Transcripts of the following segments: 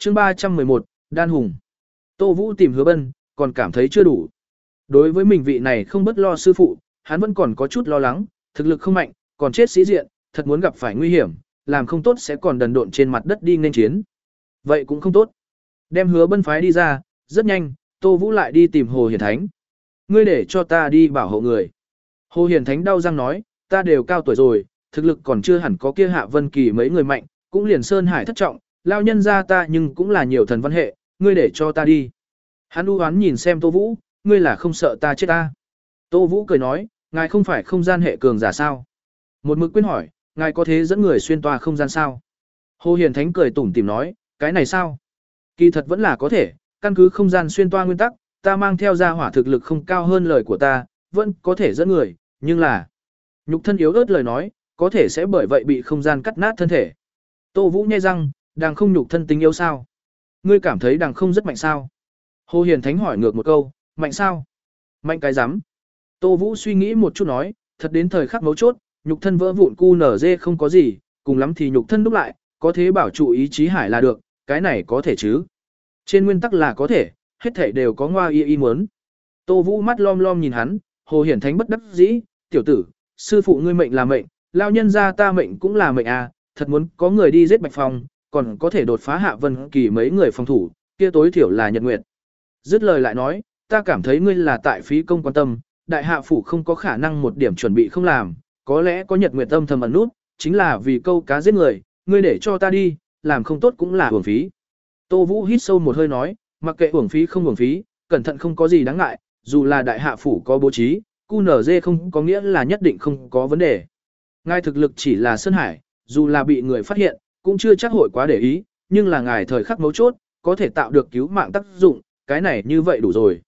chương 311, Đan Hùng. Tô Vũ tìm hứa bân, còn cảm thấy chưa đủ. Đối với mình vị này không bất lo sư phụ, hắn vẫn còn có chút lo lắng, thực lực không mạnh, còn chết sĩ diện, thật muốn gặp phải nguy hiểm, làm không tốt sẽ còn đần độn trên mặt đất đi nên chiến. Vậy cũng không tốt. Đem hứa bân phái đi ra, rất nhanh, Tô Vũ lại đi tìm Hồ Hiển Thánh. Ngươi để cho ta đi bảo hộ người. Hồ Hiển Thánh đau răng nói, ta đều cao tuổi rồi, thực lực còn chưa hẳn có kia hạ vân kỳ mấy người mạnh, cũng liền sơn hải thất trọng, lao nhân ra ta nhưng cũng là nhiều thần văn hệ, ngươi để cho ta đi. Hắn u hoán nhìn xem Tô Vũ, ngươi là không sợ ta chết ta. Tô Vũ cười nói, ngài không phải không gian hệ cường giả sao. Một mực quyên hỏi, ngài có thế dẫn người xuyên toa không gian sao? Hồ Hiền Thánh cười tủm tìm nói, cái này sao? Kỳ thật vẫn là có thể, căn cứ không gian xuyên toa nguyên tắc, ta mang theo ra hỏa thực lực không cao hơn lời của ta, vẫn có thể dẫn người, nhưng là nhục thân yếu ớt lời nói, có thể sẽ bởi vậy bị không gian cắt nát thân thể. Tô Vũ nhai răng, đang không nhục thân tính yếu sao? Ngươi cảm thấy đàng không rất mạnh sao? Hồ Hiền Thánh hỏi ngược một câu, mạnh sao? Mạnh cái rắm Tô Vũ suy nghĩ một chút nói, thật đến thời khắc mấu chốt, nhục thân vỡ vụn cu nở dê không có gì, cùng lắm thì nhục thân đúc lại, có thế bảo trụ ý chí hải là được, cái này có thể chứ. Trên nguyên tắc là có thể, hết thể đều có ngoa y y muốn. Tô Vũ mắt lom lom nhìn hắn, Hồ Hiển Thánh bất đắc dĩ, tiểu tử, sư phụ ngươi mệnh là mệnh, lao nhân ra ta mệnh cũng là mệnh à, thật muốn có người đi giết Bạch Phong, còn có thể đột phá hạ vân kỳ mấy người phòng thủ, kia tối thiểu là nhật nguyệt. Dứt lời lại nói, ta cảm thấy ngươi là tại phí công quan tâm, đại hạ phủ không có khả năng một điểm chuẩn bị không làm, có lẽ có nhật nguyệt tâm thầm ẩn nút, chính là vì câu cá giết người, ngươi để cho ta đi, làm không tốt cũng là hưởng phí. Tô Vũ hít sâu một hơi nói, mặc kệ hưởng phí không hưởng phí, cẩn thận không có gì đáng ngại, dù là đại hạ phủ có bố trí, cu nở dê không có nghĩa là nhất định không có vấn đề. ngay thực lực chỉ là Sơn Hải, dù là bị người phát hiện, cũng chưa chắc hội quá để ý, nhưng là ngài thời khắc mấu chốt, có thể tạo được cứu mạng tác dụng, cái này như vậy đủ rồi.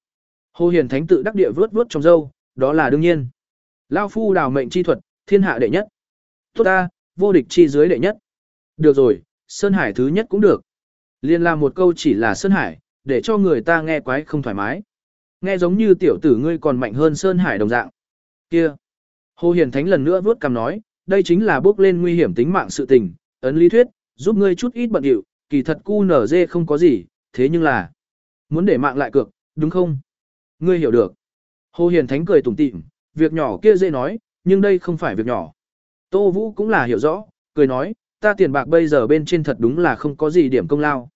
Hồ Hiền Thánh tự đắc địa vớt vớt trong dâu, đó là đương nhiên. Lao phu đào mệnh chi thuật, thiên hạ đệ nhất. Tốt ta, vô địch chi dưới đệ nhất. Được rồi, Sơn Hải thứ nhất cũng được. Liên làm một câu chỉ là Sơn Hải, để cho người ta nghe quái không thoải mái. Nghe giống như tiểu tử ngươi còn mạnh hơn Sơn Hải đồng dạng. Kia. Hồ Hiền Thánh lần nữa vuốt cằm nói, đây chính là bước lên nguy hiểm tính mạng sự tình, ấn lý thuyết, giúp ngươi chút ít bận điệu, kỳ thật cu nở dê không có gì, thế nhưng là muốn để mạng lại cược, đúng không? Ngươi hiểu được. Hồ Hiền Thánh cười tủm tỉm, việc nhỏ kia dễ nói, nhưng đây không phải việc nhỏ. Tô Vũ cũng là hiểu rõ, cười nói, ta tiền bạc bây giờ bên trên thật đúng là không có gì điểm công lao.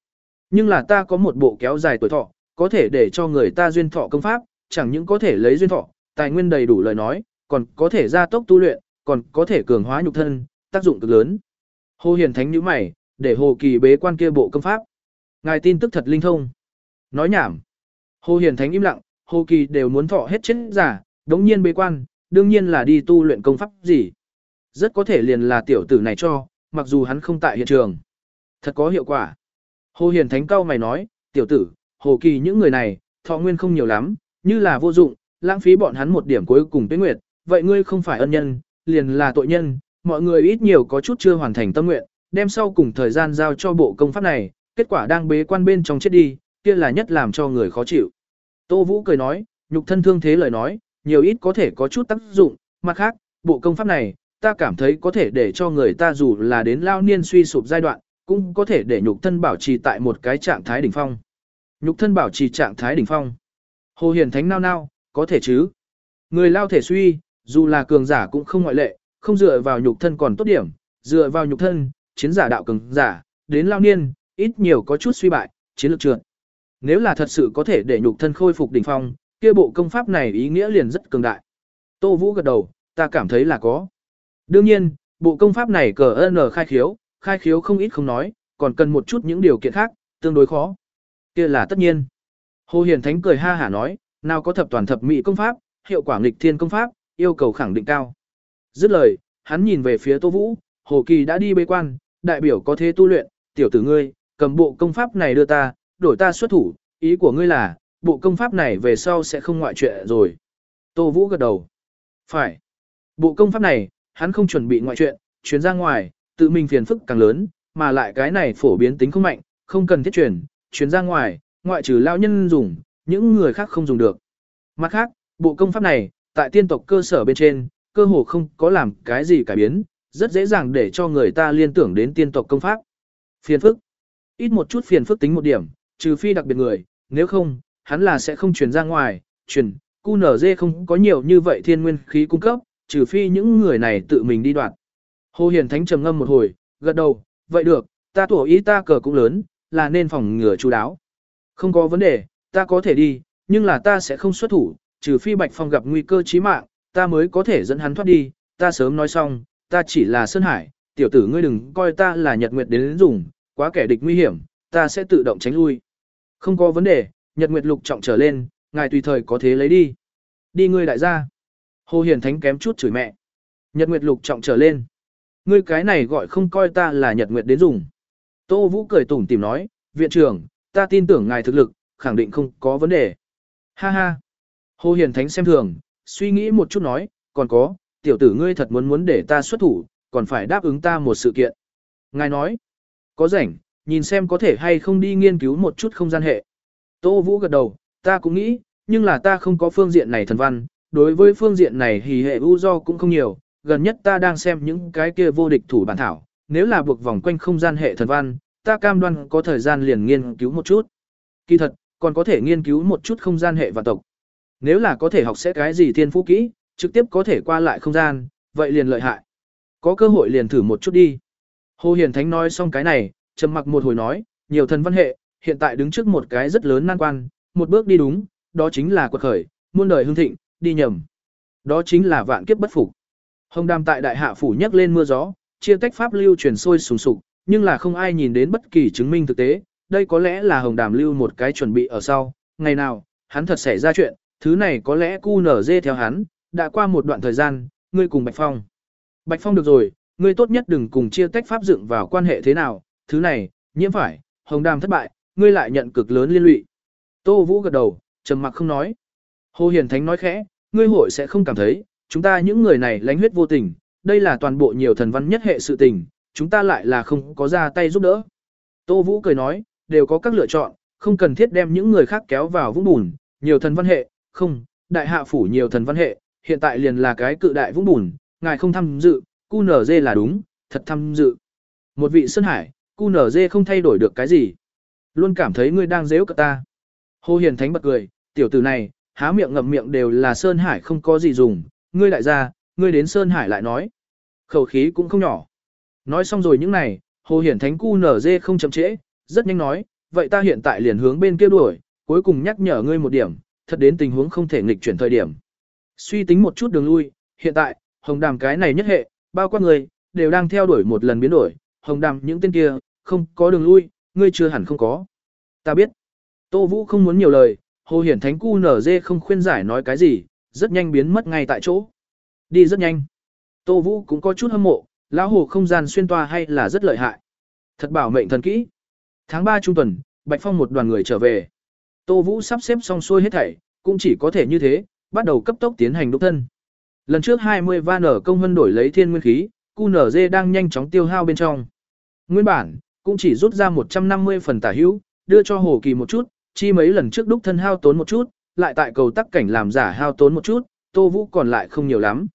Nhưng là ta có một bộ kéo dài tuổi thọ, có thể để cho người ta duyên thọ công pháp, chẳng những có thể lấy duyên thọ, tài nguyên đầy đủ lời nói, còn có thể gia tốc tu luyện, còn có thể cường hóa nhục thân, tác dụng cực lớn. Hồ Hiền Thánh nhíu mày, để Hồ Kỳ bế quan kia bộ công pháp. Ngài tin tức thật linh thông. Nói nhảm. Hồ Hiền Thánh im lặng, Hồ Kỳ đều muốn thọ hết chết giả, đống nhiên bế quan, đương nhiên là đi tu luyện công pháp gì. Rất có thể liền là tiểu tử này cho, mặc dù hắn không tại hiện trường. Thật có hiệu quả. Hồ Hiền Thánh cao mày nói, tiểu tử, Hồ Kỳ những người này, thọ nguyên không nhiều lắm, như là vô dụng, lãng phí bọn hắn một điểm cuối cùng tuyết nguyệt, vậy ngươi không phải ân nhân, liền là tội nhân, mọi người ít nhiều có chút chưa hoàn thành tâm nguyện, đem sau cùng thời gian giao cho bộ công pháp này, kết quả đang bế quan bên trong chết đi, kia là nhất làm cho người khó chịu. Tô Vũ cười nói, nhục thân thương thế lời nói, nhiều ít có thể có chút tác dụng, mặt khác, bộ công pháp này, ta cảm thấy có thể để cho người ta dù là đến lao niên suy sụp giai đoạn, cũng có thể để nhục thân bảo trì tại một cái trạng thái đỉnh phong. Nhục thân bảo trì trạng thái đỉnh phong. Hồ Hiền Thánh nao nao, có thể chứ. Người lao thể suy, dù là cường giả cũng không ngoại lệ, không dựa vào nhục thân còn tốt điểm, dựa vào nhục thân, chiến giả đạo cường giả, đến lao niên, ít nhiều có chút suy bại, chiến lược trượt. Nếu là thật sự có thể để nhục thân khôi phục đỉnh phong, kia bộ công pháp này ý nghĩa liền rất cường đại. Tô Vũ gật đầu, ta cảm thấy là có. Đương nhiên, bộ công pháp này cờ ơn khai khiếu, khai khiếu không ít không nói, còn cần một chút những điều kiện khác, tương đối khó. Kia là tất nhiên. Hồ Hiền Thánh cười ha hả nói, nào có thập toàn thập mỹ công pháp, hiệu quả nghịch thiên công pháp, yêu cầu khẳng định cao. Dứt lời, hắn nhìn về phía Tô Vũ, Hồ Kỳ đã đi bế quan, đại biểu có thế tu luyện, tiểu tử ngươi, cầm bộ công pháp này đưa ta, đổi ta xuất thủ, ý của ngươi là, bộ công pháp này về sau sẽ không ngoại chuyện rồi. Tô Vũ gật đầu. Phải. Bộ công pháp này, hắn không chuẩn bị ngoại chuyện, chuyến ra ngoài, tự mình phiền phức càng lớn, mà lại cái này phổ biến tính không mạnh, không cần thiết chuyển, chuyến ra ngoài, ngoại trừ lao nhân dùng, những người khác không dùng được. Mặt khác, bộ công pháp này, tại tiên tộc cơ sở bên trên, cơ hồ không có làm cái gì cải biến, rất dễ dàng để cho người ta liên tưởng đến tiên tộc công pháp. Phiền phức. Ít một chút phiền phức tính một điểm, trừ phi đặc biệt người, nếu không, hắn là sẽ không truyền ra ngoài, truyền, QNZ không có nhiều như vậy thiên nguyên khí cung cấp, trừ phi những người này tự mình đi đoạt. Hồ Hiền Thánh trầm ngâm một hồi, gật đầu, vậy được, ta tổ ý ta cờ cũng lớn, là nên phòng ngừa chú đáo. Không có vấn đề, ta có thể đi, nhưng là ta sẽ không xuất thủ, trừ phi Bạch Phong gặp nguy cơ chí mạng, ta mới có thể dẫn hắn thoát đi, ta sớm nói xong, ta chỉ là Sơn Hải, tiểu tử ngươi đừng coi ta là Nhật Nguyệt đến dùng, quá kẻ địch nguy hiểm, ta sẽ tự động tránh lui. Không có vấn đề, Nhật Nguyệt lục trọng trở lên, ngài tùy thời có thế lấy đi. Đi ngươi đại gia. Hồ Hiền Thánh kém chút chửi mẹ. Nhật Nguyệt lục trọng trở lên. Ngươi cái này gọi không coi ta là Nhật Nguyệt đến dùng. Tô Vũ cười tủm tìm nói, viện trưởng, ta tin tưởng ngài thực lực, khẳng định không có vấn đề. Ha ha. Hồ Hiền Thánh xem thường, suy nghĩ một chút nói, còn có, tiểu tử ngươi thật muốn muốn để ta xuất thủ, còn phải đáp ứng ta một sự kiện. Ngài nói, có rảnh, nhìn xem có thể hay không đi nghiên cứu một chút không gian hệ. Tô Vũ gật đầu, ta cũng nghĩ, nhưng là ta không có phương diện này thần văn, đối với phương diện này thì hệ u do cũng không nhiều, gần nhất ta đang xem những cái kia vô địch thủ bản thảo, nếu là buộc vòng quanh không gian hệ thần văn, ta cam đoan có thời gian liền nghiên cứu một chút. Kỳ thật, còn có thể nghiên cứu một chút không gian hệ và tộc. Nếu là có thể học sẽ cái gì thiên phú kỹ, trực tiếp có thể qua lại không gian, vậy liền lợi hại. Có cơ hội liền thử một chút đi. Hồ Hiền Thánh nói xong cái này, trầm mặc một hồi nói, nhiều thần văn hệ, hiện tại đứng trước một cái rất lớn nan quan, một bước đi đúng, đó chính là quật khởi, muôn đời hương thịnh, đi nhầm. Đó chính là vạn kiếp bất phục. Hồng Đàm tại đại hạ phủ nhấc lên mưa gió, chia tách pháp lưu truyền sôi sùng sục, nhưng là không ai nhìn đến bất kỳ chứng minh thực tế, đây có lẽ là Hồng Đàm lưu một cái chuẩn bị ở sau, ngày nào, hắn thật xảy ra chuyện, thứ này có lẽ cu nở dê theo hắn, đã qua một đoạn thời gian, ngươi cùng Bạch Phong. Bạch Phong được rồi, ngươi tốt nhất đừng cùng chia tách pháp dựng vào quan hệ thế nào, thứ này, nhiễm phải, Hồng Đàm thất bại, ngươi lại nhận cực lớn liên lụy. Tô Vũ gật đầu, trầm mặc không nói. Hồ Hiền Thánh nói khẽ, ngươi hội sẽ không cảm thấy, chúng ta những người này lánh huyết vô tình, đây là toàn bộ nhiều thần văn nhất hệ sự tình, chúng ta lại là không có ra tay giúp đỡ. Tô Vũ cười nói, đều có các lựa chọn, không cần thiết đem những người khác kéo vào vũng bùn, nhiều thần văn hệ, không, đại hạ phủ nhiều thần văn hệ, hiện tại liền là cái cự đại vũng bùn, ngài không tham dự, cu nở dê là đúng, thật tham dự. Một vị Sơn Hải, cu nở dê không thay đổi được cái gì. Luôn cảm thấy ngươi đang dễ cợt ta. Hồ Hiền Thánh bật cười, tiểu tử này, há miệng ngậm miệng đều là Sơn Hải không có gì dùng, ngươi lại ra, ngươi đến Sơn Hải lại nói. Khẩu khí cũng không nhỏ. Nói xong rồi những này, Hồ Hiển Thánh cu nở dê không chậm trễ, rất nhanh nói, vậy ta hiện tại liền hướng bên kia đuổi, cuối cùng nhắc nhở ngươi một điểm, thật đến tình huống không thể nghịch chuyển thời điểm. Suy tính một chút đường lui, hiện tại, hồng đàm cái này nhất hệ, bao quát người, đều đang theo đuổi một lần biến đổi, hồng đàm những tên kia, không có đường lui, ngươi chưa hẳn không có. Ta biết. Tô Vũ không muốn nhiều lời, Hồ Hiển Thánh cu nở dê không khuyên giải nói cái gì, rất nhanh biến mất ngay tại chỗ. Đi rất nhanh. Tô Vũ cũng có chút hâm mộ, lão hồ không gian xuyên toa hay là rất lợi hại. Thật bảo mệnh thần kỹ. Tháng 3 trung tuần, Bạch Phong một đoàn người trở về. Tô Vũ sắp xếp xong xuôi hết thảy, cũng chỉ có thể như thế, bắt đầu cấp tốc tiến hành đúc thân. Lần trước 20 van ở công hân đổi lấy thiên nguyên khí, QNZ đang nhanh chóng tiêu hao bên trong. Nguyên bản, cũng chỉ rút ra 150 phần tả hữu, đưa cho Hồ Kỳ một chút, chi mấy lần trước đúc thân hao tốn một chút, lại tại cầu tắc cảnh làm giả hao tốn một chút, Tô Vũ còn lại không nhiều lắm.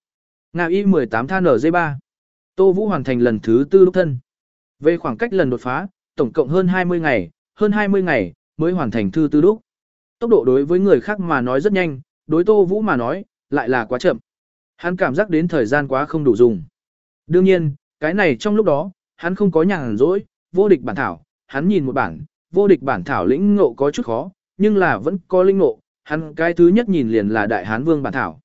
Nga Y 18 than NG3. Tô Vũ hoàn thành lần thứ tư đúc thân. Về khoảng cách lần đột phá, tổng cộng hơn 20 ngày, hơn 20 ngày mới hoàn thành thư tư đúc. Tốc độ đối với người khác mà nói rất nhanh, đối Tô Vũ mà nói, lại là quá chậm. Hắn cảm giác đến thời gian quá không đủ dùng. Đương nhiên, cái này trong lúc đó, hắn không có nhàn rỗi, vô địch bản thảo, hắn nhìn một bản, vô địch bản thảo lĩnh ngộ có chút khó, nhưng là vẫn có linh ngộ, hắn cái thứ nhất nhìn liền là Đại Hán Vương bản thảo.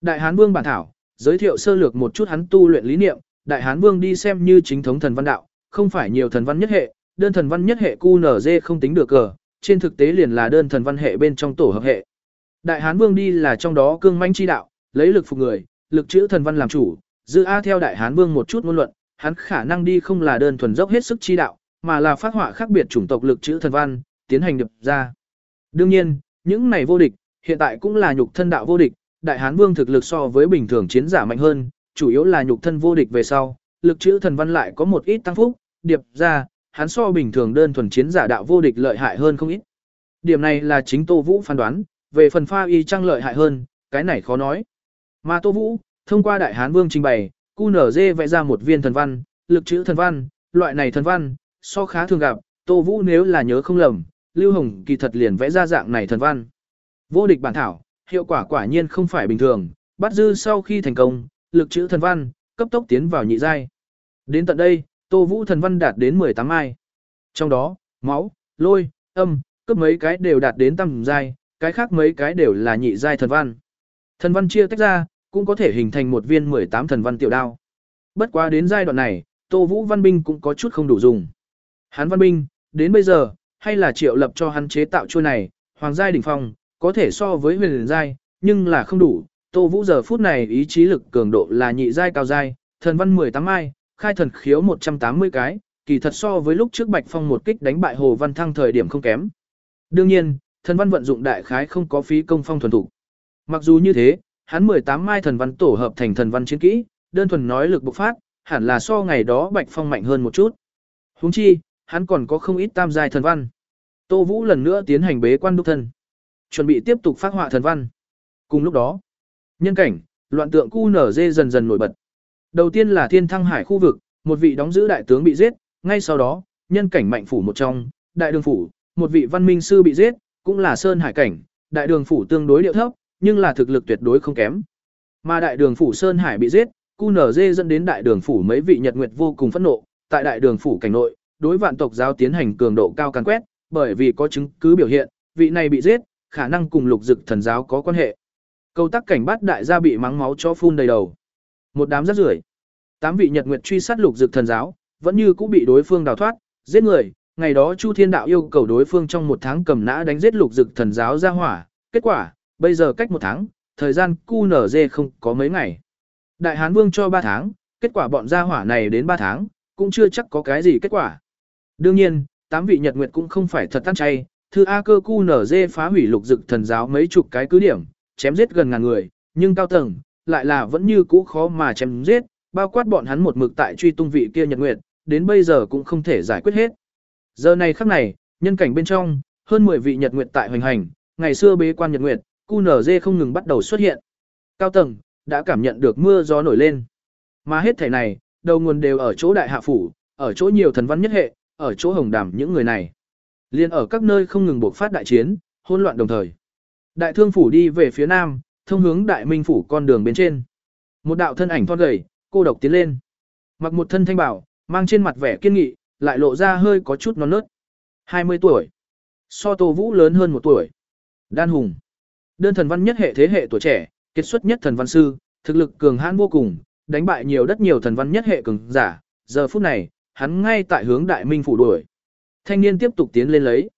Đại Hán Vương bản thảo, giới thiệu sơ lược một chút hắn tu luyện lý niệm, Đại Hán Vương đi xem như chính thống thần văn đạo, không phải nhiều thần văn nhất hệ, đơn thần văn nhất hệ QNZ không tính được cờ, trên thực tế liền là đơn thần văn hệ bên trong tổ hợp hệ. Đại Hán Vương đi là trong đó cương manh chi đạo, lấy lực phục người, lực chữ thần văn làm chủ, dư A theo Đại Hán Vương một chút ngôn luận, hắn khả năng đi không là đơn thuần dốc hết sức chi đạo, mà là phát họa khác biệt chủng tộc lực chữ thần văn, tiến hành điệp ra. Đương nhiên, những này vô địch, hiện tại cũng là nhục thân đạo vô địch, Đại Hán Vương thực lực so với bình thường chiến giả mạnh hơn, chủ yếu là nhục thân vô địch về sau, lực chữ thần văn lại có một ít tăng phúc, điệp ra, hắn so bình thường đơn thuần chiến giả đạo vô địch lợi hại hơn không ít. Điểm này là chính Tô Vũ phán đoán, về phần pha y trang lợi hại hơn, cái này khó nói. Mà Tô Vũ, thông qua Đại Hán Vương trình bày, QNZ vẽ ra một viên thần văn, lực chữ thần văn, loại này thần văn, so khá thường gặp, Tô Vũ nếu là nhớ không lầm, Lưu Hồng kỳ thật liền vẽ ra dạng này thần văn. Vô địch bản thảo, hiệu quả quả nhiên không phải bình thường, bắt dư sau khi thành công, lực chữ thần văn, cấp tốc tiến vào nhị giai. Đến tận đây, Tô Vũ thần văn đạt đến 18 mai. Trong đó, máu, lôi, âm, cấp mấy cái đều đạt đến tam giai, cái khác mấy cái đều là nhị giai thần văn. Thần văn chia tách ra, cũng có thể hình thành một viên 18 thần văn tiểu đao. Bất quá đến giai đoạn này, Tô Vũ văn binh cũng có chút không đủ dùng. Hắn văn binh, đến bây giờ, hay là triệu lập cho hắn chế tạo chuôi này, hoàng giai đỉnh phong, có thể so với huyền giai, nhưng là không đủ. Tô Vũ giờ phút này ý chí lực cường độ là nhị giai cao giai, thần văn 18 mai, khai thần khiếu 180 cái, kỳ thật so với lúc trước Bạch Phong một kích đánh bại Hồ Văn Thăng thời điểm không kém. Đương nhiên, thần văn vận dụng đại khái không có phí công phong thuần thủ. Mặc dù như thế, hắn 18 mai thần văn tổ hợp thành thần văn chiến kỹ, đơn thuần nói lực bộc phát, hẳn là so ngày đó Bạch Phong mạnh hơn một chút. Huống chi, hắn còn có không ít tam giai thần văn. Tô Vũ lần nữa tiến hành bế quan đúc thân, chuẩn bị tiếp tục phát họa thần văn. Cùng lúc đó, nhân cảnh, loạn tượng cu nở dê dần dần nổi bật. Đầu tiên là Thiên Thăng Hải khu vực, một vị đóng giữ đại tướng bị giết, ngay sau đó, nhân cảnh mạnh phủ một trong, đại đường phủ, một vị văn minh sư bị giết, cũng là sơn hải cảnh, đại đường phủ tương đối điệu thấp, nhưng là thực lực tuyệt đối không kém. Mà đại đường phủ sơn hải bị giết, QNZ dẫn đến đại đường phủ mấy vị nhật nguyệt vô cùng phẫn nộ, tại đại đường phủ cảnh nội, đối vạn tộc giáo tiến hành cường độ cao càn quét, bởi vì có chứng cứ biểu hiện, vị này bị giết, khả năng cùng lục dực thần giáo có quan hệ. Câu tắc cảnh bắt đại gia bị mắng máu cho phun đầy đầu. Một đám rất rưởi. Tám vị nhật nguyệt truy sát lục dực thần giáo, vẫn như cũng bị đối phương đào thoát, giết người. Ngày đó Chu Thiên Đạo yêu cầu đối phương trong một tháng cầm nã đánh giết lục dực thần giáo ra hỏa. Kết quả, bây giờ cách một tháng, thời gian cu nở dê không có mấy ngày. Đại Hán Vương cho 3 tháng, kết quả bọn gia hỏa này đến 3 tháng, cũng chưa chắc có cái gì kết quả. Đương nhiên, tám vị Nhật Nguyệt cũng không phải thật tan chay, thư A cơ cu nở dê phá hủy lục dực thần giáo mấy chục cái cứ điểm, chém giết gần ngàn người, nhưng cao tầng, lại là vẫn như cũ khó mà chém giết, bao quát bọn hắn một mực tại truy tung vị kia Nhật Nguyệt, đến bây giờ cũng không thể giải quyết hết. Giờ này khắc này, nhân cảnh bên trong, hơn 10 vị Nhật Nguyệt tại hoành hành, ngày xưa bế quan Nhật Nguyệt, QNZ không ngừng bắt đầu xuất hiện. Cao tầng, đã cảm nhận được mưa gió nổi lên. Mà hết thể này, đầu nguồn đều ở chỗ đại hạ phủ, ở chỗ nhiều thần văn nhất hệ, ở chỗ hồng đàm những người này. Liên ở các nơi không ngừng bộc phát đại chiến, hỗn loạn đồng thời. Đại thương phủ đi về phía nam, thông hướng đại minh phủ con đường bên trên. Một đạo thân ảnh thon gầy, cô độc tiến lên. Mặc một thân thanh bảo, mang trên mặt vẻ kiên nghị, lại lộ ra hơi có chút non nớt. 20 tuổi. So Tô Vũ lớn hơn một tuổi. Đan Hùng. Đơn thần văn nhất hệ thế hệ tuổi trẻ, kết xuất nhất thần văn sư, thực lực cường hãn vô cùng, đánh bại nhiều đất nhiều thần văn nhất hệ cường giả. Giờ phút này, hắn ngay tại hướng đại minh phủ đuổi. Thanh niên tiếp tục tiến lên lấy.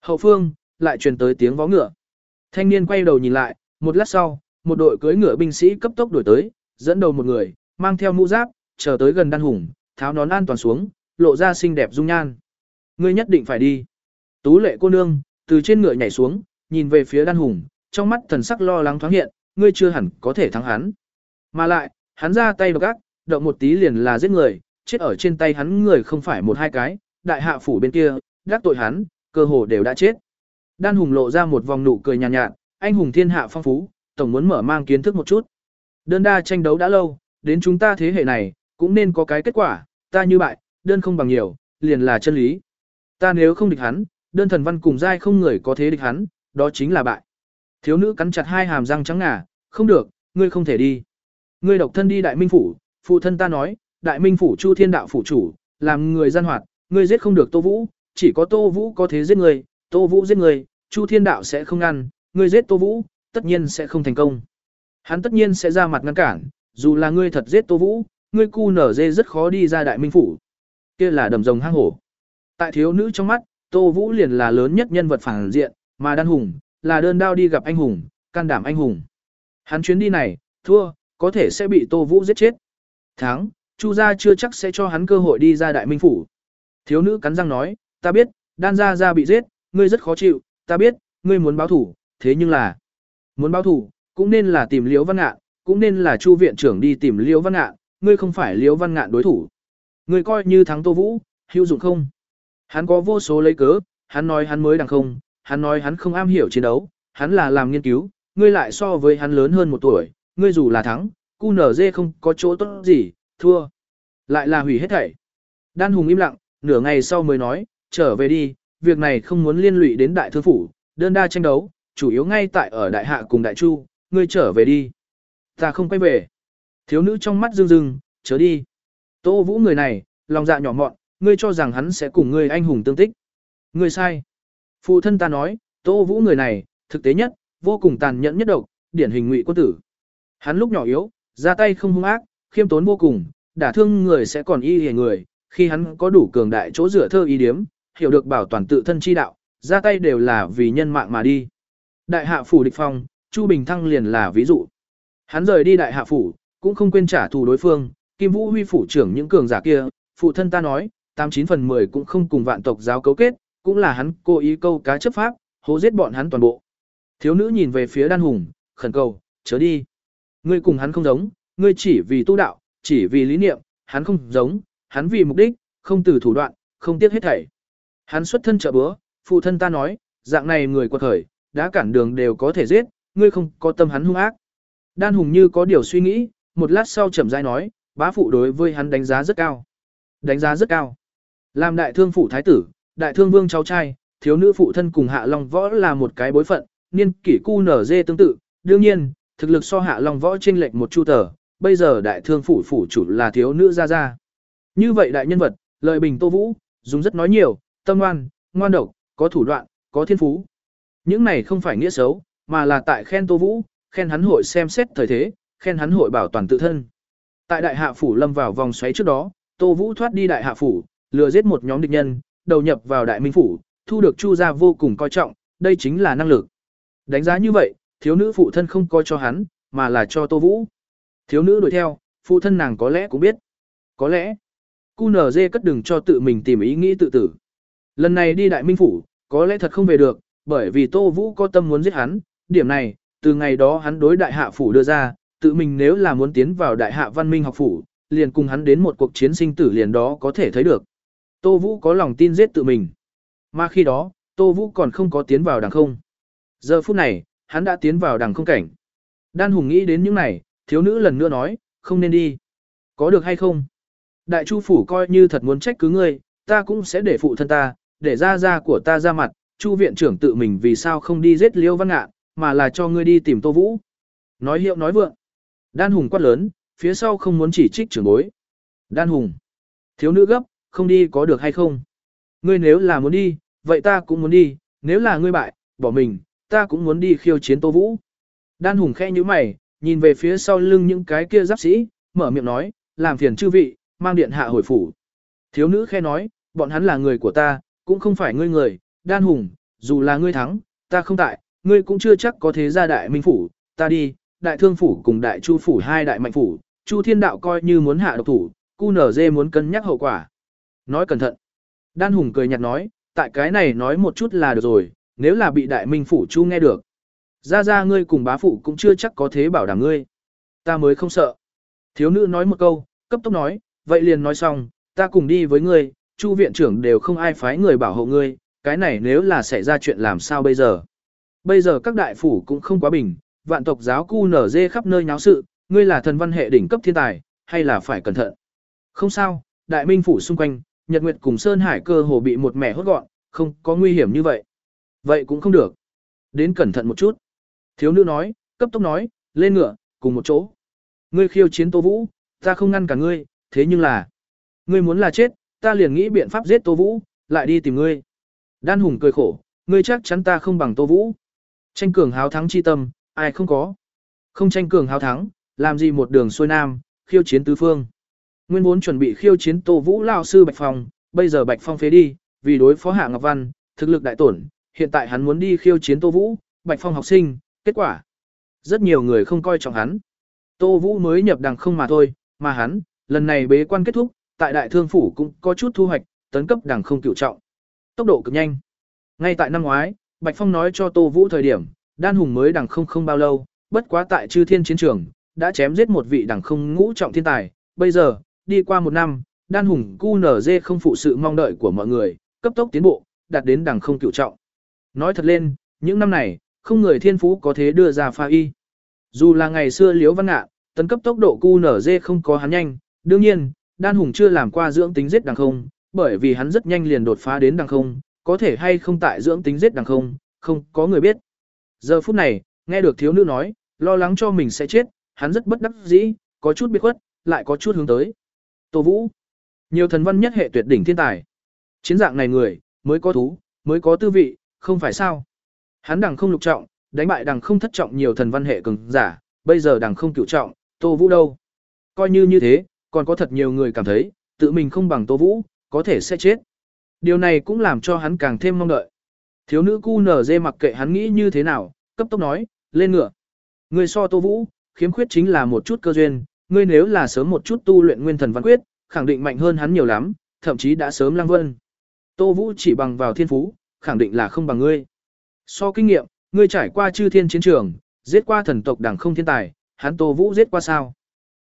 Hậu phương, lại truyền tới tiếng vó ngựa. Thanh niên quay đầu nhìn lại, một lát sau, một đội cưỡi ngựa binh sĩ cấp tốc đuổi tới, dẫn đầu một người, mang theo mũ giáp, chờ tới gần đan hùng, tháo nón an toàn xuống, lộ ra xinh đẹp dung nhan. Ngươi nhất định phải đi. Tú lệ cô nương, từ trên ngựa nhảy xuống, nhìn về phía đan hùng, trong mắt thần sắc lo lắng thoáng hiện, ngươi chưa hẳn có thể thắng hắn. Mà lại, hắn ra tay độc ác, động một tí liền là giết người, chết ở trên tay hắn người không phải một hai cái, đại hạ phủ bên kia, gác tội hắn, cơ hồ đều đã chết. Đan hùng lộ ra một vòng nụ cười nhàn nhạt, nhạt, anh hùng thiên hạ phong phú, tổng muốn mở mang kiến thức một chút. Đơn đa tranh đấu đã lâu, đến chúng ta thế hệ này, cũng nên có cái kết quả, ta như bại, đơn không bằng nhiều, liền là chân lý. Ta nếu không địch hắn, đơn thần văn cùng giai không người có thế địch hắn, đó chính là bại. Thiếu nữ cắn chặt hai hàm răng trắng ngà, không được, ngươi không thể đi. Ngươi độc thân đi đại minh phủ, phụ thân ta nói, đại minh phủ chu thiên đạo phủ chủ, làm người gian hoạt, ngươi giết không được tô vũ, chỉ có tô vũ có thế giết ngươi, tô vũ giết ngươi, chu thiên đạo sẽ không ngăn, ngươi giết tô vũ, tất nhiên sẽ không thành công. Hắn tất nhiên sẽ ra mặt ngăn cản, dù là ngươi thật giết tô vũ, ngươi cu nở dê rất khó đi ra đại minh phủ. kia là đầm rồng hang hổ. Tại thiếu nữ trong mắt, tô vũ liền là lớn nhất nhân vật phản diện, mà đan hùng, là đơn đao đi gặp anh hùng, can đảm anh hùng. Hắn chuyến đi này, thua, có thể sẽ bị Tô Vũ giết chết. Thắng, Chu gia chưa chắc sẽ cho hắn cơ hội đi ra đại minh phủ. Thiếu nữ cắn răng nói, ta biết, đan gia gia bị giết, ngươi rất khó chịu, ta biết, ngươi muốn báo thủ, thế nhưng là, muốn báo thủ, cũng nên là tìm Liễu Văn Ngạn, cũng nên là Chu viện trưởng đi tìm Liễu Văn Ngạn, ngươi không phải Liễu Văn Ngạn đối thủ. Ngươi coi như thắng Tô Vũ, hữu dụng không? Hắn có vô số lấy cớ, hắn nói hắn mới đằng không, hắn nói hắn không am hiểu chiến đấu, hắn là làm nghiên cứu, ngươi lại so với hắn lớn hơn một tuổi, ngươi dù là thắng, cu nở dê không có chỗ tốt gì, thua. Lại là hủy hết thảy. Đan Hùng im lặng, nửa ngày sau mới nói, trở về đi, việc này không muốn liên lụy đến đại thương phủ, đơn đa tranh đấu, chủ yếu ngay tại ở đại hạ cùng đại chu, ngươi trở về đi. Ta không quay về. Thiếu nữ trong mắt rưng rưng, chớ đi. Tô Vũ người này, lòng dạ nhỏ mọn, ngươi cho rằng hắn sẽ cùng ngươi anh hùng tương tích. Ngươi sai. Phụ thân ta nói, Tô Vũ người này, thực tế nhất, vô cùng tàn nhẫn nhất độc, điển hình ngụy quân tử. Hắn lúc nhỏ yếu, ra tay không hung ác, khiêm tốn vô cùng, đả thương người sẽ còn y hề người, khi hắn có đủ cường đại chỗ rửa thơ ý điếm, hiểu được bảo toàn tự thân chi đạo, ra tay đều là vì nhân mạng mà đi. Đại hạ phủ địch phong, Chu Bình Thăng liền là ví dụ. Hắn rời đi đại hạ phủ, cũng không quên trả thù đối phương, Kim Vũ Huy phủ trưởng những cường giả kia, phụ thân ta nói, 89 phần 10 cũng không cùng vạn tộc giáo cấu kết, cũng là hắn cố ý câu cá chấp pháp, hố giết bọn hắn toàn bộ. Thiếu nữ nhìn về phía đan hùng, khẩn cầu, chớ đi. Ngươi cùng hắn không giống, ngươi chỉ vì tu đạo, chỉ vì lý niệm, hắn không giống, hắn vì mục đích, không từ thủ đoạn, không tiếc hết thảy. Hắn xuất thân trợ bữa, phụ thân ta nói, dạng này người quật khởi, đã cản đường đều có thể giết, ngươi không có tâm hắn hung ác. Đan hùng như có điều suy nghĩ, một lát sau chậm rãi nói, bá phụ đối với hắn đánh giá rất cao. Đánh giá rất cao. Làm đại thương phụ thái tử, đại thương vương cháu trai, thiếu nữ phụ thân cùng hạ long võ là một cái bối phận, niên kỷ cu nở dê tương tự, đương nhiên, thực lực so hạ long võ chênh lệch một chu tờ, bây giờ đại thương phủ phủ chủ là thiếu nữ gia gia. Như vậy đại nhân vật, lợi bình tô vũ, dùng rất nói nhiều, tâm ngoan, ngoan độc, có thủ đoạn, có thiên phú. Những này không phải nghĩa xấu, mà là tại khen tô vũ, khen hắn hội xem xét thời thế, khen hắn hội bảo toàn tự thân. Tại đại hạ phủ lâm vào vòng xoáy trước đó, tô vũ thoát đi đại hạ phủ, lừa giết một nhóm địch nhân, đầu nhập vào đại minh phủ, thu được chu gia vô cùng coi trọng, đây chính là năng lực. Đánh giá như vậy, thiếu nữ phụ thân không coi cho hắn, mà là cho tô vũ. Thiếu nữ đuổi theo, phụ thân nàng có lẽ cũng biết. Có lẽ, cu nở dê cất đừng cho tự mình tìm ý nghĩ tự tử. Lần này đi đại minh phủ, có lẽ thật không về được, bởi vì tô vũ có tâm muốn giết hắn, điểm này, từ ngày đó hắn đối đại hạ phủ đưa ra, tự mình nếu là muốn tiến vào đại hạ văn minh học phủ, liền cùng hắn đến một cuộc chiến sinh tử liền đó có thể thấy được. Tô Vũ có lòng tin giết tự mình. Mà khi đó, Tô Vũ còn không có tiến vào đằng không. Giờ phút này, hắn đã tiến vào đằng không cảnh. Đan Hùng nghĩ đến những này, thiếu nữ lần nữa nói, không nên đi. Có được hay không? Đại Chu phủ coi như thật muốn trách cứ ngươi, ta cũng sẽ để phụ thân ta, để ra ra của ta ra mặt, Chu viện trưởng tự mình vì sao không đi giết Liêu Văn Ngạn, mà là cho ngươi đi tìm Tô Vũ. Nói hiệu nói vượng. Đan Hùng quát lớn, phía sau không muốn chỉ trích trưởng bối. Đan Hùng. Thiếu nữ gấp, không đi có được hay không? Ngươi nếu là muốn đi, vậy ta cũng muốn đi, nếu là ngươi bại, bỏ mình, ta cũng muốn đi khiêu chiến Tô Vũ. Đan Hùng khẽ như mày, nhìn về phía sau lưng những cái kia giáp sĩ, mở miệng nói, làm phiền chư vị, mang điện hạ hồi phủ. Thiếu nữ khẽ nói, bọn hắn là người của ta, cũng không phải ngươi người, Đan Hùng, dù là ngươi thắng, ta không tại, ngươi cũng chưa chắc có thế gia đại minh phủ, ta đi, đại thương phủ cùng đại chu phủ hai đại mạnh phủ, chu thiên đạo coi như muốn hạ độc thủ, cu nở dê muốn cân nhắc hậu quả. Nói cẩn thận. Đan Hùng cười nhạt nói, tại cái này nói một chút là được rồi, nếu là bị đại minh phủ chu nghe được. Ra ra ngươi cùng bá phụ cũng chưa chắc có thế bảo đảm ngươi. Ta mới không sợ. Thiếu nữ nói một câu, cấp tốc nói, vậy liền nói xong, ta cùng đi với ngươi, chu viện trưởng đều không ai phái người bảo hộ ngươi, cái này nếu là xảy ra chuyện làm sao bây giờ. Bây giờ các đại phủ cũng không quá bình, vạn tộc giáo cu nở dê khắp nơi nháo sự, ngươi là thần văn hệ đỉnh cấp thiên tài, hay là phải cẩn thận. Không sao, đại minh phủ xung quanh, Nhật Nguyệt cùng Sơn Hải cơ hồ bị một mẻ hốt gọn, không có nguy hiểm như vậy. Vậy cũng không được. Đến cẩn thận một chút. Thiếu nữ nói, cấp tốc nói, lên ngựa, cùng một chỗ. Ngươi khiêu chiến Tô Vũ, ta không ngăn cả ngươi, thế nhưng là, ngươi muốn là chết, ta liền nghĩ biện pháp giết Tô Vũ, lại đi tìm ngươi. Đan Hùng cười khổ, ngươi chắc chắn ta không bằng Tô Vũ. Tranh cường háo thắng chi tâm, ai không có. Không tranh cường háo thắng, làm gì một đường xuôi nam, khiêu chiến tứ phương. Nguyên vốn chuẩn bị khiêu chiến Tô Vũ lão sư Bạch Phong, bây giờ Bạch Phong phế đi, vì đối phó Hạ Ngọc Văn, thực lực đại tổn, hiện tại hắn muốn đi khiêu chiến Tô Vũ, Bạch Phong học sinh, kết quả. Rất nhiều người không coi trọng hắn. Tô Vũ mới nhập đằng không mà thôi, mà hắn, lần này bế quan kết thúc, tại đại thương phủ cũng có chút thu hoạch, tấn cấp đằng không cựu trọng. Tốc độ cực nhanh. Ngay tại năm ngoái, Bạch Phong nói cho Tô Vũ thời điểm, đan hùng mới đằng không không bao lâu, bất quá tại chư thiên chiến trường, đã chém giết một vị đằng không ngũ trọng thiên tài. Bây giờ, đi qua một năm, đan hùng cu không phụ sự mong đợi của mọi người, cấp tốc tiến bộ, đạt đến đằng không cựu trọng. Nói thật lên, những năm này, không người thiên phú có thế đưa ra pha y. Dù là ngày xưa liếu văn ngạ, tấn cấp tốc độ cu không có hắn nhanh, đương nhiên, đan hùng chưa làm qua dưỡng tính giết đằng không, bởi vì hắn rất nhanh liền đột phá đến đằng không, có thể hay không tại dưỡng tính giết đằng không, không có người biết. Giờ phút này, nghe được thiếu nữ nói, lo lắng cho mình sẽ chết, hắn rất bất đắc dĩ, có chút biệt khuất, lại có chút hướng tới. Tô Vũ, nhiều thần văn nhất hệ tuyệt đỉnh thiên tài. Chiến dạng này người, mới có thú, mới có tư vị, không phải sao? Hắn đằng không lục trọng, đánh bại đằng không thất trọng nhiều thần văn hệ cường giả, bây giờ đằng không cửu trọng, Tô Vũ đâu? Coi như như thế, còn có thật nhiều người cảm thấy, tự mình không bằng Tô Vũ, có thể sẽ chết. Điều này cũng làm cho hắn càng thêm mong đợi. Thiếu nữ cu nở dê mặc kệ hắn nghĩ như thế nào, cấp tốc nói, lên ngựa. Người so Tô Vũ, khiếm khuyết chính là một chút cơ duyên, ngươi nếu là sớm một chút tu luyện nguyên thần văn quyết, khẳng định mạnh hơn hắn nhiều lắm, thậm chí đã sớm lăng vân. Tô Vũ chỉ bằng vào thiên phú, khẳng định là không bằng ngươi. So kinh nghiệm, ngươi trải qua chư thiên chiến trường, giết qua thần tộc đẳng không thiên tài, hắn Tô Vũ giết qua sao?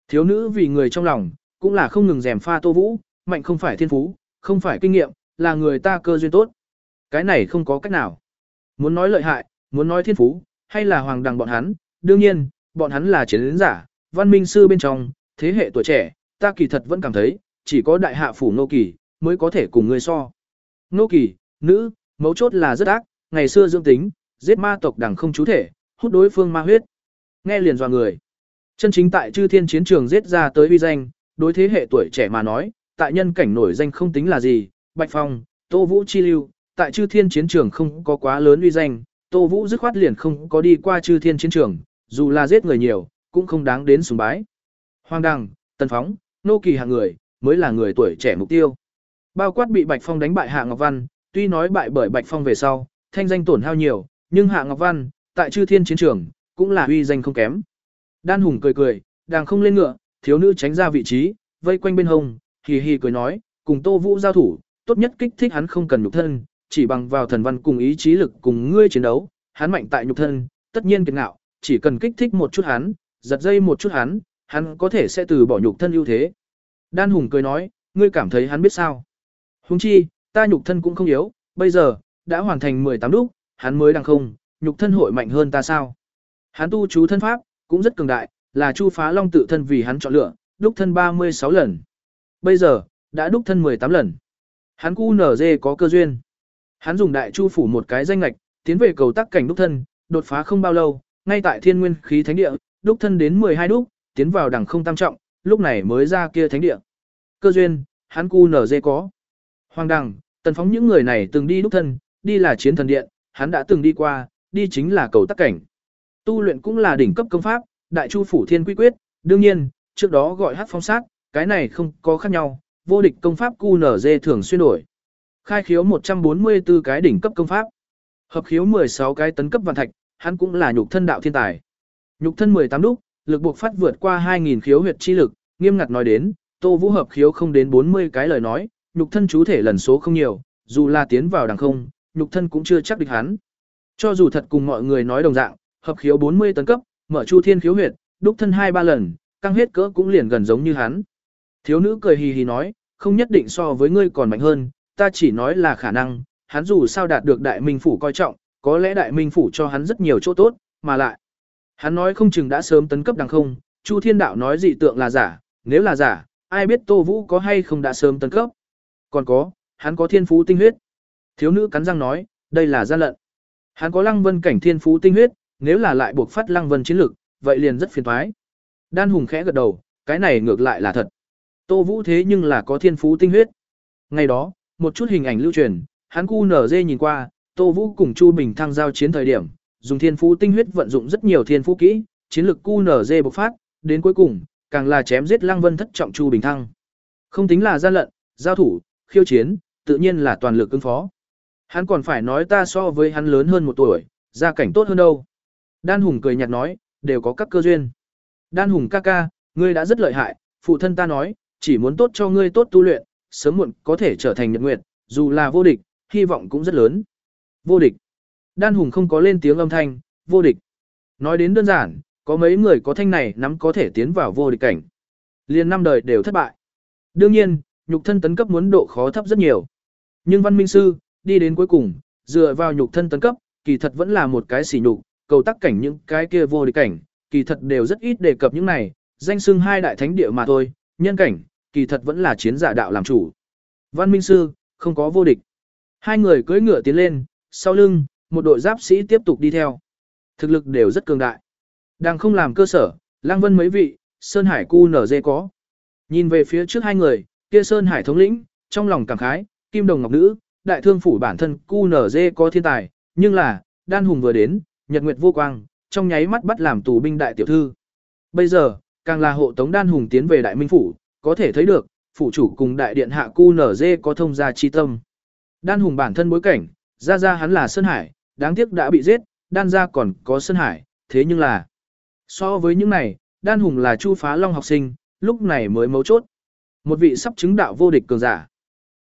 Thiếu nữ vì người trong lòng, cũng là không ngừng rèm pha Tô Vũ, mạnh không phải thiên phú, không phải kinh nghiệm, là người ta cơ duyên tốt. Cái này không có cách nào. Muốn nói lợi hại, muốn nói thiên phú, hay là hoàng đằng bọn hắn, đương nhiên, bọn hắn là chiến giả, văn minh sư bên trong, thế hệ tuổi trẻ, ta kỳ thật vẫn cảm thấy, chỉ có đại hạ phủ nô kỳ, mới có thể cùng người so. Nô kỳ, nữ, mấu chốt là rất ác, ngày xưa dương tính, giết ma tộc đằng không chú thể, hút đối phương ma huyết. Nghe liền dò người. Chân chính tại chư thiên chiến trường giết ra tới uy danh, đối thế hệ tuổi trẻ mà nói, tại nhân cảnh nổi danh không tính là gì, Bạch Phong, Tô Vũ chi lưu, tại chư thiên chiến trường không có quá lớn uy danh, Tô Vũ dứt khoát liền không có đi qua chư thiên chiến trường, dù là giết người nhiều, cũng không đáng đến sùng bái. Hoàng Đăng, Tần Phóng, nô kỳ hạng người, mới là người tuổi trẻ mục tiêu. Bao quát bị Bạch Phong đánh bại Hạ Ngọc Văn, tuy nói bại bởi Bạch Phong về sau, thanh danh tổn hao nhiều, nhưng Hạ Ngọc Văn, tại chư thiên chiến trường, cũng là uy danh không kém. Đan Hùng cười cười, đang không lên ngựa, thiếu nữ tránh ra vị trí, vây quanh bên hông, hì hì cười nói, cùng Tô Vũ giao thủ, tốt nhất kích thích hắn không cần nhục thân, chỉ bằng vào thần văn cùng ý chí lực cùng ngươi chiến đấu, hắn mạnh tại nhục thân, tất nhiên kiệt ngạo, chỉ cần kích thích một chút hắn, giật dây một chút hắn, hắn có thể sẽ từ bỏ nhục thân ưu thế. Đan Hùng cười nói, ngươi cảm thấy hắn biết sao? Huống chi, ta nhục thân cũng không yếu, bây giờ, đã hoàn thành 18 đúc, hắn mới đang không, nhục thân hội mạnh hơn ta sao? Hắn tu chú thân pháp, cũng rất cường đại, là Chu Phá Long tự thân vì hắn chọn lựa, đúc thân 36 lần. Bây giờ, đã đúc thân 18 lần. Hắn cu nở dê có cơ duyên. Hắn dùng đại chu phủ một cái danh ngạch tiến về cầu tắc cảnh đúc thân, đột phá không bao lâu, ngay tại thiên nguyên khí thánh địa, đúc thân đến 12 đúc, tiến vào đẳng không tam trọng, lúc này mới ra kia thánh địa. Cơ duyên, hắn cu nở dê có. Hoàng đẳng tần phóng những người này từng đi đúc thân, đi là chiến thần điện, hắn đã từng đi qua, đi chính là cầu tắc cảnh. Tu luyện cũng là đỉnh cấp công pháp, đại chu phủ thiên quy quyết, đương nhiên, trước đó gọi hát phong sát, cái này không có khác nhau, vô địch công pháp QNZ thường xuyên đổi. Khai khiếu 144 cái đỉnh cấp công pháp. Hợp khiếu 16 cái tấn cấp vạn thạch, hắn cũng là nhục thân đạo thiên tài. Nhục thân 18 đúc, lực buộc phát vượt qua 2000 khiếu huyệt chi lực, nghiêm ngặt nói đến, Tô Vũ hợp khiếu không đến 40 cái lời nói, nhục thân chú thể lần số không nhiều, dù là tiến vào đằng không, nhục thân cũng chưa chắc địch hắn. Cho dù thật cùng mọi người nói đồng dạng, hợp khiếu 40 tấn cấp, mở chu thiên khiếu huyệt, đúc thân 2 3 lần, căng hết cỡ cũng liền gần giống như hắn. Thiếu nữ cười hì hì nói, không nhất định so với ngươi còn mạnh hơn, ta chỉ nói là khả năng, hắn dù sao đạt được đại minh phủ coi trọng, có lẽ đại minh phủ cho hắn rất nhiều chỗ tốt, mà lại. Hắn nói không chừng đã sớm tấn cấp đằng không, Chu Thiên Đạo nói dị tượng là giả, nếu là giả, ai biết Tô Vũ có hay không đã sớm tấn cấp. Còn có, hắn có thiên phú tinh huyết. Thiếu nữ cắn răng nói, đây là gian lận. Hắn có lăng vân cảnh thiên phú tinh huyết, nếu là lại buộc phát lăng vân chiến lực, vậy liền rất phiền toái. Đan Hùng khẽ gật đầu, cái này ngược lại là thật. Tô Vũ thế nhưng là có thiên phú tinh huyết. Ngày đó, một chút hình ảnh lưu truyền, hắn cu nở dê nhìn qua, Tô Vũ cùng Chu Bình thăng giao chiến thời điểm, dùng thiên phú tinh huyết vận dụng rất nhiều thiên phú kỹ, chiến lực cu nở dê bộc phát, đến cuối cùng, càng là chém giết Lăng Vân thất trọng Chu Bình thăng. Không tính là gian lận, giao thủ, khiêu chiến, tự nhiên là toàn lực ứng phó. Hắn còn phải nói ta so với hắn lớn hơn một tuổi, gia cảnh tốt hơn đâu. Đan Hùng cười nhạt nói, đều có các cơ duyên. Đan Hùng ca ca, ngươi đã rất lợi hại, phụ thân ta nói, chỉ muốn tốt cho ngươi tốt tu luyện, sớm muộn có thể trở thành nhật nguyệt, dù là vô địch, hy vọng cũng rất lớn. Vô địch. Đan Hùng không có lên tiếng âm thanh, vô địch. Nói đến đơn giản, có mấy người có thanh này nắm có thể tiến vào vô địch cảnh. Liên năm đời đều thất bại. Đương nhiên, nhục thân tấn cấp muốn độ khó thấp rất nhiều. Nhưng văn minh sư, đi đến cuối cùng, dựa vào nhục thân tấn cấp, kỳ thật vẫn là một cái xỉ nhục, cầu tắc cảnh những cái kia vô địch cảnh, kỳ thật đều rất ít đề cập những này, danh xưng hai đại thánh địa mà thôi, nhân cảnh, kỳ thật vẫn là chiến giả đạo làm chủ. Văn Minh Sư, không có vô địch. Hai người cưỡi ngựa tiến lên, sau lưng, một đội giáp sĩ tiếp tục đi theo. Thực lực đều rất cường đại. Đang không làm cơ sở, Lăng Vân mấy vị, Sơn Hải cu nở dê có. Nhìn về phía trước hai người, kia Sơn Hải thống lĩnh, trong lòng cảm khái, kim đồng ngọc nữ, đại thương phủ bản thân cu nở dê có thiên tài, nhưng là, đan hùng vừa đến, nhật nguyệt vô quang, trong nháy mắt bắt làm tù binh đại tiểu thư. Bây giờ, càng là hộ tống đan hùng tiến về đại minh phủ, có thể thấy được, phủ chủ cùng đại điện hạ cu nở dê có thông gia chi tâm. Đan hùng bản thân bối cảnh, ra ra hắn là Sơn Hải, đáng tiếc đã bị giết, đan ra còn có Sơn Hải, thế nhưng là, so với những này, đan hùng là chu phá long học sinh, lúc này mới mấu chốt. Một vị sắp chứng đạo vô địch cường giả.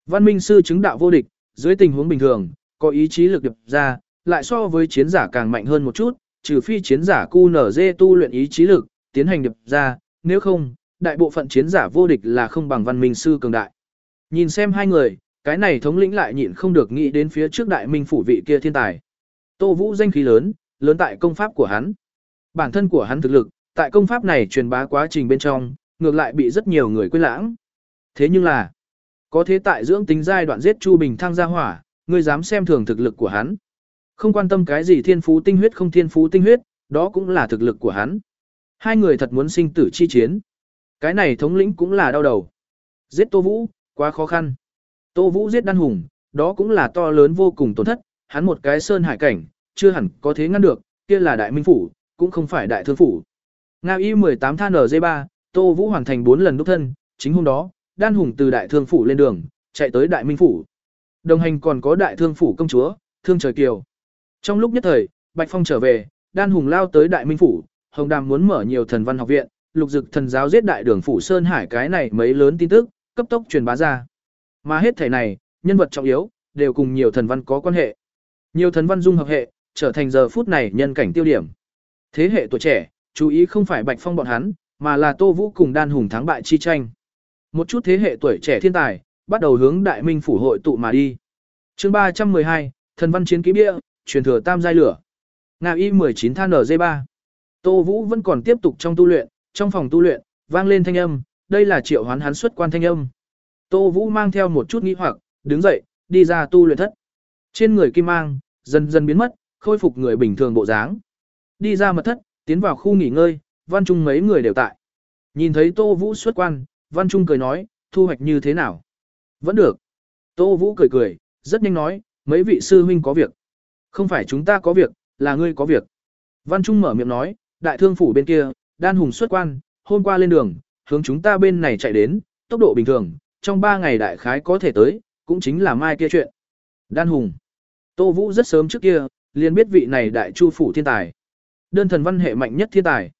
Văn minh sư chứng đạo vô địch, dưới tình huống bình thường, có ý chí lực điệp ra, lại so với chiến giả càng mạnh hơn một chút, trừ phi chiến giả cu nở dê tu luyện ý chí lực, tiến hành điệp ra, nếu không, đại bộ phận chiến giả vô địch là không bằng văn minh sư cường đại. Nhìn xem hai người, cái này thống lĩnh lại nhịn không được nghĩ đến phía trước đại minh phủ vị kia thiên tài. Tô Vũ danh khí lớn, lớn tại công pháp của hắn. Bản thân của hắn thực lực, tại công pháp này truyền bá quá trình bên trong, ngược lại bị rất nhiều người quên lãng. Thế nhưng là, có thế tại dưỡng tính giai đoạn giết Chu Bình thăng ra hỏa, ngươi dám xem thường thực lực của hắn. Không quan tâm cái gì thiên phú tinh huyết không thiên phú tinh huyết, đó cũng là thực lực của hắn. Hai người thật muốn sinh tử chi chiến. Cái này thống lĩnh cũng là đau đầu. Giết Tô Vũ, quá khó khăn. Tô Vũ giết đan hùng, đó cũng là to lớn vô cùng tổn thất, hắn một cái sơn hải cảnh, chưa hẳn có thế ngăn được, kia là đại minh phủ, cũng không phải đại thương phủ. Nga Y 18 than NG3, Tô Vũ hoàn thành 4 lần đúc thân, chính hôm đó, đan hùng từ đại thương phủ lên đường, chạy tới đại minh phủ. Đồng hành còn có đại thương phủ công chúa, thương trời kiều. Trong lúc nhất thời, Bạch Phong trở về, đan hùng lao tới đại minh phủ, Hồng Đàm muốn mở nhiều thần văn học viện, lục dực thần giáo giết đại đường phủ Sơn Hải cái này mấy lớn tin tức, cấp tốc truyền bá ra. Mà hết thể này, nhân vật trọng yếu, đều cùng nhiều thần văn có quan hệ. Nhiều thần văn dung hợp hệ, trở thành giờ phút này nhân cảnh tiêu điểm. Thế hệ tuổi trẻ, chú ý không phải Bạch Phong bọn hắn, mà là Tô Vũ cùng đan hùng thắng bại chi tranh. Một chút thế hệ tuổi trẻ thiên tài, bắt đầu hướng đại minh phủ hội tụ mà đi. chương 312, thần văn chiến ký bia, truyền thừa tam giai lửa. Ngạo Y 19 than NG3. Tô Vũ vẫn còn tiếp tục trong tu luyện, trong phòng tu luyện, vang lên thanh âm, đây là triệu hoán hắn xuất quan thanh âm. Tô Vũ mang theo một chút nghi hoặc, đứng dậy, đi ra tu luyện thất. Trên người kim mang, dần dần biến mất, khôi phục người bình thường bộ dáng. Đi ra mật thất, tiến vào khu nghỉ ngơi, Văn Trung mấy người đều tại. Nhìn thấy Tô Vũ xuất quan, Văn Trung cười nói, thu hoạch như thế nào? Vẫn được. Tô Vũ cười cười, rất nhanh nói, mấy vị sư huynh có việc. Không phải chúng ta có việc, là ngươi có việc. Văn Trung mở miệng nói, đại thương phủ bên kia, đan hùng xuất quan, hôm qua lên đường, hướng chúng ta bên này chạy đến, tốc độ bình thường, trong 3 ngày đại khái có thể tới, cũng chính là mai kia chuyện. Đan hùng. Tô Vũ rất sớm trước kia, liền biết vị này đại chu phủ thiên tài. Đơn thần văn hệ mạnh nhất thiên tài.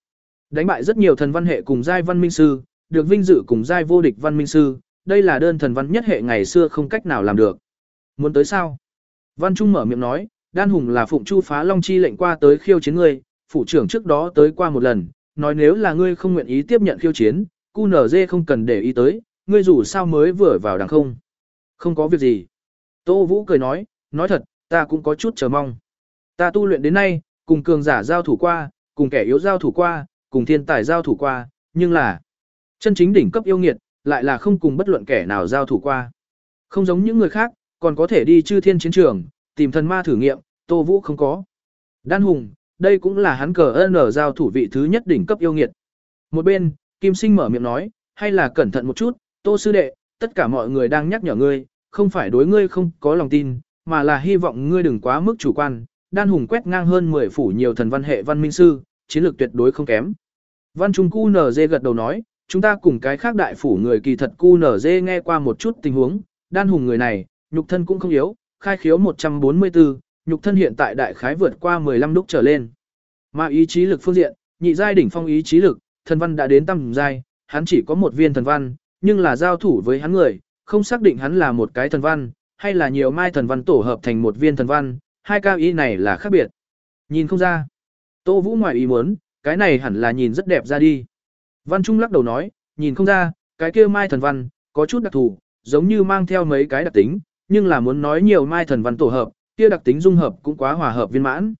Đánh bại rất nhiều thần văn hệ cùng giai văn minh sư, được vinh dự cùng giai vô địch văn minh sư, đây là đơn thần văn nhất hệ ngày xưa không cách nào làm được. Muốn tới sao? Văn Trung mở miệng nói, Đan Hùng là phụng chu phá long chi lệnh qua tới khiêu chiến ngươi, phủ trưởng trước đó tới qua một lần, nói nếu là ngươi không nguyện ý tiếp nhận khiêu chiến, cu không cần để ý tới, ngươi dù sao mới vừa vào đằng không. Không có việc gì. Tô Vũ cười nói, nói thật, ta cũng có chút chờ mong. Ta tu luyện đến nay, cùng cường giả giao thủ qua, cùng kẻ yếu giao thủ qua, cùng thiên tài giao thủ qua, nhưng là chân chính đỉnh cấp yêu nghiệt, lại là không cùng bất luận kẻ nào giao thủ qua. Không giống những người khác, còn có thể đi chư thiên chiến trường, tìm thần ma thử nghiệm, Tô Vũ không có. Đan Hùng, đây cũng là hắn cờ ơn giao thủ vị thứ nhất đỉnh cấp yêu nghiệt. Một bên, Kim Sinh mở miệng nói, hay là cẩn thận một chút, Tô Sư Đệ, tất cả mọi người đang nhắc nhở ngươi, không phải đối ngươi không có lòng tin, mà là hy vọng ngươi đừng quá mức chủ quan. Đan Hùng quét ngang hơn 10 phủ nhiều thần văn hệ văn minh sư, chiến lược tuyệt đối không kém. Văn Trung Cu NG gật đầu nói, chúng ta cùng cái khác đại phủ người kỳ thật Cu NG nghe qua một chút tình huống, Đan Hùng người này, nhục thân cũng không yếu, khai khiếu 144, nhục thân hiện tại đại khái vượt qua 15 đúc trở lên. Mà ý chí lực phương diện, nhị giai đỉnh phong ý chí lực, thần văn đã đến tầm giai, hắn chỉ có một viên thần văn, nhưng là giao thủ với hắn người, không xác định hắn là một cái thần văn, hay là nhiều mai thần văn tổ hợp thành một viên thần văn, hai cao ý này là khác biệt. Nhìn không ra. Tô Vũ ngoài ý muốn, cái này hẳn là nhìn rất đẹp ra đi. Văn Trung lắc đầu nói, nhìn không ra, cái kia mai thần văn, có chút đặc thù, giống như mang theo mấy cái đặc tính, nhưng là muốn nói nhiều mai thần văn tổ hợp, kia đặc tính dung hợp cũng quá hòa hợp viên mãn.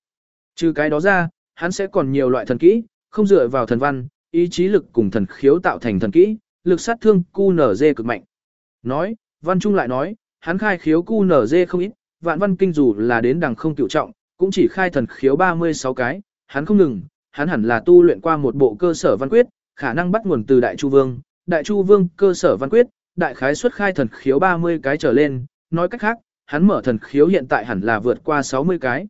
Trừ cái đó ra, hắn sẽ còn nhiều loại thần kỹ, không dựa vào thần văn, ý chí lực cùng thần khiếu tạo thành thần kỹ, lực sát thương QNZ cực mạnh. Nói, Văn Trung lại nói, hắn khai khiếu cu nở dê không ít, vạn văn kinh dù là đến đằng không tiểu trọng, cũng chỉ khai thần khiếu 36 cái, hắn không ngừng, hắn hẳn là tu luyện qua một bộ cơ sở văn quyết, khả năng bắt nguồn từ Đại Chu Vương, Đại Chu Vương cơ sở văn quyết, đại khái xuất khai thần khiếu 30 cái trở lên, nói cách khác, hắn mở thần khiếu hiện tại hẳn là vượt qua 60 cái.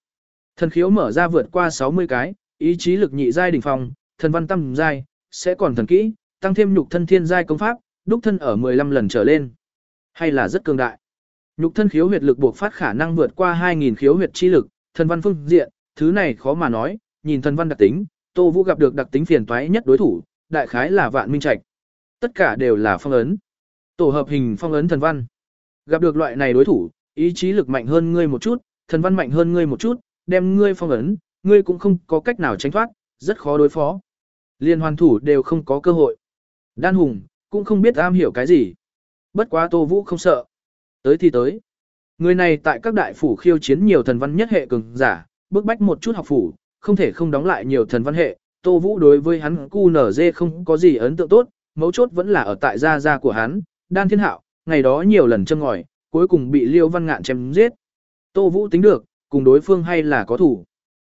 Thần khiếu mở ra vượt qua 60 cái, ý chí lực nhị giai đỉnh phong, thần văn tâm giai, sẽ còn thần kỹ, tăng thêm nhục thân thiên giai công pháp, đúc thân ở 15 lần trở lên. Hay là rất cường đại. Nhục thân khiếu huyệt lực buộc phát khả năng vượt qua 2000 khiếu huyệt chi lực, thần văn phương diện, thứ này khó mà nói, nhìn thần văn đặc tính, Tô Vũ gặp được đặc tính phiền toái nhất đối thủ, đại khái là Vạn Minh Trạch. Tất cả đều là phong ấn. Tổ hợp hình phong ấn thần văn. Gặp được loại này đối thủ, ý chí lực mạnh hơn ngươi một chút, thần văn mạnh hơn ngươi một chút, đem ngươi phong ấn, ngươi cũng không có cách nào tránh thoát, rất khó đối phó. Liên hoàn thủ đều không có cơ hội. Đan Hùng, cũng không biết am hiểu cái gì. Bất quá Tô Vũ không sợ. Tới thì tới. Người này tại các đại phủ khiêu chiến nhiều thần văn nhất hệ cường giả, bước bách một chút học phủ, không thể không đóng lại nhiều thần văn hệ. Tô Vũ đối với hắn cu nở dê không có gì ấn tượng tốt, mấu chốt vẫn là ở tại gia gia của hắn, đan thiên hạo, ngày đó nhiều lần châm ngòi, cuối cùng bị liêu văn ngạn chém giết. Tô Vũ tính được, cùng đối phương hay là có thủ.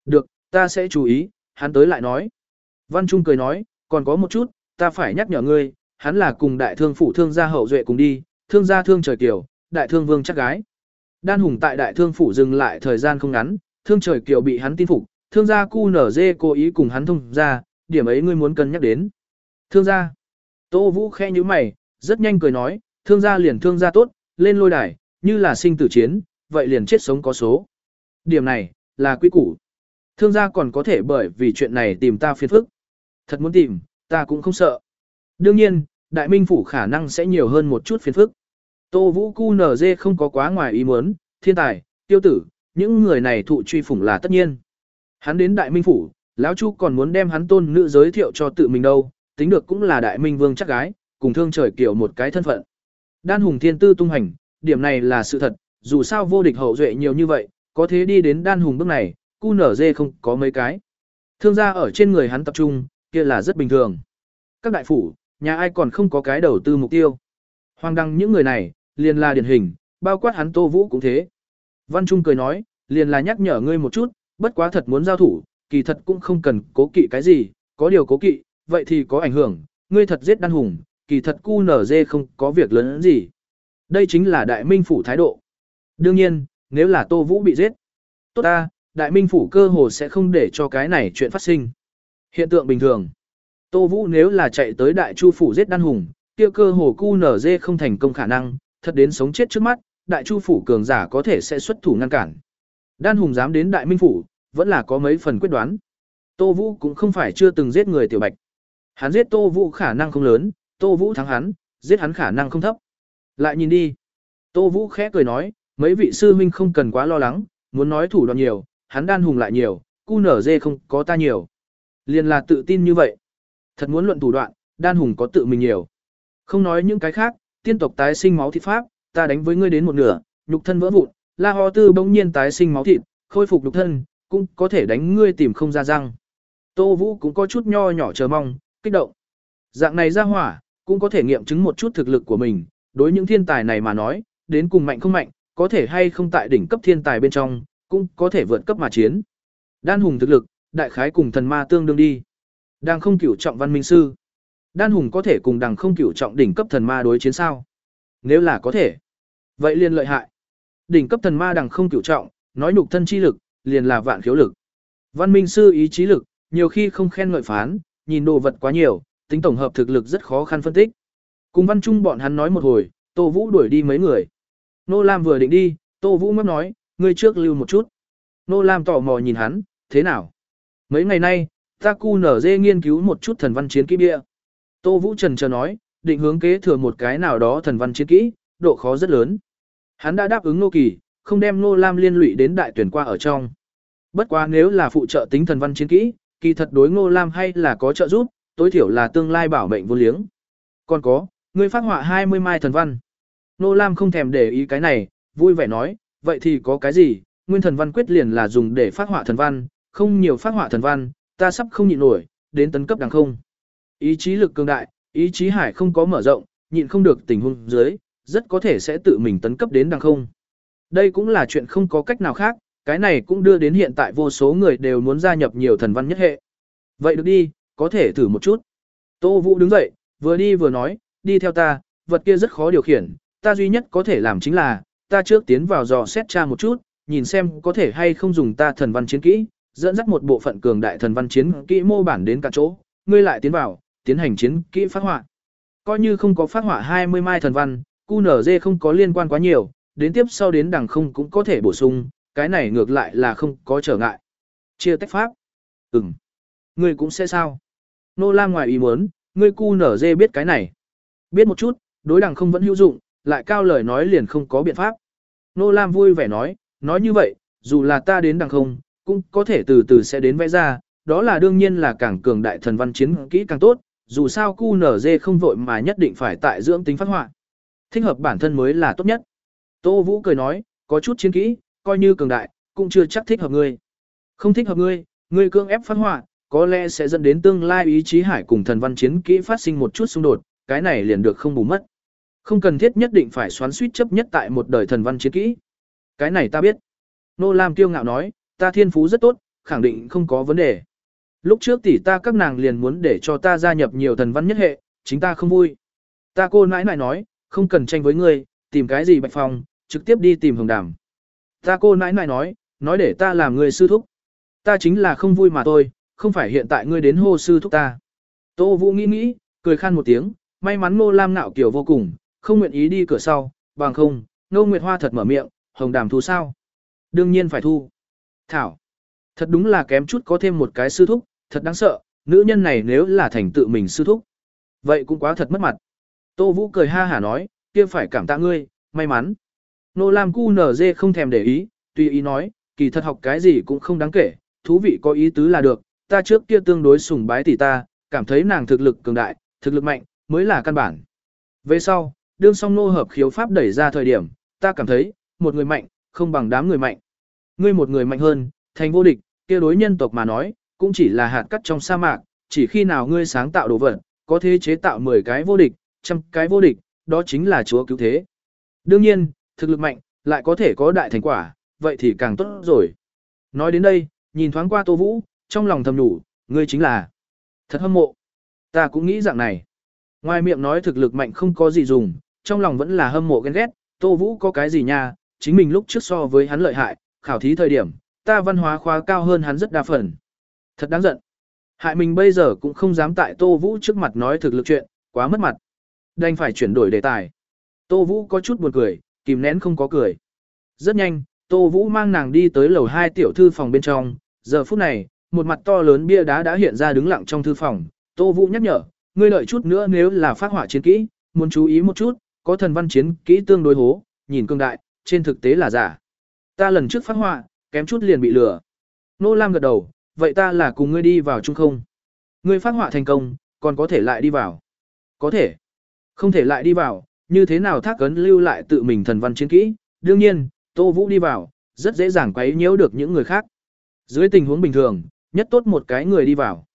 Được, ta sẽ chú ý, hắn tới lại nói. Văn Trung cười nói, còn có một chút, ta phải nhắc nhở ngươi, hắn là cùng đại thương phủ thương gia hậu duệ cùng đi, thương gia thương trời kiều, đại thương vương chắc gái. Đan hùng tại đại thương phủ dừng lại thời gian không ngắn, thương trời kiều bị hắn tin phục, thương gia cu nở dê cố ý cùng hắn thông ra, điểm ấy ngươi muốn cân nhắc đến. Thương gia. Tô Vũ khe như mày, rất nhanh cười nói, thương gia liền thương gia tốt, lên lôi đài, như là sinh tử chiến, vậy liền chết sống có số. Điểm này, là quy củ. Thương gia còn có thể bởi vì chuyện này tìm ta phiền phức. Thật muốn tìm, ta cũng không sợ. Đương nhiên, đại minh phủ khả năng sẽ nhiều hơn một chút phiền phức. Tô Vũ Cu NG không có quá ngoài ý muốn, thiên tài, tiêu tử, những người này thụ truy phủng là tất nhiên. Hắn đến đại minh phủ, lão Chu còn muốn đem hắn tôn nữ giới thiệu cho tự mình đâu, tính được cũng là đại minh vương chắc gái, cùng thương trời kiểu một cái thân phận. Đan hùng thiên tư tung hành, điểm này là sự thật, dù sao vô địch hậu duệ nhiều như vậy, có thế đi đến đan hùng bước này, cu nở dê không có mấy cái. Thương gia ở trên người hắn tập trung, kia là rất bình thường. Các đại phủ, nhà ai còn không có cái đầu tư mục tiêu. Hoàng đăng những người này, liền là điển hình, bao quát hắn Tô Vũ cũng thế. Văn Trung cười nói, liền là nhắc nhở ngươi một chút, bất quá thật muốn giao thủ, kỳ thật cũng không cần cố kỵ cái gì, có điều cố kỵ, vậy thì có ảnh hưởng, ngươi thật giết đan hùng, kỳ thật cu nở dê không có việc lớn gì. Đây chính là đại minh phủ thái độ. Đương nhiên, nếu là Tô Vũ bị giết, tốt ta, đại minh phủ cơ hồ sẽ không để cho cái này chuyện phát sinh. Hiện tượng bình thường. Tô Vũ nếu là chạy tới đại chu phủ giết đan hùng, kia cơ hồ cu nở dê không thành công khả năng, thật đến sống chết trước mắt, đại chu phủ cường giả có thể sẽ xuất thủ ngăn cản. Đan hùng dám đến đại minh phủ, vẫn là có mấy phần quyết đoán. Tô Vũ cũng không phải chưa từng giết người tiểu bạch. Hắn giết Tô Vũ khả năng không lớn, Tô Vũ thắng hắn, giết hắn khả năng không thấp. Lại nhìn đi. Tô Vũ khẽ cười nói, mấy vị sư huynh không cần quá lo lắng, muốn nói thủ đoạn nhiều, hắn đan hùng lại nhiều, cu nở dê không có ta nhiều. Liền là tự tin như vậy. Thật muốn luận thủ đoạn, đan hùng có tự mình nhiều. Không nói những cái khác, tiên tộc tái sinh máu thịt pháp, ta đánh với ngươi đến một nửa, nhục thân vỡ vụn, La Ho Tư bỗng nhiên tái sinh máu thịt, khôi phục nhục thân, cũng có thể đánh ngươi tìm không ra răng. Tô Vũ cũng có chút nho nhỏ chờ mong, kích động. Dạng này ra hỏa, cũng có thể nghiệm chứng một chút thực lực của mình, đối những thiên tài này mà nói, đến cùng mạnh không mạnh, có thể hay không tại đỉnh cấp thiên tài bên trong, cũng có thể vượt cấp mà chiến. Đan hùng thực lực, đại khái cùng thần ma tương đương đi. Đang không cửu trọng văn minh sư. Đan hùng có thể cùng đằng không cửu trọng đỉnh cấp thần ma đối chiến sao? Nếu là có thể, vậy liền lợi hại. Đỉnh cấp thần ma đằng không cửu trọng, nói nhục thân chi lực, liền là vạn khiếu lực. Văn minh sư ý chí lực, nhiều khi không khen ngợi phán, nhìn đồ vật quá nhiều, tính tổng hợp thực lực rất khó khăn phân tích. Cùng văn trung bọn hắn nói một hồi, Tô Vũ đuổi đi mấy người. Nô Lam vừa định đi, Tô Vũ mới nói, ngươi trước lưu một chút. Nô Lam tò mò nhìn hắn, thế nào? Mấy ngày nay, ta cu nở dê nghiên cứu một chút thần văn chiến kỹ bia. Tô Vũ Trần chờ nói, định hướng kế thừa một cái nào đó thần văn chiến kỹ, độ khó rất lớn. Hắn đã đáp ứng Nô Kỳ, không đem Nô Lam liên lụy đến đại tuyển qua ở trong. Bất quá nếu là phụ trợ tính thần văn chiến kỹ, kỳ thật đối Ngô Lam hay là có trợ giúp, tối thiểu là tương lai bảo mệnh vô liếng. Còn có, ngươi phát họa 20 mai thần văn. Nô Lam không thèm để ý cái này, vui vẻ nói, vậy thì có cái gì, nguyên thần văn quyết liền là dùng để phát họa thần văn, không nhiều phát họa thần văn, ta sắp không nhịn nổi, đến tấn cấp đằng không. Ý chí lực cường đại, ý chí hải không có mở rộng, nhịn không được tình huống dưới, rất có thể sẽ tự mình tấn cấp đến đằng không. Đây cũng là chuyện không có cách nào khác, cái này cũng đưa đến hiện tại vô số người đều muốn gia nhập nhiều thần văn nhất hệ. Vậy được đi, có thể thử một chút. Tô Vũ đứng dậy, vừa đi vừa nói, đi theo ta, vật kia rất khó điều khiển, ta duy nhất có thể làm chính là, ta trước tiến vào dò xét tra một chút, nhìn xem có thể hay không dùng ta thần văn chiến kỹ, dẫn dắt một bộ phận cường đại thần văn chiến kỹ mô bản đến cả chỗ, ngươi lại tiến vào, tiến hành chiến kỹ phát họa. Coi như không có phát họa 20 mai thần văn, QNZ không có liên quan quá nhiều, đến tiếp sau đến đằng không cũng có thể bổ sung, cái này ngược lại là không có trở ngại. Chia tách pháp. Ừm. Ngươi cũng sẽ sao? Nô Lam ngoài ý muốn, ngươi Cú Nở Dê biết cái này. Biết một chút, đối đằng không vẫn hữu dụng, lại cao lời nói liền không có biện pháp. Nô Lam vui vẻ nói, nói như vậy, dù là ta đến đằng không, cũng có thể từ từ sẽ đến vẽ ra, đó là đương nhiên là càng cường đại thần văn chiến kỹ càng tốt, dù sao Cú Nở Dê không vội mà nhất định phải tại dưỡng tính phát họa. Thích hợp bản thân mới là tốt nhất. Tô Vũ cười nói, có chút chiến kỹ, coi như cường đại, cũng chưa chắc thích hợp ngươi. Không thích hợp ngươi, ngươi cương ép phát họa, có lẽ sẽ dẫn đến tương lai ý chí hải cùng thần văn chiến kỹ phát sinh một chút xung đột, cái này liền được không bù mất. Không cần thiết nhất định phải xoắn suýt chấp nhất tại một đời thần văn chiến kỹ. Cái này ta biết. Nô Lam kiêu ngạo nói, ta thiên phú rất tốt, khẳng định không có vấn đề. Lúc trước tỷ ta các nàng liền muốn để cho ta gia nhập nhiều thần văn nhất hệ, chính ta không vui. Ta cô nãi nãi nói, không cần tranh với ngươi, tìm cái gì bạch phòng trực tiếp đi tìm hồng đàm. Ta cô nãi nãi nói, nói để ta làm người sư thúc. Ta chính là không vui mà thôi, không phải hiện tại ngươi đến hô sư thúc ta. Tô Vũ nghĩ nghĩ, cười khan một tiếng, may mắn Ngô Lam nạo kiểu vô cùng, không nguyện ý đi cửa sau, bằng không, Ngô Nguyệt Hoa thật mở miệng, hồng đàm thu sao? Đương nhiên phải thu. Thảo. Thật đúng là kém chút có thêm một cái sư thúc, thật đáng sợ, nữ nhân này nếu là thành tự mình sư thúc. Vậy cũng quá thật mất mặt. Tô Vũ cười ha hả nói, kia phải cảm tạ ngươi, may mắn. Nô Lam Cu nở dê không thèm để ý, tùy ý nói, kỳ thật học cái gì cũng không đáng kể, thú vị có ý tứ là được, ta trước kia tương đối sùng bái tỷ ta, cảm thấy nàng thực lực cường đại, thực lực mạnh, mới là căn bản. Về sau, đương song nô hợp khiếu pháp đẩy ra thời điểm, ta cảm thấy, một người mạnh, không bằng đám người mạnh. Ngươi một người mạnh hơn, thành vô địch, kia đối nhân tộc mà nói, cũng chỉ là hạt cát trong sa mạc, chỉ khi nào ngươi sáng tạo đồ vật, có thể chế tạo 10 cái vô địch, trăm cái vô địch, đó chính là chúa cứu thế. Đương nhiên, thực lực mạnh, lại có thể có đại thành quả, vậy thì càng tốt rồi. Nói đến đây, nhìn thoáng qua Tô Vũ, trong lòng thầm nhủ, ngươi chính là thật hâm mộ. Ta cũng nghĩ dạng này. Ngoài miệng nói thực lực mạnh không có gì dùng, trong lòng vẫn là hâm mộ ghen ghét, Tô Vũ có cái gì nha, chính mình lúc trước so với hắn lợi hại, khảo thí thời điểm, ta văn hóa khóa cao hơn hắn rất đa phần. Thật đáng giận. Hại mình bây giờ cũng không dám tại Tô Vũ trước mặt nói thực lực chuyện, quá mất mặt. Đành phải chuyển đổi đề tài. Tô Vũ có chút buồn cười, kìm nén không có cười. Rất nhanh, Tô Vũ mang nàng đi tới lầu 2 tiểu thư phòng bên trong, giờ phút này, một mặt to lớn bia đá đã hiện ra đứng lặng trong thư phòng. Tô Vũ nhắc nhở, ngươi lợi chút nữa nếu là phát hỏa chiến kỹ, muốn chú ý một chút, có thần văn chiến kỹ tương đối hố, nhìn cương đại, trên thực tế là giả. Ta lần trước phát hỏa, kém chút liền bị lừa. Nô Lam gật đầu, vậy ta là cùng ngươi đi vào chung không? Ngươi phát hỏa thành công, còn có thể lại đi vào. Có thể. Không thể lại đi vào, như thế nào thác cấn lưu lại tự mình thần văn chiến kỹ. Đương nhiên, Tô Vũ đi vào, rất dễ dàng quấy nhiễu được những người khác. Dưới tình huống bình thường, nhất tốt một cái người đi vào.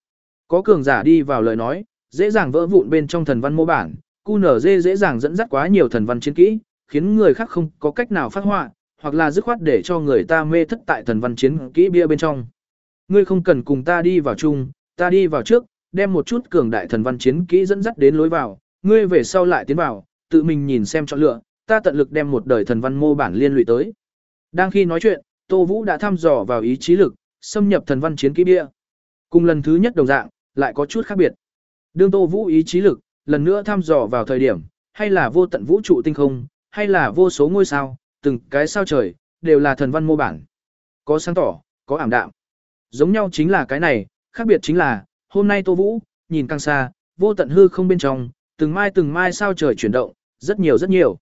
Có cường giả đi vào lời nói, dễ dàng vỡ vụn bên trong thần văn mô bản, QNZ dễ dàng dẫn dắt quá nhiều thần văn chiến kỹ, khiến người khác không có cách nào phát họa, hoặc là dứt khoát để cho người ta mê thất tại thần văn chiến kỹ bia bên trong. Ngươi không cần cùng ta đi vào chung, ta đi vào trước, đem một chút cường đại thần văn chiến kỹ dẫn dắt đến lối vào, ngươi về sau lại tiến vào, tự mình nhìn xem chọn lựa, ta tận lực đem một đời thần văn mô bản liên lụy tới. Đang khi nói chuyện, Tô Vũ đã thăm dò vào ý chí lực, xâm nhập thần văn chiến kỹ bia. Cùng lần thứ nhất đồng dạng, lại có chút khác biệt. Đương Tô Vũ ý chí lực, lần nữa thăm dò vào thời điểm, hay là vô tận vũ trụ tinh không, hay là vô số ngôi sao, từng cái sao trời, đều là thần văn mô bản. Có sáng tỏ, có ảm đạm. Giống nhau chính là cái này, khác biệt chính là, hôm nay Tô Vũ, nhìn càng xa, vô tận hư không bên trong, từng mai từng mai sao trời chuyển động, rất nhiều rất nhiều.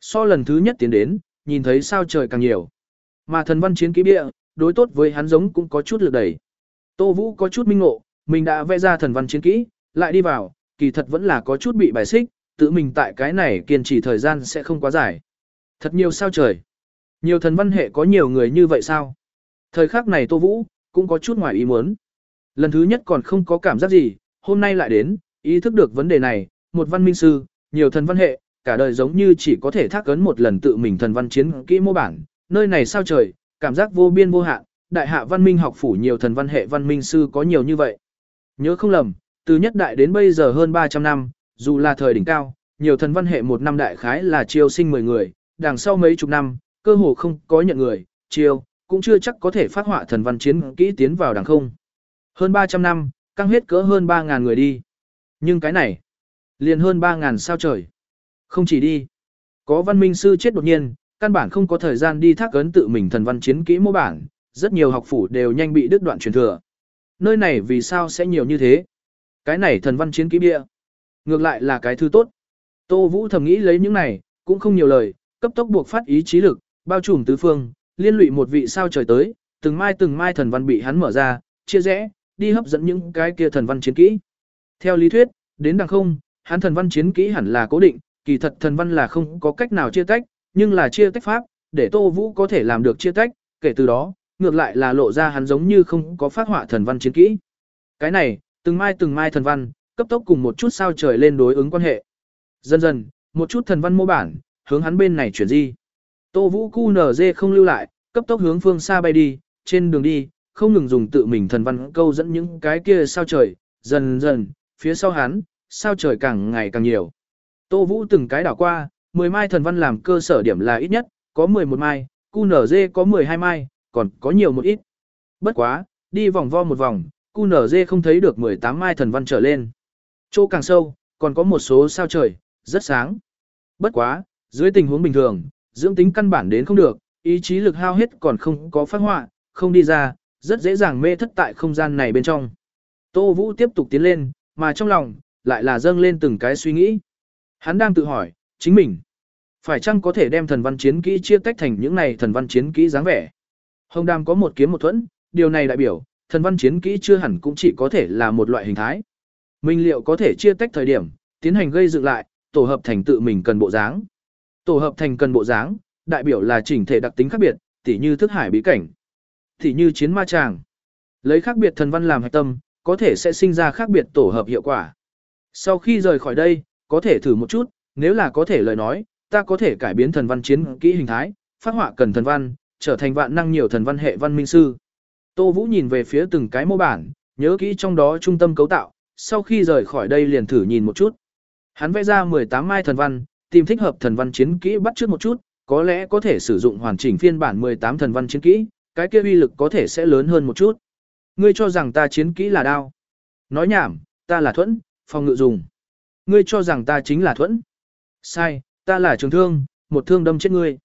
So lần thứ nhất tiến đến, nhìn thấy sao trời càng nhiều. Mà thần văn chiến kỹ bia, đối tốt với hắn giống cũng có chút lực đẩy. Tô Vũ có chút minh ngộ, mình đã vẽ ra thần văn chiến kỹ, lại đi vào, kỳ thật vẫn là có chút bị bài xích, tự mình tại cái này kiên trì thời gian sẽ không quá dài. Thật nhiều sao trời. Nhiều thần văn hệ có nhiều người như vậy sao? Thời khắc này Tô Vũ, cũng có chút ngoài ý muốn. Lần thứ nhất còn không có cảm giác gì, hôm nay lại đến, ý thức được vấn đề này, một văn minh sư, nhiều thần văn hệ, cả đời giống như chỉ có thể thác ấn một lần tự mình thần văn chiến kỹ mô bản, nơi này sao trời, cảm giác vô biên vô hạn, đại hạ văn minh học phủ nhiều thần văn hệ văn minh sư có nhiều như vậy. Nhớ không lầm, từ nhất đại đến bây giờ hơn 300 năm, dù là thời đỉnh cao, nhiều thần văn hệ một năm đại khái là chiêu sinh 10 người, đằng sau mấy chục năm, cơ hồ không có nhận người, chiêu, cũng chưa chắc có thể phát họa thần văn chiến kỹ tiến vào đằng không. Hơn 300 năm, căng hết cỡ hơn 3.000 người đi. Nhưng cái này, liền hơn 3.000 sao trời. Không chỉ đi. Có văn minh sư chết đột nhiên, căn bản không có thời gian đi thác ấn tự mình thần văn chiến kỹ mô bản, rất nhiều học phủ đều nhanh bị đứt đoạn truyền thừa. Nơi này vì sao sẽ nhiều như thế? Cái này thần văn chiến kỹ bia. Ngược lại là cái thứ tốt. Tô Vũ thầm nghĩ lấy những này, cũng không nhiều lời, cấp tốc buộc phát ý chí lực, bao trùm tứ phương, liên lụy một vị sao trời tới, từng mai từng mai thần văn bị hắn mở ra, chia rẽ, đi hấp dẫn những cái kia thần văn chiến kỹ. Theo lý thuyết, đến đằng không, hắn thần văn chiến kỹ hẳn là cố định, kỳ thật thần văn là không có cách nào chia tách, nhưng là chia tách pháp, để Tô Vũ có thể làm được chia tách, kể từ đó, ngược lại là lộ ra hắn giống như không có phát họa thần văn chiến kỹ. Cái này, từng mai từng mai thần văn, cấp tốc cùng một chút sao trời lên đối ứng quan hệ. Dần dần, một chút thần văn mô bản, hướng hắn bên này chuyển di. Tô Vũ cu nở dê không lưu lại, cấp tốc hướng phương xa bay đi, trên đường đi, không ngừng dùng tự mình thần văn câu dẫn những cái kia sao trời, dần dần, phía sau hắn, sao trời càng ngày càng nhiều. Tô Vũ từng cái đảo qua, 10 mai thần văn làm cơ sở điểm là ít nhất, có 11 mai, QNZ có 12 mai, còn có nhiều một ít. Bất quá, đi vòng vo một vòng, QNZ không thấy được 18 mai thần văn trở lên. Chỗ càng sâu, còn có một số sao trời, rất sáng. Bất quá, dưới tình huống bình thường, dưỡng tính căn bản đến không được, ý chí lực hao hết còn không có phát họa, không đi ra, rất dễ dàng mê thất tại không gian này bên trong. Tô Vũ tiếp tục tiến lên, mà trong lòng, lại là dâng lên từng cái suy nghĩ. Hắn đang tự hỏi, chính mình, phải chăng có thể đem thần văn chiến kỹ chia tách thành những này thần văn chiến kỹ dáng vẻ. Hồng Đàm có một kiếm một thuẫn, điều này đại biểu, thần văn chiến kỹ chưa hẳn cũng chỉ có thể là một loại hình thái. Mình liệu có thể chia tách thời điểm, tiến hành gây dựng lại, tổ hợp thành tự mình cần bộ dáng. Tổ hợp thành cần bộ dáng, đại biểu là chỉnh thể đặc tính khác biệt, tỉ như thức hải bí cảnh, tỉ như chiến ma tràng. Lấy khác biệt thần văn làm hạch tâm, có thể sẽ sinh ra khác biệt tổ hợp hiệu quả. Sau khi rời khỏi đây, có thể thử một chút, nếu là có thể lời nói, ta có thể cải biến thần văn chiến kỹ hình thái, phát họa cần thần văn, trở thành vạn năng nhiều thần văn hệ văn minh sư. Tô Vũ nhìn về phía từng cái mô bản, nhớ kỹ trong đó trung tâm cấu tạo, sau khi rời khỏi đây liền thử nhìn một chút. Hắn vẽ ra 18 mai thần văn, tìm thích hợp thần văn chiến kỹ bắt trước một chút, có lẽ có thể sử dụng hoàn chỉnh phiên bản 18 thần văn chiến kỹ, cái kia uy lực có thể sẽ lớn hơn một chút. Ngươi cho rằng ta chiến kỹ là đao. Nói nhảm, ta là thuẫn, phòng ngự dùng. Ngươi cho rằng ta chính là thuẫn. Sai, ta là trường thương, một thương đâm chết ngươi.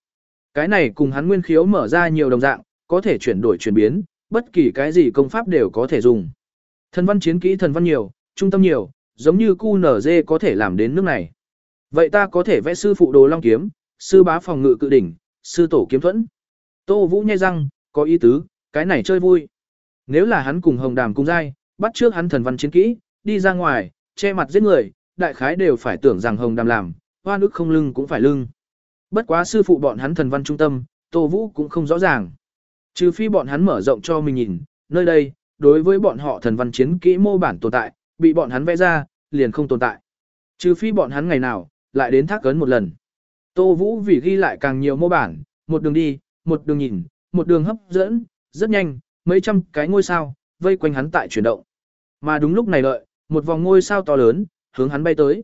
Cái này cùng hắn nguyên khiếu mở ra nhiều đồng dạng, có thể chuyển đổi chuyển biến, bất kỳ cái gì công pháp đều có thể dùng. Thần văn chiến kỹ thần văn nhiều, trung tâm nhiều, giống như cu nở dê có thể làm đến nước này. Vậy ta có thể vẽ sư phụ đồ long kiếm, sư bá phòng ngự cự đỉnh, sư tổ kiếm thuẫn. Tô Vũ nhai răng, có ý tứ, cái này chơi vui. Nếu là hắn cùng Hồng Đàm cùng giai, bắt trước hắn thần văn chiến kỹ, đi ra ngoài, che mặt giết người, đại khái đều phải tưởng rằng Hồng Đàm làm, hoa nước không lưng cũng phải lưng. Bất quá sư phụ bọn hắn thần văn trung tâm, Tô Vũ cũng không rõ ràng. Trừ phi bọn hắn mở rộng cho mình nhìn, nơi đây, đối với bọn họ thần văn chiến kỹ mô bản tồn tại, bị bọn hắn vẽ ra, liền không tồn tại. Trừ phi bọn hắn ngày nào, lại đến thác cấn một lần. Tô Vũ vì ghi lại càng nhiều mô bản, một đường đi, một đường nhìn, một đường hấp dẫn, rất nhanh, mấy trăm cái ngôi sao, vây quanh hắn tại chuyển động. Mà đúng lúc này lợi, một vòng ngôi sao to lớn, hướng hắn bay tới.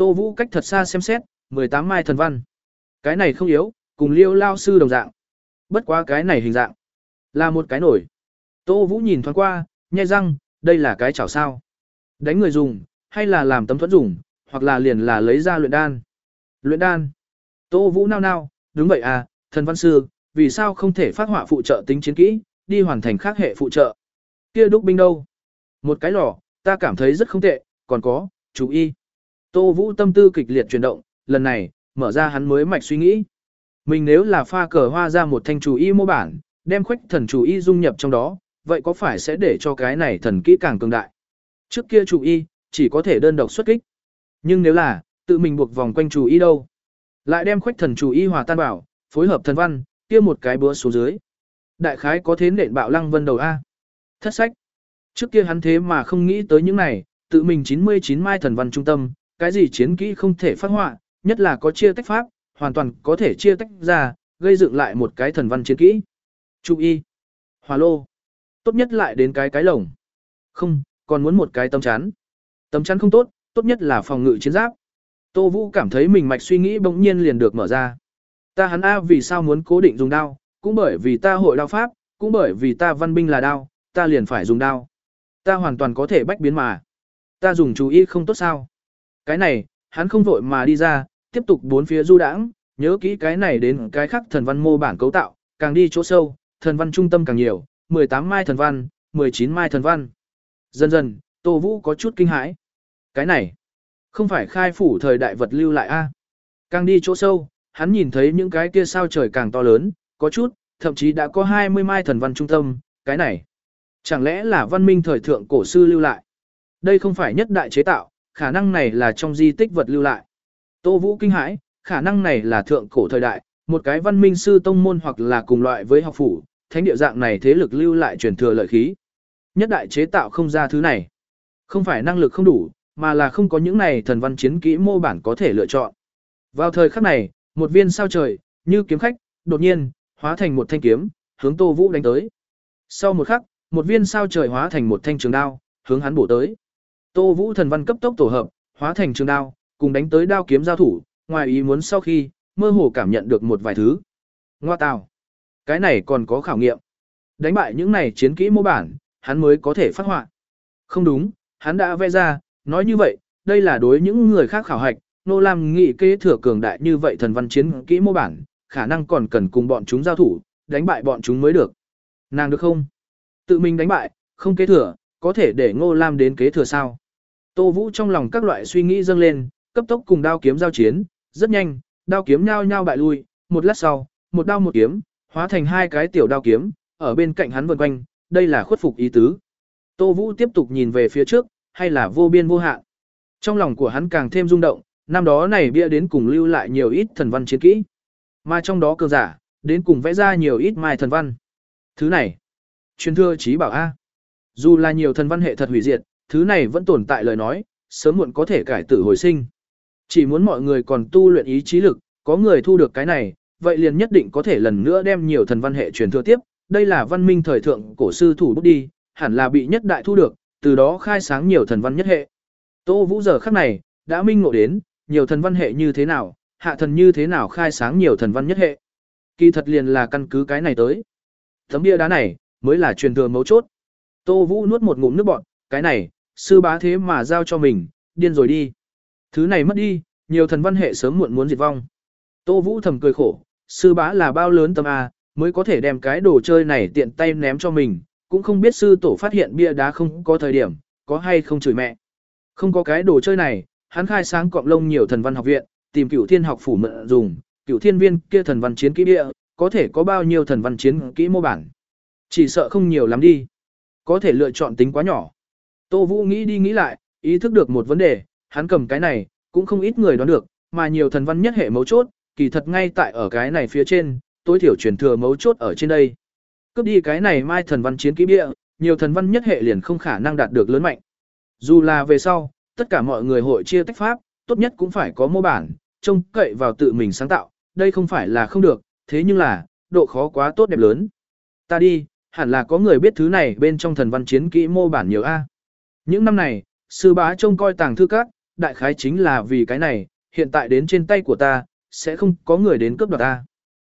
Tô Vũ cách thật xa xem xét, 18 mai thần văn. Cái này không yếu, cùng liêu lao sư đồng dạng. Bất quá cái này hình dạng, là một cái nổi. Tô Vũ nhìn thoáng qua, nhai răng, đây là cái chảo sao. Đánh người dùng, hay là làm tấm thuẫn dùng, hoặc là liền là lấy ra luyện đan. Luyện đan. Tô Vũ nao nao, đúng vậy à, thần văn sư, vì sao không thể phát họa phụ trợ tính chiến kỹ, đi hoàn thành khác hệ phụ trợ. Kia đúc binh đâu? Một cái lò, ta cảm thấy rất không tệ, còn có, chú y. Tô Vũ tâm tư kịch liệt chuyển động, lần này, mở ra hắn mới mạch suy nghĩ. Mình nếu là pha cờ hoa ra một thanh chủ y mô bản, đem khuếch thần chủ y dung nhập trong đó, vậy có phải sẽ để cho cái này thần kỹ càng cường đại? Trước kia chủ y, chỉ có thể đơn độc xuất kích. Nhưng nếu là, tự mình buộc vòng quanh chủ y đâu? Lại đem khuếch thần chủ y hòa tan bảo, phối hợp thần văn, kia một cái bữa xuống dưới. Đại khái có thế nện bạo lăng vân đầu A. Thất sách. Trước kia hắn thế mà không nghĩ tới những này, tự mình 99 mai thần văn trung tâm, cái gì chiến kỹ không thể phát họa, nhất là có chia tách pháp, hoàn toàn có thể chia tách ra, gây dựng lại một cái thần văn chiến kỹ. Chú y, hỏa lô, tốt nhất lại đến cái cái lồng. Không, còn muốn một cái tấm chắn. Tấm chắn không tốt, tốt nhất là phòng ngự chiến giáp. Tô Vũ cảm thấy mình mạch suy nghĩ bỗng nhiên liền được mở ra. Ta hắn A vì sao muốn cố định dùng đao, cũng bởi vì ta hội đao pháp, cũng bởi vì ta văn binh là đao, ta liền phải dùng đao. Ta hoàn toàn có thể bách biến mà. Ta dùng chú ý không tốt sao. Cái này, hắn không vội mà đi ra, tiếp tục bốn phía du đãng, nhớ kỹ cái này đến cái khác thần văn mô bản cấu tạo, càng đi chỗ sâu, thần văn trung tâm càng nhiều, 18 mai thần văn, 19 mai thần văn. Dần dần, Tô Vũ có chút kinh hãi. Cái này, không phải khai phủ thời đại vật lưu lại a Càng đi chỗ sâu, hắn nhìn thấy những cái kia sao trời càng to lớn, có chút, thậm chí đã có 20 mai thần văn trung tâm, cái này. Chẳng lẽ là văn minh thời thượng cổ sư lưu lại? Đây không phải nhất đại chế tạo, khả năng này là trong di tích vật lưu lại. Tô Vũ kinh hãi, khả năng này là thượng cổ thời đại, một cái văn minh sư tông môn hoặc là cùng loại với học phủ, thánh địa dạng này thế lực lưu lại truyền thừa lợi khí. Nhất đại chế tạo không ra thứ này. Không phải năng lực không đủ, mà là không có những này thần văn chiến kỹ mô bản có thể lựa chọn. Vào thời khắc này, một viên sao trời, như kiếm khách, đột nhiên, hóa thành một thanh kiếm, hướng Tô Vũ đánh tới. Sau một khắc, một viên sao trời hóa thành một thanh trường đao, hướng hắn bổ tới. Tô Vũ thần văn cấp tốc tổ hợp, hóa thành trường đao, cùng đánh tới đao kiếm giao thủ, ngoài ý muốn sau khi, mơ hồ cảm nhận được một vài thứ. Ngoa tào. Cái này còn có khảo nghiệm. Đánh bại những này chiến kỹ mô bản, hắn mới có thể phát họa. Không đúng, hắn đã vẽ ra, nói như vậy, đây là đối những người khác khảo hạch, Nô Lam nghị kế thừa cường đại như vậy thần văn chiến kỹ mô bản, khả năng còn cần cùng bọn chúng giao thủ, đánh bại bọn chúng mới được. Nàng được không? Tự mình đánh bại, không kế thừa, có thể để Ngô Lam đến kế thừa sao? Tô Vũ trong lòng các loại suy nghĩ dâng lên, cấp tốc cùng đao kiếm giao chiến, rất nhanh, đao kiếm nhao nhao bại lui, một lát sau, một đao một kiếm, hóa thành hai cái tiểu đao kiếm, ở bên cạnh hắn vần quanh, đây là khuất phục ý tứ. Tô Vũ tiếp tục nhìn về phía trước, hay là vô biên vô hạn. Trong lòng của hắn càng thêm rung động, năm đó này bia đến cùng lưu lại nhiều ít thần văn chiến kỹ. Mà trong đó cường giả, đến cùng vẽ ra nhiều ít mai thần văn. Thứ này, truyền thưa trí bảo A. Dù là nhiều thần văn hệ thật hủy diệt, thứ này vẫn tồn tại lời nói, sớm muộn có thể cải tử hồi sinh. Chỉ muốn mọi người còn tu luyện ý chí lực, có người thu được cái này, vậy liền nhất định có thể lần nữa đem nhiều thần văn hệ truyền thừa tiếp. Đây là văn minh thời thượng cổ sư thủ bút đi, hẳn là bị nhất đại thu được, từ đó khai sáng nhiều thần văn nhất hệ. Tô Vũ giờ khắc này, đã minh ngộ đến, nhiều thần văn hệ như thế nào, hạ thần như thế nào khai sáng nhiều thần văn nhất hệ. Kỳ thật liền là căn cứ cái này tới. Tấm bia đá này, mới là truyền thừa mấu chốt. Tô Vũ nuốt một ngụm nước bọt, cái này, sư bá thế mà giao cho mình, điên rồi đi. Thứ này mất đi, nhiều thần văn hệ sớm muộn muốn diệt vong. Tô Vũ thầm cười khổ, sư bá là bao lớn tâm A, mới có thể đem cái đồ chơi này tiện tay ném cho mình, cũng không biết sư tổ phát hiện bia đá không có thời điểm, có hay không chửi mẹ. Không có cái đồ chơi này, hắn khai sáng cọng lông nhiều thần văn học viện, tìm cửu thiên học phủ mượn dùng, cửu thiên viên kia thần văn chiến kỹ bia, có thể có bao nhiêu thần văn chiến kỹ mô bản. Chỉ sợ không nhiều lắm đi. Có thể lựa chọn tính quá nhỏ. Tô Vũ nghĩ đi nghĩ lại, ý thức được một vấn đề, hắn cầm cái này, cũng không ít người đoán được, mà nhiều thần văn nhất hệ mấu chốt, kỳ thật ngay tại ở cái này phía trên, tối thiểu truyền thừa mấu chốt ở trên đây. Cướp đi cái này mai thần văn chiến kỹ bia, nhiều thần văn nhất hệ liền không khả năng đạt được lớn mạnh. Dù là về sau, tất cả mọi người hội chia tách pháp, tốt nhất cũng phải có mô bản, trông cậy vào tự mình sáng tạo, đây không phải là không được, thế nhưng là, độ khó quá tốt đẹp lớn. Ta đi, hẳn là có người biết thứ này bên trong thần văn chiến kỹ mô bản nhiều A. Những năm này, sư bá trông coi tàng thư các, đại khái chính là vì cái này, hiện tại đến trên tay của ta, sẽ không có người đến cướp đoạt ta.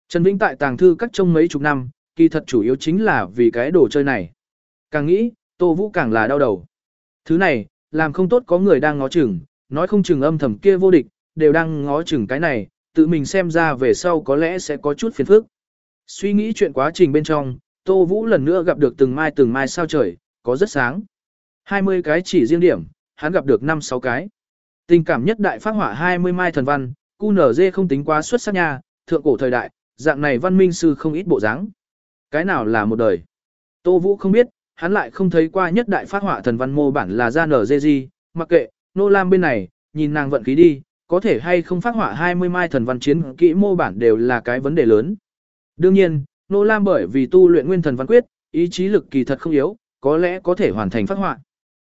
Trần Vĩnh tại tàng thư các trông mấy chục năm, kỳ thật chủ yếu chính là vì cái đồ chơi này. Càng nghĩ, Tô Vũ càng là đau đầu. Thứ này, làm không tốt có người đang ngó chừng, nói không chừng âm thầm kia vô địch, đều đang ngó chừng cái này, tự mình xem ra về sau có lẽ sẽ có chút phiền phức. Suy nghĩ chuyện quá trình bên trong, Tô Vũ lần nữa gặp được từng mai từng mai sao trời, có rất sáng. 20 cái chỉ riêng điểm, hắn gặp được 5-6 cái. Tình cảm nhất đại phát hỏa 20 mai thần văn, QNZ không tính quá xuất sắc nha, thượng cổ thời đại, dạng này văn minh sư không ít bộ dáng. Cái nào là một đời? Tô Vũ không biết, hắn lại không thấy qua nhất đại phát hỏa thần văn mô bản là ra nở dê gì, mặc kệ, nô lam bên này, nhìn nàng vận khí đi, có thể hay không phát hỏa 20 mai thần văn chiến kỹ mô bản đều là cái vấn đề lớn. Đương nhiên, nô lam bởi vì tu luyện nguyên thần văn quyết, ý chí lực kỳ thật không yếu, có lẽ có thể hoàn thành phát hỏa.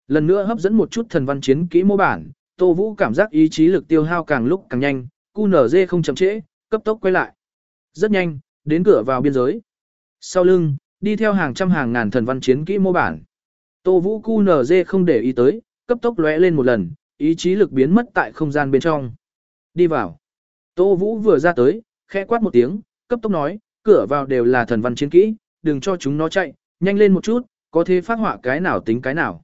Lần nữa hấp dẫn một chút thần văn chiến kỹ mô bản, Tô Vũ cảm giác ý chí lực tiêu hao càng lúc càng nhanh, QNZ không chậm trễ, cấp tốc quay lại. Rất nhanh, đến cửa vào biên giới. Sau lưng, đi theo hàng trăm hàng ngàn thần văn chiến kỹ mô bản. Tô Vũ QNZ không để ý tới, cấp tốc lóe lên một lần, ý chí lực biến mất tại không gian bên trong. Đi vào. Tô Vũ vừa ra tới, khẽ quát một tiếng, cấp tốc nói, cửa vào đều là thần văn chiến kỹ, đừng cho chúng nó chạy, nhanh lên một chút, có thể phát họa cái nào tính cái nào.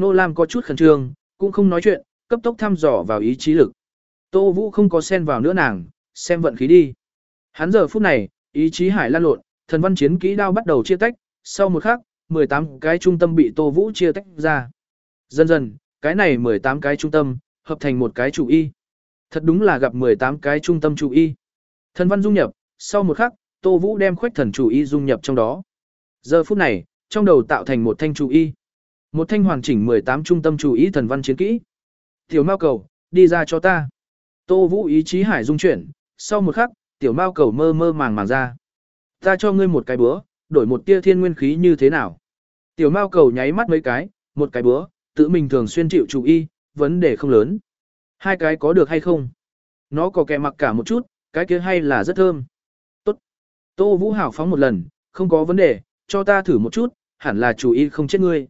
Nô Lam có chút khẩn trương, cũng không nói chuyện, cấp tốc thăm dò vào ý chí lực. Tô Vũ không có xen vào nữa nàng, xem vận khí đi. Hắn giờ phút này, ý chí hải lan lộn, thần văn chiến kỹ đao bắt đầu chia tách, sau một khắc, 18 cái trung tâm bị Tô Vũ chia tách ra. Dần dần, cái này 18 cái trung tâm, hợp thành một cái chủ y. Thật đúng là gặp 18 cái trung tâm chủ y. Thần văn dung nhập, sau một khắc, Tô Vũ đem khuếch thần chủ y dung nhập trong đó. Giờ phút này, trong đầu tạo thành một thanh chủ y. Một thanh hoàn chỉnh 18 trung tâm chủ y thần văn chiến kỹ. Tiểu Mao cầu, đi ra cho ta. Tô Vũ ý chí hải dung chuyển, sau một khắc, tiểu Mao cầu mơ mơ màng màng ra. Ta cho ngươi một cái búa, đổi một tia thiên nguyên khí như thế nào? Tiểu Mao cầu nháy mắt mấy cái, một cái búa, tự mình thường xuyên chịu chủ y, vấn đề không lớn. Hai cái có được hay không? Nó có kẻ mặc cả một chút, cái kia hay là rất thơm. Tốt. Tô Vũ hảo phóng một lần, không có vấn đề, cho ta thử một chút, hẳn là chủ y không chết ngươi.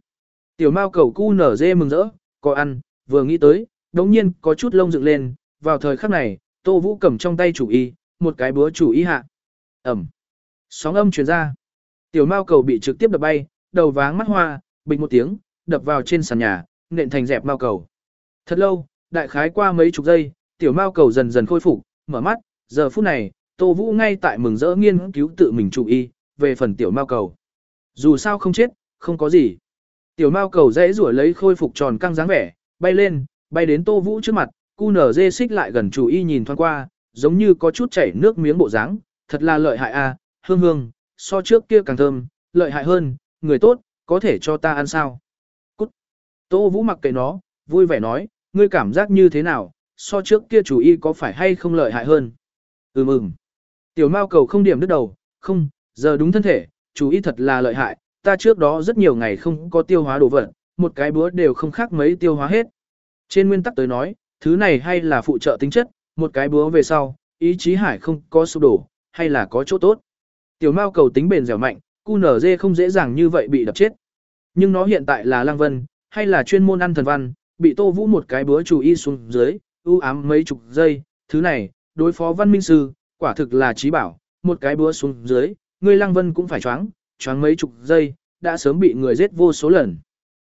Tiểu Mao cầu cu nở dê mừng rỡ, có ăn, vừa nghĩ tới, đống nhiên có chút lông dựng lên, vào thời khắc này, Tô Vũ cầm trong tay chủ y, một cái búa chủ y hạ. Ẩm. Sóng âm truyền ra. Tiểu Mao cầu bị trực tiếp đập bay, đầu váng mắt hoa, bịch một tiếng, đập vào trên sàn nhà, nện thành dẹp Mao cầu. Thật lâu, đại khái qua mấy chục giây, tiểu Mao cầu dần dần khôi phục, mở mắt, giờ phút này, Tô Vũ ngay tại mừng rỡ nghiên cứu tự mình chủ y, về phần tiểu Mao cầu. Dù sao không chết, không có gì. Tiểu Mao cầu dễ rủa lấy khôi phục tròn căng dáng vẻ, bay lên, bay đến Tô Vũ trước mặt, cu nở dê xích lại gần chủ y nhìn thoáng qua, giống như có chút chảy nước miếng bộ dáng, thật là lợi hại a, à, hương hương, so trước kia càng thơm, lợi hại hơn, người tốt, có thể cho ta ăn sao? Cút. Tô Vũ mặc kệ nó, vui vẻ nói, ngươi cảm giác như thế nào, so trước kia chủ y có phải hay không lợi hại hơn? Ừm ừm. Tiểu Mao cầu không điểm đứt đầu, không, giờ đúng thân thể, chủ y thật là lợi hại, ta trước đó rất nhiều ngày không có tiêu hóa đồ vật, một cái búa đều không khác mấy tiêu hóa hết. Trên nguyên tắc tới nói, thứ này hay là phụ trợ tính chất, một cái búa về sau, ý chí hải không có sụp đổ, hay là có chỗ tốt. Tiểu Mao cầu tính bền dẻo mạnh, QNZ không dễ dàng như vậy bị đập chết. Nhưng nó hiện tại là Lang Vân, hay là chuyên môn ăn thần văn, bị Tô Vũ một cái búa chủ y xuống dưới, ưu ám mấy chục giây, thứ này, đối phó văn minh sư, quả thực là trí bảo, một cái búa xuống dưới, người Lang Vân cũng phải choáng, choáng mấy chục giây, đã sớm bị người giết vô số lần.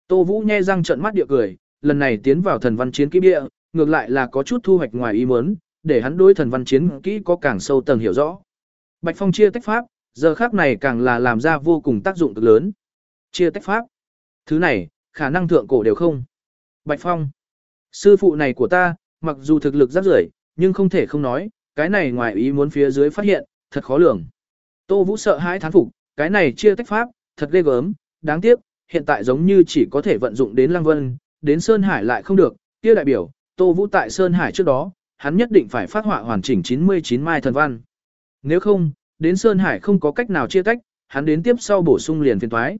Tô Vũ nhe răng trợn mắt địa cười, lần này tiến vào thần văn chiến kỹ địa, ngược lại là có chút thu hoạch ngoài ý muốn, để hắn đối thần văn chiến kỹ có càng sâu tầng hiểu rõ. Bạch Phong chia tách pháp, giờ khác này càng là làm ra vô cùng tác dụng cực lớn. Chia tách pháp. Thứ này, khả năng thượng cổ đều không. Bạch Phong. Sư phụ này của ta, mặc dù thực lực rất rưởi, nhưng không thể không nói, cái này ngoài ý muốn phía dưới phát hiện, thật khó lường. Tô Vũ sợ hãi thán phục, cái này chia tách pháp, thật ghê gớm, đáng tiếc, hiện tại giống như chỉ có thể vận dụng đến Lăng Vân, đến Sơn Hải lại không được, kia đại biểu, Tô Vũ tại Sơn Hải trước đó, hắn nhất định phải phát họa hoàn chỉnh 99 mai thần văn. Nếu không, đến Sơn Hải không có cách nào chia tách, hắn đến tiếp sau bổ sung liền phiền toái.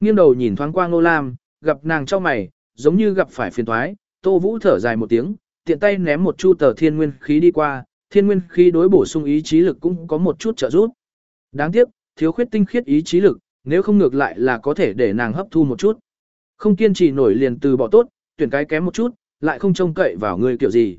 Nghiêng đầu nhìn thoáng qua Ngô Lam, gặp nàng trong mày, giống như gặp phải phiền toái, Tô Vũ thở dài một tiếng, tiện tay ném một chu tờ thiên nguyên khí đi qua, thiên nguyên khí đối bổ sung ý chí lực cũng có một chút trợ giúp. Đáng tiếc, thiếu khuyết tinh khiết ý chí lực, nếu không ngược lại là có thể để nàng hấp thu một chút. Không kiên trì nổi liền từ bỏ tốt, tuyển cái kém một chút, lại không trông cậy vào người kiểu gì.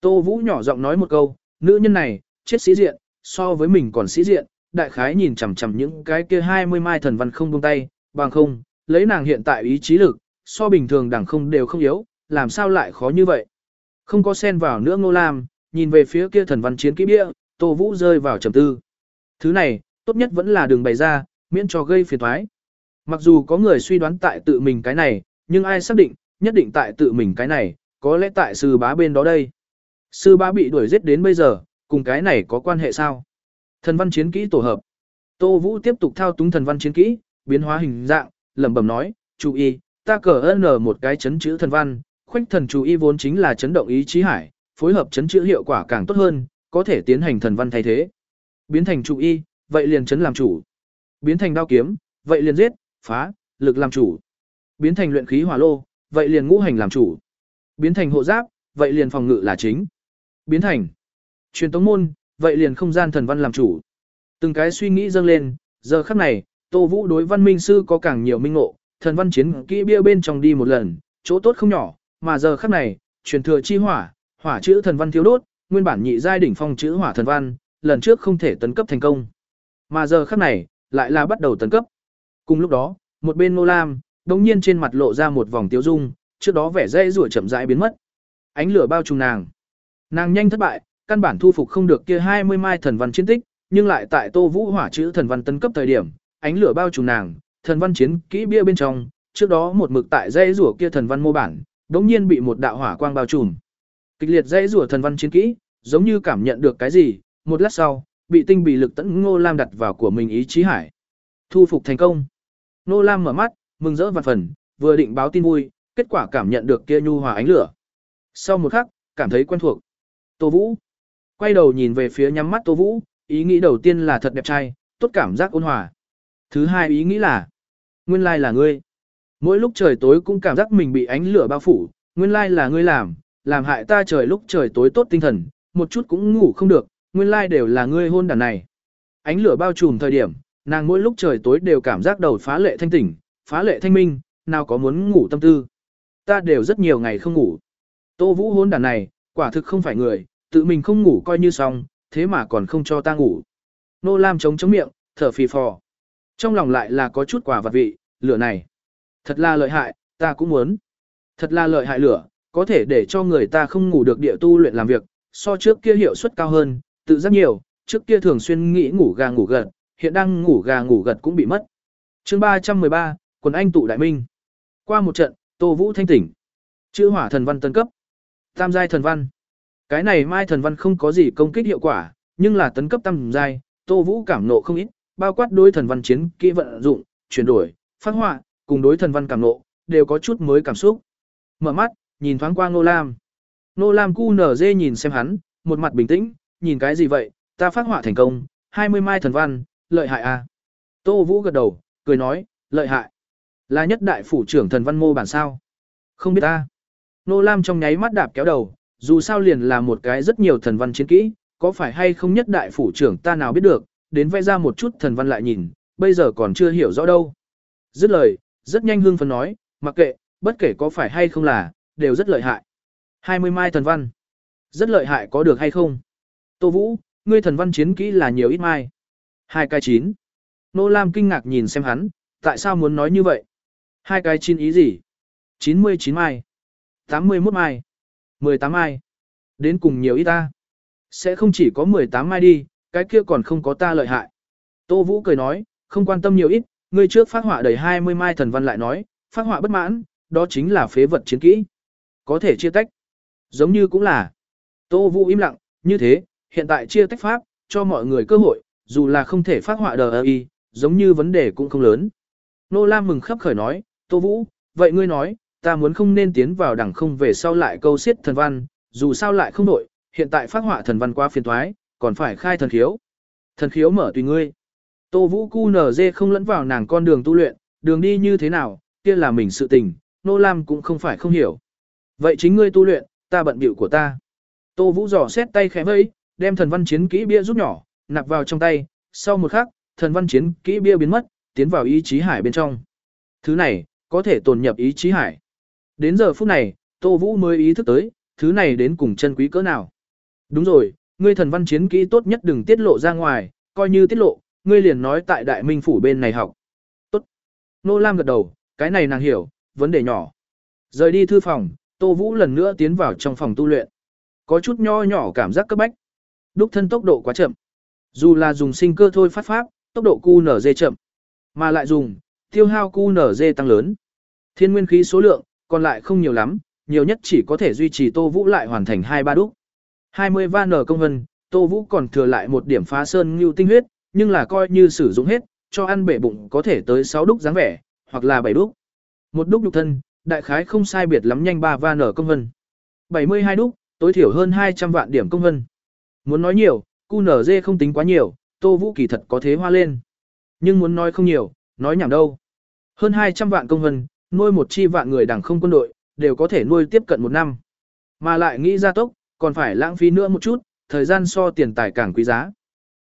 Tô Vũ nhỏ giọng nói một câu, nữ nhân này, chết sĩ diện, so với mình còn sĩ diện, đại khái nhìn chằm chằm những cái kia 20 mai thần văn không buông tay, bằng không, lấy nàng hiện tại ý chí lực, so bình thường đẳng không đều không yếu, làm sao lại khó như vậy. Không có xen vào nữa Ngô Lam, nhìn về phía kia thần văn chiến kỹ bia, Tô Vũ rơi vào trầm tư. Thứ này, tốt nhất vẫn là đường bày ra, miễn cho gây phiền toái. Mặc dù có người suy đoán tại tự mình cái này, nhưng ai xác định, nhất định tại tự mình cái này, có lẽ tại sư bá bên đó đây. Sư bá bị đuổi giết đến bây giờ, cùng cái này có quan hệ sao? Thần văn chiến kỹ tổ hợp. Tô Vũ tiếp tục thao túng thần văn chiến kỹ, biến hóa hình dạng, lẩm bẩm nói, chú ý, ta cờ ơn một cái chấn chữ thần văn, khoách thần chú ý vốn chính là chấn động ý chí hải, phối hợp chấn chữ hiệu quả càng tốt hơn, có thể tiến hành thần văn thay thế. Biến thành chú y, vậy liền chấn làm chủ. Biến thành đao kiếm, vậy liền giết, phá, lực làm chủ. Biến thành luyện khí hỏa lô, vậy liền ngũ hành làm chủ. Biến thành hộ giáp, vậy liền phòng ngự là chính. Biến thành Truyền tống môn, vậy liền không gian thần văn làm chủ. Từng cái suy nghĩ dâng lên, giờ khắc này, Tô Vũ đối văn minh sư có càng nhiều minh ngộ, thần văn chiến kỹ bia bên trong đi một lần, chỗ tốt không nhỏ, mà giờ khắc này, truyền thừa chi hỏa, hỏa chữ thần văn thiếu đốt, nguyên bản nhị giai đỉnh phong chữ hỏa thần văn, lần trước không thể tấn cấp thành công. Mà giờ khắc này, lại là bắt đầu tấn cấp. Cùng lúc đó, một bên Nô Lam, đồng nhiên trên mặt lộ ra một vòng tiêu dung, trước đó vẻ dây rủa chậm rãi biến mất. Ánh lửa bao trùm nàng. Nàng nhanh thất bại, căn bản thu phục không được kia 20 mai thần văn chiến tích, nhưng lại tại Tô Vũ hỏa chữ thần văn tấn cấp thời điểm, ánh lửa bao trùm nàng, thần văn chiến kỹ bia bên trong, trước đó một mực tại dây rủa kia thần văn mô bản, đống nhiên bị một đạo hỏa quang bao trùm. Kịch liệt dây rủa thần văn chiến kỹ, giống như cảm nhận được cái gì, một lát sau, bị tinh bị lực tấn Ngô Lam đặt vào của mình ý chí hải. Thu phục thành công. Ngô Lam mở mắt, mừng rỡ vạn phần, vừa định báo tin vui, kết quả cảm nhận được kia nhu hòa ánh lửa. Sau một khắc, cảm thấy quen thuộc. Tô Vũ. Quay đầu nhìn về phía nhắm mắt Tô Vũ, ý nghĩ đầu tiên là thật đẹp trai, tốt cảm giác ôn hòa. Thứ hai ý nghĩ là, nguyên lai là ngươi. Mỗi lúc trời tối cũng cảm giác mình bị ánh lửa bao phủ, nguyên lai là ngươi làm, làm hại ta trời lúc trời tối tốt tinh thần, một chút cũng ngủ không được, nguyên lai đều là ngươi hôn đàn này. Ánh lửa bao trùm thời điểm, nàng mỗi lúc trời tối đều cảm giác đầu phá lệ thanh tỉnh, phá lệ thanh minh, nào có muốn ngủ tâm tư. Ta đều rất nhiều ngày không ngủ. Tô Vũ hôn đàn này, quả thực không phải người, tự mình không ngủ coi như xong, thế mà còn không cho ta ngủ. Nô Lam chống chống miệng, thở phì phò. Trong lòng lại là có chút quả vật vị, lửa này. Thật là lợi hại, ta cũng muốn. Thật là lợi hại lửa, có thể để cho người ta không ngủ được địa tu luyện làm việc, so trước kia hiệu suất cao hơn, tự giác nhiều, trước kia thường xuyên nghĩ ngủ gà ngủ gật, hiện đang ngủ gà ngủ gật cũng bị mất. chương 313, quần anh tụ đại minh. Qua một trận, Tô Vũ thanh tỉnh. Chữ hỏa thần văn tân cấp. Tam giai thần văn. Cái này mai thần văn không có gì công kích hiệu quả, nhưng là tấn cấp tam giai, Tô Vũ cảm nộ không ít, bao quát đối thần văn chiến kỹ vận dụng, chuyển đổi, phát họa, cùng đối thần văn cảm nộ, đều có chút mới cảm xúc. Mở mắt, nhìn thoáng qua Ngô Lam. Ngô Lam cu nở dê nhìn xem hắn, một mặt bình tĩnh, nhìn cái gì vậy, ta phát họa thành công, 20 mai thần văn, lợi hại à. Tô Vũ gật đầu, cười nói, lợi hại. Là nhất đại phủ trưởng thần văn mô bản sao? Không biết ta. Nô Lam trong nháy mắt đạp kéo đầu, dù sao liền là một cái rất nhiều thần văn chiến kỹ, có phải hay không nhất đại phủ trưởng ta nào biết được, đến vẽ ra một chút thần văn lại nhìn, bây giờ còn chưa hiểu rõ đâu. Dứt lời, rất nhanh hương phấn nói, mặc kệ, bất kể có phải hay không là, đều rất lợi hại. 20 mai thần văn. Rất lợi hại có được hay không? Tô Vũ, ngươi thần văn chiến kỹ là nhiều ít mai. Hai cái chín. Nô Lam kinh ngạc nhìn xem hắn, tại sao muốn nói như vậy? Hai cái chín ý gì? 99 mai. 81 mai. 18 mai. Đến cùng nhiều ít ta. Sẽ không chỉ có 18 mai đi, cái kia còn không có ta lợi hại. Tô Vũ cười nói, không quan tâm nhiều ít, ngươi trước phát họa đầy 20 mai thần văn lại nói, phát họa bất mãn, đó chính là phế vật chiến kỹ. Có thể chia tách. Giống như cũng là. Tô Vũ im lặng, như thế, hiện tại chia tách pháp, cho mọi người cơ hội, dù là không thể phát họa đờ y, giống như vấn đề cũng không lớn. Nô Lam mừng khắp khởi nói, Tô Vũ, vậy ngươi nói, ta muốn không nên tiến vào đẳng không về sau lại câu xiết thần văn, dù sao lại không đổi, hiện tại phát họa thần văn quá phiền thoái, còn phải khai thần khiếu. Thần khiếu mở tùy ngươi. Tô Vũ cu nở dê không lẫn vào nàng con đường tu luyện, đường đi như thế nào, kia là mình sự tình, Nô Lam cũng không phải không hiểu. Vậy chính ngươi tu luyện, ta bận bịu của ta. Tô Vũ giỏ xét tay khẽ vẫy, đem thần văn chiến kỹ bia rút nhỏ, nạp vào trong tay, sau một khắc, thần văn chiến kỹ bia biến mất, tiến vào ý chí hải bên trong. Thứ này, có thể tồn nhập ý chí hải. Đến giờ phút này, Tô Vũ mới ý thức tới, thứ này đến cùng chân quý cỡ nào. Đúng rồi, ngươi thần văn chiến kỹ tốt nhất đừng tiết lộ ra ngoài, coi như tiết lộ, ngươi liền nói tại đại minh phủ bên này học. Tốt. Nô Lam gật đầu, cái này nàng hiểu, vấn đề nhỏ. Rời đi thư phòng, Tô Vũ lần nữa tiến vào trong phòng tu luyện. Có chút nho nhỏ cảm giác cấp bách. Đúc thân tốc độ quá chậm. Dù là dùng sinh cơ thôi phát pháp, tốc độ QNZ chậm. Mà lại dùng, tiêu hao QNZ tăng lớn. Thiên nguyên khí số lượng, còn lại không nhiều lắm, nhiều nhất chỉ có thể duy trì Tô Vũ lại hoàn thành 2-3 đúc. 20 van nở công vân, Tô Vũ còn thừa lại một điểm phá sơn ngưu tinh huyết, nhưng là coi như sử dụng hết, cho ăn bể bụng có thể tới 6 đúc dáng vẻ, hoặc là 7 đúc. Một đúc nhục thân, đại khái không sai biệt lắm nhanh 3 van nở công vân. 72 đúc, tối thiểu hơn 200 vạn điểm công vân. Muốn nói nhiều, QNZ không tính quá nhiều, Tô Vũ kỳ thật có thế hoa lên. Nhưng muốn nói không nhiều, nói nhảm đâu. Hơn 200 vạn công hân, nuôi một chi vạn người đảng không quân đội, đều có thể nuôi tiếp cận một năm. Mà lại nghĩ ra tốc, còn phải lãng phí nữa một chút, thời gian so tiền tài càng quý giá.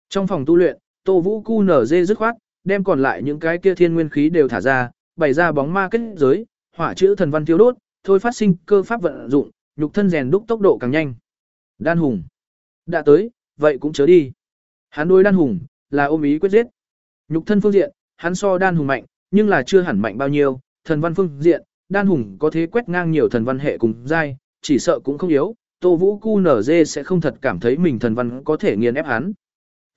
Trong phòng tu luyện, Tô Vũ cu nở dê dứt khoát, đem còn lại những cái kia thiên nguyên khí đều thả ra, bày ra bóng ma kết giới, hỏa chữ thần văn tiêu đốt, thôi phát sinh cơ pháp vận dụng, nhục thân rèn đúc tốc độ càng nhanh. Đan hùng. Đã tới, vậy cũng chớ đi. Hắn đối đan hùng, là ôm ý quyết giết. Nhục thân phương diện, hắn so đan hùng mạnh, nhưng là chưa hẳn mạnh bao nhiêu, thần văn phương diện, đan hùng có thế quét ngang nhiều thần văn hệ cùng giai, chỉ sợ cũng không yếu, Tô Vũ Cu nở dê sẽ không thật cảm thấy mình thần văn có thể nghiền ép hắn.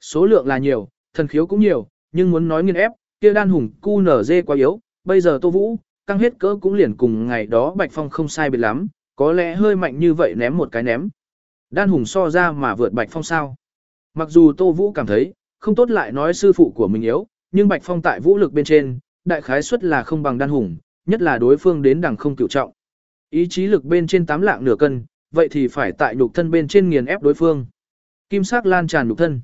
Số lượng là nhiều, thần khiếu cũng nhiều, nhưng muốn nói nghiền ép, kia đan hùng Cu nở dê quá yếu, bây giờ Tô Vũ, căng hết cỡ cũng liền cùng ngày đó Bạch Phong không sai biệt lắm, có lẽ hơi mạnh như vậy ném một cái ném. Đan hùng so ra mà vượt Bạch Phong sao. Mặc dù Tô Vũ cảm thấy, không tốt lại nói sư phụ của mình yếu, nhưng Bạch Phong tại vũ lực bên trên, đại khái suất là không bằng đan hùng, nhất là đối phương đến đẳng không cựu trọng. Ý chí lực bên trên tám lạng nửa cân, vậy thì phải tại nhục thân bên trên nghiền ép đối phương. Kim sắc lan tràn nhục thân.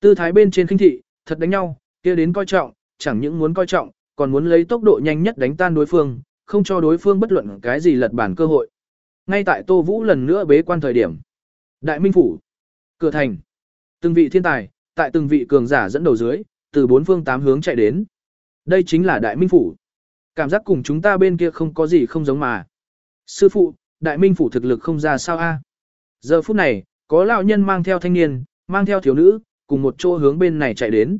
Tư thái bên trên khinh thị, thật đánh nhau, kia đến coi trọng, chẳng những muốn coi trọng, còn muốn lấy tốc độ nhanh nhất đánh tan đối phương, không cho đối phương bất luận cái gì lật bản cơ hội. Ngay tại Tô Vũ lần nữa bế quan thời điểm. Đại Minh Phủ. Cửa thành. Từng vị thiên tài, tại từng vị cường giả dẫn đầu dưới, từ bốn phương tám hướng chạy đến. Đây chính là Đại Minh Phủ. Cảm giác cùng chúng ta bên kia không có gì không giống mà. Sư phụ, Đại Minh Phủ thực lực không ra sao a Giờ phút này, có lão nhân mang theo thanh niên, mang theo thiếu nữ, cùng một chỗ hướng bên này chạy đến.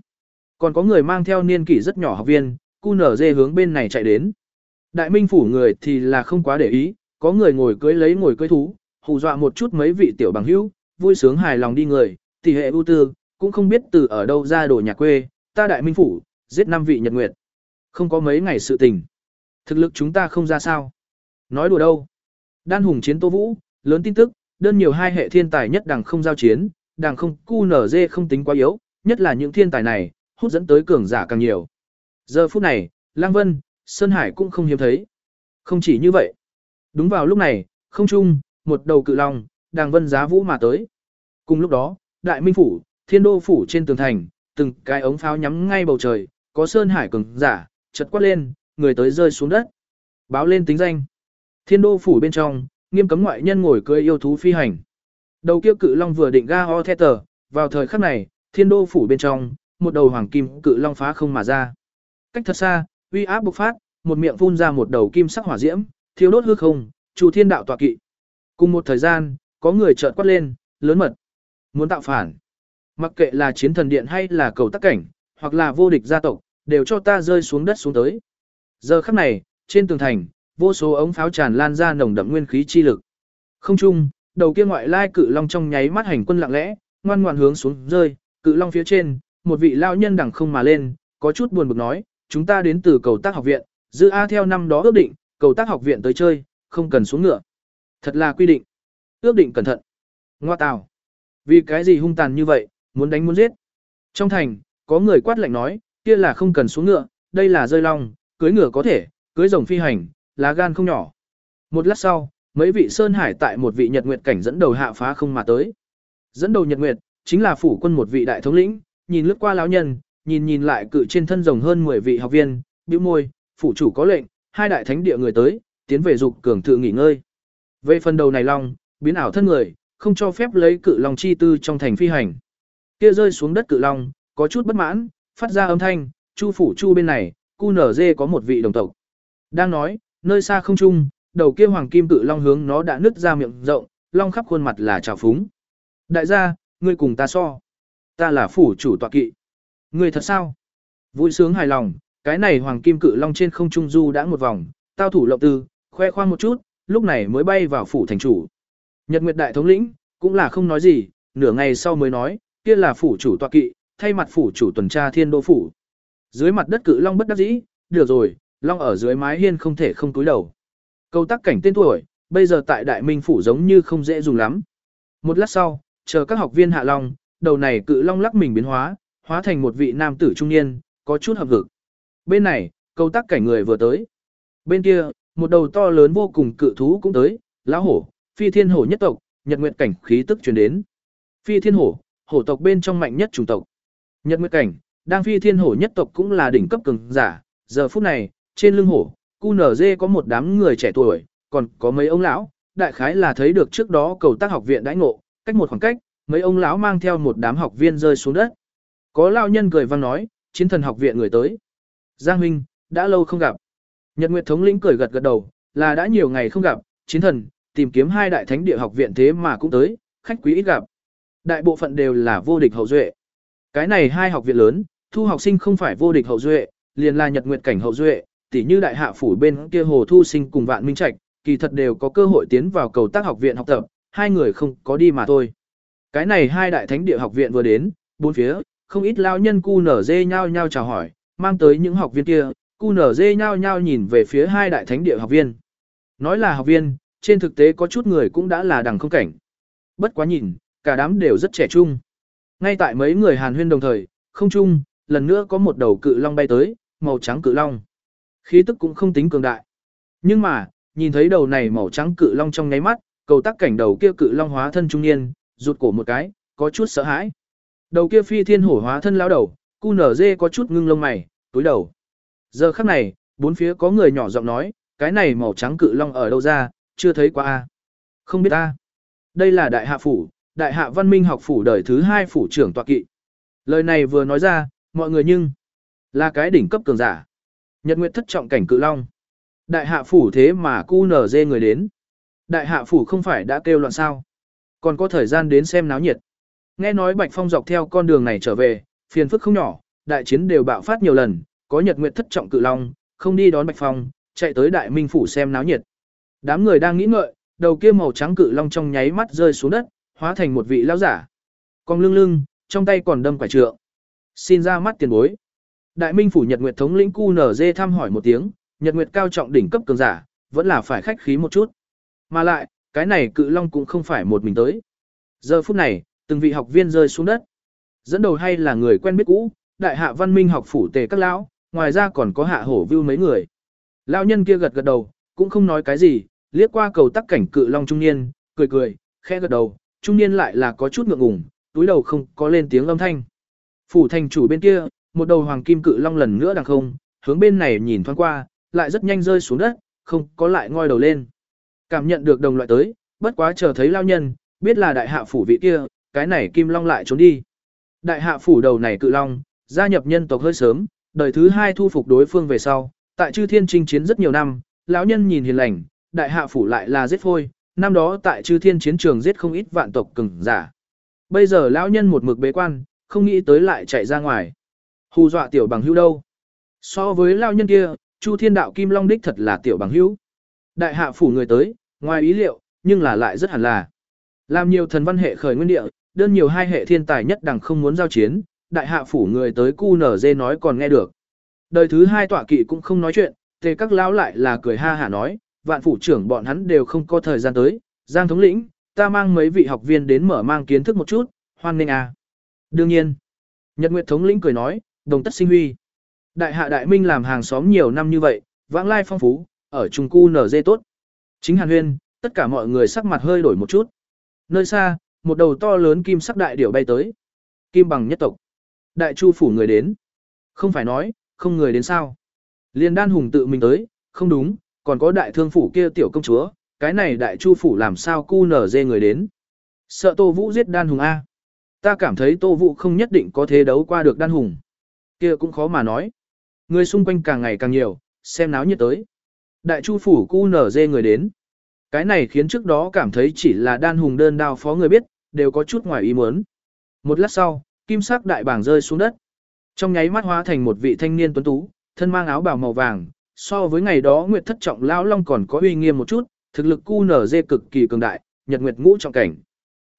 Còn có người mang theo niên kỷ rất nhỏ học viên, cu nở dê hướng bên này chạy đến. Đại Minh Phủ người thì là không quá để ý, có người ngồi cưới lấy ngồi cưới thú, hù dọa một chút mấy vị tiểu bằng hữu, vui sướng hài lòng đi người, tỷ hệ ưu tư, cũng không biết từ ở đâu ra đồ nhà quê, ta đại minh phủ, giết năm vị nhật nguyệt. Không có mấy ngày sự tình. Thực lực chúng ta không ra sao. Nói đùa đâu. Đan hùng chiến tô vũ, lớn tin tức, đơn nhiều hai hệ thiên tài nhất đằng không giao chiến, đằng không cu không tính quá yếu, nhất là những thiên tài này, hút dẫn tới cường giả càng nhiều. Giờ phút này, Lang Vân, Sơn Hải cũng không hiếm thấy. Không chỉ như vậy. Đúng vào lúc này, không trung, một đầu cự long, đàng vân giá vũ mà tới. Cùng lúc đó, đại minh phủ, thiên đô phủ trên tường thành, từng cái ống pháo nhắm ngay bầu trời, có sơn hải cường giả, chật quát lên, người tới rơi xuống đất. Báo lên tính danh. Thiên đô phủ bên trong, nghiêm cấm ngoại nhân ngồi cưỡi yêu thú phi hành. Đầu kia cự long vừa định ga ho the tờ, vào thời khắc này, thiên đô phủ bên trong, một đầu hoàng kim cự long phá không mà ra. Cách thật xa, uy áp bộc phát, một miệng phun ra một đầu kim sắc hỏa diễm, thiêu đốt hư không, chủ thiên đạo tọa kỵ. Cùng một thời gian, có người chợt quát lên, lớn mật, muốn tạo phản. Mặc kệ là chiến thần điện hay là cầu tắc cảnh, hoặc là vô địch gia tộc, đều cho ta rơi xuống đất xuống tới. Giờ khắc này, trên tường thành, vô số ống pháo tràn lan ra nồng đậm nguyên khí chi lực. Không trung, đầu kia ngoại lai cự long trong nháy mắt hành quân lặng lẽ, ngoan ngoãn hướng xuống rơi, cự long phía trên, một vị lao nhân đằng không mà lên, có chút buồn bực nói, chúng ta đến từ cầu tác học viện, giữ A theo năm đó ước định, cầu tác học viện tới chơi, không cần xuống ngựa. Thật là quy định. Ước định cẩn thận. Ngoa tào. Vì cái gì hung tàn như vậy, muốn đánh muốn giết. Trong thành, có người quát lạnh nói, kia là không cần xuống ngựa, đây là rơi long, cưới ngựa có thể, cưới rồng phi hành, lá gan không nhỏ. Một lát sau, mấy vị sơn hải tại một vị nhật nguyệt cảnh dẫn đầu hạ phá không mà tới. Dẫn đầu nhật nguyệt, chính là phủ quân một vị đại thống lĩnh, nhìn lướt qua lão nhân, nhìn nhìn lại cự trên thân rồng hơn 10 vị học viên, bĩu môi, phủ chủ có lệnh, hai đại thánh địa người tới, tiến về dục cường thự nghỉ ngơi. Về phần đầu này long, biến ảo thân người, không cho phép lấy cự long chi tư trong thành phi hành. Kia rơi xuống đất cự long, có chút bất mãn, phát ra âm thanh, chu phủ chu bên này, cu nở dê có một vị đồng tộc. Đang nói, nơi xa không trung, đầu kia hoàng kim cự long hướng nó đã nứt ra miệng rộng, long khắp khuôn mặt là trào phúng. Đại gia, ngươi cùng ta so. Ta là phủ chủ tọa kỵ. Ngươi thật sao? Vui sướng hài lòng, cái này hoàng kim cự long trên không trung du đã một vòng, tao thủ lộng tư, khoe khoang một chút, lúc này mới bay vào phủ thành chủ. Nhật Nguyệt đại thống lĩnh cũng là không nói gì, nửa ngày sau mới nói, kia là phủ chủ tọa kỵ, thay mặt phủ chủ tuần tra thiên đô phủ. Dưới mặt đất cự long bất đắc dĩ, được rồi, long ở dưới mái hiên không thể không túi đầu. Câu tác cảnh tên tuổi, bây giờ tại đại minh phủ giống như không dễ dùng lắm. Một lát sau, chờ các học viên hạ long, đầu này cự long lắc mình biến hóa, hóa thành một vị nam tử trung niên, có chút hợp vực. Bên này, câu tác cảnh người vừa tới. Bên kia, một đầu to lớn vô cùng cự thú cũng tới, lão hổ, phi thiên hổ nhất tộc, nhật nguyệt cảnh khí tức truyền đến. Phi thiên hổ, hổ tộc bên trong mạnh nhất chủng tộc. Nhật nguyệt cảnh, đang phi thiên hổ nhất tộc cũng là đỉnh cấp cường giả, giờ phút này, trên lưng hổ, cu nở dê có một đám người trẻ tuổi, còn có mấy ông lão, đại khái là thấy được trước đó cầu tác học viện đãi ngộ, cách một khoảng cách, mấy ông lão mang theo một đám học viên rơi xuống đất. Có lao nhân cười vang nói, chiến thần học viện người tới. Giang huynh, đã lâu không gặp. Nhật Nguyệt thống lĩnh cười gật gật đầu, là đã nhiều ngày không gặp, chiến thần, tìm kiếm hai đại thánh địa học viện thế mà cũng tới, khách quý ít gặp. Đại bộ phận đều là vô địch hậu duệ. Cái này hai học viện lớn, thu học sinh không phải vô địch hậu duệ, liền là Nhật Nguyệt cảnh hậu duệ, tỉ như đại hạ phủ bên kia Hồ Thu Sinh cùng Vạn Minh Trạch, kỳ thật đều có cơ hội tiến vào cầu tác học viện học tập, hai người không có đi mà thôi. Cái này hai đại thánh địa học viện vừa đến, bốn phía, không ít lao nhân cu nở dê nhau nhau chào hỏi, mang tới những học viên kia, cu nở dê nhau nhau nhìn về phía hai đại thánh địa học viên. Nói là học viên, trên thực tế có chút người cũng đã là đằng không cảnh. Bất quá nhìn, cả đám đều rất trẻ trung. Ngay tại mấy người hàn huyên đồng thời, không chung, lần nữa có một đầu cự long bay tới, màu trắng cự long. Khí tức cũng không tính cường đại. Nhưng mà, nhìn thấy đầu này màu trắng cự long trong nháy mắt, cầu tắc cảnh đầu kia cự long hóa thân trung niên, rụt cổ một cái, có chút sợ hãi. Đầu kia phi thiên hổ hóa thân lão đầu, cu nở dê có chút ngưng lông mày, túi đầu. Giờ khắc này, bốn phía có người nhỏ giọng nói, cái này màu trắng cự long ở đâu ra, chưa thấy qua a Không biết a Đây là đại hạ phủ, đại hạ văn minh học phủ đời thứ hai phủ trưởng tọa kỵ. Lời này vừa nói ra, mọi người nhưng là cái đỉnh cấp cường giả. Nhật Nguyệt thất trọng cảnh cự long. Đại hạ phủ thế mà cu nở dê người đến. Đại hạ phủ không phải đã kêu loạn sao. Còn có thời gian đến xem náo nhiệt. Nghe nói Bạch Phong dọc theo con đường này trở về, phiền phức không nhỏ, đại chiến đều bạo phát nhiều lần, có Nhật Nguyệt thất trọng cự long, không đi đón Bạch Phong, chạy tới Đại Minh phủ xem náo nhiệt. Đám người đang nghĩ ngợi, đầu kia màu trắng cự long trong nháy mắt rơi xuống đất, hóa thành một vị lão giả. Còn lưng lưng, trong tay còn đâm quả trượng. Xin ra mắt tiền bối. Đại Minh phủ Nhật Nguyệt thống lĩnh Cu QNZ thăm hỏi một tiếng, Nhật Nguyệt cao trọng đỉnh cấp cường giả, vẫn là phải khách khí một chút. Mà lại, cái này cự long cũng không phải một mình tới. Giờ phút này, từng vị học viên rơi xuống đất. Dẫn đầu hay là người quen biết cũ, đại hạ văn minh học phủ tề các lão, ngoài ra còn có hạ hổ vưu mấy người. Lão nhân kia gật gật đầu, cũng không nói cái gì, liếc qua cầu tắc cảnh cự long trung niên, cười cười, khẽ gật đầu, trung niên lại là có chút ngượng ngùng, túi đầu không có lên tiếng âm thanh. Phủ thành chủ bên kia, một đầu hoàng kim cự long lần nữa đằng không, hướng bên này nhìn thoáng qua, lại rất nhanh rơi xuống đất, không có lại ngoi đầu lên. Cảm nhận được đồng loại tới, bất quá chờ thấy lao nhân, biết là đại hạ phủ vị kia, cái này kim long lại trốn đi. Đại hạ phủ đầu này cự long, gia nhập nhân tộc hơi sớm, đời thứ hai thu phục đối phương về sau, tại chư thiên chinh chiến rất nhiều năm, lão nhân nhìn hiền lành, đại hạ phủ lại là giết phôi, năm đó tại chư thiên chiến trường giết không ít vạn tộc cường giả. Bây giờ lão nhân một mực bế quan, không nghĩ tới lại chạy ra ngoài. Hù dọa tiểu bằng hữu đâu? So với lão nhân kia, Chu Thiên Đạo Kim Long đích thật là tiểu bằng hữu. Đại hạ phủ người tới, ngoài ý liệu, nhưng là lại rất hẳn là. Làm nhiều thần văn hệ khởi nguyên địa, đơn nhiều hai hệ thiên tài nhất đẳng không muốn giao chiến, đại hạ phủ người tới cu nở dê nói còn nghe được. Đời thứ hai tọa kỵ cũng không nói chuyện, thế các lão lại là cười ha hả nói, vạn phủ trưởng bọn hắn đều không có thời gian tới, giang thống lĩnh, ta mang mấy vị học viên đến mở mang kiến thức một chút, hoan nghênh à. Đương nhiên, Nhật Nguyệt thống lĩnh cười nói, đồng tất sinh huy. Đại hạ đại minh làm hàng xóm nhiều năm như vậy, vãng lai phong phú, ở trung cu nở dê tốt. Chính hàn huyên, tất cả mọi người sắc mặt hơi đổi một chút. Nơi xa, một đầu to lớn kim sắc đại điểu bay tới. Kim bằng nhất tộc. Đại chu phủ người đến. Không phải nói, không người đến sao. Liên đan hùng tự mình tới, không đúng, còn có đại thương phủ kia tiểu công chúa, cái này đại chu phủ làm sao cu nở dê người đến. Sợ tô vũ giết đan hùng A. Ta cảm thấy tô vũ không nhất định có thế đấu qua được đan hùng. Kia cũng khó mà nói. Người xung quanh càng ngày càng nhiều, xem náo nhiệt tới. Đại chu phủ cu nở dê người đến. Cái này khiến trước đó cảm thấy chỉ là đan hùng đơn đao phó người biết, đều có chút ngoài ý muốn. Một lát sau, kim sắc đại bảng rơi xuống đất. Trong nháy mắt hóa thành một vị thanh niên tuấn tú, thân mang áo bào màu vàng, so với ngày đó Nguyệt Thất Trọng lão long còn có uy nghiêm một chút, thực lực cu nở dê cực kỳ cường đại, nhật nguyệt ngũ trọng cảnh.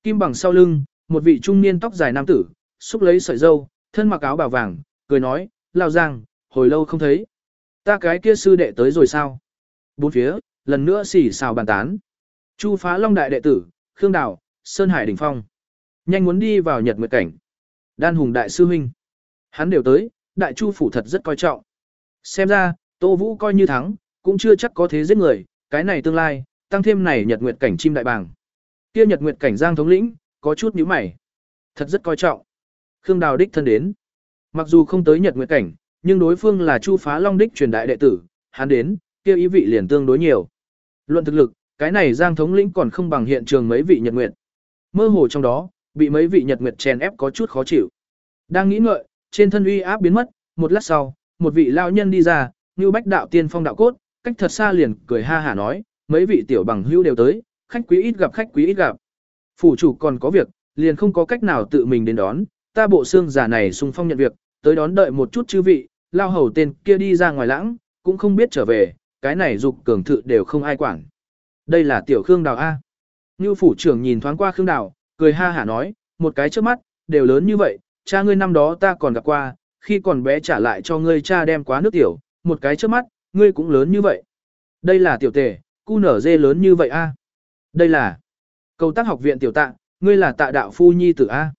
Kim bằng sau lưng, một vị trung niên tóc dài nam tử, xúc lấy sợi dâu, thân mặc áo bào vàng, cười nói, "Lão Giang, hồi lâu không thấy. Ta cái kia sư đệ tới rồi sao?" Bốn phía, lần nữa xì xào bàn tán. Chu Phá Long đại đệ tử, Khương Đào, Sơn Hải đỉnh phong. Nhanh muốn đi vào Nhật Nguyệt cảnh. Đan Hùng đại sư huynh. Hắn đều tới, đại chu phủ thật rất coi trọng. Xem ra, Tô Vũ coi như thắng, cũng chưa chắc có thế giết người, cái này tương lai, tăng thêm này Nhật Nguyệt cảnh chim đại bàng. Kia Nhật Nguyệt cảnh Giang thống lĩnh, có chút nhíu mày. Thật rất coi trọng. Khương Đào đích thân đến. Mặc dù không tới Nhật Nguyệt cảnh, nhưng đối phương là Chu Phá Long đích truyền đại đệ tử, hắn đến, kia ý vị liền tương đối nhiều. Luận thực lực, cái này Giang thống lĩnh còn không bằng hiện trường mấy vị Nhật Nguyệt. Mơ hồ trong đó, bị mấy vị nhật nguyệt chèn ép có chút khó chịu. Đang nghĩ ngợi, trên thân uy áp biến mất, một lát sau, một vị lao nhân đi ra, như bách đạo tiên phong đạo cốt, cách thật xa liền cười ha hả nói, mấy vị tiểu bằng hữu đều tới, khách quý ít gặp khách quý ít gặp. Phủ chủ còn có việc, liền không có cách nào tự mình đến đón, ta bộ xương giả này xung phong nhận việc, tới đón đợi một chút chư vị, lao hầu tên kia đi ra ngoài lãng, cũng không biết trở về, cái này dục cường thự đều không ai quản. Đây là tiểu Khương Đào A. Như phủ trưởng nhìn thoáng qua Khương Đào, cười ha hả nói, một cái trước mắt, đều lớn như vậy, cha ngươi năm đó ta còn gặp qua, khi còn bé trả lại cho ngươi cha đem quá nước tiểu, một cái trước mắt, ngươi cũng lớn như vậy. Đây là tiểu tề, cu nở dê lớn như vậy a. Đây là cầu tác học viện tiểu tạ, ngươi là tạ đạo phu nhi tử a.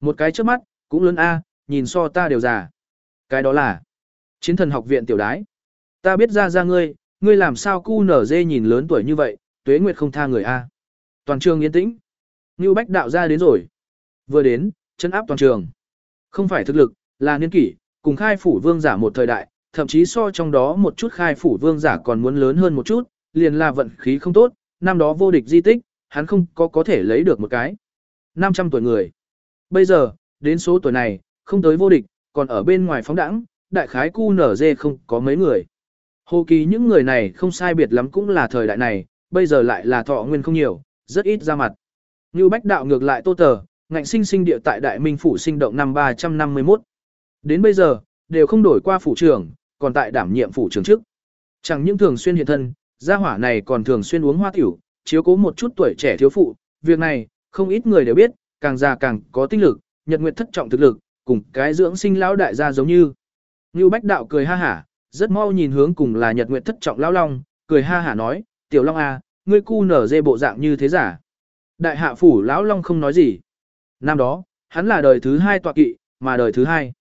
Một cái trước mắt, cũng lớn a, nhìn so ta đều già. Cái đó là chiến thần học viện tiểu đái. Ta biết ra ra ngươi, ngươi làm sao cu nở dê nhìn lớn tuổi như vậy, tuế nguyệt không tha người a. Toàn trường yên tĩnh. Ngưu Bách đạo ra đến rồi. Vừa đến, chân áp toàn trường. Không phải thực lực, là niên kỷ, cùng khai phủ vương giả một thời đại, thậm chí so trong đó một chút khai phủ vương giả còn muốn lớn hơn một chút, liền là vận khí không tốt, năm đó vô địch di tích, hắn không có có thể lấy được một cái. 500 tuổi người. Bây giờ, đến số tuổi này, không tới vô địch, còn ở bên ngoài phóng đẳng, đại khái cu nở dê không có mấy người. Hồ kỳ những người này không sai biệt lắm cũng là thời đại này, bây giờ lại là thọ nguyên không nhiều, rất ít ra mặt. Như bách đạo ngược lại tô tờ, ngạnh sinh sinh địa tại Đại Minh Phủ sinh động năm 351. Đến bây giờ, đều không đổi qua phủ trưởng, còn tại đảm nhiệm phủ trưởng trước. Chẳng những thường xuyên hiện thân, gia hỏa này còn thường xuyên uống hoa tiểu, chiếu cố một chút tuổi trẻ thiếu phụ, việc này, không ít người đều biết, càng già càng có tinh lực, nhật nguyệt thất trọng thực lực, cùng cái dưỡng sinh lão đại gia giống như. Như Bách Đạo cười ha hả, rất mau nhìn hướng cùng là nhật nguyệt thất trọng lão long, cười ha hả nói, tiểu long à, ngươi cu nở dê bộ dạng như thế giả. Đại hạ phủ lão long không nói gì. Năm đó, hắn là đời thứ hai tọa kỵ, mà đời thứ hai.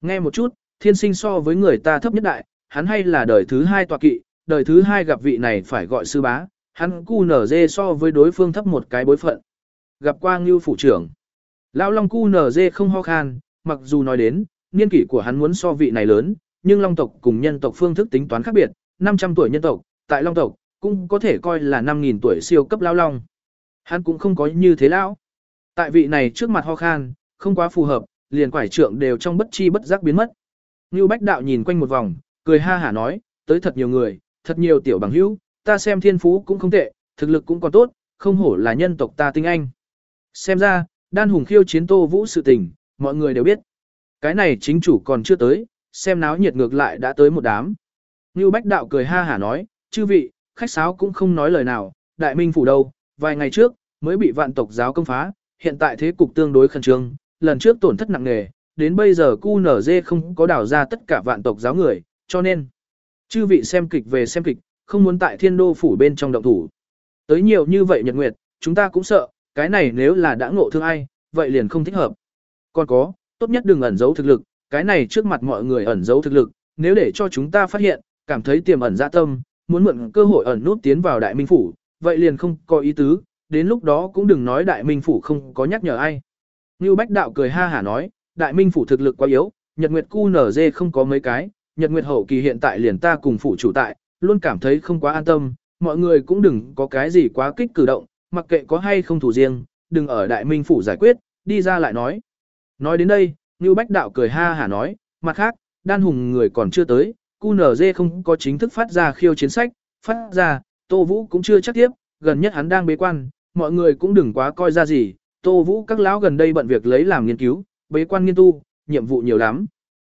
Nghe một chút, thiên sinh so với người ta thấp nhất đại, hắn hay là đời thứ hai tọa kỵ, đời thứ hai gặp vị này phải gọi sư bá, hắn cu nở dê so với đối phương thấp một cái bối phận. Gặp qua ngưu phủ trưởng. Lão Long cu nở dê không ho khan, mặc dù nói đến, niên kỷ của hắn muốn so vị này lớn, nhưng Long tộc cùng nhân tộc phương thức tính toán khác biệt, 500 tuổi nhân tộc, tại Long tộc, cũng có thể coi là 5.000 tuổi siêu cấp Lão Long. Hắn cũng không có như thế lão. Tại vị này trước mặt ho khan, không quá phù hợp, liền quải trượng đều trong bất chi bất giác biến mất. Ngưu Bách Đạo nhìn quanh một vòng, cười ha hả nói, tới thật nhiều người, thật nhiều tiểu bằng hữu, ta xem thiên phú cũng không tệ, thực lực cũng còn tốt, không hổ là nhân tộc ta tinh anh. Xem ra, đan hùng khiêu chiến tô vũ sự tình, mọi người đều biết. Cái này chính chủ còn chưa tới, xem náo nhiệt ngược lại đã tới một đám. Ngưu Bách Đạo cười ha hả nói, chư vị, khách sáo cũng không nói lời nào, đại minh phủ đâu, vài ngày trước, mới bị vạn tộc giáo công phá, hiện tại thế cục tương đối khẩn trương, lần trước tổn thất nặng nề, đến bây giờ QNZ không có đào ra tất cả vạn tộc giáo người, cho nên, chư vị xem kịch về xem kịch, không muốn tại thiên đô phủ bên trong động thủ. Tới nhiều như vậy nhật nguyệt, chúng ta cũng sợ, cái này nếu là đã ngộ thương ai, vậy liền không thích hợp. Còn có, tốt nhất đừng ẩn giấu thực lực, cái này trước mặt mọi người ẩn giấu thực lực, nếu để cho chúng ta phát hiện, cảm thấy tiềm ẩn dạ tâm, muốn mượn cơ hội ẩn nút tiến vào đại minh phủ, vậy liền không có ý tứ, đến lúc đó cũng đừng nói đại minh phủ không có nhắc nhở ai. Như Bách Đạo cười ha hả nói, đại minh phủ thực lực quá yếu, Nhật Nguyệt cu nở dê không có mấy cái, Nhật Nguyệt hậu kỳ hiện tại liền ta cùng phủ chủ tại, luôn cảm thấy không quá an tâm, mọi người cũng đừng có cái gì quá kích cử động, mặc kệ có hay không thủ riêng, đừng ở đại minh phủ giải quyết, đi ra lại nói. Nói đến đây, Như Bách Đạo cười ha hả nói, mặt khác, đan hùng người còn chưa tới, cu nở dê không có chính thức phát ra khiêu chiến sách, phát ra, Tô Vũ cũng chưa chắc tiếp, gần nhất hắn đang bế quan, mọi người cũng đừng quá coi ra gì, Tô Vũ các lão gần đây bận việc lấy làm nghiên cứu, bế quan nghiên tu, nhiệm vụ nhiều lắm.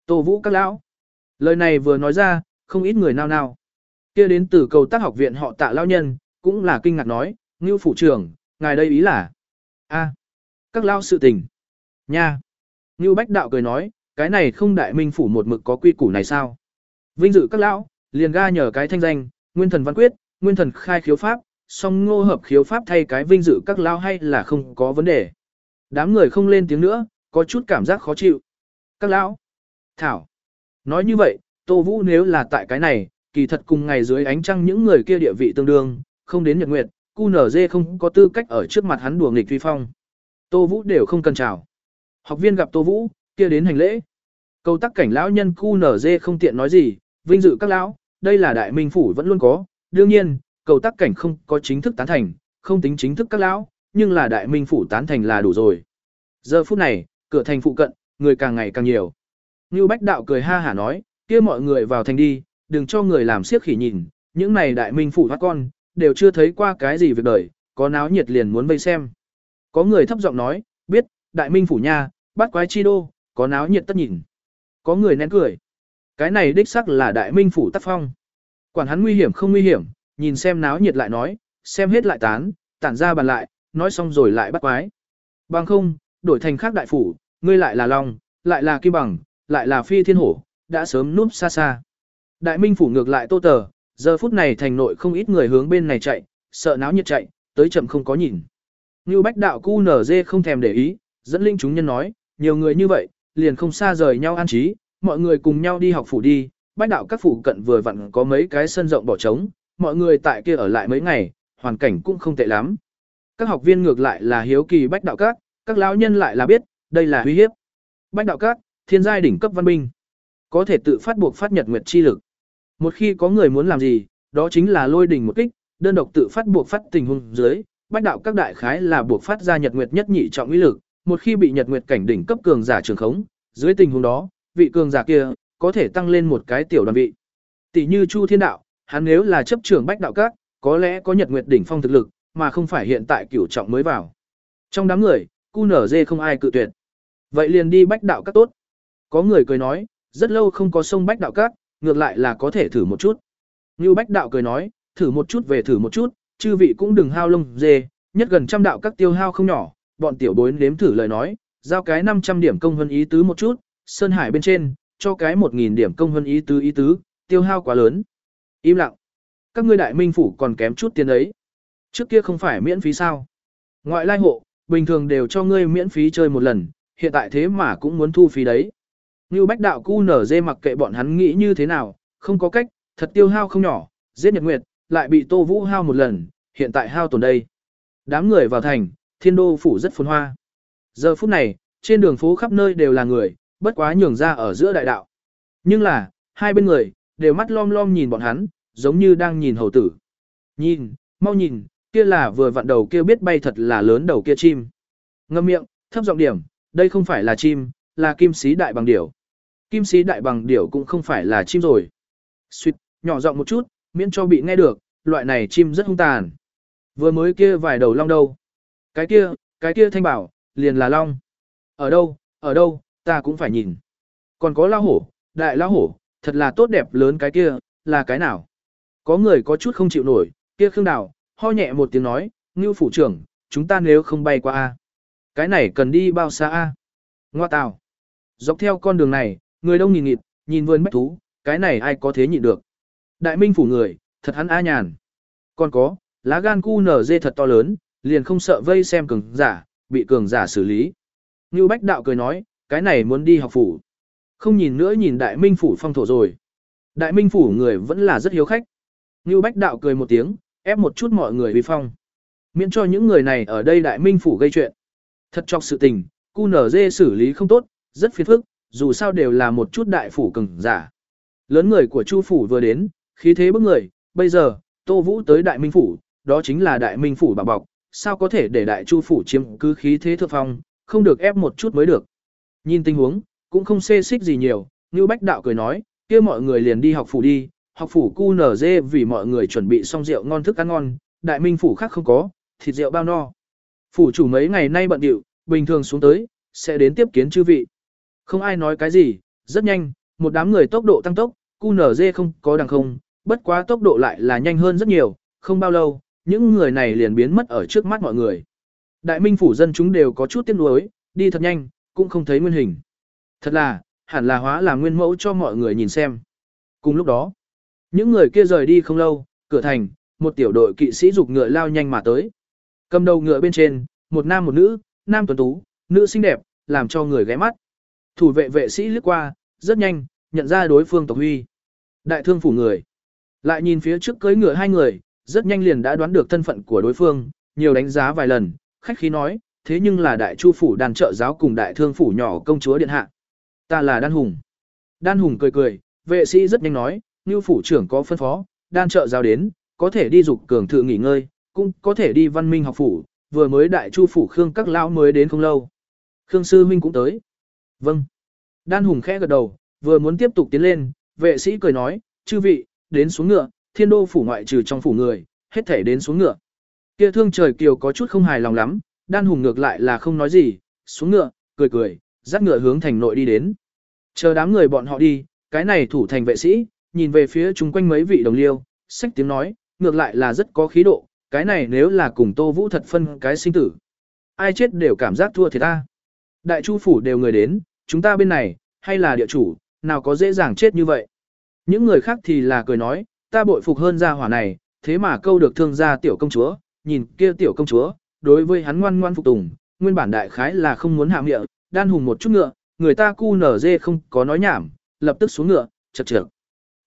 Tô Vũ các lão. Lời này vừa nói ra, không ít người nao nao. Kia đến từ cầu tác học viện họ tạ lão nhân, cũng là kinh ngạc nói, Ngưu phủ trưởng, ngài đây ý là a các lão sự tình. Nha. Ngưu Bách Đạo cười nói, cái này không đại minh phủ một mực có quy củ này sao? Vinh dự các lão, liền ga nhờ cái thanh danh, nguyên thần văn quyết, nguyên thần khai khiếu pháp, song ngô hợp khiếu pháp thay cái vinh dự các lao hay là không có vấn đề. Đám người không lên tiếng nữa, có chút cảm giác khó chịu. Các lão, thảo, nói như vậy, Tô Vũ nếu là tại cái này, kỳ thật cùng ngày dưới ánh trăng những người kia địa vị tương đương, không đến nhật nguyệt, cu nở dê không có tư cách ở trước mặt hắn đùa nghịch vi phong. Tô Vũ đều không cần chào. Học viên gặp Tô Vũ, kia đến hành lễ. Câu tắc cảnh lão nhân cu nở dê không tiện nói gì, vinh dự các lão, đây là đại minh phủ vẫn luôn có, đương nhiên, cầu tác cảnh không có chính thức tán thành, không tính chính thức các lão, nhưng là đại minh phủ tán thành là đủ rồi. Giờ phút này, cửa thành phụ cận, người càng ngày càng nhiều. Ngưu Bách Đạo cười ha hả nói, kia mọi người vào thành đi, đừng cho người làm siếc khỉ nhìn, những này đại minh phủ thoát con, đều chưa thấy qua cái gì việc đời, có náo nhiệt liền muốn vây xem. Có người thấp giọng nói, biết, đại minh phủ nha, bắt quái chi đô, có náo nhiệt tất nhìn. Có người nén cười. Cái này đích sắc là đại minh phủ tác phong. Quản hắn nguy hiểm không nguy hiểm, nhìn xem náo nhiệt lại nói, xem hết lại tán, tản ra bàn lại, nói xong rồi lại bắt quái. Bằng không, đổi thành khác đại phủ, ngươi lại là long, lại là kim bằng, lại là phi thiên hổ, đã sớm núp xa xa. Đại minh phủ ngược lại tô tờ, giờ phút này thành nội không ít người hướng bên này chạy, sợ náo nhiệt chạy, tới chậm không có nhìn. Như bách đạo cu nở dê không thèm để ý, dẫn linh chúng nhân nói, nhiều người như vậy, liền không xa rời nhau an trí, mọi người cùng nhau đi học phủ đi, bách đạo các phủ cận vừa vặn có mấy cái sân rộng bỏ trống, mọi người tại kia ở lại mấy ngày, hoàn cảnh cũng không tệ lắm. Các học viên ngược lại là hiếu kỳ bách đạo các, các lão nhân lại là biết, đây là uy hiếp. Bách đạo các, thiên giai đỉnh cấp văn binh, có thể tự phát buộc phát nhật nguyệt chi lực. Một khi có người muốn làm gì, đó chính là lôi đỉnh một kích, đơn độc tự phát buộc phát tình huống dưới, bách đạo các đại khái là buộc phát ra nhật nguyệt nhất nhị trọng uy lực, một khi bị nhật nguyệt cảnh đỉnh cấp cường giả trường khống, dưới tình huống đó, vị cường giả kia có thể tăng lên một cái tiểu đoàn vị. Tỷ như Chu Thiên Đạo, hắn nếu là chấp trưởng bách đạo các, có lẽ có nhật nguyệt đỉnh phong thực lực, mà không phải hiện tại cửu trọng mới vào. Trong đám người, cu nở dê không ai cự tuyệt. Vậy liền đi bách đạo các tốt. Có người cười nói, rất lâu không có sông bách đạo các, ngược lại là có thể thử một chút. Như bách đạo cười nói, thử một chút về thử một chút, chư vị cũng đừng hao lông dê, nhất gần trăm đạo các tiêu hao không nhỏ, bọn tiểu bối nếm thử lời nói, giao cái 500 điểm công hơn ý tứ một chút, Sơn Hải bên trên, cho cái 1.000 điểm công hơn ý tứ ý tứ, tiêu hao quá lớn. Im lặng. Các ngươi đại minh phủ còn kém chút tiền ấy. Trước kia không phải miễn phí sao. Ngoại lai hộ, bình thường đều cho ngươi miễn phí chơi một lần, hiện tại thế mà cũng muốn thu phí đấy. Như bách đạo cu nở dê mặc kệ bọn hắn nghĩ như thế nào, không có cách, thật tiêu hao không nhỏ, giết nhật nguyệt, lại bị tô vũ hao một lần, hiện tại hao tổn đây. Đám người vào thành, thiên đô phủ rất phồn hoa. Giờ phút này, trên đường phố khắp nơi đều là người, bất quá nhường ra ở giữa đại đạo. Nhưng là, hai bên người, đều mắt lom lom nhìn bọn hắn, giống như đang nhìn hầu tử. Nhìn, mau nhìn, kia là vừa vặn đầu kia biết bay thật là lớn đầu kia chim. Ngâm miệng, thấp giọng điểm, đây không phải là chim, là kim sĩ đại bằng điểu. Kim sĩ đại bằng điểu cũng không phải là chim rồi. Xuyệt, nhỏ giọng một chút, miễn cho bị nghe được, loại này chim rất hung tàn. Vừa mới kia vài đầu long đâu. Cái kia, cái kia thanh bảo, liền là long. Ở đâu, ở đâu, ta cũng phải nhìn. Còn có lao hổ, đại lao hổ, thật là tốt đẹp lớn cái kia, là cái nào? Có người có chút không chịu nổi, kia khương đào, ho nhẹ một tiếng nói, ngưu phủ trưởng, chúng ta nếu không bay qua A. Cái này cần đi bao xa A? Ngoa tào. Dọc theo con đường này, người đông nhìn nghịt, nhìn vườn bách thú, cái này ai có thế nhịn được. Đại minh phủ người, thật hắn a nhàn. Còn có, lá gan cu nở dê thật to lớn, liền không sợ vây xem cường giả, bị cường giả xử lý. Ngưu Bách Đạo cười nói, cái này muốn đi học phủ. Không nhìn nữa nhìn đại minh phủ phong thổ rồi. Đại minh phủ người vẫn là rất hiếu khách. Ngưu Bách Đạo cười một tiếng, ép một chút mọi người vì phong. Miễn cho những người này ở đây đại minh phủ gây chuyện. Thật chọc sự tình, cu nở dê xử lý không tốt, rất phiền phức, dù sao đều là một chút đại phủ cứng giả. Lớn người của Chu phủ vừa đến, khí thế bức người, bây giờ, Tô Vũ tới đại minh phủ, đó chính là đại minh phủ bảo bọc, sao có thể để đại chu phủ chiếm cứ khí thế thượng phong, không được ép một chút mới được. Nhìn tình huống, cũng không xê xích gì nhiều, như Bách Đạo cười nói, kia mọi người liền đi học phủ đi, học phủ cu nở dê vì mọi người chuẩn bị xong rượu ngon thức ăn ngon, đại minh phủ khác không có, thịt rượu bao no. Phủ chủ mấy ngày nay bận điệu, bình thường xuống tới, sẽ đến tiếp kiến chư vị. Không ai nói cái gì, rất nhanh, một đám người tốc độ tăng tốc, cu nở dê không có đằng không, bất quá tốc độ lại là nhanh hơn rất nhiều, không bao lâu, những người này liền biến mất ở trước mắt mọi người. Đại minh phủ dân chúng đều có chút tiếc nuối, đi thật nhanh, cũng không thấy nguyên hình. Thật là, hẳn là hóa là nguyên mẫu cho mọi người nhìn xem. Cùng lúc đó, những người kia rời đi không lâu, cửa thành, một tiểu đội kỵ sĩ dục ngựa lao nhanh mà tới. Cầm đầu ngựa bên trên, một nam một nữ, nam tuấn tú, nữ xinh đẹp, làm cho người ghé mắt. Thủ vệ vệ sĩ lướt qua, rất nhanh, nhận ra đối phương tộc huy. Đại thương phủ người. Lại nhìn phía trước cưới ngựa hai người, rất nhanh liền đã đoán được thân phận của đối phương, nhiều đánh giá vài lần, khách khí nói, thế nhưng là đại chu phủ đàn trợ giáo cùng đại thương phủ nhỏ công chúa điện hạ. Ta là Đan Hùng. Đan Hùng cười cười, vệ sĩ rất nhanh nói, như phủ trưởng có phân phó, đan trợ giáo đến, có thể đi dục cường thự nghỉ ngơi, cũng có thể đi văn minh học phủ, vừa mới đại chu phủ khương các lão mới đến không lâu. Khương sư huynh cũng tới. Vâng. Đan Hùng khẽ gật đầu, vừa muốn tiếp tục tiến lên, vệ sĩ cười nói, chư vị, đến xuống ngựa, thiên đô phủ ngoại trừ trong phủ người, hết thể đến xuống ngựa. Kia thương trời kiều có chút không hài lòng lắm, Đan Hùng ngược lại là không nói gì, xuống ngựa, cười cười, dắt ngựa hướng thành nội đi đến. Chờ đám người bọn họ đi, cái này thủ thành vệ sĩ, nhìn về phía chung quanh mấy vị đồng liêu, sách tiếng nói, ngược lại là rất có khí độ, cái này nếu là cùng Tô Vũ thật phân cái sinh tử. Ai chết đều cảm giác thua thì ta. Đại chu phủ đều người đến, chúng ta bên này, hay là địa chủ, nào có dễ dàng chết như vậy. Những người khác thì là cười nói, ta bội phục hơn gia hỏa này, thế mà câu được thương gia tiểu công chúa, nhìn kia tiểu công chúa, đối với hắn ngoan ngoan phục tùng, nguyên bản đại khái là không muốn hạ miệng, đan hùng một chút ngựa, người ta cu nở dê không có nói nhảm, lập tức xuống ngựa, chật chật.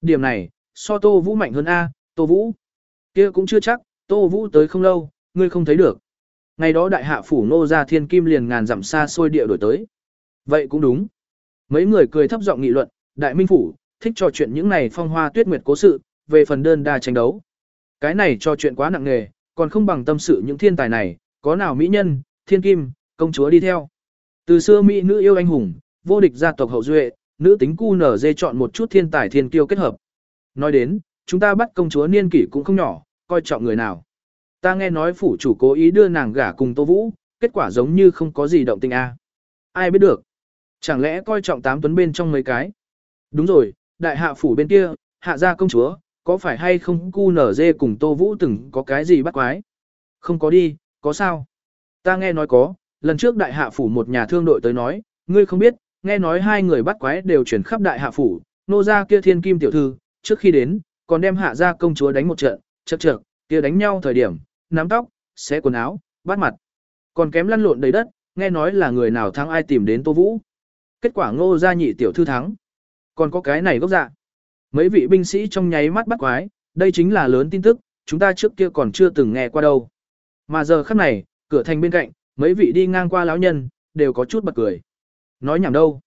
Điểm này, so Tô Vũ mạnh hơn A, Tô Vũ. kia cũng chưa chắc, Tô Vũ tới không lâu, ngươi không thấy được. Ngày đó đại hạ phủ nô ra thiên kim liền ngàn dặm xa xôi địa đổi tới. Vậy cũng đúng. Mấy người cười thấp giọng nghị luận, đại minh phủ, thích trò chuyện những này phong hoa tuyết nguyệt cố sự, về phần đơn đa tranh đấu. Cái này trò chuyện quá nặng nề, còn không bằng tâm sự những thiên tài này, có nào mỹ nhân, thiên kim, công chúa đi theo. Từ xưa mỹ nữ yêu anh hùng, vô địch gia tộc hậu duệ, nữ tính cu nở dê chọn một chút thiên tài thiên kiêu kết hợp. Nói đến, chúng ta bắt công chúa niên kỷ cũng không nhỏ, coi trọng người nào. Ta nghe nói phủ chủ cố ý đưa nàng gả cùng Tô Vũ, kết quả giống như không có gì động tình a. Ai biết được? Chẳng lẽ coi trọng tám tuấn bên trong mấy cái? Đúng rồi, đại hạ phủ bên kia, hạ gia công chúa, có phải hay không cu nở dê cùng Tô Vũ từng có cái gì bắt quái? Không có đi, có sao? Ta nghe nói có, lần trước đại hạ phủ một nhà thương đội tới nói, ngươi không biết, nghe nói hai người bắt quái đều chuyển khắp đại hạ phủ, nô gia kia thiên kim tiểu thư, trước khi đến, còn đem hạ gia công chúa đánh một trận, chật chật, kia đánh nhau thời điểm, nắm tóc, xé quần áo, bắt mặt. Còn kém lăn lộn đầy đất, nghe nói là người nào thắng ai tìm đến Tô Vũ. Kết quả ngô gia nhị tiểu thư thắng. Còn có cái này gốc dạ. Mấy vị binh sĩ trong nháy mắt bắt quái, đây chính là lớn tin tức, chúng ta trước kia còn chưa từng nghe qua đâu. Mà giờ khắc này, cửa thành bên cạnh, mấy vị đi ngang qua lão nhân, đều có chút bật cười. Nói nhảm đâu.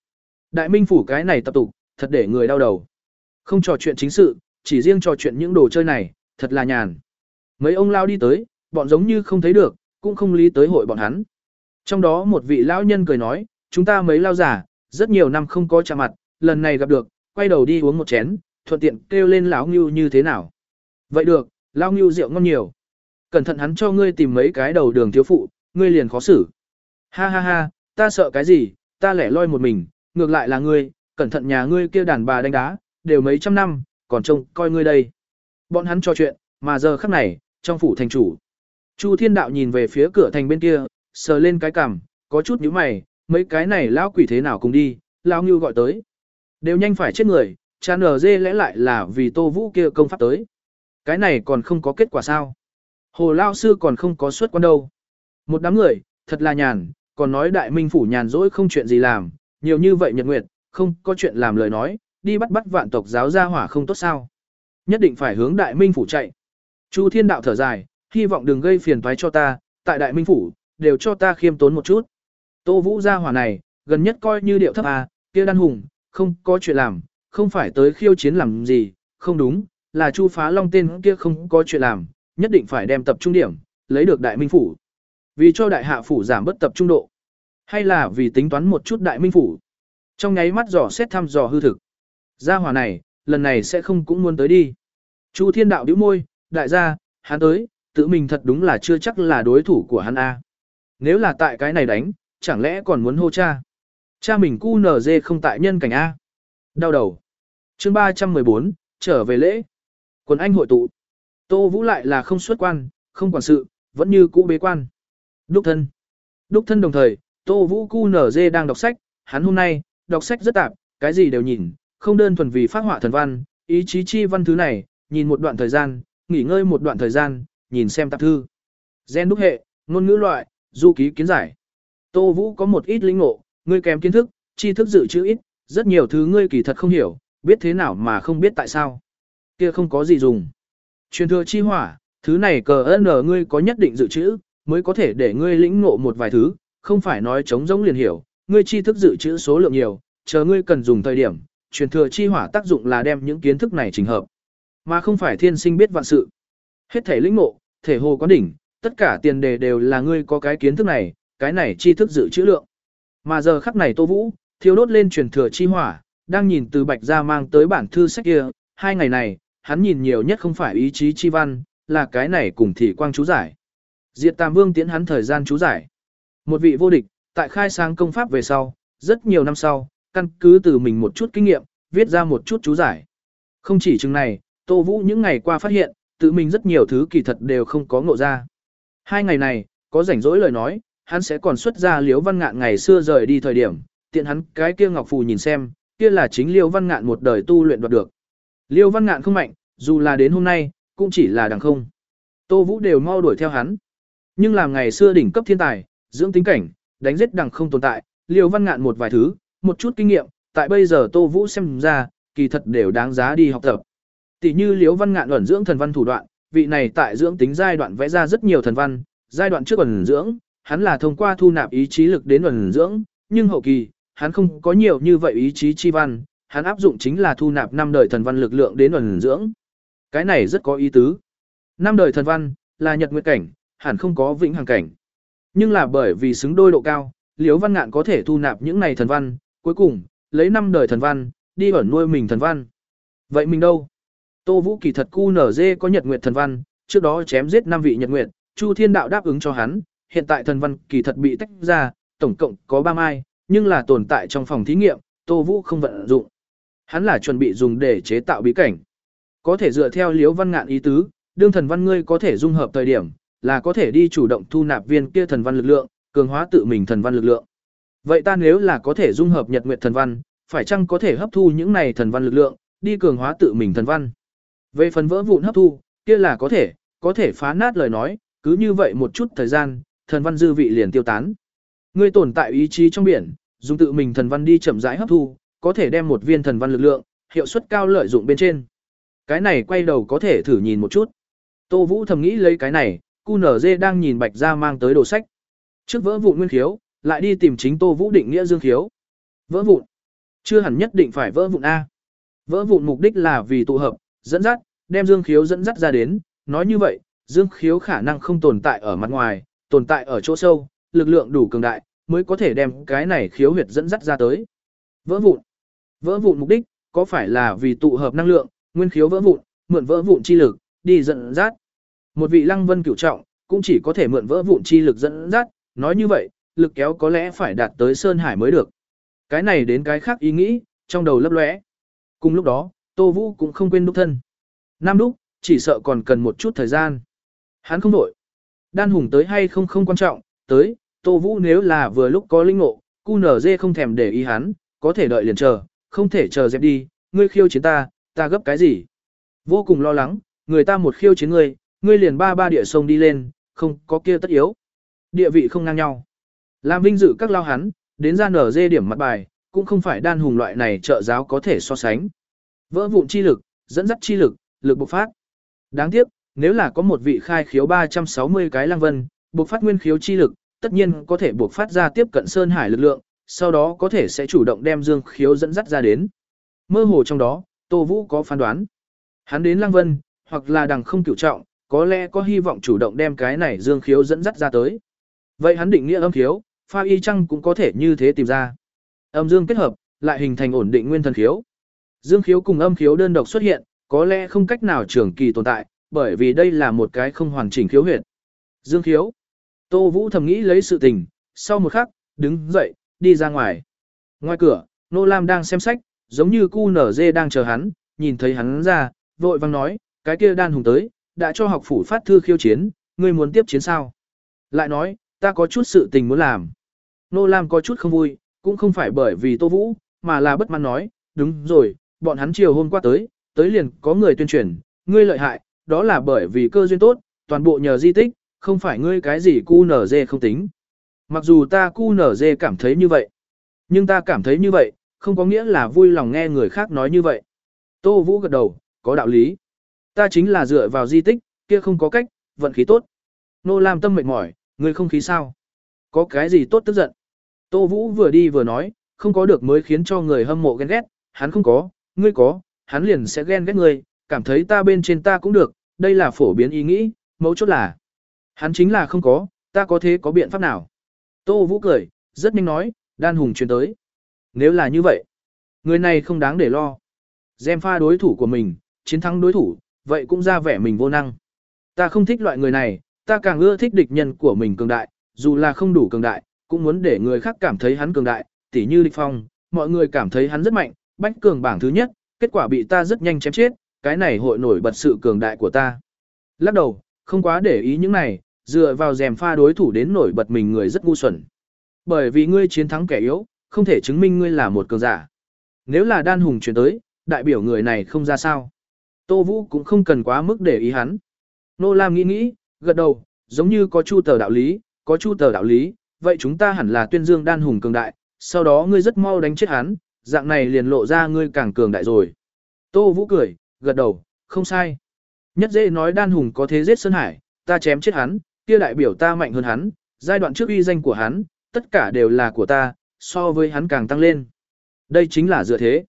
Đại minh phủ cái này tập tục, thật để người đau đầu. Không trò chuyện chính sự, chỉ riêng trò chuyện những đồ chơi này, thật là nhàn. Mấy ông lao đi tới, bọn giống như không thấy được, cũng không lý tới hội bọn hắn. Trong đó một vị lão nhân cười nói, chúng ta mấy lao giả, rất nhiều năm không có chạm mặt, lần này gặp được, quay đầu đi uống một chén, thuận tiện kêu lên lão ngưu như thế nào. Vậy được, lão ngưu rượu ngon nhiều. Cẩn thận hắn cho ngươi tìm mấy cái đầu đường thiếu phụ, ngươi liền khó xử. Ha ha ha, ta sợ cái gì, ta lẻ loi một mình, ngược lại là ngươi, cẩn thận nhà ngươi kia đàn bà đánh đá, đều mấy trăm năm, còn trông coi ngươi đây. Bọn hắn trò chuyện, mà giờ khắc này, trong phủ thành chủ. Chu Thiên Đạo nhìn về phía cửa thành bên kia, sờ lên cái cằm, có chút nhíu mày, mấy cái này lão quỷ thế nào cùng đi, lão Ngưu gọi tới. Đều nhanh phải chết người, cha nở dê lẽ lại là vì Tô Vũ kia công pháp tới. Cái này còn không có kết quả sao? Hồ Lao Sư còn không có suất quan đâu. Một đám người, thật là nhàn, còn nói đại minh phủ nhàn rỗi không chuyện gì làm, nhiều như vậy nhật nguyệt, không có chuyện làm lời nói, đi bắt bắt vạn tộc giáo gia hỏa không tốt sao. Nhất định phải hướng đại minh phủ chạy. Chu thiên đạo thở dài, hy vọng đừng gây phiền toái cho ta, tại đại minh phủ, đều cho ta khiêm tốn một chút. Tô vũ gia hỏa này, gần nhất coi như điệu thấp à, kia đan hùng, không có chuyện làm, không phải tới khiêu chiến làm gì, không đúng, là chu phá long tên kia không có chuyện làm, nhất định phải đem tập trung điểm, lấy được đại minh phủ. Vì cho đại hạ phủ giảm bất tập trung độ, hay là vì tính toán một chút đại minh phủ. Trong nháy mắt dò xét thăm dò hư thực. Gia hỏa này, lần này sẽ không cũng muốn tới đi. Chu thiên đạo bĩu môi, đại gia, hắn tới, tự mình thật đúng là chưa chắc là đối thủ của hắn A. Nếu là tại cái này đánh, chẳng lẽ còn muốn hô cha. Cha mình cu nở dê không tại nhân cảnh A. Đau đầu. chương 314, trở về lễ. Quần anh hội tụ. Tô Vũ lại là không xuất quan, không quản sự, vẫn như cũ bế quan. Đúc thân. Đúc thân đồng thời, Tô Vũ cu nở dê đang đọc sách, hắn hôm nay, đọc sách rất tạp, cái gì đều nhìn, không đơn thuần vì phát họa thần văn, ý chí chi văn thứ này, nhìn một đoạn thời gian, nghỉ ngơi một đoạn thời gian, nhìn xem tạp thư. Gen đúc hệ, ngôn ngữ loại, du ký kiến giải. Tô Vũ có một ít linh ngộ, ngươi kém kiến thức, tri thức dự trữ ít, rất nhiều thứ ngươi kỳ thật không hiểu, biết thế nào mà không biết tại sao. Kia không có gì dùng. Truyền thừa chi hỏa, thứ này cờ ơn ngươi có nhất định dự trữ, mới có thể để ngươi lĩnh ngộ một vài thứ, không phải nói chống giống liền hiểu, ngươi tri thức dự trữ số lượng nhiều, chờ ngươi cần dùng thời điểm, truyền thừa chi hỏa tác dụng là đem những kiến thức này trình hợp, mà không phải thiên sinh biết vạn sự. Hết thể lĩnh ngộ, thể hồ quán đỉnh, tất cả tiền đề đều là ngươi có cái kiến thức này, cái này tri thức dự trữ lượng. mà giờ khắc này Tô Vũ, thiêu đốt lên truyền thừa chi hỏa, đang nhìn từ Bạch ra mang tới bản thư sách kia, hai ngày này, hắn nhìn nhiều nhất không phải ý chí chi văn, là cái này cùng thị quang chú giải. Diệt Tam Vương tiến hắn thời gian chú giải. Một vị vô địch, tại khai sáng công pháp về sau, rất nhiều năm sau, căn cứ từ mình một chút kinh nghiệm, viết ra một chút chú giải. Không chỉ chừng này, Tô Vũ những ngày qua phát hiện, tự mình rất nhiều thứ kỳ thật đều không có ngộ ra. Hai ngày này, có rảnh rỗi lời nói, hắn sẽ còn xuất ra liếu văn ngạn ngày xưa rời đi thời điểm, tiện hắn cái kia ngọc phù nhìn xem, kia là chính liêu văn ngạn một đời tu luyện đoạt được. Liêu văn ngạn không mạnh, dù là đến hôm nay, cũng chỉ là đằng không. Tô Vũ đều mau đuổi theo hắn. Nhưng làm ngày xưa đỉnh cấp thiên tài, dưỡng tính cảnh, đánh giết đằng không tồn tại, liêu văn ngạn một vài thứ, một chút kinh nghiệm, tại bây giờ Tô Vũ xem ra, kỳ thật đều đáng giá đi học tập. Tỷ như liêu văn ngạn ẩn dưỡng thần văn thủ đoạn, vị này tại dưỡng tính giai đoạn vẽ ra rất nhiều thần văn, giai đoạn trước ẩn dưỡng, hắn là thông qua thu nạp ý chí lực đến ẩn dưỡng, nhưng hậu kỳ, hắn không có nhiều như vậy ý chí chi văn, hắn áp dụng chính là thu nạp năm đời thần văn lực lượng đến ẩn dưỡng. Cái này rất có ý tứ. Năm đời thần văn là nhật nguyệt cảnh, hẳn không có vĩnh hằng cảnh. Nhưng là bởi vì xứng đôi độ cao, Liễu Văn Ngạn có thể thu nạp những này thần văn, cuối cùng lấy năm đời thần văn đi ẩn nuôi mình thần văn. Vậy mình đâu? Tô Vũ kỳ thật cu nở dê có nhật nguyệt thần văn, trước đó chém giết năm vị nhật nguyệt, Chu Thiên Đạo đáp ứng cho hắn, hiện tại thần văn kỳ thật bị tách ra, tổng cộng có 3 mai, nhưng là tồn tại trong phòng thí nghiệm, Tô Vũ không vận dụng. Hắn là chuẩn bị dùng để chế tạo bí cảnh. Có thể dựa theo Liễu Văn Ngạn ý tứ, đương thần văn ngươi có thể dung hợp thời điểm, là có thể đi chủ động thu nạp viên kia thần văn lực lượng, cường hóa tự mình thần văn lực lượng. Vậy ta nếu là có thể dung hợp Nhật Nguyệt thần văn, phải chăng có thể hấp thu những này thần văn lực lượng, đi cường hóa tự mình thần văn? Về phần vỡ vụn hấp thu, kia là có thể, có thể phá nát lời nói, cứ như vậy một chút thời gian, thần văn dư vị liền tiêu tán. Ngươi tồn tại ý chí trong biển, dùng tự mình thần văn đi chậm rãi hấp thu, có thể đem một viên thần văn lực lượng, hiệu suất cao lợi dụng bên trên. Cái này quay đầu có thể thử nhìn một chút. Tô Vũ thầm nghĩ lấy cái này, QNZ đang nhìn Bạch Gia mang tới đồ sách. Trước vỡ vụn nguyên khiếu, lại đi tìm chính Tô Vũ định nghĩa dương khiếu. Vỡ vụn. Chưa hẳn nhất định phải vỡ vụn A. Vỡ vụn mục đích là vì tụ hợp, dẫn dắt, đem dương khiếu dẫn dắt ra đến. Nói như vậy, dương khiếu khả năng không tồn tại ở mặt ngoài, tồn tại ở chỗ sâu, lực lượng đủ cường đại, mới có thể đem cái này khiếu huyệt dẫn dắt ra tới. Vỡ vụn. Vỡ vụn mục đích, có phải là vì tụ hợp năng lượng, nguyên khiếu vỡ vụn, mượn vỡ vụn chi lực, đi dẫn dắt. Một vị lăng vân cửu trọng, cũng chỉ có thể mượn vỡ vụn chi lực dẫn dắt, nói như vậy, lực kéo có lẽ phải đạt tới Sơn Hải mới được. Cái này đến cái khác ý nghĩ, trong đầu lấp lóe. Cùng lúc đó, Tô Vũ cũng không quên đúc thân. Nam đúc, chỉ sợ còn cần một chút thời gian. Hắn không đổi. Đan hùng tới hay không không quan trọng, tới, Tô Vũ nếu là vừa lúc có linh ngộ, cu nở dê không thèm để ý hắn, có thể đợi liền chờ, không thể chờ dẹp đi, ngươi khiêu chiến ta, ta gấp cái gì? Vô cùng lo lắng, người ta một khiêu chiến ngươi, ngươi liền ba ba địa sông đi lên, không có kia tất yếu. Địa vị không ngang nhau. Làm vinh dự các lao hắn, đến ra nở dê điểm mặt bài, cũng không phải đan hùng loại này trợ giáo có thể so sánh. Vỡ vụn chi lực, dẫn dắt chi lực, lực bộc phát. Đáng tiếc, nếu là có một vị khai khiếu 360 cái lang vân, bộc phát nguyên khiếu chi lực, tất nhiên có thể buộc phát ra tiếp cận sơn hải lực lượng, sau đó có thể sẽ chủ động đem dương khiếu dẫn dắt ra đến. Mơ hồ trong đó, Tô Vũ có phán đoán. Hắn đến lăng vân, hoặc là đằng không cửu trọng, có lẽ có hy vọng chủ động đem cái này dương khiếu dẫn dắt ra tới. Vậy hắn định nghĩa âm khiếu, pha y chăng cũng có thể như thế tìm ra. Âm dương kết hợp, lại hình thành ổn định nguyên thần khiếu. Dương khiếu cùng âm khiếu đơn độc xuất hiện, có lẽ không cách nào trường kỳ tồn tại, bởi vì đây là một cái không hoàn chỉnh khiếu huyệt. Dương khiếu. Tô Vũ thầm nghĩ lấy sự tình, sau một khắc, đứng dậy, đi ra ngoài. Ngoài cửa, Nô Lam đang xem sách, giống như cu nở dê đang chờ hắn, nhìn thấy hắn ra, vội vang nói, cái kia đan hùng tới, đã cho học phủ phát thư khiêu chiến, ngươi muốn tiếp chiến sao? Lại nói, ta có chút sự tình muốn làm. Nô Lam có chút không vui, cũng không phải bởi vì Tô Vũ, mà là bất mãn nói, đúng rồi, bọn hắn chiều hôm qua tới, tới liền có người tuyên truyền, ngươi lợi hại, đó là bởi vì cơ duyên tốt, toàn bộ nhờ di tích, không phải ngươi cái gì cu nở dê không tính. Mặc dù ta cu nở dê cảm thấy như vậy, nhưng ta cảm thấy như vậy, không có nghĩa là vui lòng nghe người khác nói như vậy. Tô Vũ gật đầu, có đạo lý. Ta chính là dựa vào di tích, kia không có cách, vận khí tốt. Nô Lam tâm mệt mỏi, ngươi không khí sao? Có cái gì tốt tức giận? Tô Vũ vừa đi vừa nói, không có được mới khiến cho người hâm mộ ghen ghét, hắn không có, ngươi có, hắn liền sẽ ghen ghét ngươi, cảm thấy ta bên trên ta cũng được, đây là phổ biến ý nghĩ, mấu chốt là. Hắn chính là không có, ta có thế có biện pháp nào? Tô Vũ cười, rất nhanh nói, đan hùng truyền tới. Nếu là như vậy, người này không đáng để lo. Dèm pha đối thủ của mình, chiến thắng đối thủ, vậy cũng ra vẻ mình vô năng. Ta không thích loại người này, ta càng ưa thích địch nhân của mình cường đại, dù là không đủ cường đại, cũng muốn để người khác cảm thấy hắn cường đại, tỉ như địch phong, mọi người cảm thấy hắn rất mạnh, bách cường bảng thứ nhất, kết quả bị ta rất nhanh chém chết, cái này hội nổi bật sự cường đại của ta. Lắc đầu, không quá để ý những này, dựa vào rèm pha đối thủ đến nổi bật mình người rất ngu xuẩn. Bởi vì ngươi chiến thắng kẻ yếu, không thể chứng minh ngươi là một cường giả. Nếu là đan hùng chuyển tới, đại biểu người này không ra sao. Tô Vũ cũng không cần quá mức để ý hắn. Nô Lam nghĩ nghĩ, gật đầu, giống như có chu tờ đạo lý, có chu tờ đạo lý, vậy chúng ta hẳn là tuyên dương đan hùng cường đại, sau đó ngươi rất mau đánh chết hắn, dạng này liền lộ ra ngươi càng cường đại rồi. Tô Vũ cười, gật đầu, không sai. Nhất dễ nói đan hùng có thế giết Sơn Hải, ta chém chết hắn, kia đại biểu ta mạnh hơn hắn, giai đoạn trước uy danh của hắn, tất cả đều là của ta, so với hắn càng tăng lên. Đây chính là dựa thế.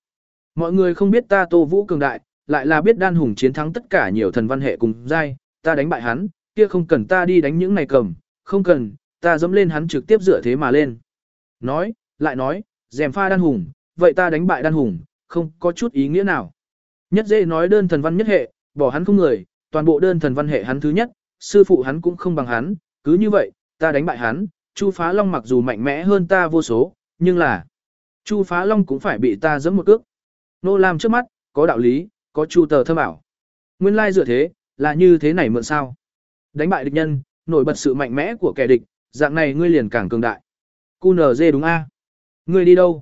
Mọi người không biết ta Tô Vũ cường đại, lại là biết đan hùng chiến thắng tất cả nhiều thần văn hệ cùng giai, ta đánh bại hắn, kia không cần ta đi đánh những này cầm, không cần, ta dẫm lên hắn trực tiếp dựa thế mà lên. Nói, lại nói, dèm pha đan hùng, vậy ta đánh bại đan hùng, không có chút ý nghĩa nào. Nhất dễ nói đơn thần văn nhất hệ, bỏ hắn không người, toàn bộ đơn thần văn hệ hắn thứ nhất, sư phụ hắn cũng không bằng hắn, cứ như vậy, ta đánh bại hắn, Chu Phá Long mặc dù mạnh mẽ hơn ta vô số, nhưng là Chu Phá Long cũng phải bị ta giẫm một cước. Nô Lam trước mắt, có đạo lý, có Chu Tờ thâm ảo. Nguyên lai dựa thế, là như thế này mượn sao? Đánh bại địch nhân, nổi bật sự mạnh mẽ của kẻ địch, dạng này ngươi liền càng cường đại. QNZ đúng a? Ngươi đi đâu?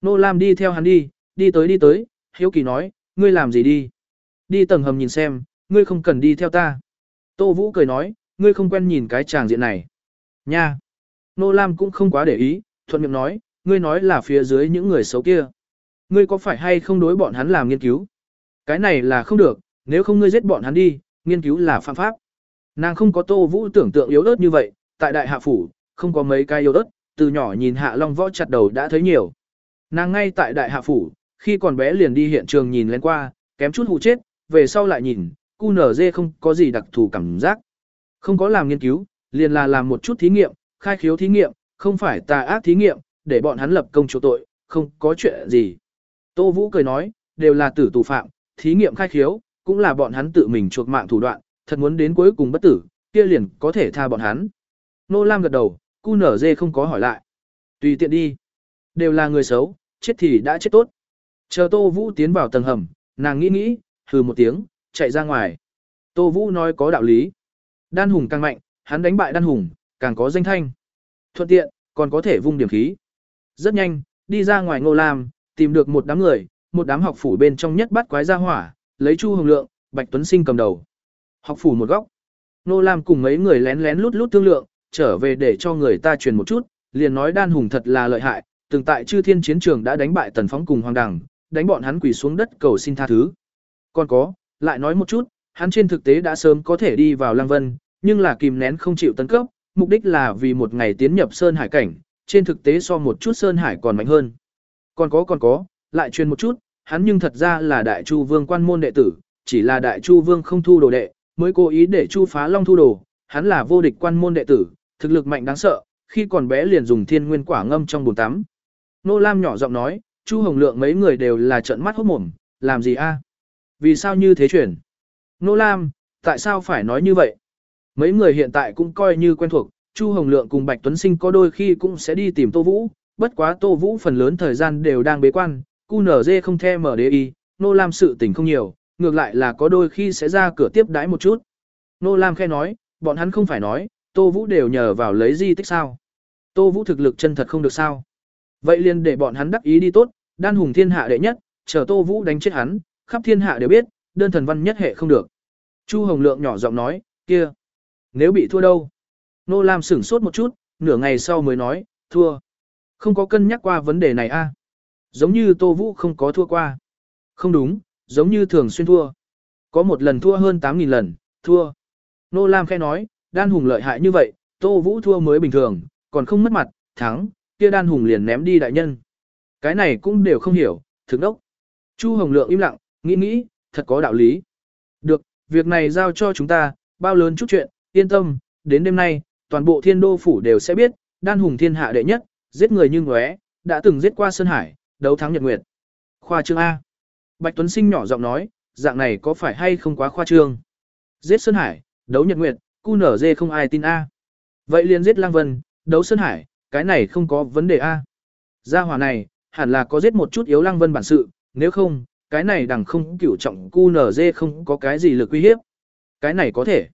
Nô Lam đi theo hắn đi, đi tới đi tới, Hiếu Kỳ nói, ngươi làm gì đi? Đi tầng hầm nhìn xem, ngươi không cần đi theo ta. Tô Vũ cười nói, ngươi không quen nhìn cái tràng diện này. Nha! Nô Lam cũng không quá để ý, thuận miệng nói, ngươi nói là phía dưới những người xấu kia. Ngươi có phải hay không đối bọn hắn làm nghiên cứu? Cái này là không được, nếu không ngươi giết bọn hắn đi, nghiên cứu là phạm pháp. Nàng không có Tô Vũ tưởng tượng yếu ớt như vậy, tại đại hạ phủ, không có mấy cái yếu ớt, từ nhỏ nhìn hạ long võ chặt đầu đã thấy nhiều. Nàng ngay tại đại hạ phủ, khi còn bé liền đi hiện trường nhìn lên qua, kém chút hụ chết, về sau lại nhìn, QNZ không có gì đặc thù cảm giác. Không có làm nghiên cứu, liền là làm một chút thí nghiệm, khai khiếu thí nghiệm, không phải tà ác thí nghiệm, để bọn hắn lập công chỗ tội, không có chuyện gì. Tô Vũ cười nói, đều là tử tù phạm, thí nghiệm khai khiếu, cũng là bọn hắn tự mình chuộc mạng thủ đoạn, thật muốn đến cuối cùng bất tử, kia liền có thể tha bọn hắn. Nô Lam gật đầu, cu nở dê không có hỏi lại. Tùy tiện đi. Đều là người xấu, chết thì đã chết tốt. Chờ Tô Vũ tiến vào tầng hầm, nàng nghĩ nghĩ, hừ một tiếng, chạy ra ngoài. Tô Vũ nói có đạo lý. Đan hùng càng mạnh, hắn đánh bại đan hùng, càng có danh thanh. Thuận tiện, còn có thể vung điểm khí. Rất nhanh, đi ra ngoài ngô lam, tìm được một đám người, một đám học phủ bên trong nhất bắt quái ra hỏa, lấy Chu Hồng Lượng, Bạch Tuấn Sinh cầm đầu. Học phủ một góc. Ngô Lam cùng mấy người lén lén lút lút thương lượng, trở về để cho người ta truyền một chút, liền nói đan hùng thật là lợi hại, từng tại chư thiên chiến trường đã đánh bại tần phóng cùng hoàng đằng đánh bọn hắn quỳ xuống đất cầu xin tha thứ. Còn có, lại nói một chút, hắn trên thực tế đã sớm có thể đi vào Lăng Vân, nhưng là kìm nén không chịu tấn cấp, mục đích là vì một ngày tiến nhập Sơn Hải cảnh, trên thực tế so một chút Sơn Hải còn mạnh hơn. Còn có còn có, lại truyền một chút, hắn nhưng thật ra là Đại Chu Vương quan môn đệ tử, chỉ là Đại Chu Vương không thu đồ đệ, mới cố ý để Chu Phá Long thu đồ, hắn là vô địch quan môn đệ tử, thực lực mạnh đáng sợ, khi còn bé liền dùng thiên nguyên quả ngâm trong bồn tắm. Nô Lam nhỏ giọng nói, Chu Hồng Lượng mấy người đều là trợn mắt hốt mồm, làm gì a? Vì sao như thế chuyển? Nô Lam, tại sao phải nói như vậy? Mấy người hiện tại cũng coi như quen thuộc, Chu Hồng Lượng cùng Bạch Tuấn Sinh có đôi khi cũng sẽ đi tìm Tô Vũ, bất quá Tô Vũ phần lớn thời gian đều đang bế quan, QNZ không the mở đế y, Nô Lam sự tình không nhiều, ngược lại là có đôi khi sẽ ra cửa tiếp đái một chút. Nô Lam khe nói, bọn hắn không phải nói, Tô Vũ đều nhờ vào lấy di tích sao. Tô Vũ thực lực chân thật không được sao. Vậy liền để bọn hắn đắc ý đi tốt, đan hùng thiên hạ đệ nhất, chờ Tô Vũ đánh chết hắn, khắp thiên hạ đều biết, đơn thần văn nhất hệ không được. Chu Hồng Lượng nhỏ giọng nói, kia, nếu bị thua đâu? Nô Lam sửng sốt một chút, nửa ngày sau mới nói, thua. Không có cân nhắc qua vấn đề này a à? Giống như Tô Vũ không có thua qua. Không đúng, giống như thường xuyên thua. Có một lần thua hơn 8.000 lần, thua. Nô Lam khẽ nói, đan hùng lợi hại như vậy, Tô Vũ thua mới bình thường, còn không mất mặt, thắng, kia đan hùng liền ném đi đại nhân. Cái này cũng đều không hiểu, thực đốc. Chu Hồng Lượng im lặng, nghĩ nghĩ, thật có đạo lý. Được, việc này giao cho chúng ta, bao lớn chút chuyện, yên tâm, đến đêm nay, toàn bộ thiên đô phủ đều sẽ biết, đan hùng thiên hạ đệ nhất, Giết người như ngóe, đã từng giết qua Sơn Hải, đấu thắng Nhật Nguyệt. Khoa trương A. Bạch Tuấn Sinh nhỏ giọng nói, dạng này có phải hay không quá khoa trương? Giết Sơn Hải, đấu Nhật Nguyệt, cu nở dê không ai tin A. Vậy liền giết lang Vân, đấu Sơn Hải, cái này không có vấn đề A. Gia hỏa này, hẳn là có giết một chút yếu lang Vân bản sự, nếu không, cái này đằng không cửu trọng cu không có cái gì lực uy hiếp. Cái này có thể.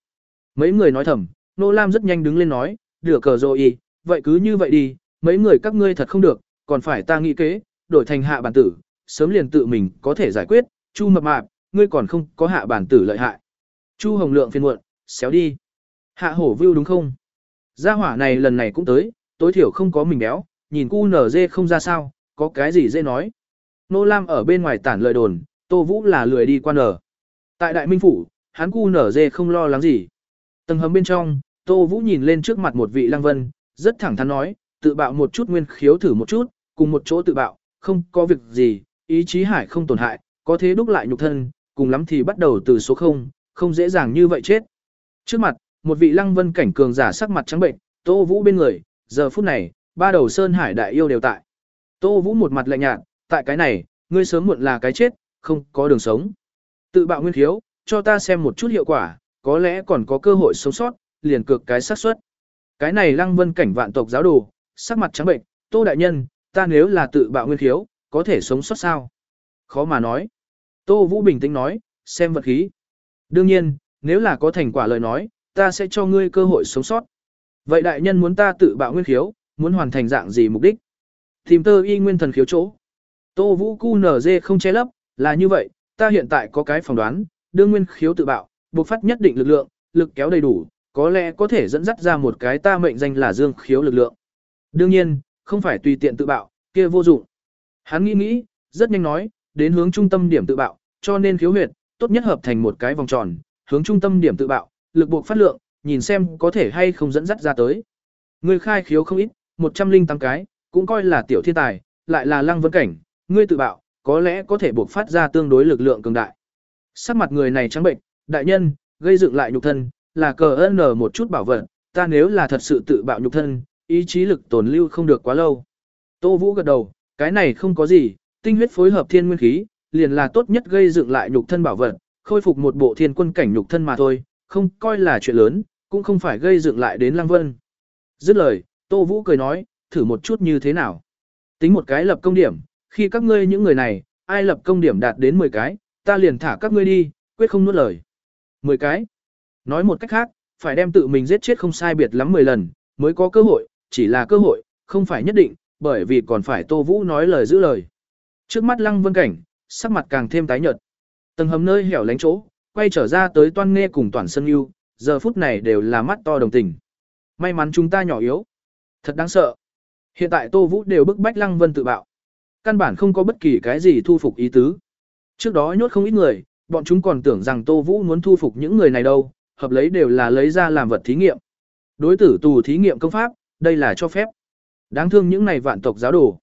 Mấy người nói thầm, Nô Lam rất nhanh đứng lên nói, đưa cờ rồi y, vậy cứ như vậy đi, mấy người các ngươi thật không được, còn phải ta nghĩ kế, đổi thành hạ bản tử, sớm liền tự mình có thể giải quyết, Chu mập mạp, ngươi còn không có hạ bản tử lợi hại. Chu Hồng Lượng phiền muộn, xéo đi. Hạ hổ view đúng không? Gia hỏa này lần này cũng tới, tối thiểu không có mình béo, nhìn cu không ra sao, có cái gì dễ nói. Nô Lam ở bên ngoài tản lời đồn, Tô Vũ là lười đi quan ở. Tại Đại Minh Phủ, hắn cu nở dê không lo lắng gì. Tầng hầm bên trong, Tô Vũ nhìn lên trước mặt một vị lăng vân, rất thẳng thắn nói, tự bạo một chút nguyên khiếu thử một chút, cùng một chỗ tự bạo, không có việc gì, ý chí hải không tổn hại, có thế đúc lại nhục thân, cùng lắm thì bắt đầu từ số 0, không dễ dàng như vậy chết. Trước mặt, một vị lăng vân cảnh cường giả sắc mặt trắng bệnh, Tô Vũ bên người, giờ phút này, ba đầu sơn hải đại yêu đều tại. Tô Vũ một mặt lạnh nhạt, tại cái này, ngươi sớm muộn là cái chết, không có đường sống. Tự bạo nguyên khiếu, cho ta xem một chút hiệu quả, có lẽ còn có cơ hội sống sót, liền cực cái xác suất. Cái này lăng vân cảnh vạn tộc giáo đồ, sắc mặt trắng bệnh, Tô đại nhân, ta nếu là tự bạo nguyên khiếu, có thể sống sót sao? Khó mà nói. Tô Vũ bình tĩnh nói, xem vật khí. Đương nhiên, nếu là có thành quả lời nói, ta sẽ cho ngươi cơ hội sống sót. Vậy đại nhân muốn ta tự bạo nguyên khiếu, muốn hoàn thành dạng gì mục đích? Tìm tơ y nguyên thần khiếu chỗ. Tô Vũ cu nở dê không che lấp, là như vậy, ta hiện tại có cái phỏng đoán, đương nguyên khiếu tự bạo, buộc phát nhất định lực lượng, lực kéo đầy đủ, có lẽ có thể dẫn dắt ra một cái ta mệnh danh là dương khiếu lực lượng. Đương nhiên, không phải tùy tiện tự bạo, kia vô dụng. Hắn nghĩ nghĩ, rất nhanh nói, đến hướng trung tâm điểm tự bạo, cho nên khiếu huyệt, tốt nhất hợp thành một cái vòng tròn, hướng trung tâm điểm tự bạo, lực buộc phát lượng, nhìn xem có thể hay không dẫn dắt ra tới. Người khai khiếu không ít, 108 cái, cũng coi là tiểu thiên tài, lại là lăng vân cảnh, ngươi tự bạo, có lẽ có thể buộc phát ra tương đối lực lượng cường đại. Sắc mặt người này trắng bệnh, đại nhân, gây dựng lại nhục thân, là cờ ơn một chút bảo vật, ta nếu là thật sự tự bạo nhục thân, ý chí lực tồn lưu không được quá lâu. Tô Vũ gật đầu, cái này không có gì, tinh huyết phối hợp thiên nguyên khí, liền là tốt nhất gây dựng lại nhục thân bảo vật, khôi phục một bộ thiên quân cảnh nhục thân mà thôi, không coi là chuyện lớn, cũng không phải gây dựng lại đến Lăng Vân. Dứt lời, Tô Vũ cười nói, thử một chút như thế nào. Tính một cái lập công điểm, khi các ngươi những người này, ai lập công điểm đạt đến 10 cái, ta liền thả các ngươi đi, quyết không nuốt lời. 10 cái. Nói một cách khác, phải đem tự mình giết chết không sai biệt lắm 10 lần, mới có cơ hội, chỉ là cơ hội, không phải nhất định, bởi vì còn phải Tô Vũ nói lời giữ lời. Trước mắt Lăng Vân Cảnh, sắc mặt càng thêm tái nhợt. Tầng hầm nơi hẻo lánh chỗ, quay trở ra tới toan nghe cùng toàn sân yêu, giờ phút này đều là mắt to đồng tình. May mắn chúng ta nhỏ yếu. Thật đáng sợ. Hiện tại Tô Vũ đều bức bách Lăng Vân tự bạo. Căn bản không có bất kỳ cái gì thu phục ý tứ. Trước đó nhốt không ít người, bọn chúng còn tưởng rằng Tô Vũ muốn thu phục những người này đâu, hợp lấy đều là lấy ra làm vật thí nghiệm. Đối tử tù thí nghiệm công pháp, đây là cho phép. Đáng thương những này vạn tộc giáo đồ.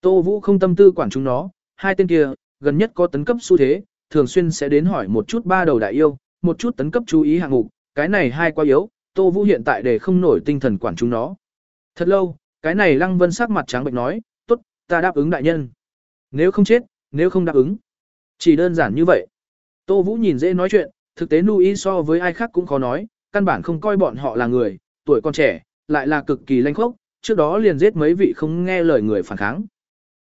Tô Vũ không tâm tư quản chúng nó, hai tên kia, gần nhất có tấn cấp xu thế, thường xuyên sẽ đến hỏi một chút ba đầu đại yêu, một chút tấn cấp chú ý hạng mục, cái này hai quá yếu, Tô Vũ hiện tại để không nổi tinh thần quản chúng nó. Thật lâu, cái này Lăng Vân sắc mặt trắng bệnh nói, ta đáp ứng đại nhân. Nếu không chết, nếu không đáp ứng. Chỉ đơn giản như vậy. Tô Vũ nhìn dễ nói chuyện, thực tế Nui so với ai khác cũng khó nói, căn bản không coi bọn họ là người, tuổi còn trẻ, lại là cực kỳ lanh khốc, trước đó liền giết mấy vị không nghe lời người phản kháng.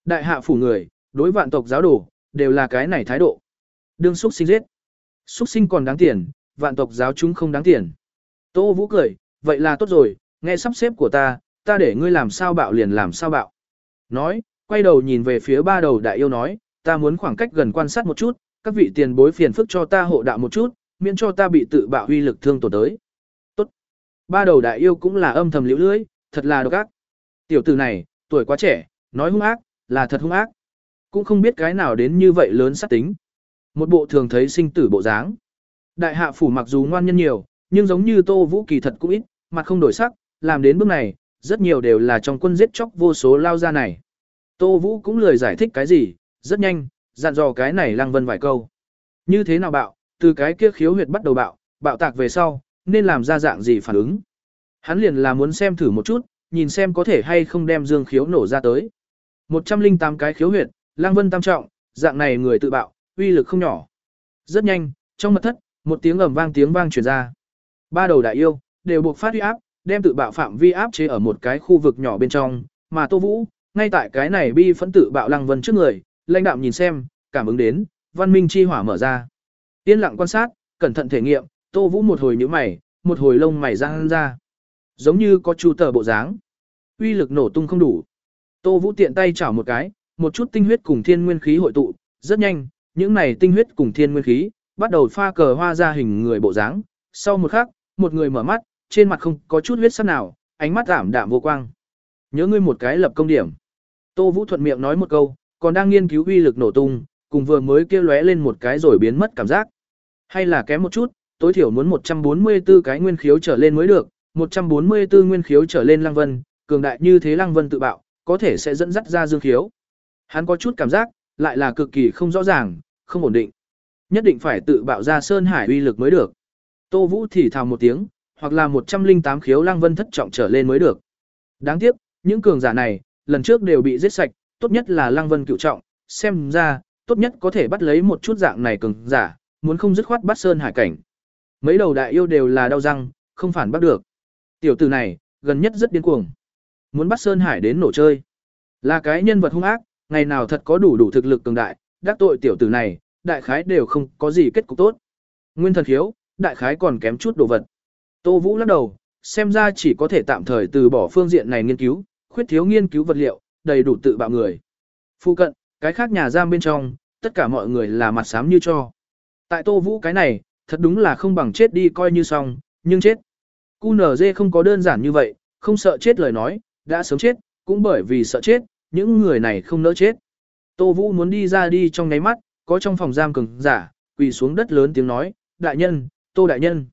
Đại hạ phủ người, đối vạn tộc giáo đồ, đều là cái này thái độ. Đương xúc sinh giết. Xúc sinh còn đáng tiền, vạn tộc giáo chúng không đáng tiền. Tô Vũ cười, vậy là tốt rồi, nghe sắp xếp của ta, ta để ngươi làm sao bạo liền làm sao bạo. Nói, quay đầu nhìn về phía ba đầu đại yêu nói, ta muốn khoảng cách gần quan sát một chút, các vị tiền bối phiền phức cho ta hộ đạo một chút, miễn cho ta bị tự bạo huy lực thương tổn tới. Tốt. Ba đầu đại yêu cũng là âm thầm liễu lưới, thật là độc ác. Tiểu tử này, tuổi quá trẻ, nói hung ác, là thật hung ác. Cũng không biết cái nào đến như vậy lớn sát tính. Một bộ thường thấy sinh tử bộ dáng. Đại hạ phủ mặc dù ngoan nhân nhiều, nhưng giống như Tô Vũ kỳ thật cũng ít, mặt không đổi sắc, làm đến bước này, rất nhiều đều là trong quân giết chóc vô số lao ra này. Tô Vũ cũng lười giải thích cái gì, rất nhanh, dặn dò cái này Lăng Vân vài câu. Như thế nào bạo, từ cái kia khiếu huyệt bắt đầu bạo, bạo tạc về sau, nên làm ra dạng gì phản ứng. Hắn liền là muốn xem thử một chút, nhìn xem có thể hay không đem dương khiếu nổ ra tới. 108 cái khiếu huyệt, lang vân tam trọng, dạng này người tự bạo, uy lực không nhỏ. Rất nhanh, trong mật thất, một tiếng ầm vang tiếng vang truyền ra. Ba đầu đại yêu đều buộc phát uy áp, đem tự bạo phạm vi áp chế ở một cái khu vực nhỏ bên trong, mà Tô Vũ, ngay tại cái này bi phẫn tự bạo lăng vân trước người, lãnh đạm nhìn xem, cảm ứng đến, văn minh chi hỏa mở ra. Yên lặng quan sát, cẩn thận thể nghiệm, Tô Vũ một hồi nhíu mày, một hồi lông mày răng ra. Giống như có chu tờ bộ dáng. Uy lực nổ tung không đủ. Tô Vũ tiện tay chảo một cái, một chút tinh huyết cùng thiên nguyên khí hội tụ, rất nhanh, những này tinh huyết cùng thiên nguyên khí bắt đầu pha cờ hoa ra hình người bộ dáng. Sau một khắc, một người mở mắt, trên mặt không có chút huyết sắc nào, ánh mắt giảm đạm vô quang. Nhớ ngươi một cái lập công điểm. Tô Vũ thuận miệng nói một câu, còn đang nghiên cứu uy lực nổ tung, cùng vừa mới kêu lóe lên một cái rồi biến mất cảm giác. Hay là kém một chút, tối thiểu muốn 144 cái nguyên khiếu trở lên mới được, 144 nguyên khiếu trở lên Lăng Vân, cường đại như thế Lăng Vân tự bạo, có thể sẽ dẫn dắt ra dương khiếu. Hắn có chút cảm giác, lại là cực kỳ không rõ ràng, không ổn định. Nhất định phải tự bạo ra sơn hải uy lực mới được. Tô Vũ thì thào một tiếng, hoặc là 108 khiếu Lăng Vân thất trọng trở lên mới được. Đáng tiếc, những cường giả này, lần trước đều bị giết sạch, tốt nhất là Lăng Vân cựu trọng, xem ra, tốt nhất có thể bắt lấy một chút dạng này cường giả, muốn không dứt khoát bắt sơn hải cảnh. Mấy đầu đại yêu đều là đau răng, không phản bắt được. Tiểu tử này, gần nhất rất điên cuồng. Muốn bắt sơn hải đến nổ chơi. Là cái nhân vật hung ác, ngày nào thật có đủ đủ thực lực cường đại, đắc tội tiểu tử này, đại khái đều không có gì kết cục tốt. Nguyên thần khiếu, đại khái còn kém chút đồ vật. Tô Vũ lắc đầu, xem ra chỉ có thể tạm thời từ bỏ phương diện này nghiên cứu, khuyết thiếu nghiên cứu vật liệu, đầy đủ tự bạo người. Phu cận, cái khác nhà giam bên trong, tất cả mọi người là mặt xám như cho. Tại Tô Vũ cái này, thật đúng là không bằng chết đi coi như xong, nhưng chết. QNZ không có đơn giản như vậy, không sợ chết lời nói, đã sớm chết, cũng bởi vì sợ chết, những người này không nỡ chết. Tô Vũ muốn đi ra đi trong ngáy mắt, có trong phòng giam cứng giả, quỳ xuống đất lớn tiếng nói, đại nhân, Tô đại nhân.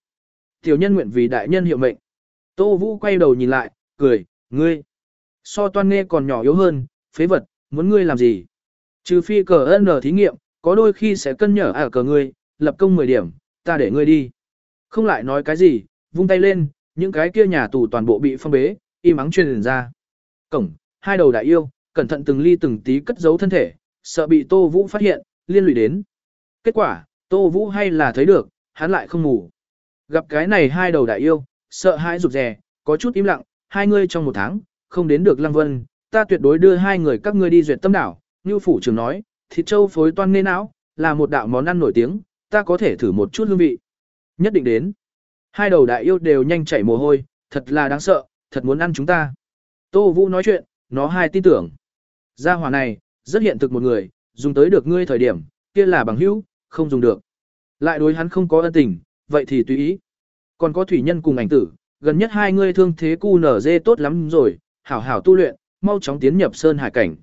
Tiểu nhân nguyện vì đại nhân hiệu mệnh. Tô Vũ quay đầu nhìn lại, cười, ngươi. So toan nghe còn nhỏ yếu hơn, phế vật, muốn ngươi làm gì? Trừ phi cờ ân thí nghiệm, có đôi khi sẽ cân nhở ở cờ ngươi, lập công 10 điểm, ta để ngươi đi. Không lại nói cái gì, vung tay lên, những cái kia nhà tù toàn bộ bị phong bế, im ắng truyền ra. Cổng, hai đầu đại yêu, cẩn thận từng ly từng tí cất giấu thân thể, sợ bị Tô Vũ phát hiện, liên lụy đến. Kết quả, Tô Vũ hay là thấy được, hắn lại không ngủ. Gặp cái này hai đầu đại yêu, sợ hãi rụt rè, có chút im lặng, hai ngươi trong một tháng, không đến được Lăng Vân, ta tuyệt đối đưa hai người các ngươi đi duyệt tâm đảo. Như phủ trưởng nói, thịt châu phối toan nê não, là một đạo món ăn nổi tiếng, ta có thể thử một chút hương vị. Nhất định đến. Hai đầu đại yêu đều nhanh chảy mồ hôi, thật là đáng sợ, thật muốn ăn chúng ta. Tô Vũ nói chuyện, nó hai tin tưởng. Gia hỏa này, rất hiện thực một người, dùng tới được ngươi thời điểm, kia là bằng hữu, không dùng được. Lại đối hắn không có ân tình, vậy thì tùy ý. Còn có thủy nhân cùng ảnh tử, gần nhất hai ngươi thương thế cu nở dê tốt lắm rồi, hảo hảo tu luyện, mau chóng tiến nhập sơn hải cảnh.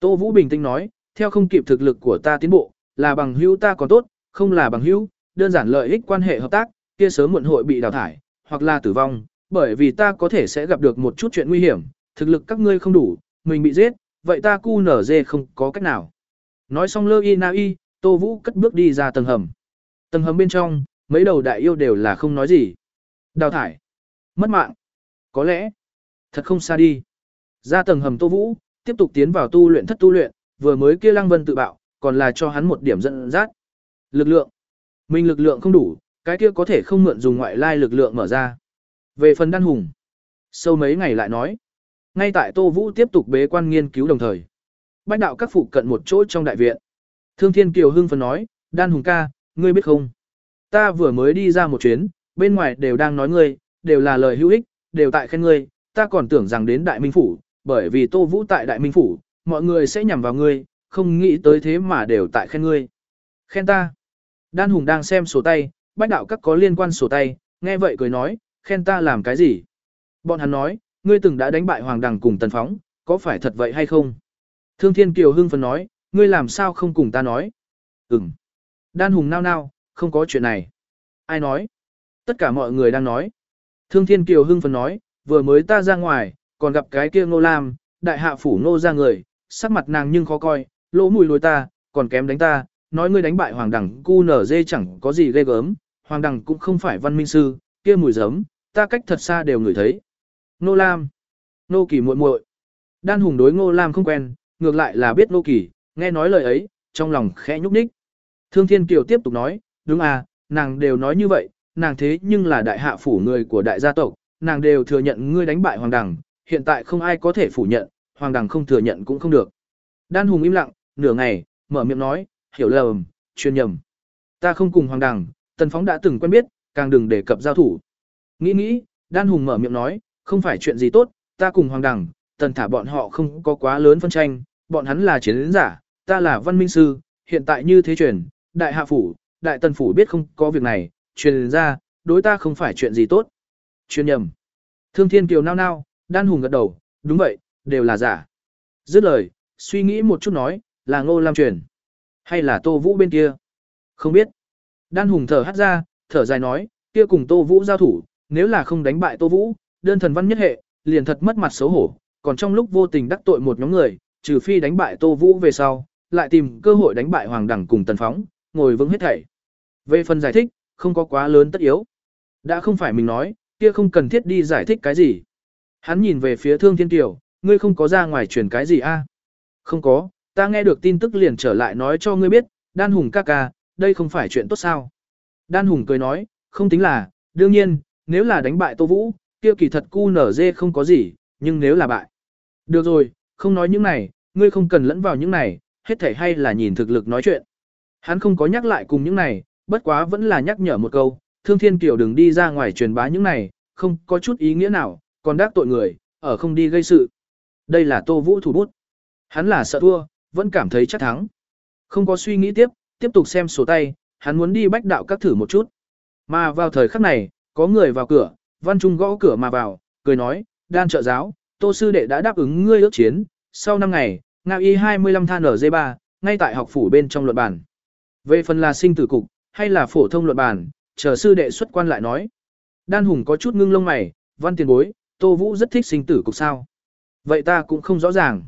Tô Vũ bình tĩnh nói, theo không kịp thực lực của ta tiến bộ, là bằng hữu ta còn tốt, không là bằng hữu, đơn giản lợi ích quan hệ hợp tác, kia sớm muộn hội bị đào thải, hoặc là tử vong, bởi vì ta có thể sẽ gặp được một chút chuyện nguy hiểm, thực lực các ngươi không đủ, mình bị giết, vậy ta cu nở dê không có cách nào. Nói xong lơ y na y, Tô Vũ cất bước đi ra tầng hầm. Tầng hầm bên trong, mấy đầu đại yêu đều là không nói gì. Đào thải. Mất mạng. Có lẽ. Thật không xa đi. Ra tầng hầm Tô Vũ, tiếp tục tiến vào tu luyện thất tu luyện, vừa mới kia Lăng Vân tự bạo, còn là cho hắn một điểm dẫn dắt. Lực lượng. Mình lực lượng không đủ, cái kia có thể không mượn dùng ngoại lai lực lượng mở ra. Về phần đan hùng. Sâu mấy ngày lại nói. Ngay tại Tô Vũ tiếp tục bế quan nghiên cứu đồng thời. Bách đạo các phụ cận một chỗ trong đại viện. Thương Thiên Kiều hưng phấn nói, đan hùng ca, ngươi biết không? Ta vừa mới đi ra một chuyến, bên ngoài đều đang nói ngươi, đều là lời hữu ích, đều tại khen ngươi, ta còn tưởng rằng đến Đại Minh Phủ, bởi vì Tô Vũ tại Đại Minh Phủ, mọi người sẽ nhằm vào ngươi, không nghĩ tới thế mà đều tại khen ngươi. Khen ta. Đan Hùng đang xem sổ tay, bách đạo các có liên quan sổ tay, nghe vậy cười nói, khen ta làm cái gì? Bọn hắn nói, ngươi từng đã đánh bại Hoàng Đằng cùng Tần Phóng, có phải thật vậy hay không? Thương Thiên Kiều hưng phấn nói, ngươi làm sao không cùng ta nói? Ừm. Đan Hùng nao nao, không có chuyện này. Ai nói? Tất cả mọi người đang nói. Thương Thiên Kiều hưng phấn nói, vừa mới ta ra ngoài, còn gặp cái kia Ngô Lam, đại hạ phủ Ngô ra người, sắc mặt nàng nhưng khó coi, lỗ mùi lối ta, còn kém đánh ta, nói ngươi đánh bại Hoàng Đằng cu nở dê chẳng có gì ghê gớm, Hoàng Đằng cũng không phải văn minh sư, kia mùi giấm, ta cách thật xa đều ngửi thấy. Ngô Lam. Ngô Kỳ muội muội. Đan Hùng đối Ngô Lam không quen, ngược lại là biết Ngô Kỳ, nghe nói lời ấy, trong lòng khẽ nhúc nhích. Thương Thiên Kiều tiếp tục nói, đúng à, nàng đều nói như vậy, nàng thế nhưng là đại hạ phủ người của đại gia tộc, nàng đều thừa nhận ngươi đánh bại Hoàng Đằng, hiện tại không ai có thể phủ nhận, Hoàng Đằng không thừa nhận cũng không được. Đan Hùng im lặng, nửa ngày, mở miệng nói, hiểu lầm, chuyên nhầm. Ta không cùng Hoàng Đằng, Tần Phóng đã từng quen biết, càng đừng đề cập giao thủ. Nghĩ nghĩ, Đan Hùng mở miệng nói, không phải chuyện gì tốt, ta cùng Hoàng Đằng, Tần Thả bọn họ không có quá lớn phân tranh, bọn hắn là chiến giả, ta là văn minh sư, hiện tại như thế truyền, đại hạ phủ, đại tần phủ biết không có việc này, truyền ra, đối ta không phải chuyện gì tốt chuyên nhầm. Thương Thiên Kiều nao nao, Đan Hùng gật đầu, đúng vậy, đều là giả. Dứt lời, suy nghĩ một chút nói, là Ngô Lam truyền, hay là Tô Vũ bên kia? Không biết. Đan Hùng thở hắt ra, thở dài nói, kia cùng Tô Vũ giao thủ, nếu là không đánh bại Tô Vũ, đơn thần văn nhất hệ, liền thật mất mặt xấu hổ, còn trong lúc vô tình đắc tội một nhóm người, trừ phi đánh bại Tô Vũ về sau, lại tìm cơ hội đánh bại Hoàng Đẳng cùng Tần Phóng, ngồi vững hết thảy. Về phần giải thích, không có quá lớn tất yếu. Đã không phải mình nói, kia không cần thiết đi giải thích cái gì. Hắn nhìn về phía Thương Thiên Kiều, ngươi không có ra ngoài truyền cái gì a? Không có, ta nghe được tin tức liền trở lại nói cho ngươi biết, Đan Hùng ca ca, đây không phải chuyện tốt sao. Đan Hùng cười nói, không tính là, đương nhiên, nếu là đánh bại Tô Vũ, kia kỳ thật cu nở dê không có gì, nhưng nếu là bại. Được rồi, không nói những này, ngươi không cần lẫn vào những này, hết thể hay là nhìn thực lực nói chuyện. Hắn không có nhắc lại cùng những này, bất quá vẫn là nhắc nhở một câu, thương thiên kiều đừng đi ra ngoài truyền bá những này, không có chút ý nghĩa nào, còn đắc tội người, ở không đi gây sự. Đây là Tô Vũ thủ bút. Hắn là sợ thua, vẫn cảm thấy chắc thắng. Không có suy nghĩ tiếp, tiếp tục xem sổ tay, hắn muốn đi bách đạo các thử một chút. Mà vào thời khắc này, có người vào cửa, Văn Trung gõ cửa mà vào, cười nói, đan trợ giáo, tô sư đệ đã đáp ứng ngươi ước chiến, sau 5 ngày, ngao y 25 than ở D3, ngay tại học phủ bên trong luận bản. Về phần là sinh tử cục, hay là phổ thông luận bản, chờ sư đệ xuất quan lại nói. Đan Hùng có chút ngưng lông mày, văn tiền bối, Tô Vũ rất thích sinh tử cục sao. Vậy ta cũng không rõ ràng.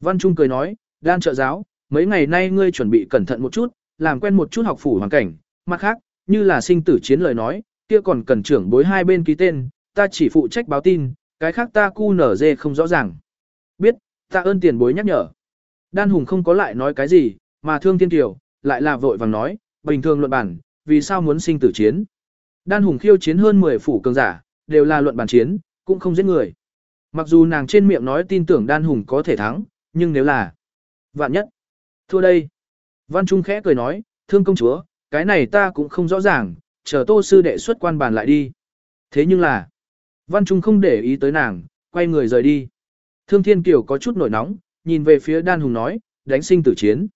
Văn Trung cười nói, đan trợ giáo, mấy ngày nay ngươi chuẩn bị cẩn thận một chút, làm quen một chút học phủ hoàn cảnh, mặt khác, như là sinh tử chiến lời nói, kia còn cần trưởng bối hai bên ký tên, ta chỉ phụ trách báo tin, cái khác ta cu nở dê không rõ ràng. Biết, ta ơn tiền bối nhắc nhở. Đan Hùng không có lại nói cái gì, mà Thương Thiên Kiều, lại là vội vàng nói, bình thường luận bản, vì sao muốn sinh tử chiến. Đan Hùng khiêu chiến hơn 10 phủ cường giả, đều là luận bàn chiến, cũng không giết người. Mặc dù nàng trên miệng nói tin tưởng Đan Hùng có thể thắng, nhưng nếu là vạn nhất, thua đây. Văn Trung khẽ cười nói, thương công chúa, cái này ta cũng không rõ ràng, chờ tô sư đệ xuất quan bàn lại đi. Thế nhưng là, Văn Trung không để ý tới nàng, quay người rời đi. Thương Thiên Kiều có chút nổi nóng, nhìn về phía Đan Hùng nói, đánh sinh tử chiến.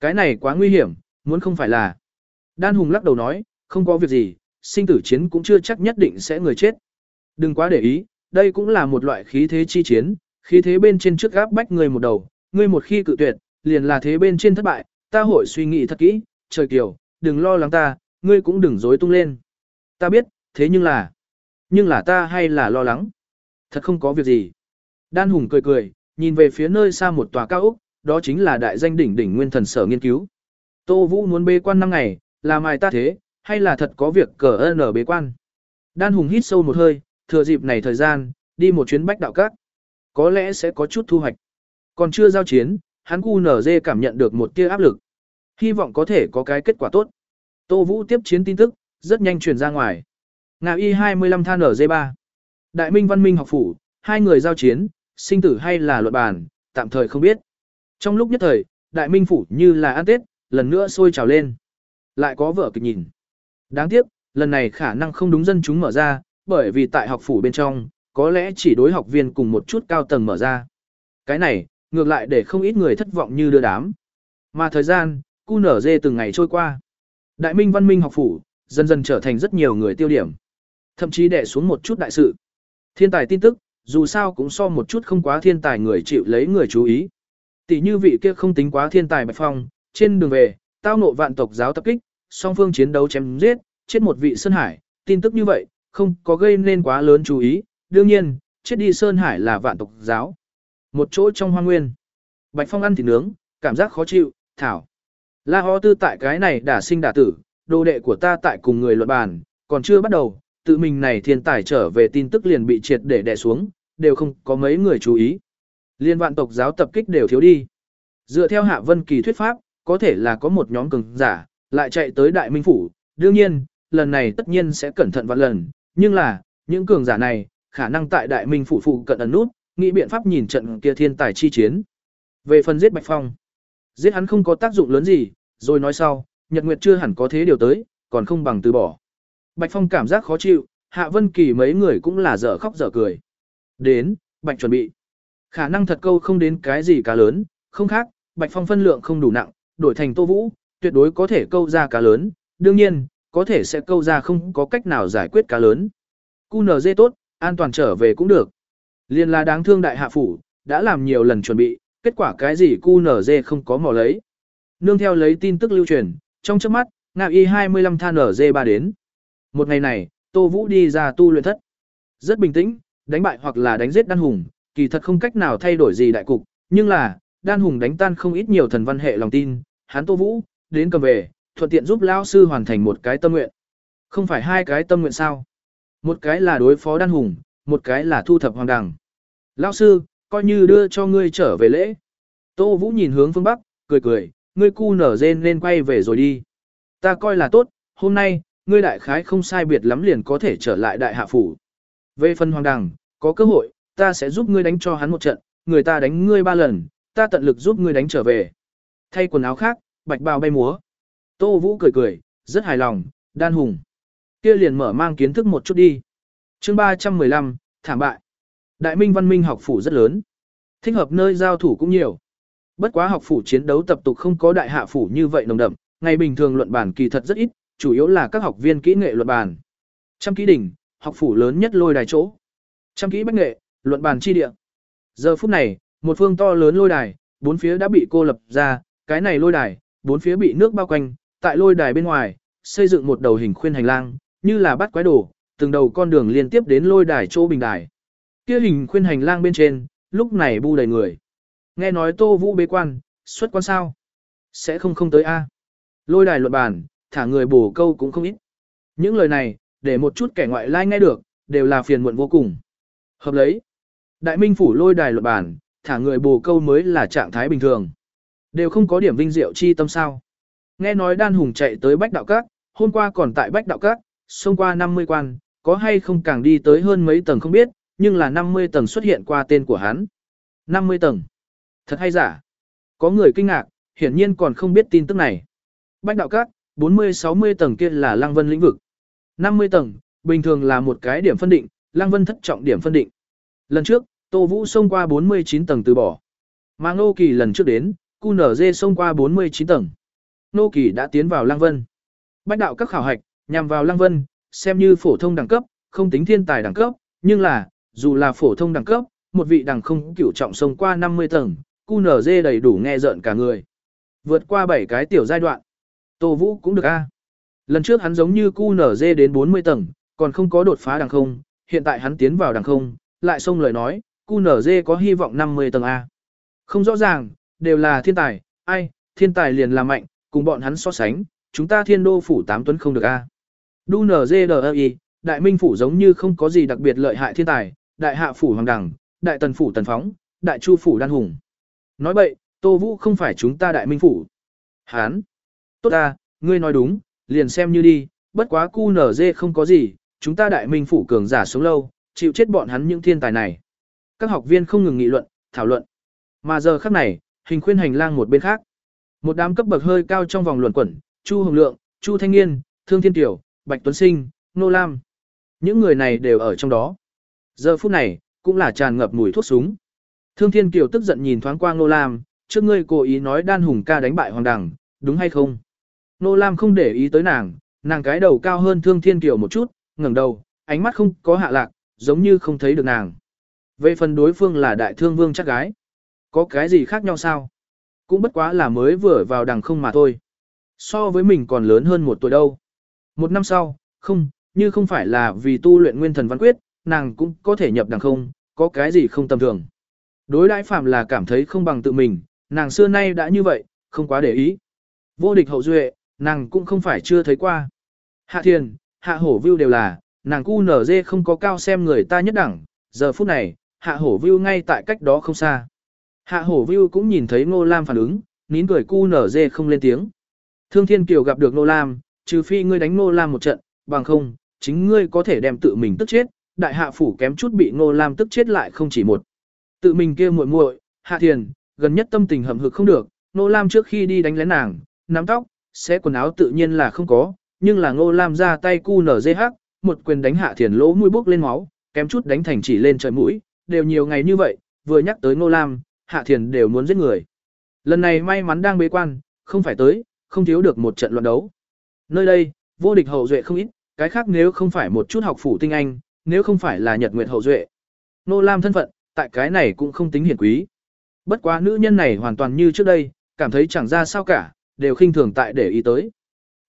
Cái này quá nguy hiểm, muốn không phải là. Đan Hùng lắc đầu nói, không có việc gì, sinh tử chiến cũng chưa chắc nhất định sẽ người chết. Đừng quá để ý, đây cũng là một loại khí thế chi chiến, khí thế bên trên trước gáp bách người một đầu, ngươi một khi cự tuyệt, liền là thế bên trên thất bại, ta hội suy nghĩ thật kỹ, trời kiều, đừng lo lắng ta, ngươi cũng đừng dối tung lên. Ta biết, thế nhưng là, nhưng là ta hay là lo lắng. Thật không có việc gì. Đan Hùng cười cười, nhìn về phía nơi xa một tòa cao ốc, đó chính là đại danh đỉnh đỉnh nguyên thần sở nghiên cứu. Tô Vũ muốn bê quan năm ngày, là mài ta thế, hay là thật có việc cờ ơn ở bế quan. Đan Hùng hít sâu một hơi, thừa dịp này thời gian, đi một chuyến bách đạo các. Có lẽ sẽ có chút thu hoạch. Còn chưa giao chiến, hắn cu nở dê cảm nhận được một tia áp lực. Hy vọng có thể có cái kết quả tốt. Tô Vũ tiếp chiến tin tức, rất nhanh truyền ra ngoài. Ngạo y 25 than ở D3. Đại minh văn minh học phủ, hai người giao chiến, sinh tử hay là luận bàn, tạm thời không biết. Trong lúc nhất thời, đại minh phủ như là ăn tết, lần nữa sôi trào lên. Lại có vở kịch nhìn. Đáng tiếc, lần này khả năng không đúng dân chúng mở ra, bởi vì tại học phủ bên trong, có lẽ chỉ đối học viên cùng một chút cao tầng mở ra. Cái này, ngược lại để không ít người thất vọng như đưa đám. Mà thời gian, cu nở dê từng ngày trôi qua. Đại minh văn minh học phủ, dần dần trở thành rất nhiều người tiêu điểm. Thậm chí đè xuống một chút đại sự. Thiên tài tin tức, dù sao cũng so một chút không quá thiên tài người chịu lấy người chú ý. Tỷ như vị kia không tính quá thiên tài Bạch Phong, trên đường về, tao nộ vạn tộc giáo tập kích, song phương chiến đấu chém giết, chết một vị Sơn Hải, tin tức như vậy, không có gây nên quá lớn chú ý, đương nhiên, chết đi Sơn Hải là vạn tộc giáo. Một chỗ trong hoang nguyên. Bạch Phong ăn thịt nướng, cảm giác khó chịu, thảo. La Hó Tư tại cái này đã sinh đả tử, đồ đệ của ta tại cùng người luận bàn, còn chưa bắt đầu, tự mình này thiên tài trở về tin tức liền bị triệt để đè xuống, đều không có mấy người chú ý. Liên vạn tộc giáo tập kích đều thiếu đi. Dựa theo Hạ Vân Kỳ thuyết pháp, có thể là có một nhóm cường giả, lại chạy tới Đại Minh Phủ. Đương nhiên, lần này tất nhiên sẽ cẩn thận vạn lần, nhưng là, những cường giả này, khả năng tại Đại Minh Phủ phụ cận ẩn nút, nghĩ biện pháp nhìn trận kia thiên tài chi chiến. Về phần giết Bạch Phong, giết hắn không có tác dụng lớn gì, rồi nói sau, Nhật Nguyệt chưa hẳn có thế điều tới, còn không bằng từ bỏ. Bạch Phong cảm giác khó chịu, Hạ Vân Kỳ mấy người cũng là dở khóc dở cười. Đến, Bạch chuẩn bị. Khả năng thật câu không đến cái gì cá lớn, không khác, Bạch Phong phân lượng không đủ nặng, đổi thành Tô Vũ, tuyệt đối có thể câu ra cá lớn, đương nhiên, có thể sẽ câu ra không có cách nào giải quyết cá lớn. QNZ tốt, an toàn trở về cũng được. Liên là đáng thương đại hạ phủ, đã làm nhiều lần chuẩn bị, kết quả cái gì QNZ không có mò lấy. Nương theo lấy tin tức lưu truyền, trong trước mắt, Nga Y 25 than nở Z ba đến. Một ngày này, Tô Vũ đi ra tu luyện thất. Rất bình tĩnh, đánh bại hoặc là đánh giết đan hùng, kỳ thật không cách nào thay đổi gì đại cục, nhưng là, đan hùng đánh tan không ít nhiều thần văn hệ lòng tin, hắn Tô Vũ, đến cầm về, thuận tiện giúp lão sư hoàn thành một cái tâm nguyện. Không phải hai cái tâm nguyện sao? Một cái là đối phó đan hùng, một cái là thu thập hoàng đằng. Lão sư, coi như đưa cho ngươi trở về lễ. Tô Vũ nhìn hướng phương Bắc, cười cười, ngươi cu nở rên nên quay về rồi đi. Ta coi là tốt, hôm nay, ngươi đại khái không sai biệt lắm liền có thể trở lại đại hạ phủ. Về phần hoàng đằng, có cơ hội, ta sẽ giúp ngươi đánh cho hắn một trận, người ta đánh ngươi ba lần, ta tận lực giúp ngươi đánh trở về. Thay quần áo khác, bạch bào bay múa. Tô Vũ cười cười, rất hài lòng, đan hùng. Kia liền mở mang kiến thức một chút đi. chương 315, thảm bại. Đại minh văn minh học phủ rất lớn. Thích hợp nơi giao thủ cũng nhiều. Bất quá học phủ chiến đấu tập tục không có đại hạ phủ như vậy nồng đậm, ngày bình thường luận bản kỳ thật rất ít, chủ yếu là các học viên kỹ nghệ luận bàn. Trăm kỹ đỉnh, học phủ lớn nhất lôi đài chỗ. Trăm kỹ bách nghệ, luận bàn chi địa. Giờ phút này, một phương to lớn lôi đài, bốn phía đã bị cô lập ra, cái này lôi đài, bốn phía bị nước bao quanh, tại lôi đài bên ngoài, xây dựng một đầu hình khuyên hành lang, như là bắt quái đồ, từng đầu con đường liên tiếp đến lôi đài chỗ bình đài. Kia hình khuyên hành lang bên trên, lúc này bu đầy người. Nghe nói Tô Vũ bế quan, xuất quan sao? Sẽ không không tới a. Lôi đài luận bàn, thả người bổ câu cũng không ít. Những lời này, để một chút kẻ ngoại lai nghe được, đều là phiền muộn vô cùng. Hợp lấy. Đại minh phủ lôi đài luận bàn, thả người bồ câu mới là trạng thái bình thường. Đều không có điểm vinh diệu chi tâm sao. Nghe nói đan hùng chạy tới bách đạo các, hôm qua còn tại bách đạo các, xông qua 50 quan, có hay không càng đi tới hơn mấy tầng không biết, nhưng là 50 tầng xuất hiện qua tên của hắn. 50 tầng. Thật hay giả. Có người kinh ngạc, hiển nhiên còn không biết tin tức này. Bách đạo các, 40-60 tầng kia là Lăng Vân lĩnh vực. 50 tầng, bình thường là một cái điểm phân định, Lăng Vân thất trọng điểm phân định. Lần trước, Tô Vũ xông qua 49 tầng từ bỏ. Mà Ngô Kỳ lần trước đến, Cu Nở Dê xông qua 49 tầng. Ngô Kỳ đã tiến vào Lăng Vân. Bách đạo các khảo hạch, nhằm vào Lăng Vân, xem như phổ thông đẳng cấp, không tính thiên tài đẳng cấp, nhưng là, dù là phổ thông đẳng cấp, một vị đẳng không cửu trọng xông qua 50 tầng, Cu Nở Dê đầy đủ nghe rợn cả người. Vượt qua 7 cái tiểu giai đoạn. Tô Vũ cũng được a. Lần trước hắn giống như cu nở dê đến 40 tầng, còn không có đột phá đẳng không, hiện tại hắn tiến vào đẳng không, lại xông lời nói, cu nở dê có hy vọng 50 tầng A. Không rõ ràng, đều là thiên tài, ai, thiên tài liền là mạnh, cùng bọn hắn so sánh, chúng ta thiên đô phủ tám tuấn không được A. Đu nở dê đại minh phủ giống như không có gì đặc biệt lợi hại thiên tài, đại hạ phủ hoàng đẳng, đại tần phủ tần phóng, đại chu phủ đan hùng. Nói bậy, Tô Vũ không phải chúng ta đại minh phủ. Hán, Tốt ta, ngươi nói đúng, liền xem như đi, bất quá cu nở dê không có gì, chúng ta đại minh phủ cường giả sống lâu, chịu chết bọn hắn những thiên tài này. Các học viên không ngừng nghị luận, thảo luận. Mà giờ khắc này, hình khuyên hành lang một bên khác. Một đám cấp bậc hơi cao trong vòng luận quẩn, Chu Hồng Lượng, Chu Thanh Nghiên, Thương Thiên Tiểu, Bạch Tuấn Sinh, Nô Lam. Những người này đều ở trong đó. Giờ phút này, cũng là tràn ngập mùi thuốc súng. Thương Thiên Kiều tức giận nhìn thoáng qua Nô Lam, trước ngươi cố ý nói đan hùng ca đánh bại hoàng đằng, đúng hay không? Nô Lam không để ý tới nàng, nàng cái đầu cao hơn Thương Thiên Kiều một chút, ngẩng đầu, ánh mắt không có hạ lạc, giống như không thấy được nàng. Về phần đối phương là đại thương vương chắc gái. Có cái gì khác nhau sao? Cũng bất quá là mới vừa vào đằng không mà thôi. So với mình còn lớn hơn một tuổi đâu. Một năm sau, không, như không phải là vì tu luyện nguyên thần văn quyết, nàng cũng có thể nhập đằng không, có cái gì không tầm thường. Đối đãi phạm là cảm thấy không bằng tự mình, nàng xưa nay đã như vậy, không quá để ý. Vô địch hậu duệ, nàng cũng không phải chưa thấy qua. Hạ thiền, hạ hổ view đều là, nàng cu nở dê không có cao xem người ta nhất đẳng, giờ phút này, hạ hổ view ngay tại cách đó không xa. Hạ hổ view cũng nhìn thấy Ngô Lam phản ứng, nín cười cu nở dê không lên tiếng. Thương Thiên Kiều gặp được Ngô Lam, trừ phi ngươi đánh Ngô Lam một trận, bằng không, chính ngươi có thể đem tự mình tức chết, đại hạ phủ kém chút bị Ngô Lam tức chết lại không chỉ một. Tự mình kia muội muội, Hạ Thiền, gần nhất tâm tình hậm hực không được, Ngô Lam trước khi đi đánh lén nàng, nắm tóc, xé quần áo tự nhiên là không có, nhưng là Ngô Lam ra tay cu nở dê hắc, một quyền đánh Hạ Thiền lỗ mũi bốc lên máu, kém chút đánh thành chỉ lên trời mũi, đều nhiều ngày như vậy, vừa nhắc tới Ngô Lam, Hạ Thiền đều muốn giết người. Lần này may mắn đang bế quan, không phải tới, không thiếu được một trận luận đấu. Nơi đây, vô địch hậu duệ không ít, cái khác nếu không phải một chút học phủ tinh anh, nếu không phải là nhật nguyệt hậu duệ. Nô Lam thân phận, tại cái này cũng không tính hiển quý. Bất quá nữ nhân này hoàn toàn như trước đây, cảm thấy chẳng ra sao cả, đều khinh thường tại để ý tới.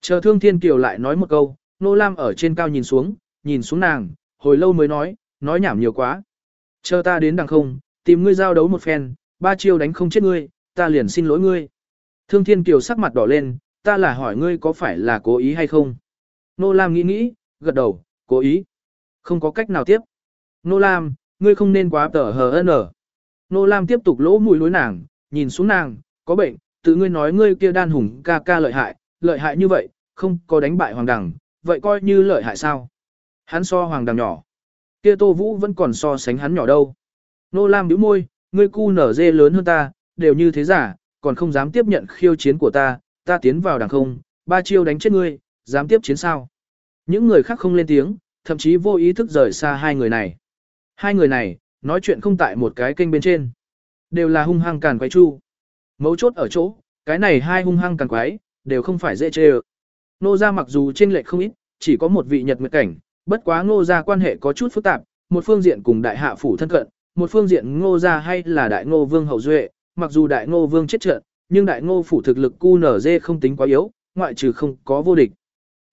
Chờ thương thiên kiều lại nói một câu, Nô Lam ở trên cao nhìn xuống, nhìn xuống nàng, hồi lâu mới nói, nói nhảm nhiều quá. Chờ ta đến đằng không, tìm ngươi giao đấu một phen, ba chiêu đánh không chết ngươi, ta liền xin lỗi ngươi. Thương Thiên Kiều sắc mặt đỏ lên, ta là hỏi ngươi có phải là cố ý hay không? Nô Lam nghĩ nghĩ, gật đầu, cố ý. Không có cách nào tiếp. Nô Lam, ngươi không nên quá tở hờ nở. Nô Lam tiếp tục lỗ mũi lối nàng, nhìn xuống nàng, có bệnh, tự ngươi nói ngươi kia đan hùng ca ca lợi hại, lợi hại như vậy, không có đánh bại hoàng đằng, vậy coi như lợi hại sao? Hắn so hoàng đằng nhỏ. Kia Tô Vũ vẫn còn so sánh hắn nhỏ đâu. Nô Lam bĩu môi, ngươi cu nở dê lớn hơn ta, đều như thế giả, còn không dám tiếp nhận khiêu chiến của ta, ta tiến vào đằng không, ba chiêu đánh chết ngươi, dám tiếp chiến sao. Những người khác không lên tiếng, thậm chí vô ý thức rời xa hai người này. Hai người này, nói chuyện không tại một cái kênh bên trên. Đều là hung hăng càn quái chu. Mấu chốt ở chỗ, cái này hai hung hăng càn quái, đều không phải dễ chê ợ. Nô gia mặc dù trên lệch không ít, chỉ có một vị nhật nguyệt cảnh, bất quá ngô gia quan hệ có chút phức tạp, một phương diện cùng đại hạ phủ thân cận, một phương diện ngô gia hay là đại ngô vương hậu duệ, mặc dù đại ngô vương chết trận, nhưng đại ngô phủ thực lực cu nở dê không tính quá yếu, ngoại trừ không có vô địch.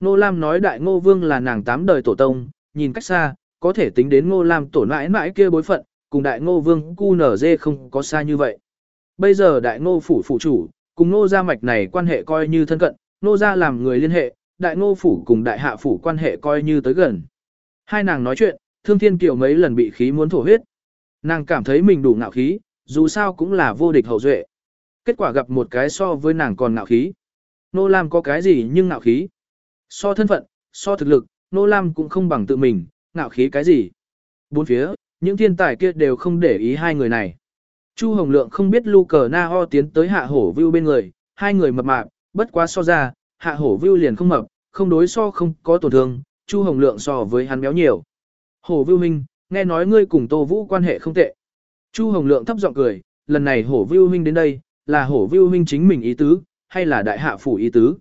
Ngô Lam nói đại ngô vương là nàng tám đời tổ tông, nhìn cách xa, có thể tính đến ngô Lam tổ mãi mãi kia bối phận, cùng đại ngô vương cu nở dê không có xa như vậy. Bây giờ đại ngô phủ phủ chủ, cùng ngô gia mạch này quan hệ coi như thân cận, ngô gia làm người liên hệ, đại ngô phủ cùng đại hạ phủ quan hệ coi như tới gần. Hai nàng nói chuyện, thương thiên kiều mấy lần bị khí muốn thổ huyết. Nàng cảm thấy mình đủ ngạo khí, dù sao cũng là vô địch hậu duệ. Kết quả gặp một cái so với nàng còn ngạo khí. Nô Lam có cái gì nhưng ngạo khí. So thân phận, so thực lực, Nô Lam cũng không bằng tự mình, ngạo khí cái gì. Bốn phía, những thiên tài kia đều không để ý hai người này. Chu Hồng Lượng không biết Lu Cờ Na Ho tiến tới hạ hổ view bên người, hai người mập mạp, bất quá so ra, hạ hổ Vưu liền không mập, không đối so không có tổn thương, Chu Hồng Lượng so với hắn béo nhiều. Hổ Vưu huynh, nghe nói ngươi cùng Tô Vũ quan hệ không tệ. Chu Hồng Lượng thấp giọng cười, lần này hổ Vưu huynh đến đây, là hổ Vưu huynh chính mình ý tứ, hay là đại hạ phủ ý tứ.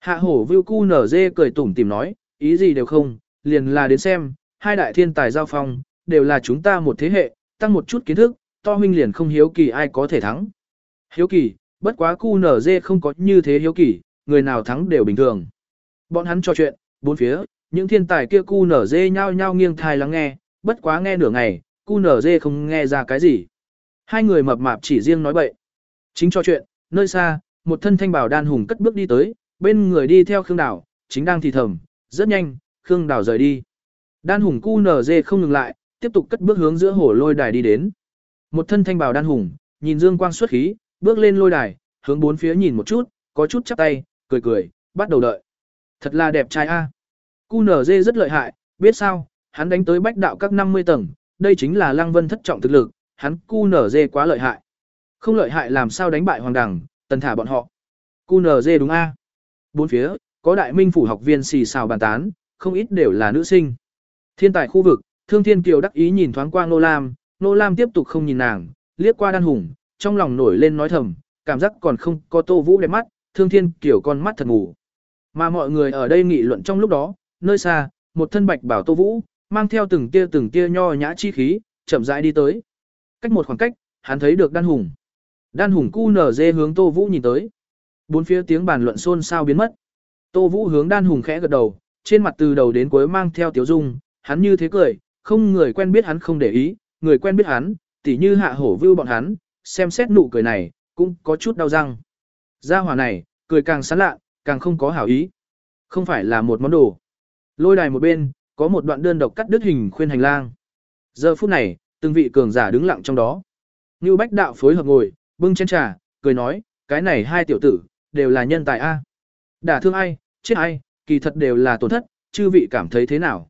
Hạ hổ Vưu cu nở dê cười tủm tìm nói, ý gì đều không, liền là đến xem, hai đại thiên tài giao phong, đều là chúng ta một thế hệ, tăng một chút kiến thức, to huynh liền không hiếu kỳ ai có thể thắng. Hiếu kỳ, bất quá cu nở dê không có như thế hiếu kỳ, người nào thắng đều bình thường. Bọn hắn trò chuyện, bốn phía, những thiên tài kia cu nở dê nhao nhao nghiêng thai lắng nghe, bất quá nghe nửa ngày, cu nở dê không nghe ra cái gì. Hai người mập mạp chỉ riêng nói bậy. Chính cho chuyện, nơi xa, một thân thanh bảo đan hùng cất bước đi tới, bên người đi theo Khương Đào, chính đang thì thầm, rất nhanh, Khương Đào rời đi. Đan hùng cu nở dê không ngừng lại, tiếp tục cất bước hướng giữa hồ lôi đài đi đến. Một thân thanh bảo đan hùng, nhìn dương quang xuất khí, bước lên lôi đài, hướng bốn phía nhìn một chút, có chút chắp tay, cười cười, bắt đầu đợi. Thật là đẹp trai a. Cu nở dê rất lợi hại, biết sao, hắn đánh tới bách đạo các 50 tầng, đây chính là lăng vân thất trọng thực lực, hắn cu nở dê quá lợi hại. Không lợi hại làm sao đánh bại hoàng đẳng, tần thả bọn họ. Cu nở dê đúng a. Bốn phía, có đại minh phủ học viên xì xào bàn tán, không ít đều là nữ sinh. Thiên tài khu vực, thương thiên kiều đắc ý nhìn thoáng qua nô lam, nô lam tiếp tục không nhìn nàng, liếc qua đan hùng, trong lòng nổi lên nói thầm, cảm giác còn không có tô vũ đẹp mắt, thương thiên kiểu con mắt thật ngủ. Mà mọi người ở đây nghị luận trong lúc đó, nơi xa, một thân bạch bảo tô vũ, mang theo từng tia từng tia nho nhã chi khí, chậm rãi đi tới. Cách một khoảng cách, hắn thấy được đan hùng. Đan hùng cu nở dê hướng Tô Vũ nhìn tới. Bốn phía tiếng bàn luận xôn xao biến mất. Tô Vũ hướng đan hùng khẽ gật đầu, trên mặt từ đầu đến cuối mang theo tiếu dung, hắn như thế cười, không người quen biết hắn không để ý, người quen biết hắn, tỉ như hạ hổ vưu bọn hắn, xem xét nụ cười này, cũng có chút đau răng. Gia hỏa này, cười càng sán lạ, càng không có hảo ý. Không phải là một món đồ. Lôi đài một bên, có một đoạn đơn độc cắt đứt hình khuyên hành lang. Giờ phút này, Từng vị cường giả đứng lặng trong đó. Ngưu Bách Đạo phối hợp ngồi, bưng chén trà, cười nói, cái này hai tiểu tử, đều là nhân tài A. Đả thương ai, chết ai, kỳ thật đều là tổn thất, chư vị cảm thấy thế nào?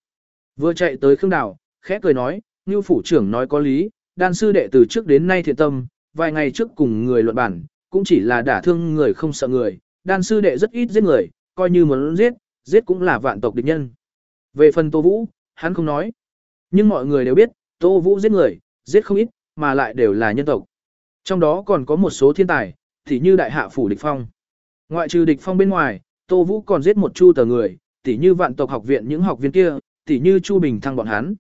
Vừa chạy tới Khương Đào, khẽ cười nói, Ngưu Phủ trưởng nói có lý, đan sư đệ từ trước đến nay thiện tâm, vài ngày trước cùng người luận bản, cũng chỉ là đả thương người không sợ người, đan sư đệ rất ít giết người, coi như muốn giết, giết cũng là vạn tộc địch nhân. Về phần Tô Vũ, hắn không nói. Nhưng mọi người đều biết, Tô Vũ giết người, giết không ít, mà lại đều là nhân tộc. Trong đó còn có một số thiên tài, tỉ như đại hạ phủ địch phong. Ngoại trừ địch phong bên ngoài, Tô Vũ còn giết một chu tờ người, tỉ như vạn tộc học viện những học viên kia, tỉ như Chu Bình thăng bọn hắn.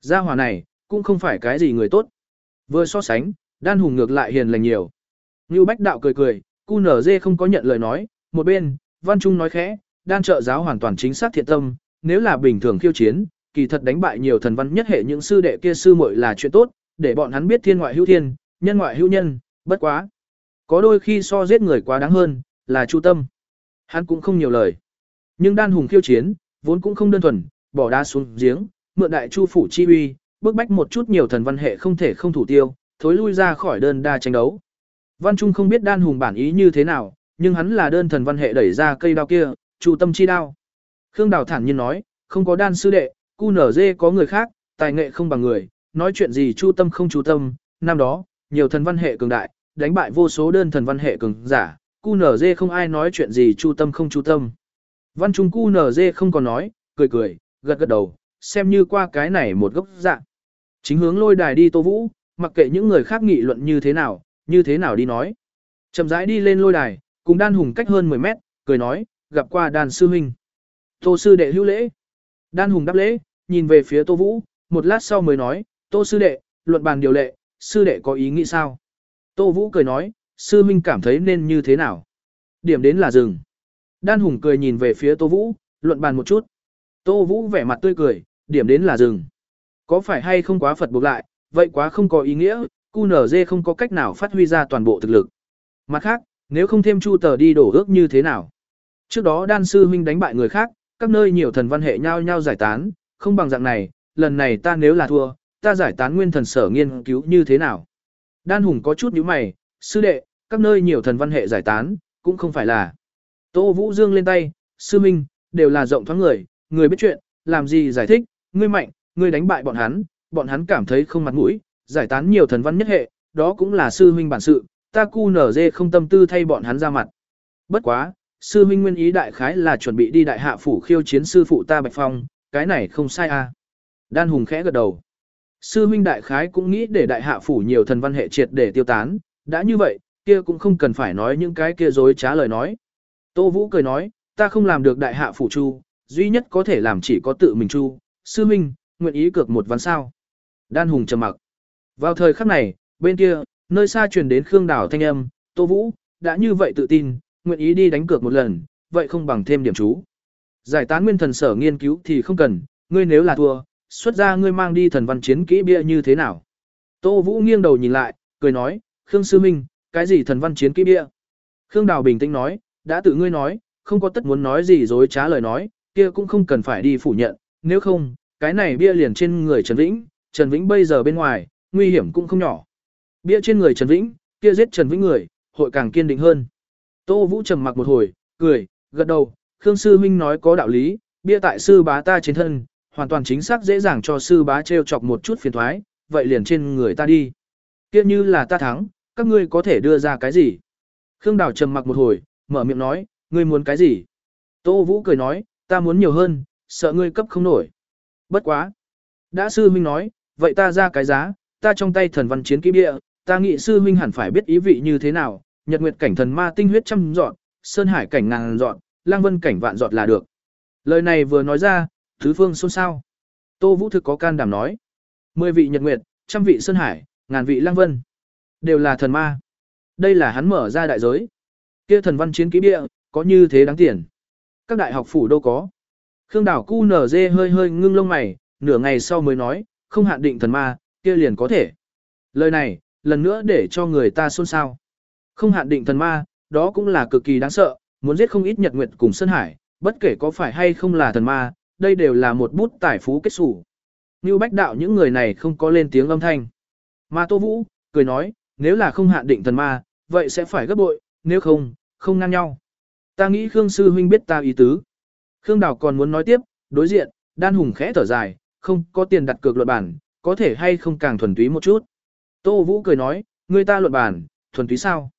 Gia hòa này, cũng không phải cái gì người tốt. Vừa so sánh, đan hùng ngược lại hiền lành nhiều. Như Bách Đạo cười cười, cu nở dê không có nhận lời nói, một bên, Văn Trung nói khẽ, đan trợ giáo hoàn toàn chính xác thiện tâm, nếu là bình thường khiêu chiến, kỳ thật đánh bại nhiều thần văn nhất hệ những sư đệ kia sư muội là chuyện tốt, để bọn hắn biết thiên ngoại hữu thiên, nhân ngoại hữu nhân, bất quá. Có đôi khi so giết người quá đáng hơn, là chu tâm. Hắn cũng không nhiều lời. Nhưng đan hùng khiêu chiến, vốn cũng không đơn thuần, bỏ đá xuống giếng, mượn đại chu phủ chi uy, bước bách một chút nhiều thần văn hệ không thể không thủ tiêu, thối lui ra khỏi đơn đa tranh đấu. Văn Trung không biết đan hùng bản ý như thế nào, nhưng hắn là đơn thần văn hệ đẩy ra cây đao kia, chu tâm chi đao. Khương Đào thản nhiên nói, không có đan sư đệ, cu nở dê có người khác, tài nghệ không bằng người, nói chuyện gì chu tâm không chu tâm, năm đó, nhiều thần văn hệ cường đại, đánh bại vô số đơn thần văn hệ cường giả, cu nở dê không ai nói chuyện gì chu tâm không chu tâm. Văn Trung cu nở dê không còn nói, cười cười, gật gật đầu, xem như qua cái này một gốc dạng. Chính hướng lôi đài đi Tô Vũ, mặc kệ những người khác nghị luận như thế nào, như thế nào đi nói. Chậm rãi đi lên lôi đài, cùng đan hùng cách hơn 10 mét, cười nói, gặp qua đan sư huynh. Tô sư đệ hữu lễ. Đan hùng đáp lễ, nhìn về phía Tô Vũ, một lát sau mới nói, Tô sư đệ, luận bàn điều lệ, sư đệ có ý nghĩ sao? Tô Vũ cười nói, sư huynh cảm thấy nên như thế nào? Điểm đến là rừng. Đan hùng cười nhìn về phía Tô Vũ, luận bàn một chút. Tô Vũ vẻ mặt tươi cười, điểm đến là rừng. Có phải hay không quá Phật buộc lại, vậy quá không có ý nghĩa, QNZ không có cách nào phát huy ra toàn bộ thực lực. Mặt khác, nếu không thêm chu tờ đi đổ ước như thế nào? Trước đó đan sư huynh đánh bại người khác, các nơi nhiều thần văn hệ nhau nhau giải tán, không bằng dạng này, lần này ta nếu là thua, ta giải tán nguyên thần sở nghiên cứu như thế nào? Đan hùng có chút nhíu mày, sư đệ, các nơi nhiều thần văn hệ giải tán, cũng không phải là. Tô Vũ Dương lên tay, sư minh, đều là rộng thoáng người, người biết chuyện, làm gì giải thích, ngươi mạnh, ngươi đánh bại bọn hắn, bọn hắn cảm thấy không mặt mũi, giải tán nhiều thần văn nhất hệ, đó cũng là sư huynh bản sự, ta cu nở dê không tâm tư thay bọn hắn ra mặt. Bất quá, sư huynh nguyên ý đại khái là chuẩn bị đi đại hạ phủ khiêu chiến sư phụ ta Bạch Phong, cái này không sai à. Đan Hùng khẽ gật đầu. Sư huynh đại khái cũng nghĩ để đại hạ phủ nhiều thần văn hệ triệt để tiêu tán, đã như vậy, kia cũng không cần phải nói những cái kia dối trá lời nói. Tô Vũ cười nói, ta không làm được đại hạ phủ chu, duy nhất có thể làm chỉ có tự mình chu, sư huynh, nguyện ý cược một ván sao. Đan Hùng trầm mặc. Vào thời khắc này, bên kia, nơi xa truyền đến Khương Đảo thanh âm, Tô Vũ, đã như vậy tự tin, nguyện ý đi đánh cược một lần, vậy không bằng thêm điểm chú. Giải tán nguyên thần sở nghiên cứu thì không cần, ngươi nếu là thua, xuất ra ngươi mang đi thần văn chiến kỹ bia như thế nào. Tô Vũ nghiêng đầu nhìn lại, cười nói, Khương Sư Minh, cái gì thần văn chiến kỹ bia? Khương Đào bình tĩnh nói, đã tự ngươi nói, không có tất muốn nói gì dối trá lời nói, kia cũng không cần phải đi phủ nhận, nếu không, cái này bia liền trên người Trần Vĩnh, Trần Vĩnh bây giờ bên ngoài, nguy hiểm cũng không nhỏ. Bia trên người Trần Vĩnh, kia giết Trần Vĩnh người, hội càng kiên định hơn. Tô Vũ trầm mặc một hồi, cười, gật đầu, Khương Sư huynh nói có đạo lý, bia tại sư bá ta trên thân, hoàn toàn chính xác dễ dàng cho sư bá treo chọc một chút phiền thoái, vậy liền trên người ta đi. Kia như là ta thắng, các ngươi có thể đưa ra cái gì? Khương Đào trầm mặc một hồi, mở miệng nói, ngươi muốn cái gì? Tô Vũ cười nói, ta muốn nhiều hơn, sợ ngươi cấp không nổi. Bất quá. Đã sư huynh nói, vậy ta ra cái giá, ta trong tay thần văn chiến kỹ bia, ta nghĩ sư huynh hẳn phải biết ý vị như thế nào, nhật nguyệt cảnh thần ma tinh huyết trăm dọn, sơn hải cảnh ngàn dọn, lang vân cảnh vạn dọn là được. Lời này vừa nói ra, thứ phương xôn xao. Tô Vũ thực có can đảm nói. Mười vị nhật nguyệt, trăm vị sơn hải, ngàn vị lang vân. Đều là thần ma. Đây là hắn mở ra đại giới. Kia thần văn chiến kỹ bia, có như thế đáng tiền. Các đại học phủ đâu có. Khương đảo cu nở dê hơi hơi ngưng lông mày, nửa ngày sau mới nói, không hạn định thần ma, kia liền có thể. Lời này, lần nữa để cho người ta xôn xao. Không hạn định thần ma, đó cũng là cực kỳ đáng sợ, muốn giết không ít nhật nguyệt cùng Sơn Hải, bất kể có phải hay không là thần ma, đây đều là một bút tài phú kết sủ. Như Bách Đạo những người này không có lên tiếng âm thanh. ma Tô Vũ, cười nói, nếu là không hạn định thần ma, vậy sẽ phải gấp bội, nếu không, không ngang nhau. Ta nghĩ Khương Sư Huynh biết ta ý tứ. Khương Đào còn muốn nói tiếp, đối diện, đan hùng khẽ thở dài, không có tiền đặt cược luật bản, có thể hay không càng thuần túy một chút. Tô Vũ cười nói, ngươi ta luận bản, thuần túy sao?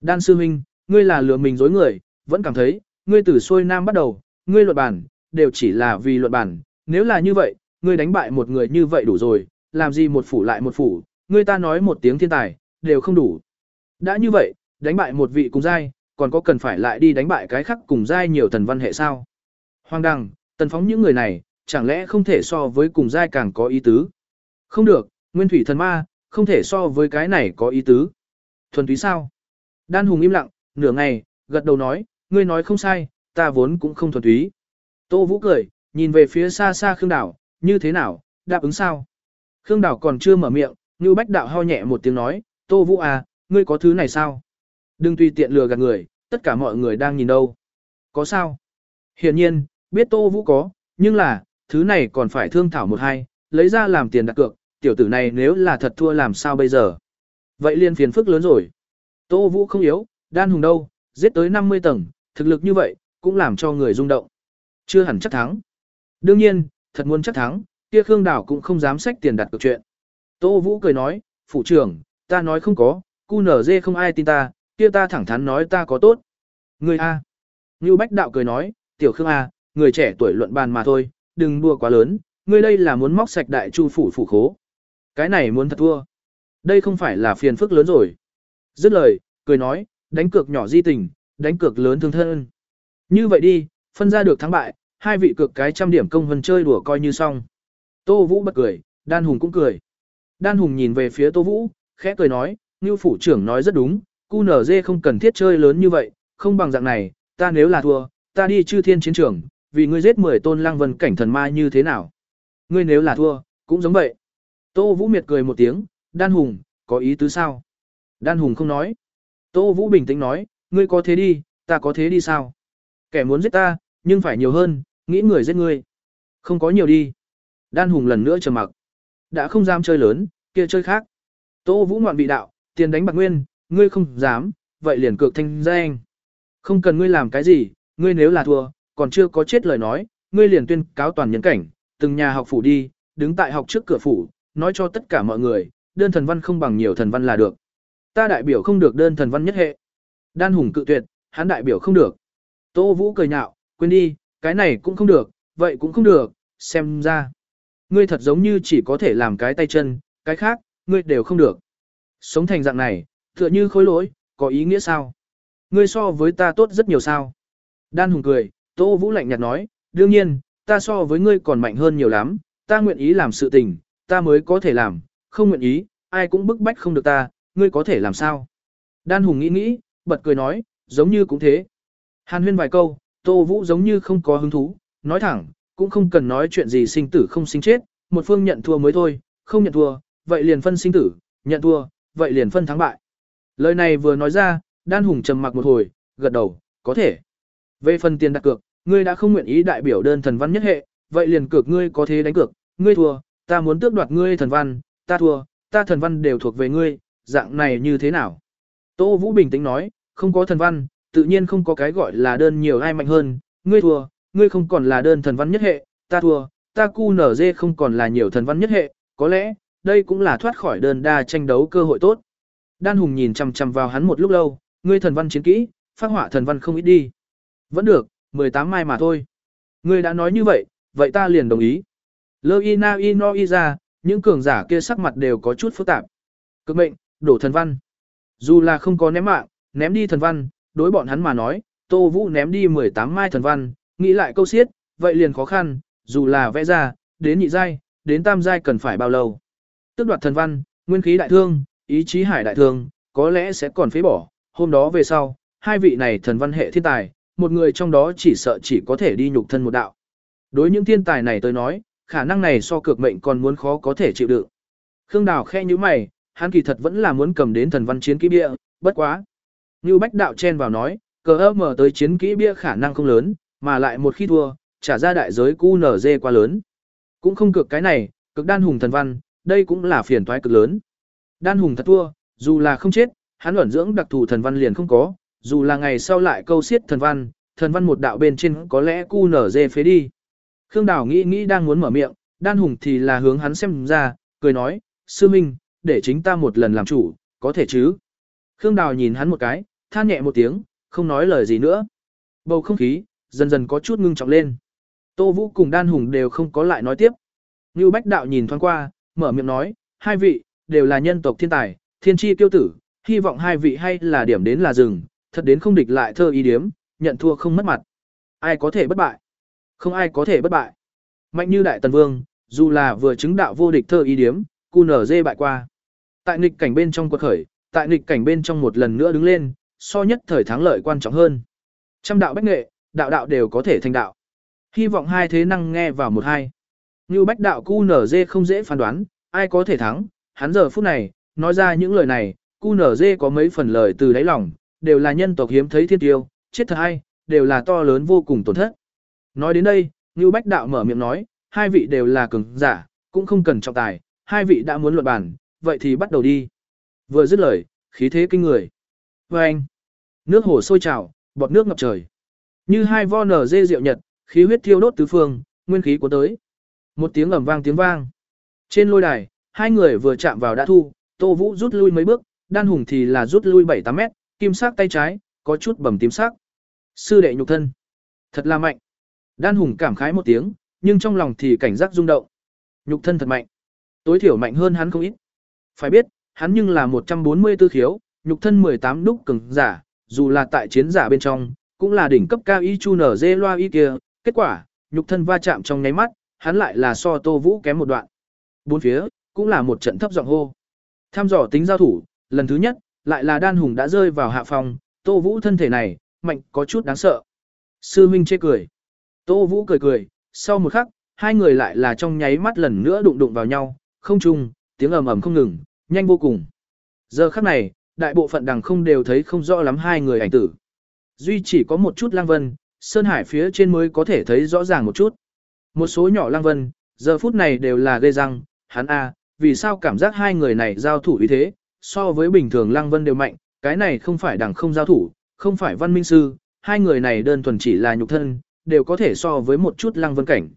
Đan Sư Huynh, ngươi là lừa mình dối người, vẫn cảm thấy, ngươi từ xuôi nam bắt đầu, ngươi luận bản, đều chỉ là vì luận bản, nếu là như vậy, ngươi đánh bại một người như vậy đủ rồi, làm gì một phủ lại một phủ, ngươi ta nói một tiếng thiên tài, đều không đủ. Đã như vậy, đánh bại một vị cùng giai, còn có cần phải lại đi đánh bại cái khác cùng giai nhiều thần văn hệ sao? Hoàng đăng, tần phóng những người này, chẳng lẽ không thể so với cùng giai càng có ý tứ? Không được, nguyên thủy thần ma, không thể so với cái này có ý tứ. Thuần túy sao? Đan Hùng im lặng, nửa ngày, gật đầu nói, ngươi nói không sai, ta vốn cũng không thuần túy. Tô Vũ cười, nhìn về phía xa xa Khương Đảo, như thế nào, đáp ứng sao? Khương Đảo còn chưa mở miệng, Như Bách Đạo ho nhẹ một tiếng nói, Tô Vũ à, ngươi có thứ này sao? Đừng tùy tiện lừa gạt người, tất cả mọi người đang nhìn đâu. Có sao? Hiển nhiên, biết Tô Vũ có, nhưng là, thứ này còn phải thương thảo một hai, lấy ra làm tiền đặt cược, tiểu tử này nếu là thật thua làm sao bây giờ? Vậy liên phiền phức lớn rồi. Tô Vũ không yếu, đan hùng đâu, giết tới 50 tầng, thực lực như vậy, cũng làm cho người rung động. Chưa hẳn chắc thắng. Đương nhiên, thật muốn chắc thắng, kia Khương Đảo cũng không dám sách tiền đặt cược chuyện. Tô Vũ cười nói, phụ trưởng, ta nói không có, cu nở dê không ai tin ta, kia ta thẳng thắn nói ta có tốt. Người A. Như Bách Đạo cười nói, tiểu Khương A, người trẻ tuổi luận bàn mà thôi, đừng đua quá lớn, ngươi đây là muốn móc sạch đại chu phủ phủ khố. Cái này muốn thật thua. Đây không phải là phiền phức lớn rồi. Dứt lời, cười nói, đánh cược nhỏ di tình, đánh cược lớn thương thân. Như vậy đi, phân ra được thắng bại, hai vị cược cái trăm điểm công vân chơi đùa coi như xong. Tô Vũ bật cười, Đan Hùng cũng cười. Đan Hùng nhìn về phía Tô Vũ, khẽ cười nói, như phủ trưởng nói rất đúng, cu nở dê không cần thiết chơi lớn như vậy, không bằng dạng này, ta nếu là thua, ta đi chư thiên chiến trường, vì ngươi giết 10 tôn lang vân cảnh thần ma như thế nào. Ngươi nếu là thua, cũng giống vậy. Tô Vũ miệt cười một tiếng, Đan Hùng, có ý tứ sao? Đan Hùng không nói. Tô Vũ bình tĩnh nói, ngươi có thế đi, ta có thế đi sao? Kẻ muốn giết ta, nhưng phải nhiều hơn, nghĩ người giết ngươi. Không có nhiều đi. Đan Hùng lần nữa trầm mặc. Đã không dám chơi lớn, kia chơi khác. Tô Vũ ngoạn bị đạo, tiền đánh bạc nguyên, ngươi không dám, vậy liền cược thanh danh. Không cần ngươi làm cái gì, ngươi nếu là thua, còn chưa có chết lời nói, ngươi liền tuyên cáo toàn nhân cảnh, từng nhà học phủ đi, đứng tại học trước cửa phủ, nói cho tất cả mọi người, đơn thần văn không bằng nhiều thần văn là được. Ta đại biểu không được đơn thần văn nhất hệ. Đan Hùng cự tuyệt, hắn đại biểu không được. Tô Vũ cười nhạo, quên đi, cái này cũng không được, vậy cũng không được, xem ra. Ngươi thật giống như chỉ có thể làm cái tay chân, cái khác, ngươi đều không được. Sống thành dạng này, tựa như khối lỗi, có ý nghĩa sao? Ngươi so với ta tốt rất nhiều sao? Đan Hùng cười, Tô Vũ lạnh nhạt nói, đương nhiên, ta so với ngươi còn mạnh hơn nhiều lắm, ta nguyện ý làm sự tình, ta mới có thể làm, không nguyện ý, ai cũng bức bách không được ta, ngươi có thể làm sao? Đan Hùng nghĩ nghĩ, bật cười nói, giống như cũng thế. Hàn huyên vài câu, Tô Vũ giống như không có hứng thú, nói thẳng, cũng không cần nói chuyện gì sinh tử không sinh chết, một phương nhận thua mới thôi, không nhận thua, vậy liền phân sinh tử, nhận thua, vậy liền phân thắng bại. Lời này vừa nói ra, Đan Hùng trầm mặc một hồi, gật đầu, có thể. Về phần tiền đặt cược, ngươi đã không nguyện ý đại biểu đơn thần văn nhất hệ, vậy liền cược ngươi có thế đánh cược, ngươi thua, ta muốn tước đoạt ngươi thần văn, ta thua, ta thần văn đều thuộc về ngươi, dạng này như thế nào? Tô Vũ bình tĩnh nói, không có thần văn, tự nhiên không có cái gọi là đơn nhiều ai mạnh hơn, ngươi thua, ngươi không còn là đơn thần văn nhất hệ, ta thua, ta cu nở dê không còn là nhiều thần văn nhất hệ, có lẽ, đây cũng là thoát khỏi đơn đa tranh đấu cơ hội tốt. Đan Hùng nhìn chằm chằm vào hắn một lúc lâu, ngươi thần văn chiến kỹ, phát họa thần văn không ít đi. Vẫn được, 18 mai mà thôi. Ngươi đã nói như vậy, vậy ta liền đồng ý. Lơ ina ino y ra, những cường giả kia sắc mặt đều có chút phức tạp. Cực mệnh, đổ thần văn. Dù là không có ném mạng, ném đi thần văn, đối bọn hắn mà nói, Tô Vũ ném đi 18 mai thần văn, nghĩ lại câu xiết, vậy liền khó khăn, dù là vẽ ra, đến nhị giai, đến tam giai cần phải bao lâu. Tức đoạt thần văn, nguyên khí đại thương, ý chí hải đại thương, có lẽ sẽ còn phế bỏ, hôm đó về sau, hai vị này thần văn hệ thiên tài, một người trong đó chỉ sợ chỉ có thể đi nhục thân một đạo. Đối những thiên tài này tôi nói, khả năng này so cược mệnh còn muốn khó có thể chịu đựng. Khương Đào khe như mày, hắn kỳ thật vẫn là muốn cầm đến thần văn chiến kỹ bia, bất quá. Như Bách Đạo chen vào nói, cờ ơ mở tới chiến kỹ bia khả năng không lớn, mà lại một khi thua, trả ra đại giới cu nở dê quá lớn. Cũng không cược cái này, Cực đan hùng thần văn, đây cũng là phiền toái cực lớn. Đan hùng thật thua, dù là không chết, hắn ẩn dưỡng đặc thù thần văn liền không có, dù là ngày sau lại câu xiết thần văn, thần văn một đạo bên trên có lẽ cu nở dê phế đi. Khương Đào nghĩ nghĩ đang muốn mở miệng, đan hùng thì là hướng hắn xem ra, cười nói, sư minh, để chính ta một lần làm chủ, có thể chứ. Khương Đào nhìn hắn một cái, than nhẹ một tiếng, không nói lời gì nữa. Bầu không khí, dần dần có chút ngưng trọng lên. Tô Vũ cùng đan hùng đều không có lại nói tiếp. Như Bách Đạo nhìn thoáng qua, mở miệng nói, hai vị, đều là nhân tộc thiên tài, thiên tri tiêu tử, hy vọng hai vị hay là điểm đến là rừng, thật đến không địch lại thơ ý điếm, nhận thua không mất mặt. Ai có thể bất bại? Không ai có thể bất bại. Mạnh như Đại Tần Vương, dù là vừa chứng đạo vô địch thơ ý điếm, cu nở dê bại qua. Tại nghịch cảnh bên trong quật khởi, tại nghịch cảnh bên trong một lần nữa đứng lên, so nhất thời thắng lợi quan trọng hơn. Trăm đạo bách nghệ, đạo đạo đều có thể thành đạo. Hy vọng hai thế năng nghe vào một hai. Như bách đạo cu nở dê không dễ phán đoán, ai có thể thắng, hắn giờ phút này, nói ra những lời này, cu nở dê có mấy phần lời từ đáy lòng, đều là nhân tộc hiếm thấy thiên tiêu, chết thật hay, đều là to lớn vô cùng tổn thất. Nói đến đây, Ngưu Bách Đạo mở miệng nói, hai vị đều là cường giả, cũng không cần trọng tài, hai vị đã muốn luận bàn, vậy thì bắt đầu đi. Vừa dứt lời, khí thế kinh người. Và anh, nước hồ sôi trào, bọt nước ngập trời. Như hai vo nở dê rượu nhật, khí huyết thiêu đốt tứ phương, nguyên khí của tới. Một tiếng ầm vang tiếng vang. Trên lôi đài, hai người vừa chạm vào đã thu, Tô Vũ rút lui mấy bước, Đan Hùng thì là rút lui 7-8 mét, kim sắc tay trái, có chút bầm tím sắc. Sư đệ nhục thân. Thật là mạnh. Đan Hùng cảm khái một tiếng, nhưng trong lòng thì cảnh giác rung động. Nhục thân thật mạnh. Tối thiểu mạnh hơn hắn không ít. Phải biết, hắn nhưng là 144 khiếu, nhục thân 18 đúc cường giả, dù là tại chiến giả bên trong, cũng là đỉnh cấp cao y chu nở dê loa y kia. Kết quả, nhục thân va chạm trong nháy mắt, hắn lại là so Tô Vũ kém một đoạn. Bốn phía, cũng là một trận thấp giọng hô. Tham dò tính giao thủ, lần thứ nhất, lại là đan hùng đã rơi vào hạ phòng, Tô Vũ thân thể này, mạnh có chút đáng sợ. Sư huynh chê cười. Tô Vũ cười cười, sau một khắc, hai người lại là trong nháy mắt lần nữa đụng đụng vào nhau, không chung, tiếng ầm ầm không ngừng, nhanh vô cùng. Giờ khắc này, đại bộ phận đằng không đều thấy không rõ lắm hai người ảnh tử. Duy chỉ có một chút lang vân, sơn hải phía trên mới có thể thấy rõ ràng một chút. Một số nhỏ lang vân, giờ phút này đều là gây răng, hắn a, vì sao cảm giác hai người này giao thủ như thế, so với bình thường lang vân đều mạnh, cái này không phải đẳng không giao thủ, không phải văn minh sư, hai người này đơn thuần chỉ là nhục thân, đều có thể so với một chút lăng vân cảnh.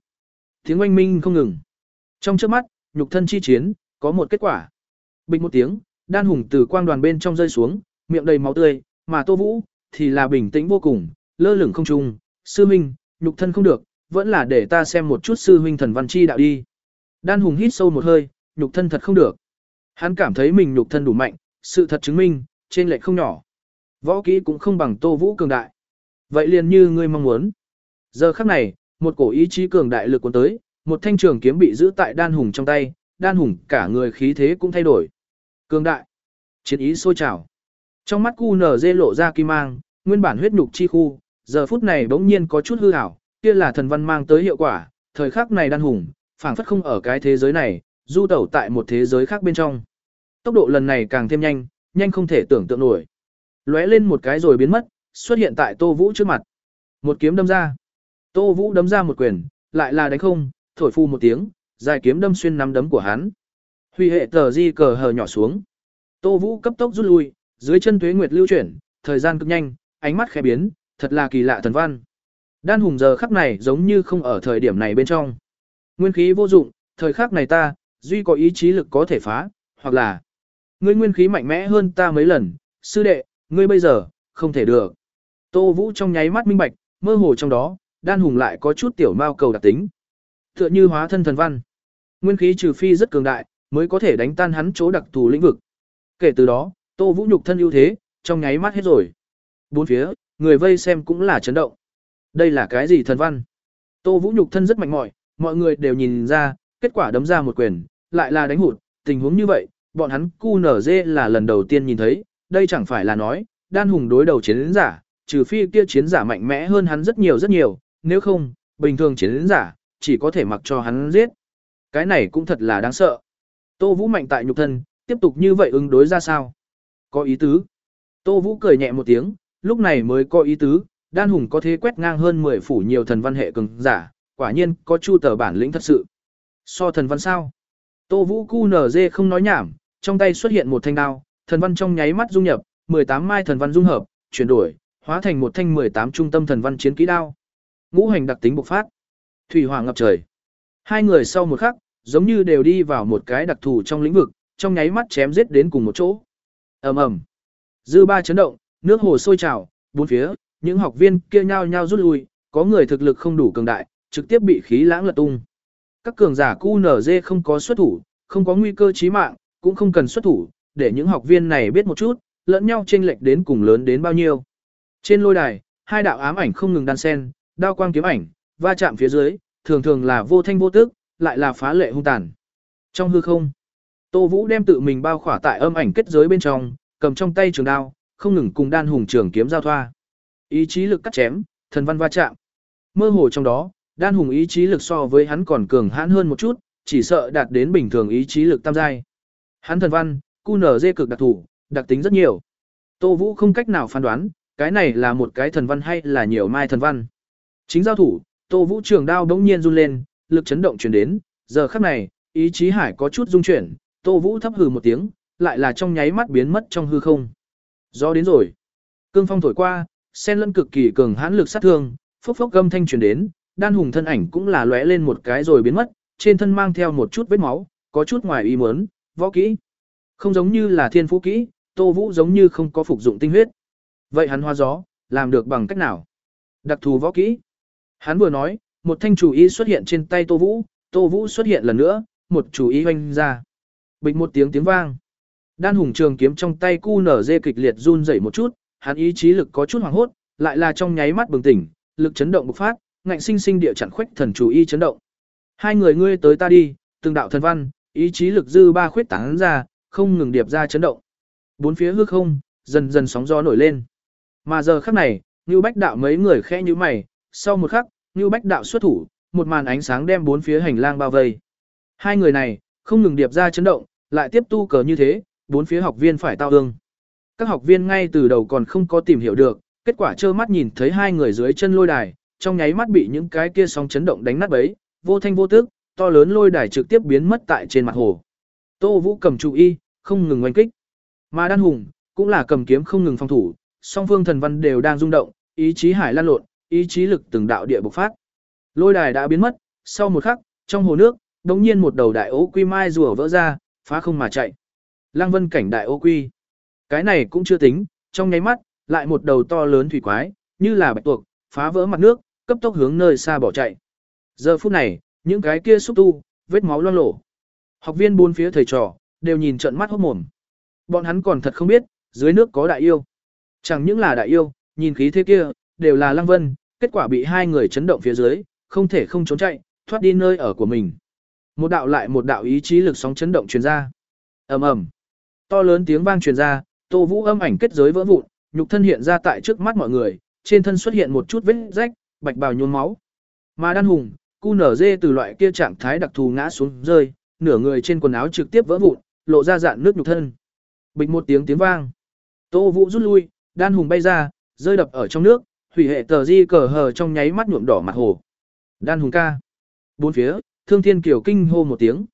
Tiếng oanh minh không ngừng. Trong trước mắt, nhục thân chi chiến, có một kết quả. Bình một tiếng, đan hùng từ quang đoàn bên trong rơi xuống, miệng đầy máu tươi, mà Tô Vũ thì là bình tĩnh vô cùng, lơ lửng không trung, sư minh, nhục thân không được, vẫn là để ta xem một chút sư huynh thần văn chi đạo đi. Đan hùng hít sâu một hơi, nhục thân thật không được. Hắn cảm thấy mình nhục thân đủ mạnh, sự thật chứng minh, trên lệch không nhỏ. Võ kỹ cũng không bằng Tô Vũ cường đại. Vậy liền như ngươi mong muốn. Giờ khắc này, một cổ ý chí cường đại lực cuốn tới, một thanh trường kiếm bị giữ tại đan hùng trong tay, đan hùng cả người khí thế cũng thay đổi. Cường đại, chiến ý sôi trào. Trong mắt cu nở dê lộ ra kim mang, nguyên bản huyết nhục chi khu, giờ phút này bỗng nhiên có chút hư ảo, kia là thần văn mang tới hiệu quả, thời khắc này đan hùng, phảng phất không ở cái thế giới này, du tẩu tại một thế giới khác bên trong. Tốc độ lần này càng thêm nhanh, nhanh không thể tưởng tượng nổi. Lóe lên một cái rồi biến mất, xuất hiện tại Tô Vũ trước mặt. Một kiếm đâm ra. Tô Vũ đấm ra một quyền, lại là đánh không, thổi phu một tiếng, dài kiếm đâm xuyên nắm đấm của hắn. Huy hệ tờ di cờ hờ nhỏ xuống. Tô Vũ cấp tốc rút lui, dưới chân tuế nguyệt lưu chuyển, thời gian cực nhanh, ánh mắt khẽ biến, thật là kỳ lạ thần văn. Đan hùng giờ khắc này giống như không ở thời điểm này bên trong. Nguyên khí vô dụng, thời khắc này ta, duy có ý chí lực có thể phá, hoặc là ngươi nguyên khí mạnh mẽ hơn ta mấy lần, sư đệ, ngươi bây giờ, không thể được. Tô Vũ trong nháy mắt minh bạch, mơ hồ trong đó, đan hùng lại có chút tiểu mao cầu đặc tính. Tựa như hóa thân thần văn. Nguyên khí trừ phi rất cường đại, mới có thể đánh tan hắn chỗ đặc thù lĩnh vực. Kể từ đó, Tô Vũ nhục thân ưu thế, trong nháy mắt hết rồi. Bốn phía, người vây xem cũng là chấn động. Đây là cái gì thần văn? Tô Vũ nhục thân rất mạnh mỏi, mọi người đều nhìn ra, kết quả đấm ra một quyền, lại là đánh hụt, tình huống như vậy, bọn hắn cu nở dê là lần đầu tiên nhìn thấy, đây chẳng phải là nói, đan hùng đối đầu chiến giả, trừ phi kia chiến giả mạnh mẽ hơn hắn rất nhiều rất nhiều, nếu không, bình thường chiến giả, chỉ có thể mặc cho hắn giết. Cái này cũng thật là đáng sợ. Tô Vũ mạnh tại nhục thân, tiếp tục như vậy ứng đối ra sao? Có ý tứ. Tô Vũ cười nhẹ một tiếng, lúc này mới có ý tứ, đan hùng có thế quét ngang hơn 10 phủ nhiều thần văn hệ cường giả, quả nhiên có chu tờ bản lĩnh thật sự. So thần văn sao? Tô Vũ cu nở dê không nói nhảm, trong tay xuất hiện một thanh đao, thần văn trong nháy mắt dung nhập, 18 mai thần văn dung hợp, chuyển đổi, hóa thành một thanh 18 trung tâm thần văn chiến kỹ đao. Ngũ hành đặc tính bộc phát. Thủy hỏa ngập trời. Hai người sau một khắc, giống như đều đi vào một cái đặc thù trong lĩnh vực, trong nháy mắt chém giết đến cùng một chỗ. Ầm ầm. Dư ba chấn động, nước hồ sôi trào, bốn phía, những học viên kia nhao nhao rút lui, có người thực lực không đủ cường đại, trực tiếp bị khí lãng lật tung. Các cường giả QNZ không có xuất thủ, không có nguy cơ chí mạng, cũng không cần xuất thủ, để những học viên này biết một chút, lẫn nhau chênh lệch đến cùng lớn đến bao nhiêu. Trên lôi đài, hai đạo ám ảnh không ngừng đan sen, đao quang kiếm ảnh, va chạm phía dưới, thường thường là vô thanh vô tức, lại là phá lệ hung tàn. Trong hư không, Tô Vũ đem tự mình bao khỏa tại âm ảnh kết giới bên trong, cầm trong tay trường đao, không ngừng cùng đan hùng trường kiếm giao thoa. Ý chí lực cắt chém, thần văn va chạm. Mơ hồ trong đó, đan hùng ý chí lực so với hắn còn cường hãn hơn một chút, chỉ sợ đạt đến bình thường ý chí lực tam giai. Hắn thần văn, QNZ cực đặc thủ, đặc tính rất nhiều. Tô Vũ không cách nào phán đoán, cái này là một cái thần văn hay là nhiều mai thần văn. Chính giao thủ, Tô Vũ trường đao đống nhiên run lên, lực chấn động truyền đến, giờ khắc này, ý chí hải có chút rung chuyển, Tô Vũ thấp hừ một tiếng, lại là trong nháy mắt biến mất trong hư không. Gió đến rồi. Cương phong thổi qua, sen lẫn cực kỳ cường hãn lực sát thương, phốc phốc gầm thanh truyền đến, đan hùng thân ảnh cũng là lóe lên một cái rồi biến mất, trên thân mang theo một chút vết máu, có chút ngoài ý muốn, võ kỹ. Không giống như là thiên phú kỹ, Tô Vũ giống như không có phục dụng tinh huyết. Vậy hắn hoa gió, làm được bằng cách nào? Đặc thù võ kỹ. Hắn vừa nói, một thanh chủ ý xuất hiện trên tay Tô Vũ, Tô Vũ xuất hiện lần nữa, một chủ ý hoanh ra. Bịch một tiếng tiếng vang. Đan hùng trường kiếm trong tay cu nở dê kịch liệt run rẩy một chút, hắn ý chí lực có chút hoảng hốt, lại là trong nháy mắt bừng tỉnh, lực chấn động bộc phát, ngạnh sinh sinh địa chặn khuếch thần chủ ý chấn động. Hai người ngươi tới ta đi, từng đạo thần văn, ý chí lực dư ba khuyết tán ra, không ngừng điệp ra chấn động. Bốn phía hư không, dần dần sóng gió nổi lên. Mà giờ khắc này, Nưu Bách Đạo mấy người khẽ như mày, sau một khắc, Nưu Bách Đạo xuất thủ, một màn ánh sáng đem bốn phía hành lang bao vây. Hai người này, không ngừng điệp ra chấn động, lại tiếp tu cờ như thế, bốn phía học viên phải tao ương. Các học viên ngay từ đầu còn không có tìm hiểu được, kết quả trơ mắt nhìn thấy hai người dưới chân lôi đài, trong nháy mắt bị những cái kia sóng chấn động đánh nát bấy, vô thanh vô tức, to lớn lôi đài trực tiếp biến mất tại trên mặt hồ. Tô Vũ cầm trụ y, không ngừng oanh kích. Mà Đan Hùng cũng là cầm kiếm không ngừng phòng thủ, song phương thần văn đều đang rung động, ý chí hải lan lộn, ý chí lực từng đạo địa bộc phát. Lôi đài đã biến mất, sau một khắc, trong hồ nước, đống nhiên một đầu đại ố quy mai rùa vỡ ra, phá không mà chạy. Lăng Vân cảnh đại ố quy. Cái này cũng chưa tính, trong nháy mắt, lại một đầu to lớn thủy quái, như là bạch tuộc, phá vỡ mặt nước, cấp tốc hướng nơi xa bỏ chạy. Giờ phút này, những cái kia xúc tu, vết máu loang lổ. Học viên bốn phía thầy trò, đều nhìn trận mắt hốt mồm. Bọn hắn còn thật không biết, dưới nước có đại yêu. Chẳng những là đại yêu, nhìn khí thế kia, đều là Lăng Vân, kết quả bị hai người chấn động phía dưới, không thể không trốn chạy, thoát đi nơi ở của mình. Một đạo lại một đạo ý chí lực sóng chấn động truyền ra. Ầm ầm. To lớn tiếng vang truyền ra, Tô Vũ âm ảnh kết giới vỡ vụn, nhục thân hiện ra tại trước mắt mọi người, trên thân xuất hiện một chút vết rách, bạch bào nhuốm máu. Mà đan hùng, cu nở dê từ loại kia trạng thái đặc thù ngã xuống rơi, nửa người trên quần áo trực tiếp vỡ vụn, lộ ra dạn nước nhục thân. Bịch một tiếng tiếng vang. Tô Vũ rút lui, đan hùng bay ra, rơi đập ở trong nước, hủy hệ tờ di cờ hờ trong nháy mắt nhuộm đỏ mặt hồ. Đan hùng ca. Bốn phía, thương thiên kiều kinh hô một tiếng.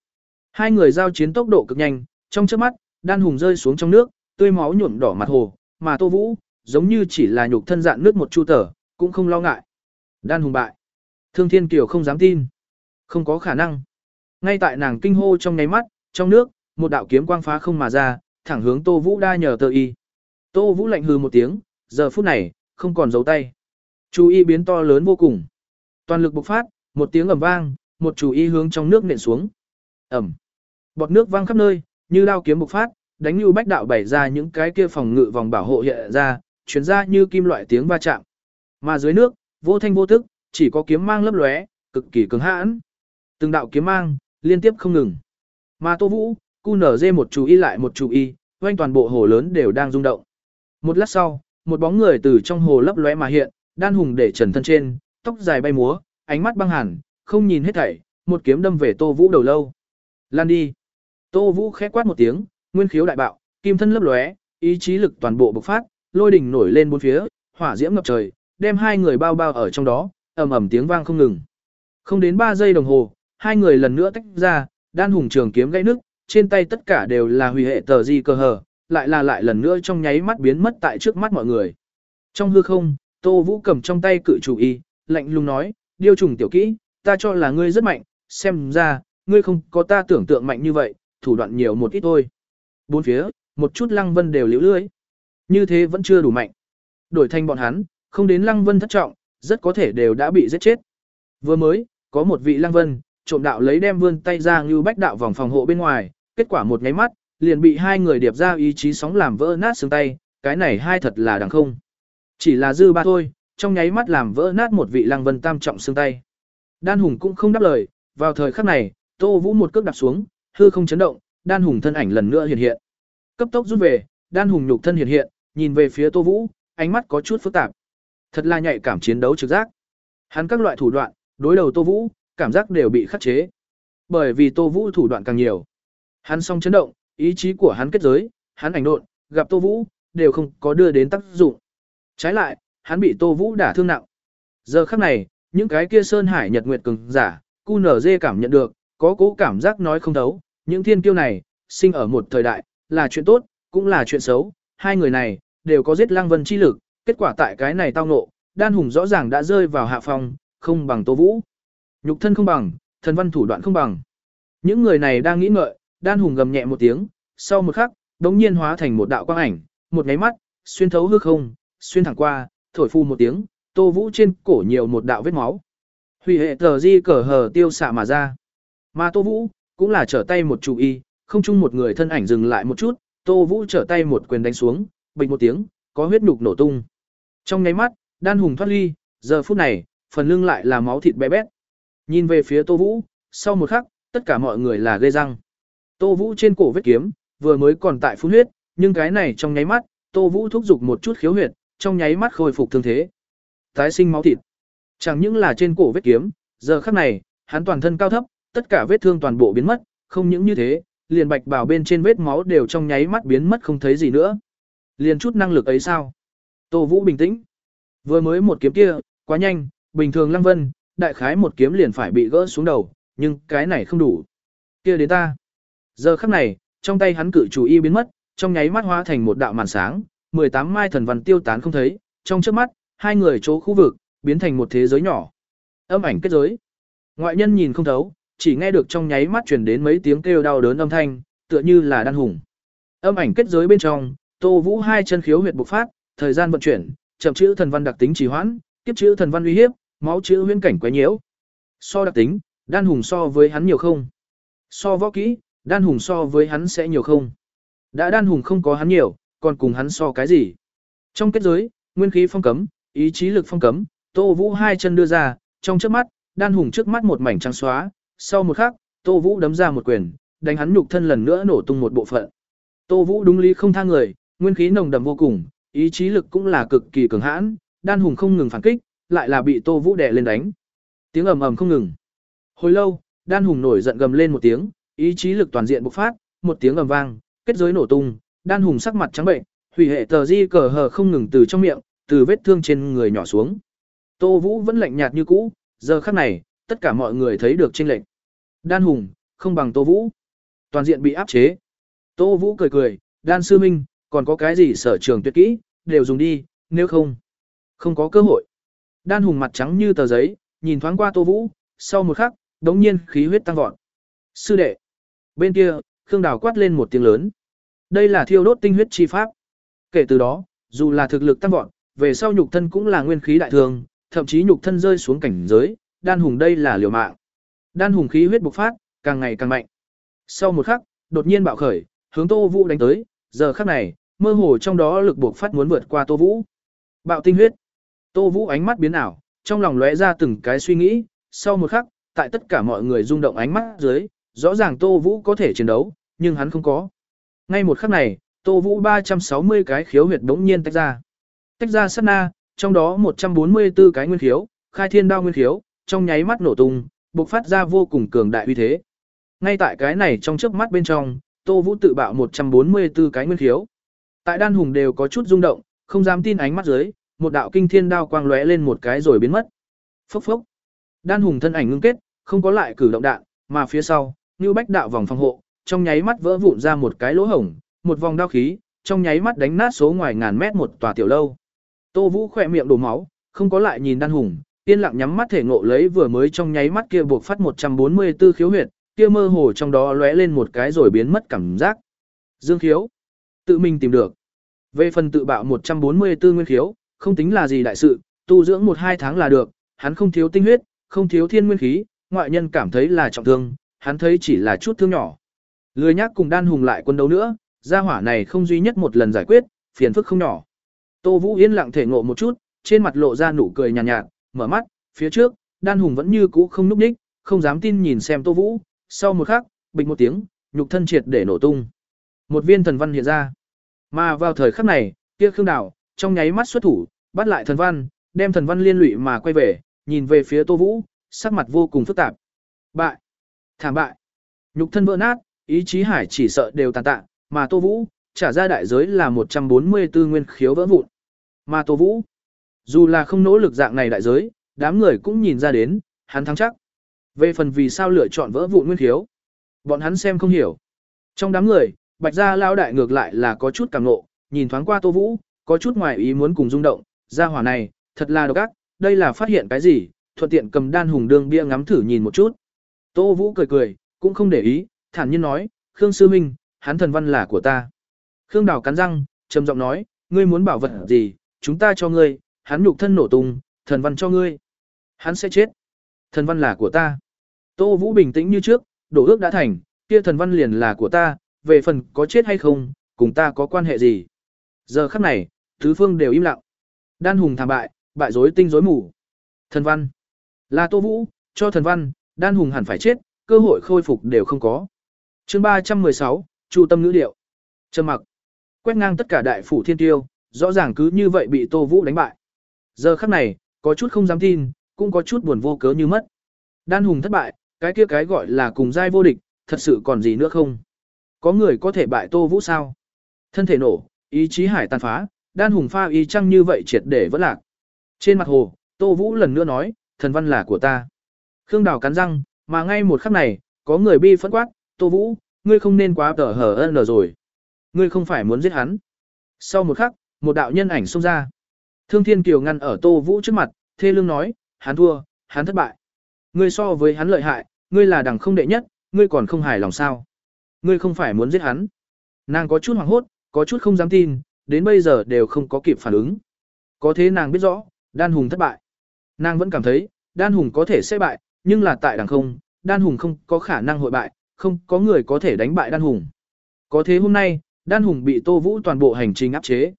Hai người giao chiến tốc độ cực nhanh, trong chớp mắt, đan hùng rơi xuống trong nước, tươi máu nhuộm đỏ mặt hồ, mà Tô Vũ, giống như chỉ là nhục thân dạn nước một chu tờ, cũng không lo ngại. Đan hùng bại. Thương Thiên Kiều không dám tin. Không có khả năng. Ngay tại nàng kinh hô trong nháy mắt, trong nước, một đạo kiếm quang phá không mà ra, thẳng hướng Tô Vũ đa nhờ tờ y. Tô Vũ lạnh hừ một tiếng, giờ phút này, không còn giấu tay. Chú y biến to lớn vô cùng. Toàn lực bộc phát, một tiếng ầm vang, một chú y hướng trong nước nện xuống. Ầm. Bọt nước vang khắp nơi, như lao kiếm bộc phát, đánh như bách đạo bảy ra những cái kia phòng ngự vòng bảo hộ hiện ra, chuyển ra như kim loại tiếng va chạm. Mà dưới nước, vô thanh vô tức, chỉ có kiếm mang lấp lóe, cực kỳ cứng hãn. Từng đạo kiếm mang, liên tiếp không ngừng. Mà Tô Vũ, cu nở dê một chú y lại một chú y, quanh toàn bộ hồ lớn đều đang rung động. Một lát sau, một bóng người từ trong hồ lấp lóe mà hiện, đan hùng để trần thân trên, tóc dài bay múa, ánh mắt băng hẳn, không nhìn hết thảy, một kiếm đâm về Tô Vũ đầu lâu. Lan đi. Tô Vũ khẽ quát một tiếng, nguyên khiếu đại bạo, kim thân lấp lóe, ý chí lực toàn bộ bộc phát, lôi đỉnh nổi lên bốn phía, hỏa diễm ngập trời, đem hai người bao bao ở trong đó, ầm ầm tiếng vang không ngừng. Không đến 3 giây đồng hồ, hai người lần nữa tách ra, đan hùng trường kiếm gãy nước, trên tay tất cả đều là hủy hệ tờ di cơ hờ, lại là lại lần nữa trong nháy mắt biến mất tại trước mắt mọi người. Trong hư không, Tô Vũ cầm trong tay cự chủ y, lạnh lùng nói, điêu trùng tiểu kỹ, ta cho là ngươi rất mạnh, xem ra, ngươi không có ta tưởng tượng mạnh như vậy, thủ đoạn nhiều một ít thôi. Bốn phía, một chút lăng vân đều liễu lưới. Như thế vẫn chưa đủ mạnh. Đổi thành bọn hắn, không đến lăng vân thất trọng, rất có thể đều đã bị giết chết. Vừa mới, có một vị lăng vân, trộm đạo lấy đem vươn tay ra như bách đạo vòng phòng hộ bên ngoài, kết quả một nháy mắt, liền bị hai người điệp ra ý chí sóng làm vỡ nát xương tay, cái này hai thật là đằng không. Chỉ là dư ba thôi, trong nháy mắt làm vỡ nát một vị lăng vân tam trọng xương tay. Đan Hùng cũng không đáp lời, vào thời khắc này, Tô Vũ một cước đạp xuống, hư không chấn động, Đan Hùng thân ảnh lần nữa hiện hiện. Cấp tốc rút về, Đan Hùng nhục thân hiện hiện, nhìn về phía Tô Vũ, ánh mắt có chút phức tạp. Thật là nhạy cảm chiến đấu trực giác. Hắn các loại thủ đoạn, đối đầu Tô Vũ, cảm giác đều bị khắc chế. Bởi vì Tô Vũ thủ đoạn càng nhiều. Hắn song chấn động, ý chí của hắn kết giới, hắn ảnh độn, gặp Tô Vũ, đều không có đưa đến tác dụng. Trái lại, hắn bị Tô Vũ đả thương nặng. Giờ khắc này, những cái kia sơn hải nhật nguyệt cường giả, cu nở dê cảm nhận được, có cố cảm giác nói không thấu, những thiên kiêu này, sinh ở một thời đại, là chuyện tốt, cũng là chuyện xấu, hai người này, đều có giết lang vân chi lực, kết quả tại cái này tao ngộ, đan hùng rõ ràng đã rơi vào hạ phong, không bằng Tô Vũ. Nhục thân không bằng, thần văn thủ đoạn không bằng. Những người này đang nghĩ ngợi, đan hùng gầm nhẹ một tiếng, sau một khắc, đống nhiên hóa thành một đạo quang ảnh, một nháy mắt, xuyên thấu hư không, xuyên thẳng qua, thổi phu một tiếng, Tô Vũ trên cổ nhiều một đạo vết máu. Hủy hệ tờ di cờ hờ tiêu xạ mà ra. Mà Tô Vũ, cũng là trở tay một chủ y, không chung một người thân ảnh dừng lại một chút, Tô Vũ trở tay một quyền đánh xuống, bình một tiếng, có huyết nục nổ tung. Trong nháy mắt, đan hùng thoát ly, giờ phút này, phần lưng lại là máu thịt bé bét. Nhìn về phía Tô Vũ, sau một khắc, tất cả mọi người là gây răng. Tô Vũ trên cổ vết kiếm, vừa mới còn tại phun huyết, nhưng cái này trong nháy mắt, Tô Vũ thúc giục một chút khiếu huyệt, trong nháy mắt khôi phục thương thế. Tái sinh máu thịt. Chẳng những là trên cổ vết kiếm, giờ khắc này, hắn toàn thân cao thấp, tất cả vết thương toàn bộ biến mất, không những như thế, liền bạch bảo bên trên vết máu đều trong nháy mắt biến mất không thấy gì nữa. Liền chút năng lực ấy sao? Tô Vũ bình tĩnh. Vừa mới một kiếm kia, quá nhanh, bình thường Lăng Vân, đại khái một kiếm liền phải bị gỡ xuống đầu, nhưng cái này không đủ. Kia đến ta. Giờ khắc này, trong tay hắn cự chủ y biến mất, trong nháy mắt hóa thành một đạo màn sáng, 18 mai thần văn tiêu tán không thấy, trong trước mắt, hai người chỗ khu vực, biến thành một thế giới nhỏ. Âm ảnh kết giới. Ngoại nhân nhìn không thấu, chỉ nghe được trong nháy mắt truyền đến mấy tiếng kêu đau đớn âm thanh, tựa như là đan hùng. Âm ảnh kết giới bên trong, Tô Vũ hai chân khiếu huyệt bộc phát, thời gian vận chuyển, chậm chữ thần văn đặc tính trì hoãn, tiếp chữ thần văn uy hiếp, máu chữ huyễn cảnh quấy nhiễu. So đặc tính, đan hùng so với hắn nhiều không? So võ kỹ, đan hùng so với hắn sẽ nhiều không? Đã đan hùng không có hắn nhiều, còn cùng hắn so cái gì? Trong kết giới, nguyên khí phong cấm, ý chí lực phong cấm, Tô Vũ hai chân đưa ra, trong trước mắt, đan hùng trước mắt một mảnh trắng xóa, sau một khắc, Tô Vũ đấm ra một quyền, đánh hắn nhục thân lần nữa nổ tung một bộ phận. Tô Vũ đúng lý không tha người, nguyên khí nồng đậm vô cùng, ý chí lực cũng là cực kỳ cường hãn, đan hùng không ngừng phản kích, lại là bị Tô Vũ đè lên đánh. Tiếng ầm ầm không ngừng. Hồi lâu, đan hùng nổi giận gầm lên một tiếng, ý chí lực toàn diện bộc phát, một tiếng ầm vang, kết giới nổ tung, đan hùng sắc mặt trắng bệnh, hủy hệ tờ di cờ hờ không ngừng từ trong miệng, từ vết thương trên người nhỏ xuống. Tô Vũ vẫn lạnh nhạt như cũ, giờ khắc này, tất cả mọi người thấy được chênh lệnh. Đan hùng, không bằng Tô Vũ. Toàn diện bị áp chế. Tô Vũ cười cười, đan sư minh, còn có cái gì sở trường tuyệt kỹ, đều dùng đi, nếu không, không có cơ hội. Đan hùng mặt trắng như tờ giấy, nhìn thoáng qua Tô Vũ, sau một khắc, đống nhiên khí huyết tăng vọt. Sư đệ. Bên kia, Khương Đào quát lên một tiếng lớn. Đây là thiêu đốt tinh huyết chi pháp. Kể từ đó, dù là thực lực tăng vọt, về sau nhục thân cũng là nguyên khí đại thường, thậm chí nhục thân rơi xuống cảnh giới, đan hùng đây là liều mạng. Đan hùng khí huyết bộc phát, càng ngày càng mạnh. Sau một khắc, đột nhiên bạo khởi, hướng Tô Vũ đánh tới, giờ khắc này, mơ hồ trong đó lực buộc phát muốn vượt qua Tô Vũ. Bạo tinh huyết. Tô Vũ ánh mắt biến ảo, trong lòng lóe ra từng cái suy nghĩ, sau một khắc, tại tất cả mọi người rung động ánh mắt dưới, rõ ràng Tô Vũ có thể chiến đấu, nhưng hắn không có. Ngay một khắc này, Tô Vũ 360 cái khiếu huyệt đống nhiên tách ra. Tách ra sát na, trong đó 144 cái nguyên khiếu, khai thiên đao nguyên khiếu, trong nháy mắt nổ tung, bộc phát ra vô cùng cường đại uy thế. Ngay tại cái này trong chớp mắt bên trong, Tô Vũ tự bạo 144 cái nguyên khiếu. Tại đan hùng đều có chút rung động, không dám tin ánh mắt dưới, một đạo kinh thiên đao quang lóe lên một cái rồi biến mất. Phốc phốc. Đan hùng thân ảnh ngưng kết, không có lại cử động đạn, mà phía sau, Nưu bách đạo vòng phòng hộ, trong nháy mắt vỡ vụn ra một cái lỗ hổng, một vòng đao khí, trong nháy mắt đánh nát số ngoài ngàn mét một tòa tiểu lâu. Tô Vũ khỏe miệng đổ máu, không có lại nhìn đan hùng, yên lặng nhắm mắt thể ngộ lấy vừa mới trong nháy mắt kia buộc phát 144 khiếu huyệt, kia mơ hồ trong đó lóe lên một cái rồi biến mất cảm giác. Dương khiếu, tự mình tìm được. Về phần tự bạo 144 nguyên khiếu, không tính là gì đại sự, tu dưỡng 1-2 tháng là được, hắn không thiếu tinh huyết, không thiếu thiên nguyên khí, ngoại nhân cảm thấy là trọng thương, hắn thấy chỉ là chút thương nhỏ. Lười nhắc cùng đan hùng lại quân đấu nữa, gia hỏa này không duy nhất một lần giải quyết, phiền phức không nhỏ. Tô Vũ yên lặng thể ngộ một chút, trên mặt lộ ra nụ cười nhàn nhạt, nhạt, mở mắt, phía trước, đan hùng vẫn như cũ không núp đích, không dám tin nhìn xem Tô Vũ, sau một khắc, bịch một tiếng, nhục thân triệt để nổ tung. Một viên thần văn hiện ra. Mà vào thời khắc này, kia Khương Đào, trong nháy mắt xuất thủ, bắt lại thần văn, đem thần văn liên lụy mà quay về, nhìn về phía Tô Vũ, sắc mặt vô cùng phức tạp. Bại, thảm bại. Nhục thân vỡ nát, ý chí hải chỉ sợ đều tàn tạ, mà Tô Vũ, trả ra đại giới là 144 nguyên khiếu vỡ vụn. Mà Tô Vũ, dù là không nỗ lực dạng này đại giới, đám người cũng nhìn ra đến, hắn thắng chắc. Về phần vì sao lựa chọn vỡ vụn nguyên khiếu, bọn hắn xem không hiểu. Trong đám người, Bạch Gia Lão đại ngược lại là có chút cảm nộ, nhìn thoáng qua Tô Vũ, có chút ngoài ý muốn cùng rung động, gia hỏa này, thật là độc ác, đây là phát hiện cái gì, thuận tiện cầm đan hùng đương bia ngắm thử nhìn một chút. Tô Vũ cười cười, cũng không để ý, thản nhiên nói, Khương Sư Minh, hắn thần văn là của ta. Khương Đào cắn răng, trầm giọng nói, ngươi muốn bảo vật gì, chúng ta cho ngươi, hắn nhục thân nổ tung, thần văn cho ngươi. Hắn sẽ chết. Thần văn là của ta. Tô Vũ bình tĩnh như trước, đổ ước đã thành, kia thần văn liền là của ta, về phần có chết hay không, cùng ta có quan hệ gì. Giờ khắc này, tứ phương đều im lặng. Đan hùng thảm bại, bại rối tinh rối mù. Thần văn. Là Tô Vũ, cho thần văn, đan hùng hẳn phải chết, cơ hội khôi phục đều không có. chương 316, Chu tâm ngữ điệu. Trầm mặc. Quét ngang tất cả đại phủ thiên tiêu, rõ ràng cứ như vậy bị Tô Vũ đánh bại. Giờ khắc này, có chút không dám tin, cũng có chút buồn vô cớ như mất. Đan hùng thất bại, cái kia cái gọi là cùng giai vô địch, thật sự còn gì nữa không? Có người có thể bại Tô Vũ sao? Thân thể nổ, ý chí hải tàn phá, đan hùng pha y chăng như vậy triệt để vẫn lạc. Trên mặt hồ, Tô Vũ lần nữa nói, thần văn là của ta. Khương Đào cắn răng, mà ngay một khắc này, có người bi phẫn quát, Tô Vũ, ngươi không nên quá tở hở ân rồi. Ngươi không phải muốn giết hắn. Sau một khắc, một đạo nhân ảnh xông ra. Thương Thiên Kiều ngăn ở Tô Vũ trước mặt, thê lương nói, hắn thua, hắn thất bại. Ngươi so với hắn lợi hại, ngươi là đằng không đệ nhất, ngươi còn không hài lòng sao. Ngươi không phải muốn giết hắn. Nàng có chút hoảng hốt, có chút không dám tin, đến bây giờ đều không có kịp phản ứng. Có thế nàng biết rõ, đan hùng thất bại. Nàng vẫn cảm thấy, đan hùng có thể sẽ bại, nhưng là tại đằng không, đan hùng không có khả năng hội bại, không có người có thể đánh bại đan hùng. Có thế hôm nay, đan hùng bị Tô Vũ toàn bộ hành trình áp chế.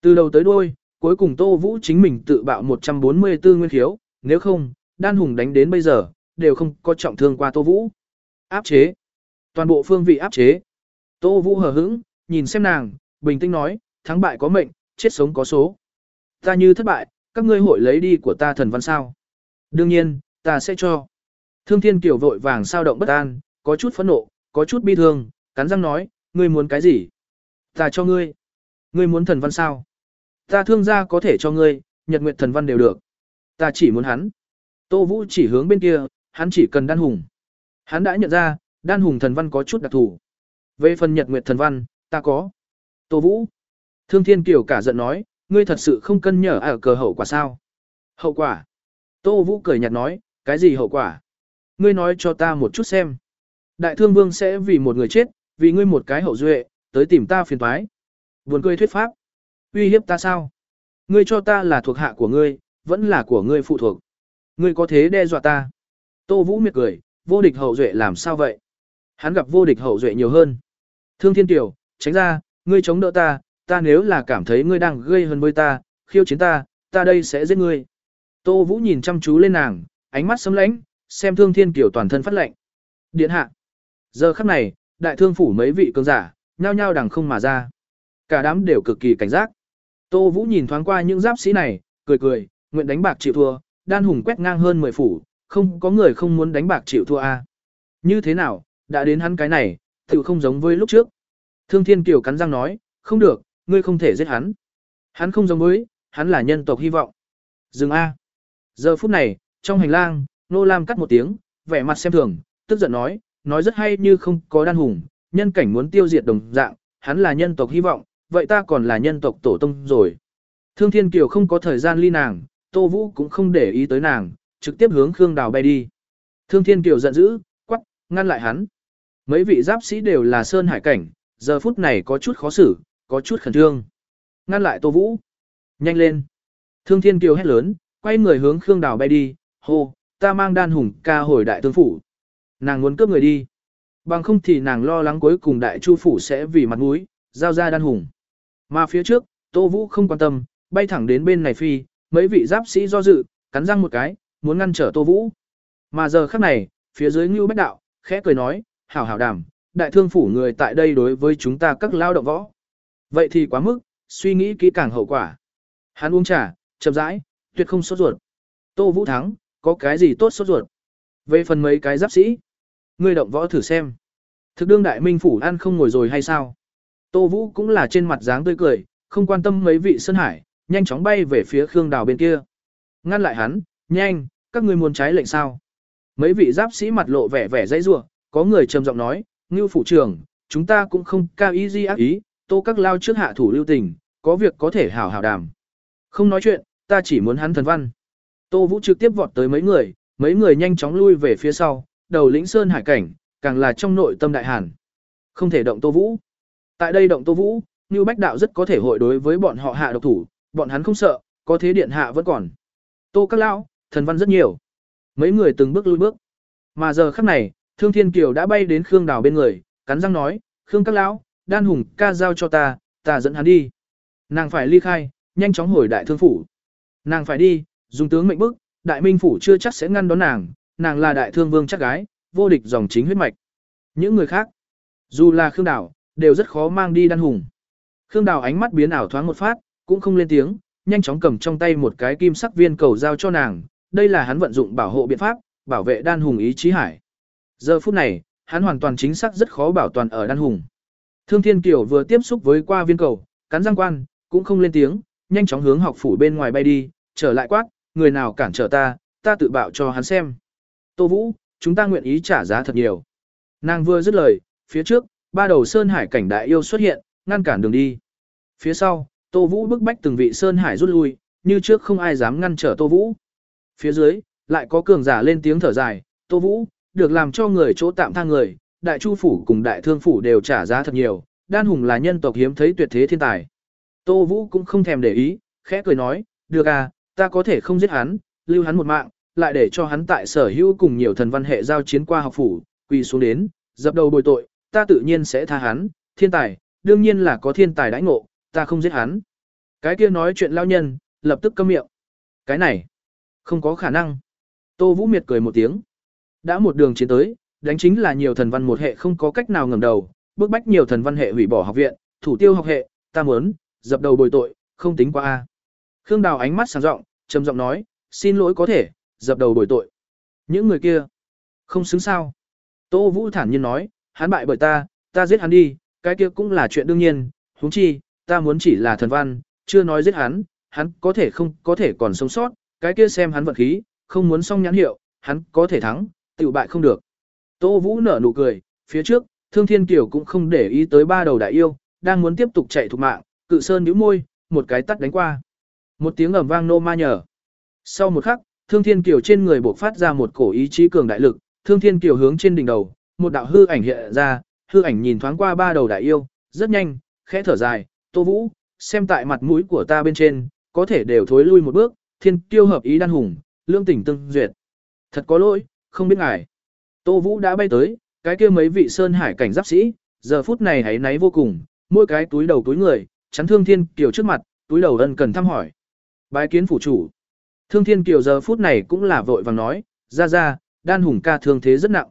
Từ đầu tới đuôi, cuối cùng Tô Vũ chính mình tự bạo 144 nguyên khiếu, nếu không, đan hùng đánh đến bây giờ, đều không có trọng thương qua Tô Vũ. Áp chế. Toàn bộ phương vị áp chế. Tô Vũ hờ hững, nhìn xem nàng, bình tĩnh nói, thắng bại có mệnh, chết sống có số. Ta như thất bại, các ngươi hội lấy đi của ta thần văn sao. Đương nhiên, ta sẽ cho. Thương Thiên Kiều vội vàng sao động bất an, có chút phẫn nộ, có chút bi thương, cắn răng nói, ngươi muốn cái gì? Ta cho ngươi. Ngươi muốn thần văn sao? Ta thương gia có thể cho ngươi, nhật nguyệt thần văn đều được. Ta chỉ muốn hắn. Tô Vũ chỉ hướng bên kia, hắn chỉ cần đan hùng. Hắn đã nhận ra, đan hùng thần văn có chút đặc thù. Về phần nhật nguyệt thần văn, ta có. Tô Vũ. Thương Thiên Kiều cả giận nói, ngươi thật sự không cân nhở ở cờ hậu quả sao? Hậu quả. Tô Vũ cười nhạt nói, cái gì hậu quả? Ngươi nói cho ta một chút xem. Đại thương vương sẽ vì một người chết, vì ngươi một cái hậu duệ, tới tìm ta phiền thoái. Buồn cười thuyết pháp. Uy hiếp ta sao? Ngươi cho ta là thuộc hạ của ngươi, vẫn là của ngươi phụ thuộc. Ngươi có thế đe dọa ta. Tô Vũ miệt cười, vô địch hậu duệ làm sao vậy? Hắn gặp vô địch hậu duệ nhiều hơn. Thương Thiên tiểu tránh ra, ngươi chống đỡ ta, ta nếu là cảm thấy ngươi đang gây hơn với ta, khiêu chiến ta, ta đây sẽ giết ngươi. Tô Vũ nhìn chăm chú lên nàng, ánh mắt sấm lãnh, xem Thương Thiên Kiều toàn thân phát lạnh. Điện hạ. Giờ khắc này, đại thương phủ mấy vị cường giả, nhao nhao đằng không mà ra. Cả đám đều cực kỳ cảnh giác. Tô Vũ nhìn thoáng qua những giáp sĩ này, cười cười, nguyện đánh bạc chịu thua, đan hùng quét ngang hơn 10 phủ, không có người không muốn đánh bạc chịu thua a. Như thế nào, đã đến hắn cái này, tự không giống với lúc trước. Thương Thiên Kiều cắn răng nói, không được, ngươi không thể giết hắn. Hắn không giống với, hắn là nhân tộc hy vọng. Dừng A. Giờ phút này, trong hành lang, Nô Lam cắt một tiếng, vẻ mặt xem thường, tức giận nói, nói rất hay như không có đan hùng, nhân cảnh muốn tiêu diệt đồng dạng, hắn là nhân tộc hy vọng, vậy ta còn là nhân tộc tổ tông rồi. Thương Thiên Kiều không có thời gian ly nàng, Tô Vũ cũng không để ý tới nàng, trực tiếp hướng Khương Đào bay đi. Thương Thiên Kiều giận dữ, quắc, ngăn lại hắn. Mấy vị giáp sĩ đều là sơn hải cảnh, giờ phút này có chút khó xử, có chút khẩn trương. Ngăn lại Tô Vũ. Nhanh lên. Thương Thiên Kiều hét lớn, quay người hướng Khương Đào bay đi, hô, ta mang đan hùng ca hồi đại tướng phủ. Nàng muốn cướp người đi. Bằng không thì nàng lo lắng cuối cùng đại chu phủ sẽ vì mặt mũi, giao ra đan hùng. Mà phía trước, Tô Vũ không quan tâm, bay thẳng đến bên này phi, mấy vị giáp sĩ do dự, cắn răng một cái, muốn ngăn trở Tô Vũ. Mà giờ khắc này, phía dưới Ngưu Bách Đạo, khẽ cười nói, hảo hảo đàm, đại thương phủ người tại đây đối với chúng ta các lao động võ. Vậy thì quá mức, suy nghĩ kỹ càng hậu quả. Hắn uống trà, chậm rãi, tuyệt không sốt ruột. Tô Vũ thắng, có cái gì tốt sốt ruột. Về phần mấy cái giáp sĩ, ngươi động võ thử xem. Thực đương đại minh phủ ăn không ngồi rồi hay sao? Tô Vũ cũng là trên mặt dáng tươi cười, không quan tâm mấy vị sơn hải, nhanh chóng bay về phía Khương Đào bên kia. Ngăn lại hắn, nhanh, các ngươi muốn trái lệnh sao? Mấy vị giáp sĩ mặt lộ vẻ vẻ dãy rủa, có người trầm giọng nói, "Ngưu phủ trưởng, chúng ta cũng không cao ý gì ác ý, Tô các lao trước hạ thủ lưu tình, có việc có thể hảo hảo đàm." Không nói chuyện, ta chỉ muốn hắn thần văn. Tô Vũ trực tiếp vọt tới mấy người, mấy người nhanh chóng lui về phía sau, đầu lĩnh sơn hải cảnh, càng là trong nội tâm đại hàn. Không thể động Tô Vũ. Tại đây động Tô Vũ, ngưu Bách Đạo rất có thể hội đối với bọn họ hạ độc thủ, bọn hắn không sợ, có thế điện hạ vẫn còn. Tô các lão, thần văn rất nhiều. Mấy người từng bước lui bước. Mà giờ khắc này, Thương Thiên Kiều đã bay đến Khương Đào bên người, cắn răng nói, Khương các lão, đan hùng ca giao cho ta, ta dẫn hắn đi. Nàng phải ly khai, nhanh chóng hồi đại thương phủ. Nàng phải đi, dùng tướng mệnh bức, đại minh phủ chưa chắc sẽ ngăn đón nàng, nàng là đại thương vương chắc gái, vô địch dòng chính huyết mạch. Những người khác, dù là Khương Đào, đều rất khó mang đi đan hùng. Khương Đào ánh mắt biến ảo thoáng một phát, cũng không lên tiếng, nhanh chóng cầm trong tay một cái kim sắc viên cầu giao cho nàng, đây là hắn vận dụng bảo hộ biện pháp, bảo vệ đan hùng ý chí hải. Giờ phút này, hắn hoàn toàn chính xác rất khó bảo toàn ở đan hùng. Thương Thiên Kiều vừa tiếp xúc với qua viên cầu, cắn răng quan, cũng không lên tiếng, nhanh chóng hướng học phủ bên ngoài bay đi, trở lại quát, người nào cản trở ta, ta tự bạo cho hắn xem. Tô Vũ, chúng ta nguyện ý trả giá thật nhiều. Nàng vừa dứt lời, phía trước, ba đầu sơn hải cảnh đại yêu xuất hiện, ngăn cản đường đi. Phía sau, Tô Vũ bức bách từng vị sơn hải rút lui, như trước không ai dám ngăn trở Tô Vũ. Phía dưới, lại có cường giả lên tiếng thở dài, Tô Vũ, được làm cho người chỗ tạm tha người, đại chu phủ cùng đại thương phủ đều trả giá thật nhiều, đan hùng là nhân tộc hiếm thấy tuyệt thế thiên tài. Tô Vũ cũng không thèm để ý, khẽ cười nói, được à, ta có thể không giết hắn, lưu hắn một mạng, lại để cho hắn tại sở hữu cùng nhiều thần văn hệ giao chiến qua học phủ, quỳ xuống đến, dập đầu bồi tội, ta tự nhiên sẽ tha hắn, thiên tài, đương nhiên là có thiên tài đãi ngộ, ta không giết hắn. Cái kia nói chuyện lao nhân, lập tức câm miệng. Cái này, không có khả năng. Tô Vũ Miệt cười một tiếng. Đã một đường chiến tới, đánh chính là nhiều thần văn một hệ không có cách nào ngẩng đầu, bức bách nhiều thần văn hệ hủy bỏ học viện, thủ tiêu học hệ, ta muốn, dập đầu bồi tội, không tính qua a. Khương Đào ánh mắt sáng rộng, trầm giọng nói, xin lỗi có thể, dập đầu bồi tội. Những người kia, không xứng sao. Tô Vũ thản nhiên nói, hắn bại bởi ta, ta giết hắn đi, cái kia cũng là chuyện đương nhiên, huống chi, ta muốn chỉ là thần văn, chưa nói giết hắn, hắn có thể không có thể còn sống sót, cái kia xem hắn vận khí, không muốn xong nhãn hiệu, hắn có thể thắng, tiểu bại không được. Tô Vũ nở nụ cười, phía trước, Thương Thiên Kiều cũng không để ý tới ba đầu đại yêu, đang muốn tiếp tục chạy thục mạng, cự sơn nhíu môi, một cái tắt đánh qua. Một tiếng ầm vang nô ma nhở. Sau một khắc, Thương Thiên Kiều trên người bộc phát ra một cổ ý chí cường đại lực, Thương Thiên Kiều hướng trên đỉnh đầu, một đạo hư ảnh hiện ra, hư ảnh nhìn thoáng qua ba đầu đại yêu, rất nhanh, khẽ thở dài, Tô Vũ, xem tại mặt mũi của ta bên trên, có thể đều thối lui một bước, thiên Kiêu hợp ý đan hùng, lương tỉnh tương duyệt. Thật có lỗi, không biết ngài. Tô Vũ đã bay tới, cái kia mấy vị sơn hải cảnh giáp sĩ, giờ phút này hãy náy vô cùng, mỗi cái túi đầu túi người, chắn thương thiên kiều trước mặt, túi đầu ân cần thăm hỏi. Bái kiến phủ chủ. Thương thiên kiều giờ phút này cũng là vội vàng nói, ra ra, đan hùng ca thương thế rất nặng.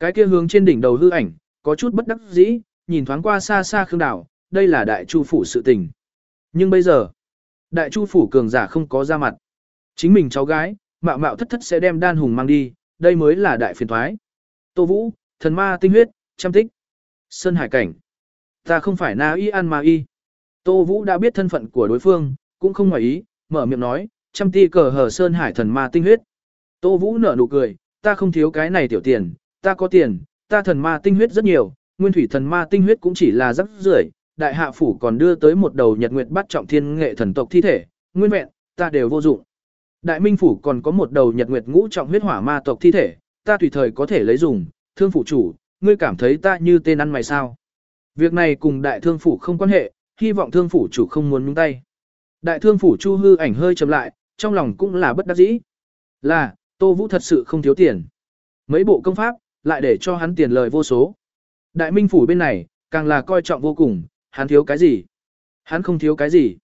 Cái kia hướng trên đỉnh đầu hư ảnh, có chút bất đắc dĩ, nhìn thoáng qua xa xa khương đảo, đây là đại chu phủ sự tình. Nhưng bây giờ, đại chu phủ cường giả không có ra mặt. Chính mình cháu gái, mạo mạo thất thất sẽ đem đan hùng mang đi, đây mới là đại phiền thoái. Tô Vũ, thần ma tinh huyết, chăm tích. Sơn hải cảnh. Ta không phải na y ăn ma y. Tô Vũ đã biết thân phận của đối phương, cũng không ngoài ý, mở miệng nói, chăm ti cờ hờ Sơn hải thần ma tinh huyết. Tô Vũ nở nụ cười, ta không thiếu cái này tiểu tiền, ta có tiền, ta thần ma tinh huyết rất nhiều, nguyên thủy thần ma tinh huyết cũng chỉ là rắc rưởi, đại hạ phủ còn đưa tới một đầu nhật nguyệt bắt trọng thiên nghệ thần tộc thi thể, nguyên vẹn, ta đều vô dụng. Đại minh phủ còn có một đầu nhật nguyệt ngũ trọng huyết hỏa ma tộc thi thể, ta tùy thời có thể lấy dùng, thương phủ chủ, ngươi cảm thấy ta như tên ăn mày sao? Việc này cùng đại thương phủ không quan hệ, hy vọng thương phủ chủ không muốn nhúng tay. Đại thương phủ Chu hư ảnh hơi chậm lại, trong lòng cũng là bất đắc dĩ. Là, Tô Vũ thật sự không thiếu tiền. Mấy bộ công pháp, lại để cho hắn tiền lời vô số. Đại minh phủ bên này, càng là coi trọng vô cùng, hắn thiếu cái gì? Hắn không thiếu cái gì.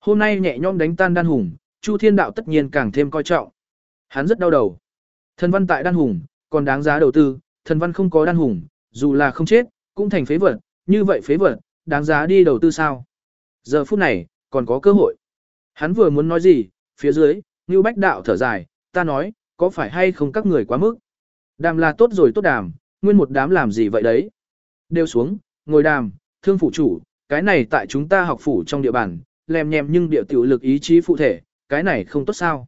Hôm nay nhẹ nhõm đánh tan đan hùng, Chu Thiên Đạo tất nhiên càng thêm coi trọng. Hắn rất đau đầu. Thần văn tại đan hùng, còn đáng giá đầu tư, thần văn không có đan hùng, dù là không chết, cũng thành phế vật, như vậy phế vật, đáng giá đi đầu tư sao? Giờ phút này, còn có cơ hội. Hắn vừa muốn nói gì, phía dưới, Ngưu Bách Đạo thở dài, ta nói, có phải hay không các người quá mức? Đàm là tốt rồi tốt đàm, nguyên một đám làm gì vậy đấy? Đều xuống, ngồi đàm, thương phủ chủ, cái này tại chúng ta học phủ trong địa bàn, lèm nhèm nhưng địa tiểu lực ý chí phụ thể, cái này không tốt sao?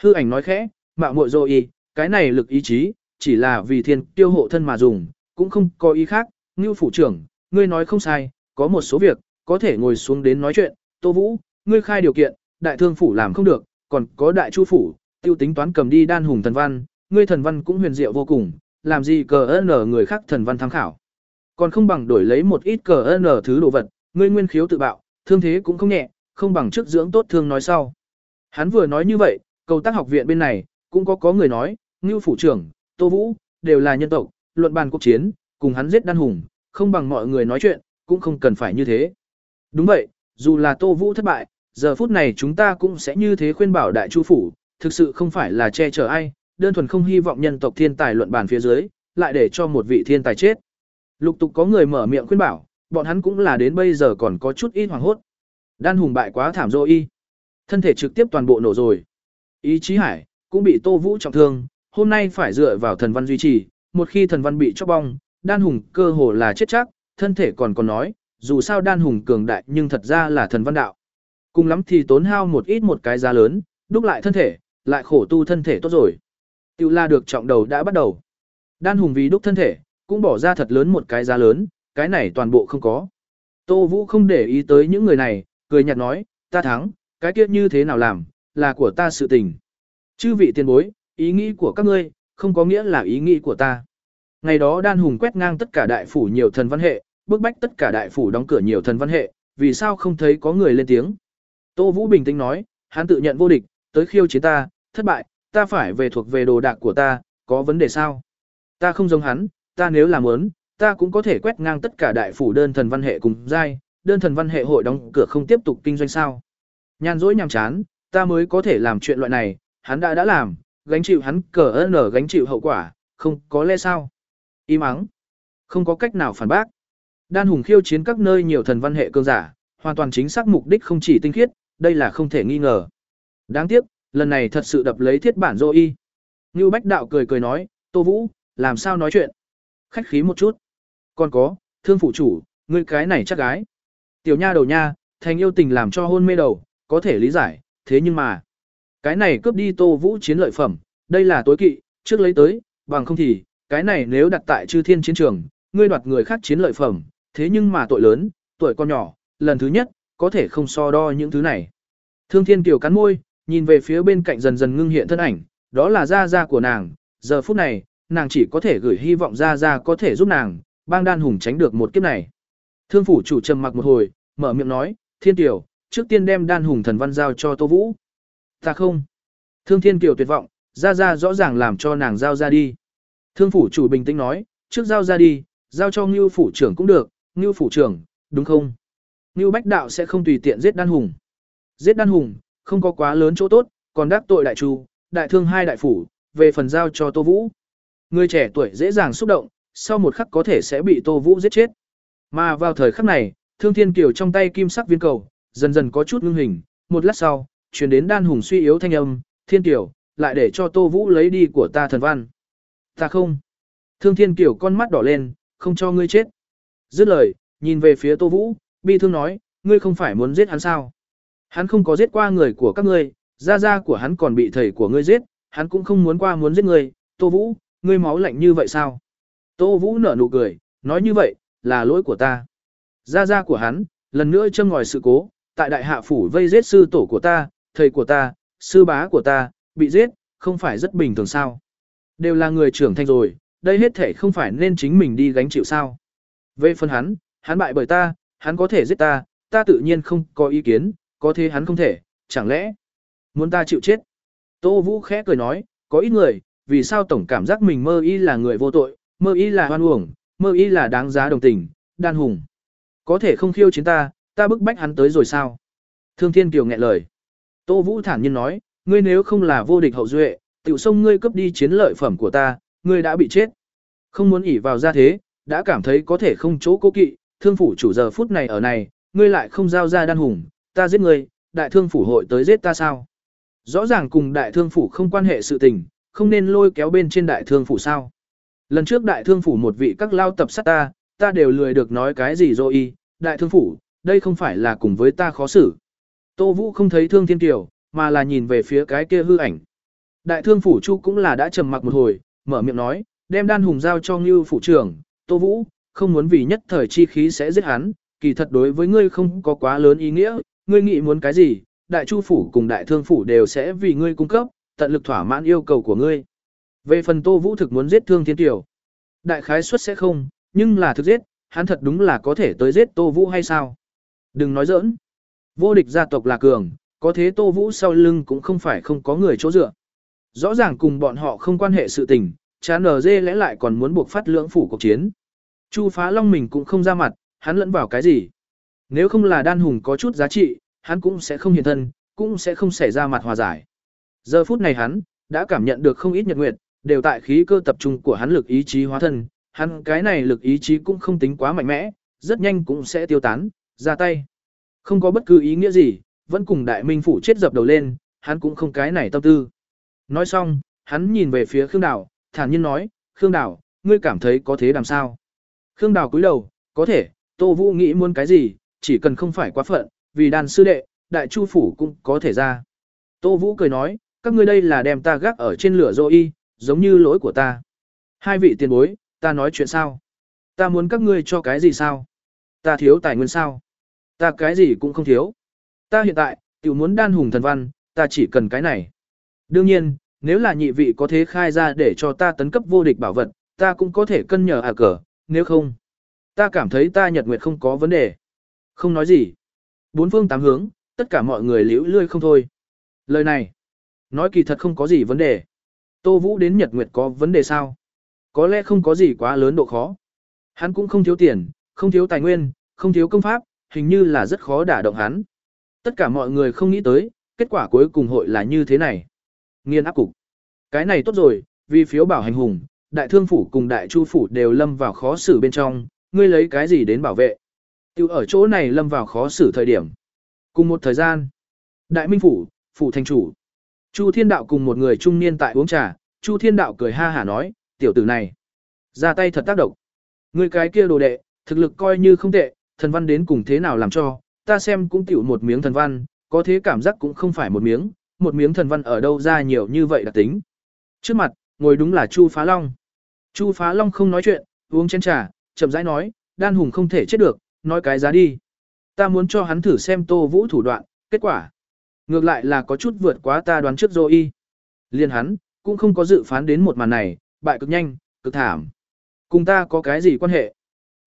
Hư ảnh nói khẽ, mạo muội rồi cái này lực ý chí, chỉ là vì thiên tiêu hộ thân mà dùng, cũng không có ý khác, Ngưu phủ trưởng, ngươi nói không sai, có một số việc, có thể ngồi xuống đến nói chuyện, Tô Vũ, ngươi khai điều kiện, đại thương phủ làm không được, còn có đại chu phủ, tiêu tính toán cầm đi đan hùng thần văn, ngươi thần văn cũng huyền diệu vô cùng, làm gì cờ ơn người khác thần văn tham khảo. Còn không bằng đổi lấy một ít cờ ơn thứ đồ vật, ngươi nguyên khiếu tự bạo, thương thế cũng không nhẹ, không bằng trước dưỡng tốt thương nói sau. Hắn vừa nói như vậy, cầu tác học viện bên này, cũng có có người nói, Ngưu phủ trưởng, Tô Vũ, đều là nhân tộc, luận bàn cuộc chiến, cùng hắn giết đan hùng, không bằng mọi người nói chuyện, cũng không cần phải như thế. Đúng vậy, dù là Tô Vũ thất bại, giờ phút này chúng ta cũng sẽ như thế khuyên bảo đại chu phủ, thực sự không phải là che chở ai, đơn thuần không hy vọng nhân tộc thiên tài luận bàn phía dưới, lại để cho một vị thiên tài chết. Lục tục có người mở miệng khuyên bảo, bọn hắn cũng là đến bây giờ còn có chút ít hoàng hốt. Đan hùng bại quá thảm rồi y. Thân thể trực tiếp toàn bộ nổ rồi. Ý chí hải, cũng bị Tô Vũ trọng thương, hôm nay phải dựa vào thần văn duy trì, một khi thần văn bị chóc bong, đan hùng cơ hồ là chết chắc, thân thể còn còn nói, dù sao đan hùng cường đại nhưng thật ra là thần văn đạo. Cùng lắm thì tốn hao một ít một cái giá lớn, đúc lại thân thể, lại khổ tu thân thể tốt rồi. Tiêu la được trọng đầu đã bắt đầu. Đan hùng vì đúc thân thể, cũng bỏ ra thật lớn một cái giá lớn, cái này toàn bộ không có. Tô Vũ không để ý tới những người này, cười nhạt nói, ta thắng, cái kia như thế nào làm, là của ta sự tình. Chư vị tiền bối, ý nghĩ của các ngươi, không có nghĩa là ý nghĩ của ta. Ngày đó đan hùng quét ngang tất cả đại phủ nhiều thần văn hệ, bức bách tất cả đại phủ đóng cửa nhiều thần văn hệ, vì sao không thấy có người lên tiếng. Tô Vũ bình tĩnh nói, hắn tự nhận vô địch, tới khiêu chiến ta, thất bại, ta phải về thuộc về đồ đạc của ta, có vấn đề sao? Ta không giống hắn, ta nếu làm muốn, ta cũng có thể quét ngang tất cả đại phủ đơn thần văn hệ cùng giai, đơn thần văn hệ hội đóng cửa không tiếp tục kinh doanh sao? Nhàn rỗi nhàm chán, ta mới có thể làm chuyện loại này, hắn đã đã làm, gánh chịu hắn cờ ơn ở gánh chịu hậu quả, không có lẽ sao? Im ắng. Không có cách nào phản bác. Đan hùng khiêu chiến các nơi nhiều thần văn hệ cương giả, hoàn toàn chính xác mục đích không chỉ tinh khiết, đây là không thể nghi ngờ. Đáng tiếc, lần này thật sự đập lấy thiết bản dô y. Như Bách Đạo cười cười nói, Tô Vũ, làm sao nói chuyện? Khách khí một chút. Còn có, thương phụ chủ, ngươi cái này chắc gái. Tiểu nha đầu nha, thành yêu tình làm cho hôn mê đầu, có thể lý giải, thế nhưng mà. Cái này cướp đi Tô Vũ chiến lợi phẩm, đây là tối kỵ, trước lấy tới, bằng không thì, cái này nếu đặt tại chư thiên chiến trường, ngươi đoạt người khác chiến lợi phẩm, thế nhưng mà tội lớn, tuổi con nhỏ, lần thứ nhất, có thể không so đo những thứ này. Thương Thiên Kiều cắn môi, nhìn về phía bên cạnh dần dần ngưng hiện thân ảnh, đó là gia gia của nàng, giờ phút này, nàng chỉ có thể gửi hy vọng gia gia có thể giúp nàng, bang đan hùng tránh được một kiếp này. Thương phủ chủ trầm mặc một hồi, mở miệng nói, Thiên Kiều, trước tiên đem đan hùng thần văn giao cho Tô Vũ. Ta không. Thương Thiên Kiều tuyệt vọng, gia gia rõ ràng làm cho nàng giao ra đi. Thương phủ chủ bình tĩnh nói, trước giao ra đi, giao cho Ngưu phủ trưởng cũng được, Ngưu phủ trưởng, đúng không? Ngưu Bách Đạo sẽ không tùy tiện giết đan hùng. Giết đan hùng, không có quá lớn chỗ tốt, còn đắc tội đại chu, đại thương hai đại phủ, về phần giao cho Tô Vũ. Người trẻ tuổi dễ dàng xúc động, sau một khắc có thể sẽ bị Tô Vũ giết chết. Mà vào thời khắc này, Thương Thiên Kiều trong tay kim sắc viên cầu, dần dần có chút ngưng hình, một lát sau, chuyển đến đan hùng suy yếu thanh âm, Thiên tiểu lại để cho Tô Vũ lấy đi của ta thần văn. Ta không. Thương Thiên tiểu con mắt đỏ lên, không cho ngươi chết. Dứt lời, nhìn về phía Tô Vũ, bi thương nói, ngươi không phải muốn giết hắn sao? Hắn không có giết qua người của các ngươi, gia gia của hắn còn bị thầy của ngươi giết, hắn cũng không muốn qua muốn giết ngươi, Tô Vũ, ngươi máu lạnh như vậy sao? Tô Vũ nở nụ cười, nói như vậy, là lỗi của ta. Gia gia của hắn, lần nữa châm ngòi sự cố, tại đại hạ phủ vây giết sư tổ của ta, thầy của ta, sư bá của ta, bị giết, không phải rất bình thường sao. Đều là người trưởng thành rồi, đây hết thể không phải nên chính mình đi gánh chịu sao. Về phần hắn, hắn bại bởi ta, hắn có thể giết ta, ta tự nhiên không có ý kiến, có thế hắn không thể, chẳng lẽ muốn ta chịu chết. Tô Vũ khẽ cười nói, có ít người, vì sao tổng cảm giác mình mơ y là người vô tội, mơ y là hoan uổng, mơ y là đáng giá đồng tình, đan hùng. Có thể không khiêu chiến ta, ta bức bách hắn tới rồi sao? Thương Thiên Kiều nghẹn lời. Tô Vũ thản nhiên nói, ngươi nếu không là vô địch hậu duệ, tiểu sông ngươi cướp đi chiến lợi phẩm của ta, ngươi đã bị chết. Không muốn ỉ vào ra thế, đã cảm thấy có thể không chỗ cố kỵ, thương phủ chủ giờ phút này ở này, ngươi lại không giao ra đan hùng, ta giết ngươi, đại thương phủ hội tới giết ta sao? Rõ ràng cùng đại thương phủ không quan hệ sự tình, không nên lôi kéo bên trên đại thương phủ sao? Lần trước đại thương phủ một vị các lao tập sát ta, ta đều lười được nói cái gì rồi đại thương phủ, đây không phải là cùng với ta khó xử. Tô Vũ không thấy thương thiên Kiều, mà là nhìn về phía cái kia hư ảnh. Đại thương phủ chu cũng là đã trầm mặc một hồi, mở miệng nói, đem đan hùng giao cho Ngưu phủ trưởng, Tô Vũ, không muốn vì nhất thời chi khí sẽ giết hắn, kỳ thật đối với ngươi không có quá lớn ý nghĩa, ngươi nghĩ muốn cái gì, đại chu phủ cùng đại thương phủ đều sẽ vì ngươi cung cấp, tận lực thỏa mãn yêu cầu của ngươi. Về phần Tô Vũ thực muốn giết Thương Thiên Kiều, đại khái suất sẽ không, nhưng là thực giết, hắn thật đúng là có thể tới giết Tô Vũ hay sao? Đừng nói giỡn. Vô địch gia tộc là cường, có thế Tô Vũ sau lưng cũng không phải không có người chỗ dựa. Rõ ràng cùng bọn họ không quan hệ sự tình, chán ở dê lẽ lại còn muốn buộc phát lưỡng phủ cuộc chiến. Chu phá long mình cũng không ra mặt, hắn lẫn vào cái gì. Nếu không là đan hùng có chút giá trị, hắn cũng sẽ không hiện thân, cũng sẽ không xảy ra mặt hòa giải. Giờ phút này hắn, đã cảm nhận được không ít nhật nguyệt, đều tại khí cơ tập trung của hắn lực ý chí hóa thân, hắn cái này lực ý chí cũng không tính quá mạnh mẽ, rất nhanh cũng sẽ tiêu tán, ra tay. Không có bất cứ ý nghĩa gì, vẫn cùng đại minh phủ chết dập đầu lên, hắn cũng không cái này tâm tư. Nói xong, hắn nhìn về phía Khương Đào, thản nhiên nói, Khương Đào, ngươi cảm thấy có thế làm sao? Khương Đào cúi đầu, có thể, Tô Vũ nghĩ muốn cái gì, chỉ cần không phải quá phận, vì đàn sư đệ, đại chu phủ cũng có thể ra. Tô Vũ cười nói, các ngươi đây là đem ta gác ở trên lửa dô y, giống như lỗi của ta. Hai vị tiền bối, ta nói chuyện sao? Ta muốn các ngươi cho cái gì sao? Ta thiếu tài nguyên sao? Ta cái gì cũng không thiếu. Ta hiện tại, tiểu muốn đan hùng thần văn, ta chỉ cần cái này. Đương nhiên, nếu là nhị vị có thế khai ra để cho ta tấn cấp vô địch bảo vật, ta cũng có thể cân nhờ à cờ, nếu không. Ta cảm thấy ta nhật nguyệt không có vấn đề. Không nói gì. Bốn phương tám hướng, tất cả mọi người liễu lươi không thôi. Lời này, nói kỳ thật không có gì vấn đề. Tô Vũ đến Nhật Nguyệt có vấn đề sao? Có lẽ không có gì quá lớn độ khó. Hắn cũng không thiếu tiền, không thiếu tài nguyên, không thiếu công pháp, hình như là rất khó đả động hắn. Tất cả mọi người không nghĩ tới, kết quả cuối cùng hội là như thế này. Nghiên áp cục. Cái này tốt rồi, vì phiếu bảo hành hùng, đại thương phủ cùng đại chu phủ đều lâm vào khó xử bên trong, ngươi lấy cái gì đến bảo vệ. Tiêu ở chỗ này lâm vào khó xử thời điểm. Cùng một thời gian, đại minh phủ, phủ thành chủ. Chu thiên đạo cùng một người trung niên tại uống trà, chu thiên đạo cười ha hả nói, tiểu tử này, ra tay thật tác động. Người cái kia đồ đệ, thực lực coi như không tệ, thần văn đến cùng thế nào làm cho, ta xem cũng tiểu một miếng thần văn, có thế cảm giác cũng không phải một miếng, một miếng thần văn ở đâu ra nhiều như vậy đặc tính. Trước mặt, ngồi đúng là Chu Phá Long. Chu Phá Long không nói chuyện, uống chén trà, chậm rãi nói, đan hùng không thể chết được, nói cái giá đi. Ta muốn cho hắn thử xem Tô Vũ thủ đoạn, kết quả. Ngược lại là có chút vượt quá ta đoán trước rồi y. Liên hắn, cũng không có dự phán đến một màn này, bại cực nhanh, cực thảm. Cùng ta có cái gì quan hệ?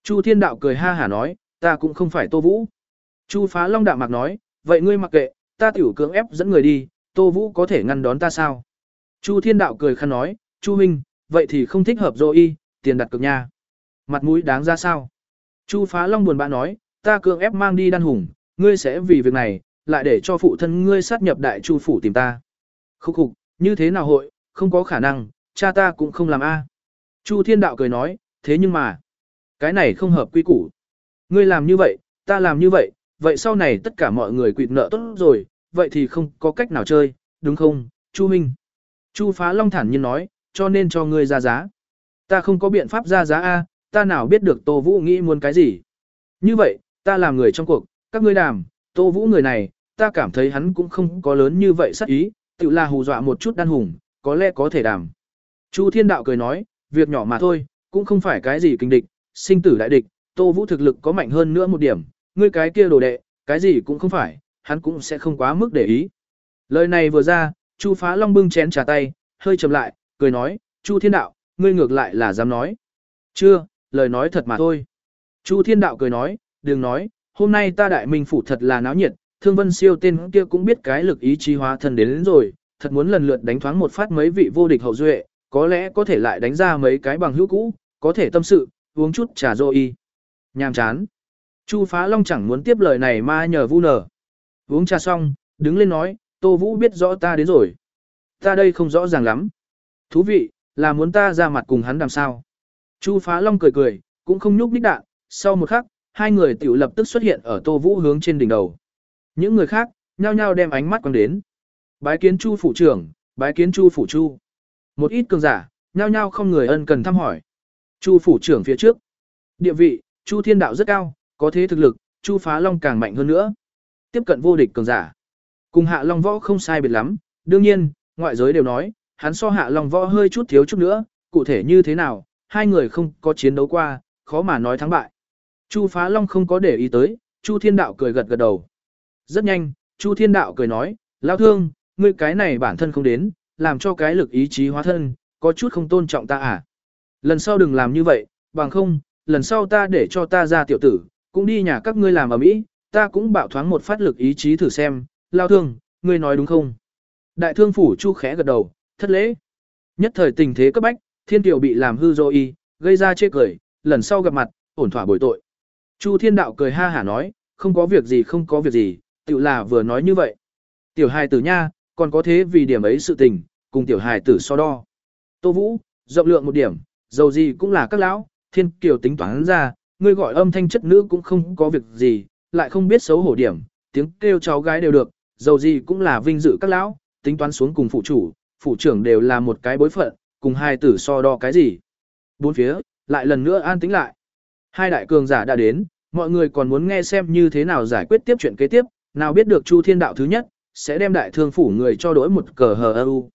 Chu Thiên Đạo cười ha hả nói, ta cũng không phải Tô Vũ. Chu Phá Long Đạo Mạc nói, vậy ngươi mặc kệ, ta tiểu cưỡng ép dẫn người đi, Tô Vũ có thể ngăn đón ta sao? Chu Thiên Đạo cười khăn nói, Chu Minh, vậy thì không thích hợp rồi y, tiền đặt cực nha. Mặt mũi đáng ra sao? Chu Phá Long buồn bã nói, ta cưỡng ép mang đi đan hùng, ngươi sẽ vì việc này, lại để cho phụ thân ngươi sát nhập đại chu phủ tìm ta. Khúc khục, như thế nào hội, không có khả năng, cha ta cũng không làm a. Chu Thiên Đạo cười nói, thế nhưng mà, cái này không hợp quy củ. Ngươi làm như vậy, ta làm như vậy, vậy sau này tất cả mọi người quỵt nợ tốt rồi, vậy thì không có cách nào chơi, đúng không, Chu Minh? Chu Phá Long thản nhiên nói, cho nên cho ngươi ra giá. Ta không có biện pháp ra giá A, ta nào biết được Tô Vũ nghĩ muốn cái gì. Như vậy, ta làm người trong cuộc, các ngươi đàm, Tô Vũ người này, ta cảm thấy hắn cũng không có lớn như vậy sắc ý, tự là hù dọa một chút đan hùng, có lẽ có thể đàm. Chu Thiên Đạo cười nói, việc nhỏ mà thôi, cũng không phải cái gì kinh địch, sinh tử đại địch, Tô Vũ thực lực có mạnh hơn nữa một điểm, ngươi cái kia đồ đệ, cái gì cũng không phải, hắn cũng sẽ không quá mức để ý. Lời này vừa ra, Chu Phá Long bưng chén trà tay, hơi chậm lại, cười nói, Chu Thiên Đạo, ngươi ngược lại là dám nói. Chưa, lời nói thật mà thôi. Chu Thiên Đạo cười nói, đừng nói, hôm nay ta đại minh phủ thật là náo nhiệt, thương vân siêu tên kia cũng biết cái lực ý chí hóa thân đến, đến rồi, thật muốn lần lượt đánh thoáng một phát mấy vị vô địch hậu duệ, có lẽ có thể lại đánh ra mấy cái bằng hữu cũ, có thể tâm sự, uống chút trà dô y. Nhàm chán. Chu Phá Long chẳng muốn tiếp lời này mà nhờ vu nở. Uống trà xong, đứng lên nói, Tô Vũ biết rõ ta đến rồi. Ta đây không rõ ràng lắm. Thú vị, là muốn ta ra mặt cùng hắn làm sao. Chu Phá Long cười cười, cũng không nhúc ních đạn, sau một khắc, hai người tiểu lập tức xuất hiện ở Tô Vũ hướng trên đỉnh đầu. Những người khác, nhao nhao đem ánh mắt quăng đến. Bái kiến Chu phủ trưởng, bái kiến Chu phủ Chu. Một ít cường giả, nhao nhao không người ân cần thăm hỏi. Chu phủ trưởng phía trước. Địa vị, Chu Thiên Đạo rất cao, có thế thực lực, Chu Phá Long càng mạnh hơn nữa. Tiếp cận vô địch cường giả. Cùng Hạ Long Võ không sai biệt lắm, đương nhiên, ngoại giới đều nói, hắn so Hạ Long Võ hơi chút thiếu chút nữa, cụ thể như thế nào, hai người không có chiến đấu qua, khó mà nói thắng bại. Chu Phá Long không có để ý tới, Chu Thiên Đạo cười gật gật đầu. Rất nhanh, Chu Thiên Đạo cười nói, Lão thương, ngươi cái này bản thân không đến, làm cho cái lực ý chí hóa thân, có chút không tôn trọng ta à. Lần sau đừng làm như vậy, bằng không, lần sau ta để cho ta ra tiểu tử, cũng đi nhà các ngươi làm ở mỹ, ta cũng bảo thoáng một phát lực ý chí thử xem, lao thương, ngươi nói đúng không? Đại thương phủ chu khẽ gật đầu, thất lễ. Nhất thời tình thế cấp bách, thiên tiểu bị làm hư rồi y, gây ra chê cười, lần sau gặp mặt, ổn thỏa bồi tội. Chu thiên đạo cười ha hả nói, không có việc gì không có việc gì, tự là vừa nói như vậy. Tiểu hài tử nha, còn có thế vì điểm ấy sự tình, cùng tiểu hài tử so đo. Tô Vũ, rộng lượng một điểm, dầu gì cũng là các lão, thiên kiều tính toán ra, ngươi gọi âm thanh chất nữ cũng không có việc gì, lại không biết xấu hổ điểm, tiếng kêu cháu gái đều được, dầu gì cũng là vinh dự các lão, tính toán xuống cùng phụ chủ, phụ trưởng đều là một cái bối phận, cùng hai tử so đo cái gì. Bốn phía, lại lần nữa an tĩnh lại. Hai đại cường giả đã đến, mọi người còn muốn nghe xem như thế nào giải quyết tiếp chuyện kế tiếp, nào biết được Chu Thiên Đạo thứ nhất, sẽ đem đại thương phủ người cho đổi một cờ hờ u,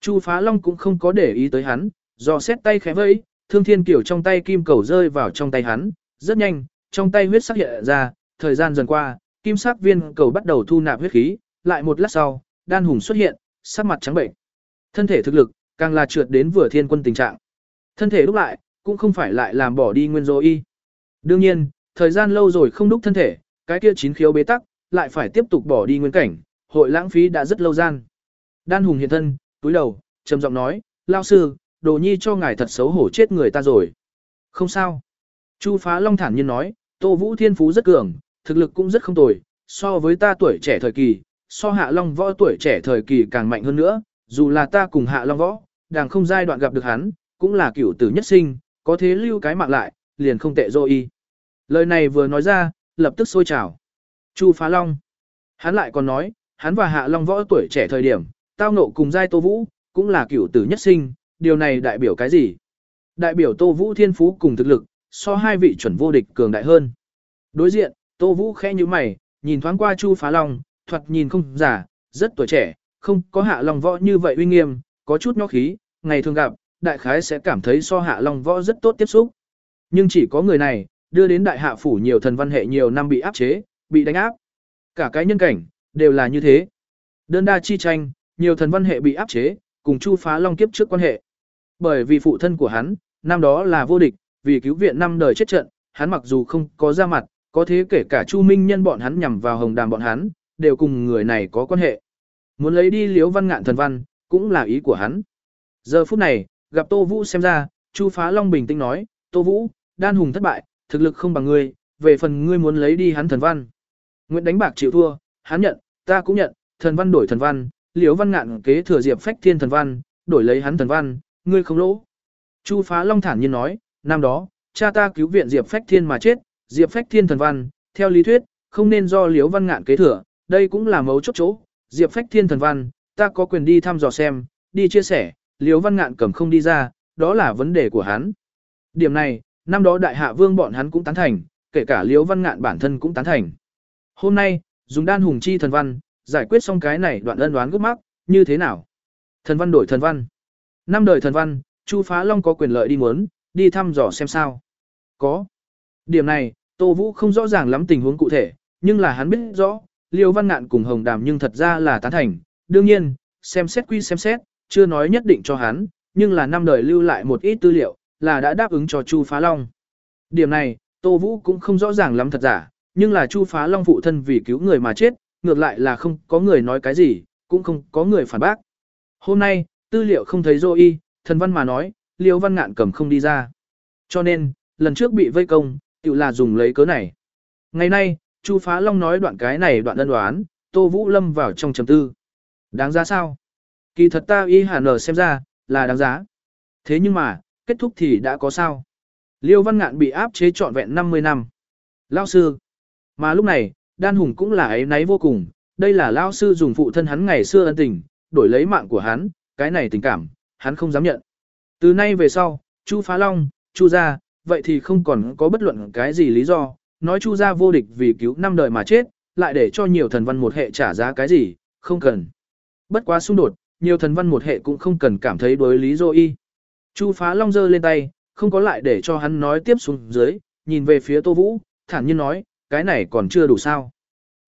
Chu Phá Long cũng không có để ý tới hắn, do xét tay khẽ vẫy, thương thiên kiểu trong tay kim cầu rơi vào trong tay hắn, rất nhanh, trong tay huyết sắc hiện ra, thời gian dần qua, kim sắc viên cầu bắt đầu thu nạp huyết khí, lại một lát sau, đan hùng xuất hiện, sắc mặt trắng bệnh. Thân thể thực lực, càng là trượt đến vừa thiên quân tình trạng. Thân thể lúc lại, cũng không phải lại làm bỏ đi nguyên dô y. Đương nhiên, thời gian lâu rồi không đúc thân thể, cái kia chín khiếu bế tắc, lại phải tiếp tục bỏ đi nguyên cảnh, hội lãng phí đã rất lâu gian. Đan hùng hiện thân, túi đầu, trầm giọng nói, lao sư, đồ nhi cho ngài thật xấu hổ chết người ta rồi. Không sao. Chu phá long thản nhiên nói, tô vũ thiên phú rất cường, thực lực cũng rất không tồi, so với ta tuổi trẻ thời kỳ, so hạ long võ tuổi trẻ thời kỳ càng mạnh hơn nữa, dù là ta cùng hạ long võ, đang không giai đoạn gặp được hắn, cũng là cửu tử nhất sinh, có thế lưu cái mạng lại, liền không tệ dô y. Lời này vừa nói ra, lập tức sôi trào. Chu phá long. Hắn lại còn nói, hắn và hạ long võ tuổi trẻ thời điểm, tao nộ cùng giai tô vũ, cũng là cửu tử nhất sinh, điều này đại biểu cái gì? Đại biểu Tô Vũ thiên phú cùng thực lực, so hai vị chuẩn vô địch cường đại hơn. Đối diện, Tô Vũ khẽ như mày, nhìn thoáng qua Chu Phá Long, thoạt nhìn không giả, rất tuổi trẻ, không có hạ long võ như vậy uy nghiêm, có chút nhó khí, ngày thường gặp, đại khái sẽ cảm thấy so hạ long võ rất tốt tiếp xúc. Nhưng chỉ có người này, đưa đến đại hạ phủ nhiều thần văn hệ nhiều năm bị áp chế, bị đánh áp. Cả cái nhân cảnh, đều là như thế. Đơn đa chi tranh, nhiều thần văn hệ bị áp chế, cùng Chu Phá Long kiếp trước quan hệ. Bởi vì phụ thân của hắn, năm đó là vô địch, vì cứu viện năm đời chết trận, hắn mặc dù không có ra mặt, có thế kể cả Chu Minh nhân bọn hắn nhằm vào hồng đàm bọn hắn, đều cùng người này có quan hệ. Muốn lấy đi liễu văn ngạn thần văn, cũng là ý của hắn. Giờ phút này, gặp Tô Vũ xem ra, Chu Phá Long bình tĩnh nói, Tô Vũ, đan hùng thất bại, thực lực không bằng ngươi, về phần ngươi muốn lấy đi hắn thần văn. nguyễn đánh bạc chịu thua, hắn nhận, ta cũng nhận, thần văn đổi thần văn, liễu văn ngạn kế thừa diệp phách thiên thần văn, đổi lấy hắn thần văn, ngươi không lỗ. Chu Phá Long thản nhiên nói, năm đó, cha ta cứu viện Diệp Phách Thiên mà chết, Diệp Phách Thiên thần văn, theo lý thuyết, không nên do Liễu Văn Ngạn kế thừa, đây cũng là mấu chốt chỗ. Diệp Phách Thiên thần văn, ta có quyền đi thăm dò xem, đi chia sẻ, Liễu Văn Ngạn cầm không đi ra, đó là vấn đề của hắn. Điểm này, năm đó Đại Hạ Vương bọn hắn cũng tán thành, kể cả Liễu Văn Ngạn bản thân cũng tán thành. Hôm nay, dùng đan hùng chi thần văn, giải quyết xong cái này đoạn ân đoán gốc mắc, như thế nào? Thần văn đổi thần văn. Năm đời thần văn, Chu Phá Long có quyền lợi đi muốn, đi thăm dò xem sao. Có. Điểm này, Tô Vũ không rõ ràng lắm tình huống cụ thể, nhưng là hắn biết rõ, Liêu Văn Ngạn cùng Hồng Đàm nhưng thật ra là tán thành. Đương nhiên, xem xét quy xem xét, chưa nói nhất định cho hắn, nhưng là năm đời lưu lại một ít tư liệu, là đã đáp ứng cho Chu Phá Long. Điểm này, Tô Vũ cũng không rõ ràng lắm thật giả, nhưng là Chu Phá Long phụ thân vì cứu người mà chết, ngược lại là không có người nói cái gì, cũng không có người phản bác. Hôm nay, tư liệu không thấy dô y, thần văn mà nói, liêu văn ngạn cầm không đi ra. Cho nên, lần trước bị vây công, tự là dùng lấy cớ này. Ngày nay, Chu Phá Long nói đoạn cái này đoạn ân đoán, Tô Vũ Lâm vào trong trầm tư. Đáng giá sao? Kỳ thật ta y hà nở xem ra, là đáng giá. Thế nhưng mà, kết thúc thì đã có sao? Liêu Văn Ngạn bị áp chế trọn vẹn 50 năm. Lao sư. Mà lúc này, Đan Hùng cũng là ấy náy vô cùng, đây là Lao sư dùng phụ thân hắn ngày xưa ân tình, đổi lấy mạng của hắn, cái này tình cảm, hắn không dám nhận. Từ nay về sau, Chu Phá Long, Chu gia, vậy thì không còn có bất luận cái gì lý do, nói Chu gia vô địch vì cứu năm đời mà chết, lại để cho nhiều thần văn một hệ trả giá cái gì, không cần. Bất quá xung đột, nhiều thần văn một hệ cũng không cần cảm thấy đối lý do y. Chu Phá Long giơ lên tay, không có lại để cho hắn nói tiếp xuống dưới, nhìn về phía Tô Vũ, thản nhiên nói, cái này còn chưa đủ sao.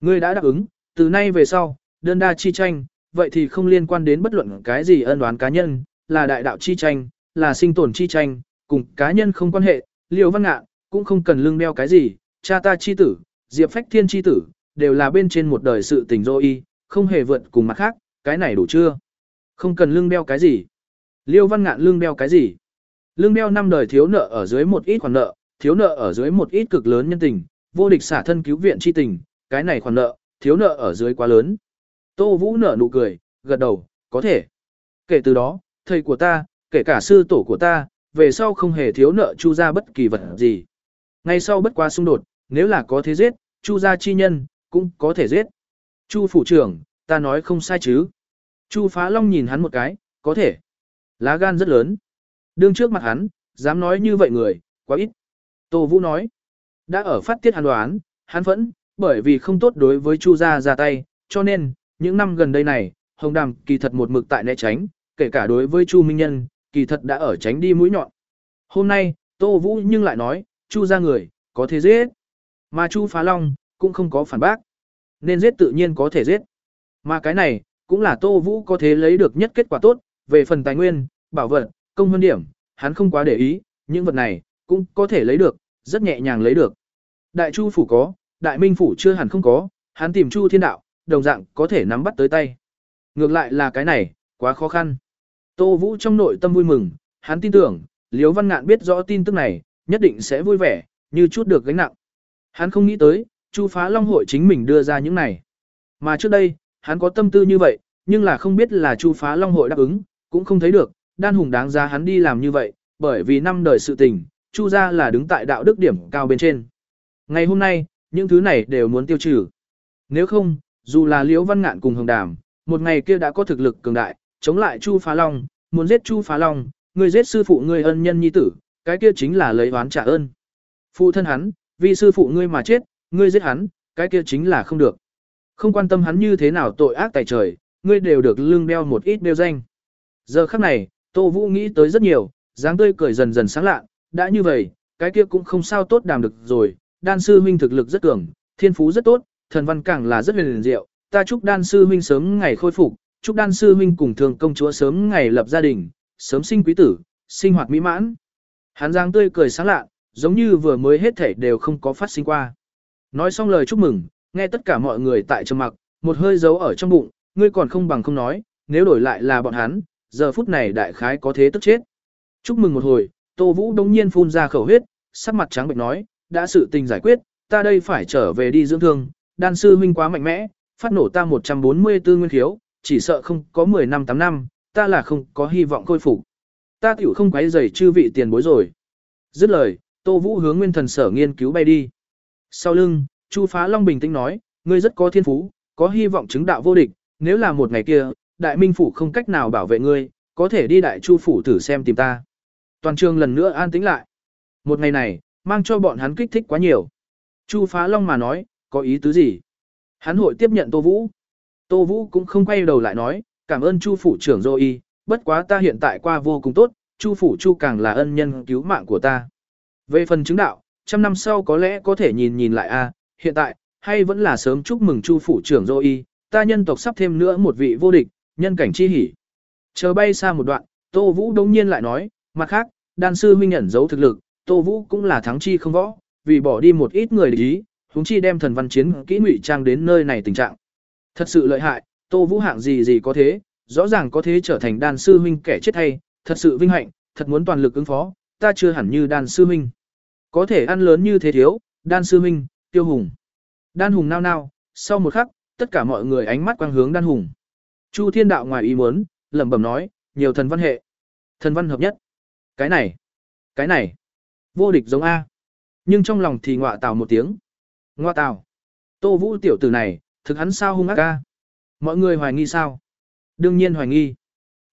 Ngươi đã đáp ứng, từ nay về sau, đơn đa chi tranh, vậy thì không liên quan đến bất luận cái gì ân đoán cá nhân, là đại đạo chi tranh, là sinh tồn chi tranh, cùng cá nhân không quan hệ, liều văn ngạ, cũng không cần lương đeo cái gì, cha ta chi tử, diệp phách thiên chi tử, đều là bên trên một đời sự tình dô y, không hề vượt cùng mặt khác, cái này đủ chưa? Không cần lương đeo cái gì? Liêu văn ngạn lương đeo cái gì? Lương đeo năm đời thiếu nợ ở dưới một ít khoản nợ, thiếu nợ ở dưới một ít cực lớn nhân tình, vô địch xả thân cứu viện chi tình, cái này khoản nợ, thiếu nợ ở dưới quá lớn. Tô Vũ nở nụ cười, gật đầu, có thể. Kể từ đó, thầy của ta, kể cả sư tổ của ta, về sau không hề thiếu nợ chu gia bất kỳ vật gì. Ngay sau bất quá xung đột, nếu là có thế giết, chu gia chi nhân, cũng có thể giết. Chu phủ trưởng, ta nói không sai chứ. Chu phá long nhìn hắn một cái, có thể. Lá gan rất lớn. Đương trước mặt hắn, dám nói như vậy người, quá ít. Tô Vũ nói, đã ở phát tiết hàn đoán, hắn vẫn, bởi vì không tốt đối với Chu gia ra tay, cho nên, những năm gần đây này, Hồng Đàm kỳ thật một mực tại né tránh, kể cả đối với Chu Minh Nhân, kỳ thật đã ở tránh đi mũi nhọn. Hôm nay, Tô Vũ nhưng lại nói, Chu gia người, có thể giết. Mà Chu Phá Long, cũng không có phản bác. Nên giết tự nhiên có thể giết. Mà cái này, cũng là Tô Vũ có thể lấy được nhất kết quả tốt, về phần tài nguyên, bảo vật, công hơn điểm, hắn không quá để ý, những vật này, cũng có thể lấy được, rất nhẹ nhàng lấy được. Đại Chu phủ có, Đại Minh phủ chưa hẳn không có, hắn tìm Chu Thiên Đạo, đồng dạng có thể nắm bắt tới tay. Ngược lại là cái này, quá khó khăn. Tô Vũ trong nội tâm vui mừng, hắn tin tưởng, Liễu Văn Ngạn biết rõ tin tức này, nhất định sẽ vui vẻ, như chút được gánh nặng. Hắn không nghĩ tới, Chu Phá Long hội chính mình đưa ra những này. Mà trước đây, hắn có tâm tư như vậy, nhưng là không biết là Chu Phá Long hội đáp ứng, cũng không thấy được, đan hùng đáng giá hắn đi làm như vậy, bởi vì năm đời sự tình, Chu gia là đứng tại đạo đức điểm cao bên trên. Ngày hôm nay, những thứ này đều muốn tiêu trừ. Nếu không, dù là Liễu Văn Ngạn cùng Hồng Đàm, một ngày kia đã có thực lực cường đại, chống lại Chu Phá Long, muốn giết Chu Phá Long, người giết sư phụ ngươi ân nhân nhi tử, cái kia chính là lấy oán trả ơn. Phụ thân hắn, vì sư phụ ngươi mà chết, ngươi giết hắn, cái kia chính là không được. Không quan tâm hắn như thế nào tội ác tại trời, ngươi đều được lương đeo một ít đeo danh. Giờ khắc này, Tô Vũ nghĩ tới rất nhiều, dáng tươi cười dần dần sáng lạ, đã như vậy, cái kia cũng không sao tốt đàm được rồi, đan sư huynh thực lực rất cường, thiên phú rất tốt, thần văn càng là rất huyền diệu, ta chúc đan sư huynh sớm ngày khôi phục, chúc đan sư huynh cùng thường công chúa sớm ngày lập gia đình, sớm sinh quý tử, sinh hoạt mỹ mãn. Hắn giang tươi cười sáng lạ, giống như vừa mới hết thể đều không có phát sinh qua. Nói xong lời chúc mừng, nghe tất cả mọi người tại trầm mặc, một hơi giấu ở trong bụng, ngươi còn không bằng không nói, nếu đổi lại là bọn hắn, giờ phút này đại khái có thế tức chết. Chúc mừng một hồi, Tô Vũ đống nhiên phun ra khẩu huyết, sắc mặt trắng bệnh nói, đã sự tình giải quyết, ta đây phải trở về đi dưỡng thương, đan sư huynh quá mạnh mẽ, phát nổ ta 144 nguyên khiếu, chỉ sợ không có 10 năm 8 năm, ta là không có hy vọng khôi phục. Ta tiểu không quấy rầy chư vị tiền bối rồi. Dứt lời, Tô Vũ hướng Nguyên Thần Sở nghiên cứu bay đi. Sau lưng, Chu Phá Long bình tĩnh nói, ngươi rất có thiên phú, có hy vọng chứng đạo vô địch, nếu là một ngày kia, Đại Minh phủ không cách nào bảo vệ ngươi, có thể đi Đại Chu phủ thử xem tìm ta. Toàn trường lần nữa an tĩnh lại. Một ngày này, mang cho bọn hắn kích thích quá nhiều. Chu Phá Long mà nói, có ý tứ gì? Hắn hội tiếp nhận Tô Vũ. Tô Vũ cũng không quay đầu lại nói, cảm ơn Chu phủ trưởng Dô Y, bất quá ta hiện tại qua vô cùng tốt, Chu phủ Chu càng là ân nhân cứu mạng của ta. Về phần chứng đạo, trăm năm sau có lẽ có thể nhìn nhìn lại a, à, hiện tại, hay vẫn là sớm chúc mừng Chu phủ trưởng Dô Y, ta nhân tộc sắp thêm nữa một vị vô địch, nhân cảnh chi hỉ. Chờ bay xa một đoạn, Tô Vũ đống nhiên lại nói, mặt khác, đan sư huynh ẩn giấu thực lực, Tô Vũ cũng là thắng chi không võ, vì bỏ đi một ít người để ý, huống chi đem thần văn chiến kỹ ngụy trang đến nơi này tình trạng. Thật sự lợi hại, Tô Vũ hạng gì gì có thế, rõ ràng có thế trở thành đan sư huynh kẻ chết hay, thật sự vinh hạnh, thật muốn toàn lực ứng phó, ta chưa hẳn như đan sư huynh. Có thể ăn lớn như thế thiếu, đan sư huynh, tiêu hùng. Đan hùng nao nao, sau một khắc, tất cả mọi người ánh mắt quang hướng đan hùng. Chu thiên đạo ngoài ý muốn, lẩm bẩm nói, nhiều thần văn hệ. Thần văn hợp nhất. Cái này, cái này, vô địch giống A. Nhưng trong lòng thì ngọa tào một tiếng. Ngoa tào. Tô vũ tiểu tử này, thực hắn sao hung ác ca. Mọi người hoài nghi sao? Đương nhiên hoài nghi.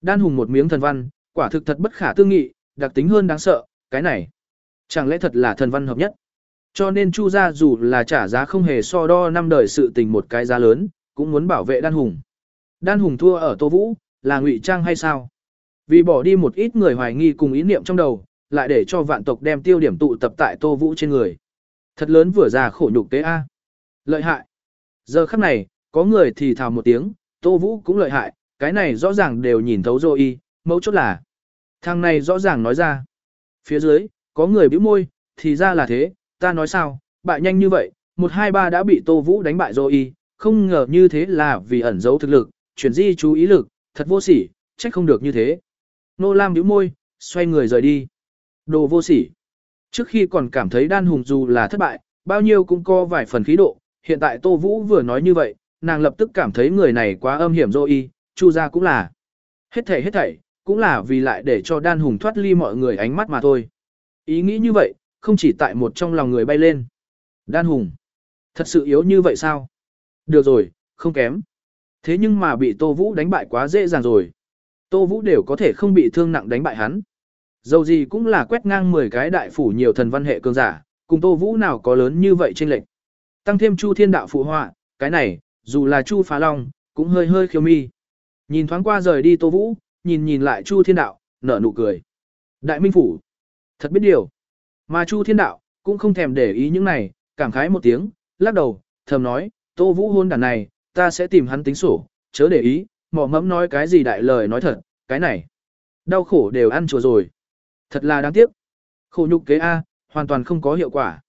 Đan hùng một miếng thần văn, quả thực thật bất khả tư nghị, đặc tính hơn đáng sợ, cái này. Chẳng lẽ thật là thần văn hợp nhất? Cho nên Chu gia dù là trả giá không hề so đo năm đời sự tình một cái giá lớn, cũng muốn bảo vệ Đan Hùng. Đan Hùng thua ở Tô Vũ, là ngụy trang hay sao? Vì bỏ đi một ít người hoài nghi cùng ý niệm trong đầu, lại để cho vạn tộc đem tiêu điểm tụ tập tại Tô Vũ trên người. Thật lớn vừa ra khổ nhục tế A. Lợi hại. Giờ khắc này, có người thì thào một tiếng, Tô Vũ cũng lợi hại, cái này rõ ràng đều nhìn thấu rồi y, mẫu chốt là. Thằng này rõ ràng nói ra. Phía dưới, có người bĩu môi, thì ra là thế, ta nói sao, bại nhanh như vậy, 123 đã bị Tô Vũ đánh bại rồi y, không ngờ như thế là vì ẩn giấu thực lực, chuyển di chú ý lực, thật vô sỉ, trách không được như thế. Nô Lam bĩu môi, xoay người rời đi. Đồ vô sỉ. Trước khi còn cảm thấy đan hùng dù là thất bại, bao nhiêu cũng có vài phần khí độ, hiện tại Tô Vũ vừa nói như vậy, nàng lập tức cảm thấy người này quá âm hiểm rồi y, chu ra cũng là. Hết thảy hết thảy, cũng là vì lại để cho đan hùng thoát ly mọi người ánh mắt mà thôi. Ý nghĩ như vậy, không chỉ tại một trong lòng người bay lên. Đan hùng, thật sự yếu như vậy sao? Được rồi, không kém. Thế nhưng mà bị Tô Vũ đánh bại quá dễ dàng rồi. Tô Vũ đều có thể không bị thương nặng đánh bại hắn. Dầu gì cũng là quét ngang 10 cái đại phủ nhiều thần văn hệ cường giả, cùng Tô Vũ nào có lớn như vậy chênh lệch. Tăng thêm Chu Thiên Đạo phụ họa, cái này, dù là Chu Phá Long, cũng hơi hơi khiêu mi. Nhìn thoáng qua rời đi Tô Vũ, nhìn nhìn lại Chu Thiên Đạo, nở nụ cười. Đại Minh Phủ, thật biết điều. Mà Chu Thiên Đạo, cũng không thèm để ý những này, cảm khái một tiếng, lắc đầu, thầm nói, Tô Vũ hôn đàn này, ta sẽ tìm hắn tính sổ, chớ để ý, mỏ mẫm nói cái gì đại lời nói thật, cái này. Đau khổ đều ăn chùa rồi. Thật là đáng tiếc. Khổ nhục kế A, hoàn toàn không có hiệu quả.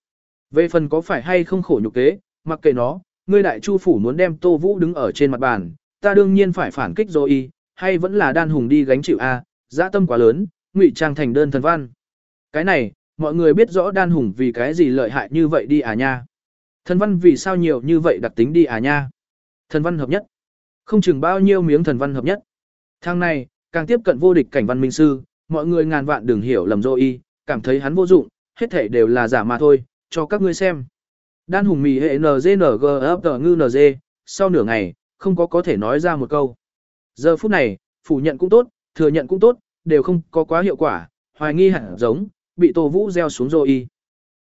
Về phần có phải hay không khổ nhục kế, mặc kệ nó, ngươi đại chu phủ muốn đem Tô Vũ đứng ở trên mặt bàn, ta đương nhiên phải phản kích rồi y, hay vẫn là đan hùng đi gánh chịu A, dã tâm quá lớn, ngụy trang thành đơn thần văn. Cái này, mọi người biết rõ đan hùng vì cái gì lợi hại như vậy đi à nha. Thần văn vì sao nhiều như vậy đặc tính đi à nha. Thần văn hợp nhất. Không chừng bao nhiêu miếng thần văn hợp nhất. Thang này, càng tiếp cận vô địch cảnh văn minh sư, mọi người ngàn vạn đừng hiểu lầm dô y, cảm thấy hắn vô dụng, hết thể đều là giả mà thôi, cho các ngươi xem. Đan hùng mì hệ NGNG ngư NG, sau nửa ngày, không có có thể nói ra một câu. Giờ phút này, phủ nhận cũng tốt, thừa nhận cũng tốt, đều không có quá hiệu quả, hoài nghi hẳn giống, bị Tô Vũ gieo xuống Dô Y.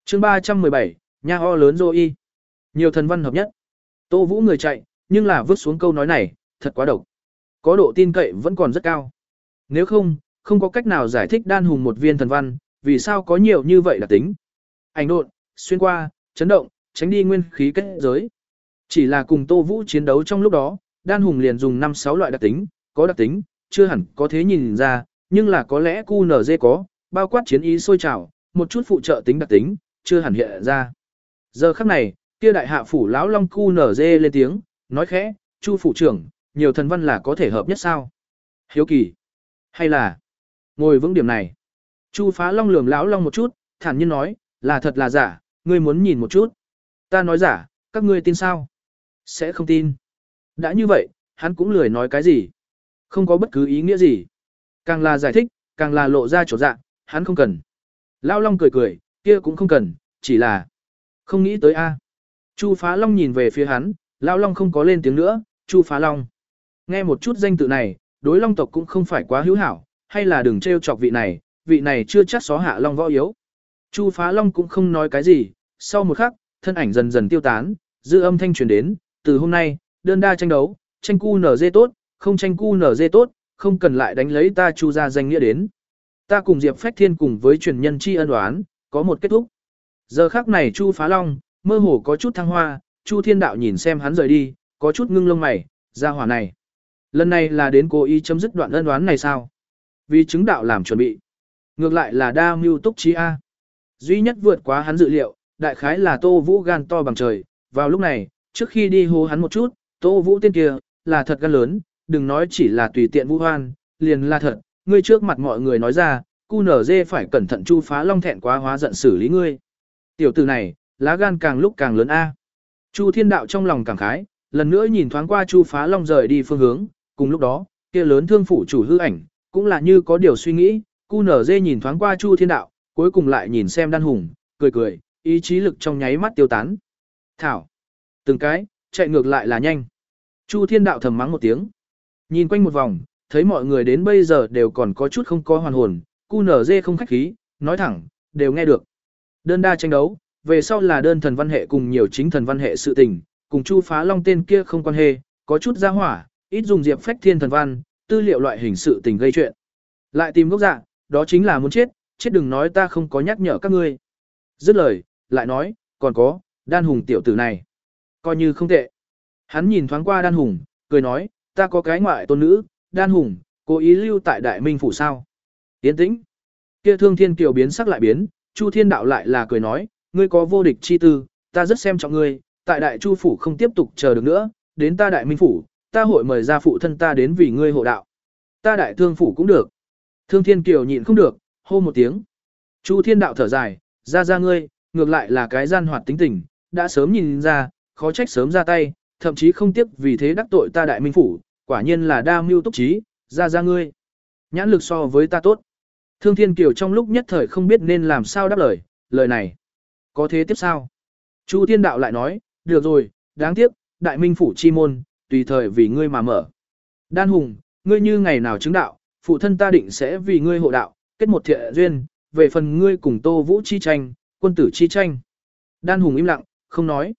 chương 317, nha ho lớn Dô Y. Nhiều thần văn hợp nhất. Tô Vũ người chạy, nhưng là vứt xuống câu nói này, thật quá độc. Có độ tin cậy vẫn còn rất cao. Nếu không, không có cách nào giải thích đan hùng một viên thần văn, vì sao có nhiều như vậy là tính. Ảnh độn, xuyên qua, chấn động, tránh đi nguyên khí kết giới. Chỉ là cùng Tô Vũ chiến đấu trong lúc đó, đan hùng liền dùng 5-6 loại đặc tính, có đặc tính, chưa hẳn có thế nhìn ra, nhưng là có lẽ QNZ có, bao quát chiến ý sôi trào, một chút phụ trợ tính đặc tính, chưa hẳn hiện ra. Giờ khắc này, kia đại hạ phủ lão long QNZ lên tiếng, nói khẽ, chu phủ trưởng, nhiều thần văn là có thể hợp nhất sao? Hiếu kỳ. Hay là, ngồi vững điểm này. Chu phá long lườm lão long một chút, thản nhiên nói, là thật là giả, ngươi muốn nhìn một chút. Ta nói giả, các ngươi tin sao? Sẽ không tin. Đã như vậy, hắn cũng lười nói cái gì. Không có bất cứ ý nghĩa gì. Càng là giải thích, càng là lộ ra chỗ dạng, hắn không cần. Lão Long cười cười, kia cũng không cần, chỉ là không nghĩ tới a. Chu Phá Long nhìn về phía hắn, Lão Long không có lên tiếng nữa, Chu Phá Long. Nghe một chút danh tự này, đối Long tộc cũng không phải quá hữu hảo, hay là đừng trêu chọc vị này, vị này chưa chắc xó hạ Long võ yếu. Chu Phá Long cũng không nói cái gì, sau một khắc, thân ảnh dần dần tiêu tán, dư âm thanh truyền đến, từ hôm nay, đơn đa tranh đấu, tranh cu nở dê tốt, không tranh cu nở dê tốt, không cần lại đánh lấy ta chu ra danh nghĩa đến. Ta cùng Diệp Phách Thiên cùng với truyền nhân chi ân đoán, có một kết thúc. Giờ khắc này Chu Phá Long, mơ hồ có chút thăng hoa, Chu Thiên Đạo nhìn xem hắn rời đi, có chút ngưng lông mày, ra hỏa này. Lần này là đến cố ý chấm dứt đoạn ân đoán này sao? Vì chứng đạo làm chuẩn bị. Ngược lại là đa mưu túc trí A. Duy nhất vượt quá hắn dự liệu, đại khái là Tô Vũ gan to bằng trời. Vào lúc này, trước khi đi hô hắn một chút, Tô Vũ tên kia, là thật gan lớn, đừng nói chỉ là tùy tiện vũ hoan, liền là thật, ngươi trước mặt mọi người nói ra, cu nở dê phải cẩn thận chu phá long thẹn quá hóa giận xử lý ngươi. Tiểu tử này, lá gan càng lúc càng lớn a. Chu Thiên Đạo trong lòng càng khái, lần nữa nhìn thoáng qua Chu Phá Long rời đi phương hướng, cùng lúc đó, kia lớn thương phủ chủ hư ảnh, cũng là như có điều suy nghĩ, cu nở dê nhìn thoáng qua Chu Thiên Đạo, cuối cùng lại nhìn xem Đan Hùng, cười cười, ý chí lực trong nháy mắt tiêu tán. Thảo, từng cái, chạy ngược lại là nhanh. Chu Thiên Đạo thầm mắng một tiếng. Nhìn quanh một vòng, thấy mọi người đến bây giờ đều còn có chút không có hoàn hồn, cu nở dê không khách khí, nói thẳng, đều nghe được. Đơn đa tranh đấu, về sau là đơn thần văn hệ cùng nhiều chính thần văn hệ sự tình, cùng Chu Phá Long tên kia không quan hệ, có chút ra hỏa, ít dùng diệp phách thiên thần văn, tư liệu loại hình sự tình gây chuyện. Lại tìm gốc dạ, đó chính là muốn chết, chết đừng nói ta không có nhắc nhở các ngươi. Dứt lời, lại nói, còn có, đan hùng tiểu tử này. Coi như không tệ. Hắn nhìn thoáng qua đan hùng, cười nói, ta có cái ngoại tôn nữ, đan hùng, cố ý lưu tại đại minh phủ sao. Tiến tĩnh. Kia thương thiên kiều biến sắc lại biến, chu thiên đạo lại là cười nói, ngươi có vô địch chi tư, ta rất xem trọng ngươi, tại đại chu phủ không tiếp tục chờ được nữa, đến ta đại minh phủ, ta hội mời ra phụ thân ta đến vì ngươi hộ đạo. Ta đại thương phủ cũng được. Thương thiên kiều nhịn không được, hô một tiếng. Chu thiên đạo thở dài, ra ra ngươi, ngược lại là cái gian hoạt tính tình, đã sớm nhìn ra, khó trách sớm ra tay, thậm chí không tiếc vì thế đắc tội ta đại minh phủ, quả nhiên là đa mưu túc trí, ra ra ngươi. Nhãn lực so với ta tốt. Thương Thiên Kiều trong lúc nhất thời không biết nên làm sao đáp lời, lời này. Có thế tiếp sao? Chu Thiên Đạo lại nói, được rồi, đáng tiếc, đại minh phủ chi môn, tùy thời vì ngươi mà mở. Đan Hùng, ngươi như ngày nào chứng đạo, phụ thân ta định sẽ vì ngươi hộ đạo, kết một thiện duyên, về phần ngươi cùng Tô Vũ chi tranh, quân tử chi tranh. Đan Hùng im lặng, không nói.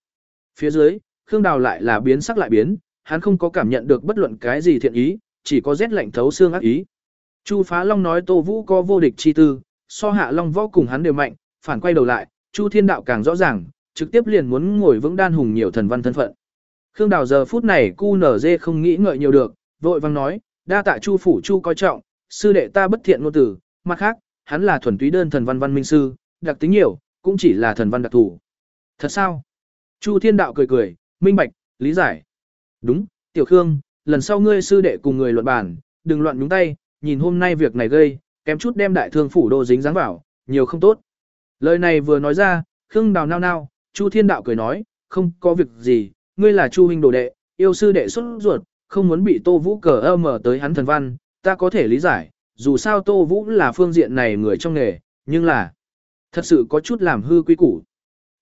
Phía dưới, Khương Đào lại là biến sắc lại biến, hắn không có cảm nhận được bất luận cái gì thiện ý, chỉ có rét lạnh thấu xương ác ý. Chu Phá Long nói Tô Vũ có vô địch chi tư, so hạ Long võ cùng hắn đều mạnh, phản quay đầu lại, Chu Thiên Đạo càng rõ ràng, trực tiếp liền muốn ngồi vững đan hùng nhiều thần văn thân phận. Khương Đào giờ phút này cu nở dê không nghĩ ngợi nhiều được, vội vang nói, đa tạ Chu phủ Chu coi trọng, sư đệ ta bất thiện ngôn tử, mặt khác, hắn là thuần túy đơn thần văn văn minh sư, đặc tính nhiều, cũng chỉ là thần văn đặc thủ. Thật sao? Chu Thiên Đạo cười cười, minh bạch, lý giải. Đúng, Tiểu Khương, lần sau ngươi sư đệ cùng người luận bàn, đừng loạn nhúng tay, nhìn hôm nay việc này gây, kém chút đem đại thương phủ đô dính dáng vào, nhiều không tốt. Lời này vừa nói ra, Khương Đào nao nao, Chu Thiên Đạo cười nói, không có việc gì, ngươi là Chu huynh đồ đệ, yêu sư đệ xuất ruột, không muốn bị Tô Vũ cờ ơ mở tới hắn thần văn, ta có thể lý giải, dù sao Tô Vũ là phương diện này người trong nghề, nhưng là thật sự có chút làm hư quý củ.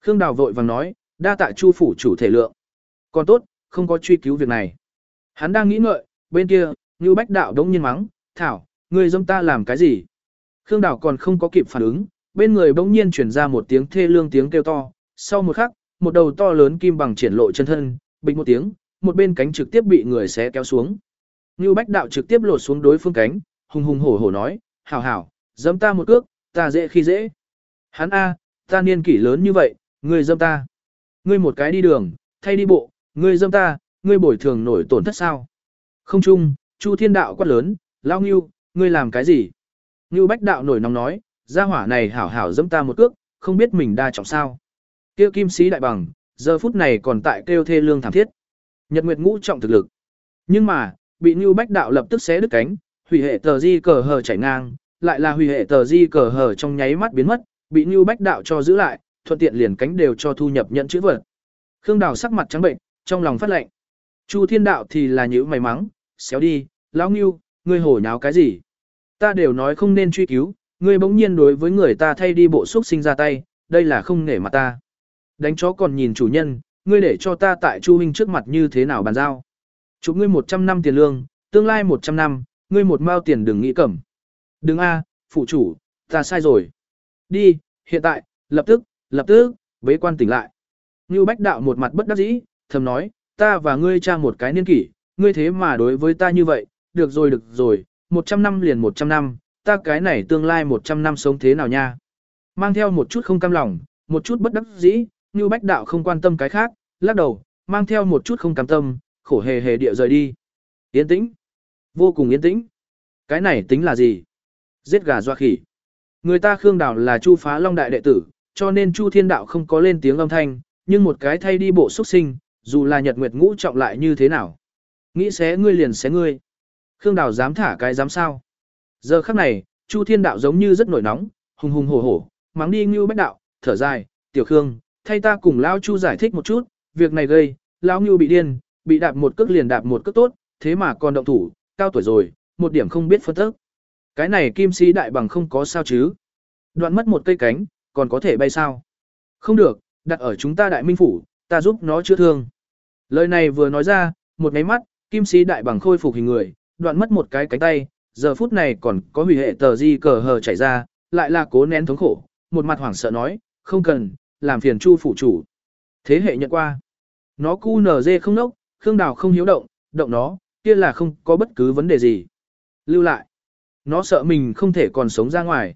Khương Đào vội vàng nói, đa tạ Chu phủ chủ thể lượng. Còn tốt, không có truy cứu việc này. Hắn đang nghĩ ngợi, bên kia, Như Bách Đạo đống nhiên mắng, Thảo, ngươi dâm ta làm cái gì? Khương Đào còn không có kịp phản ứng, bên người bỗng nhiên chuyển ra một tiếng thê lương tiếng kêu to, sau một khắc, một đầu to lớn kim bằng triển lộ chân thân, bình một tiếng, một bên cánh trực tiếp bị người xé kéo xuống. Ngưu Bách Đạo trực tiếp lột xuống đối phương cánh, hùng hùng hổ hổ nói, hảo hảo, dâm ta một cước, ta dễ khi dễ. Hắn A, ta niên kỷ lớn như vậy, ngươi dâm ta. Ngươi một cái đi đường, thay đi bộ, ngươi dâm ta, ngươi bồi thường nổi tổn thất sao. Không chung, Chu Thiên Đạo quát lớn, lao Ngưu, ngươi làm cái gì? Ngưu Bách Đạo nổi nóng nói, gia hỏa này hảo hảo dẫm ta một cước, không biết mình đa trọng sao. Kêu kim sĩ đại bằng, giờ phút này còn tại kêu thê lương thảm thiết. Nhật Nguyệt ngũ trọng thực lực. Nhưng mà, bị Ngưu Bách Đạo lập tức xé đứt cánh, hủy hệ tờ di cờ hờ chảy ngang, lại là hủy hệ tờ di cờ hờ trong nháy mắt biến mất, bị Ngưu Bách Đạo cho giữ lại, thuận tiện liền cánh đều cho thu nhập nhận chữ vật. Khương Đào sắc mặt trắng bệnh, trong lòng phát lệnh. Chu Thiên Đạo thì là nhíu mày mắng, xéo đi, lão Ngưu, ngươi hổ nháo cái gì? Ta đều nói không nên truy cứu, ngươi bỗng nhiên đối với người ta thay đi bộ xúc sinh ra tay, đây là không nể mặt ta. Đánh chó còn nhìn chủ nhân, ngươi để cho ta tại Chu huynh trước mặt như thế nào bàn giao. Chụp ngươi 100 năm tiền lương, tương lai 100 năm, ngươi một mao tiền đừng nghĩ cẩm. Đừng a, phụ chủ, ta sai rồi. Đi, hiện tại, lập tức, lập tức, bế quan tỉnh lại. Ngưu Bách Đạo một mặt bất đắc dĩ, thầm nói, ta và ngươi cha một cái niên kỷ, ngươi thế mà đối với ta như vậy, được rồi được rồi, 100 năm liền 100 năm, ta cái này tương lai 100 năm sống thế nào nha. Mang theo một chút không cam lòng, một chút bất đắc dĩ, Ngưu bách đạo không quan tâm cái khác, lắc đầu, mang theo một chút không cam tâm, khổ hề hề địa rời đi. Yên tĩnh. Vô cùng yên tĩnh. Cái này tính là gì? Giết gà doa khỉ. Người ta Khương Đào là Chu Phá Long đại đệ tử, cho nên Chu Thiên Đạo không có lên tiếng âm thanh, nhưng một cái thay đi bộ xuất sinh, dù là nhật nguyệt ngũ trọng lại như thế nào. Nghĩ xé ngươi liền xé ngươi. Khương Đào dám thả cái dám sao. Giờ khắc này, Chu Thiên Đạo giống như rất nổi nóng, hùng hùng hổ hổ, mắng đi Ngưu Bách Đạo, thở dài, tiểu Khương, thay ta cùng Lao Chu giải thích một chút, việc này gây, Lao Ngưu bị điên, bị đạp một cước liền đạp một cước tốt, thế mà còn động thủ, cao tuổi rồi, một điểm không biết phân tức. Cái này kim sĩ đại bằng không có sao chứ. Đoạn mất một cây cánh, còn có thể bay sao? Không được, đặt ở chúng ta đại minh phủ, ta giúp nó chữa thương. Lời này vừa nói ra, một cái mắt, kim sĩ đại bằng khôi phục hình người, đoạn mất một cái cánh tay, giờ phút này còn có hủy hệ tờ di cờ hờ chảy ra, lại là cố nén thống khổ, một mặt hoảng sợ nói, không cần, làm phiền chu phủ chủ. Thế hệ nhận qua. Nó cu nở dê không nốc, Khương Đào không hiếu động, động nó, kia là không có bất cứ vấn đề gì. Lưu lại. Nó sợ mình không thể còn sống ra ngoài.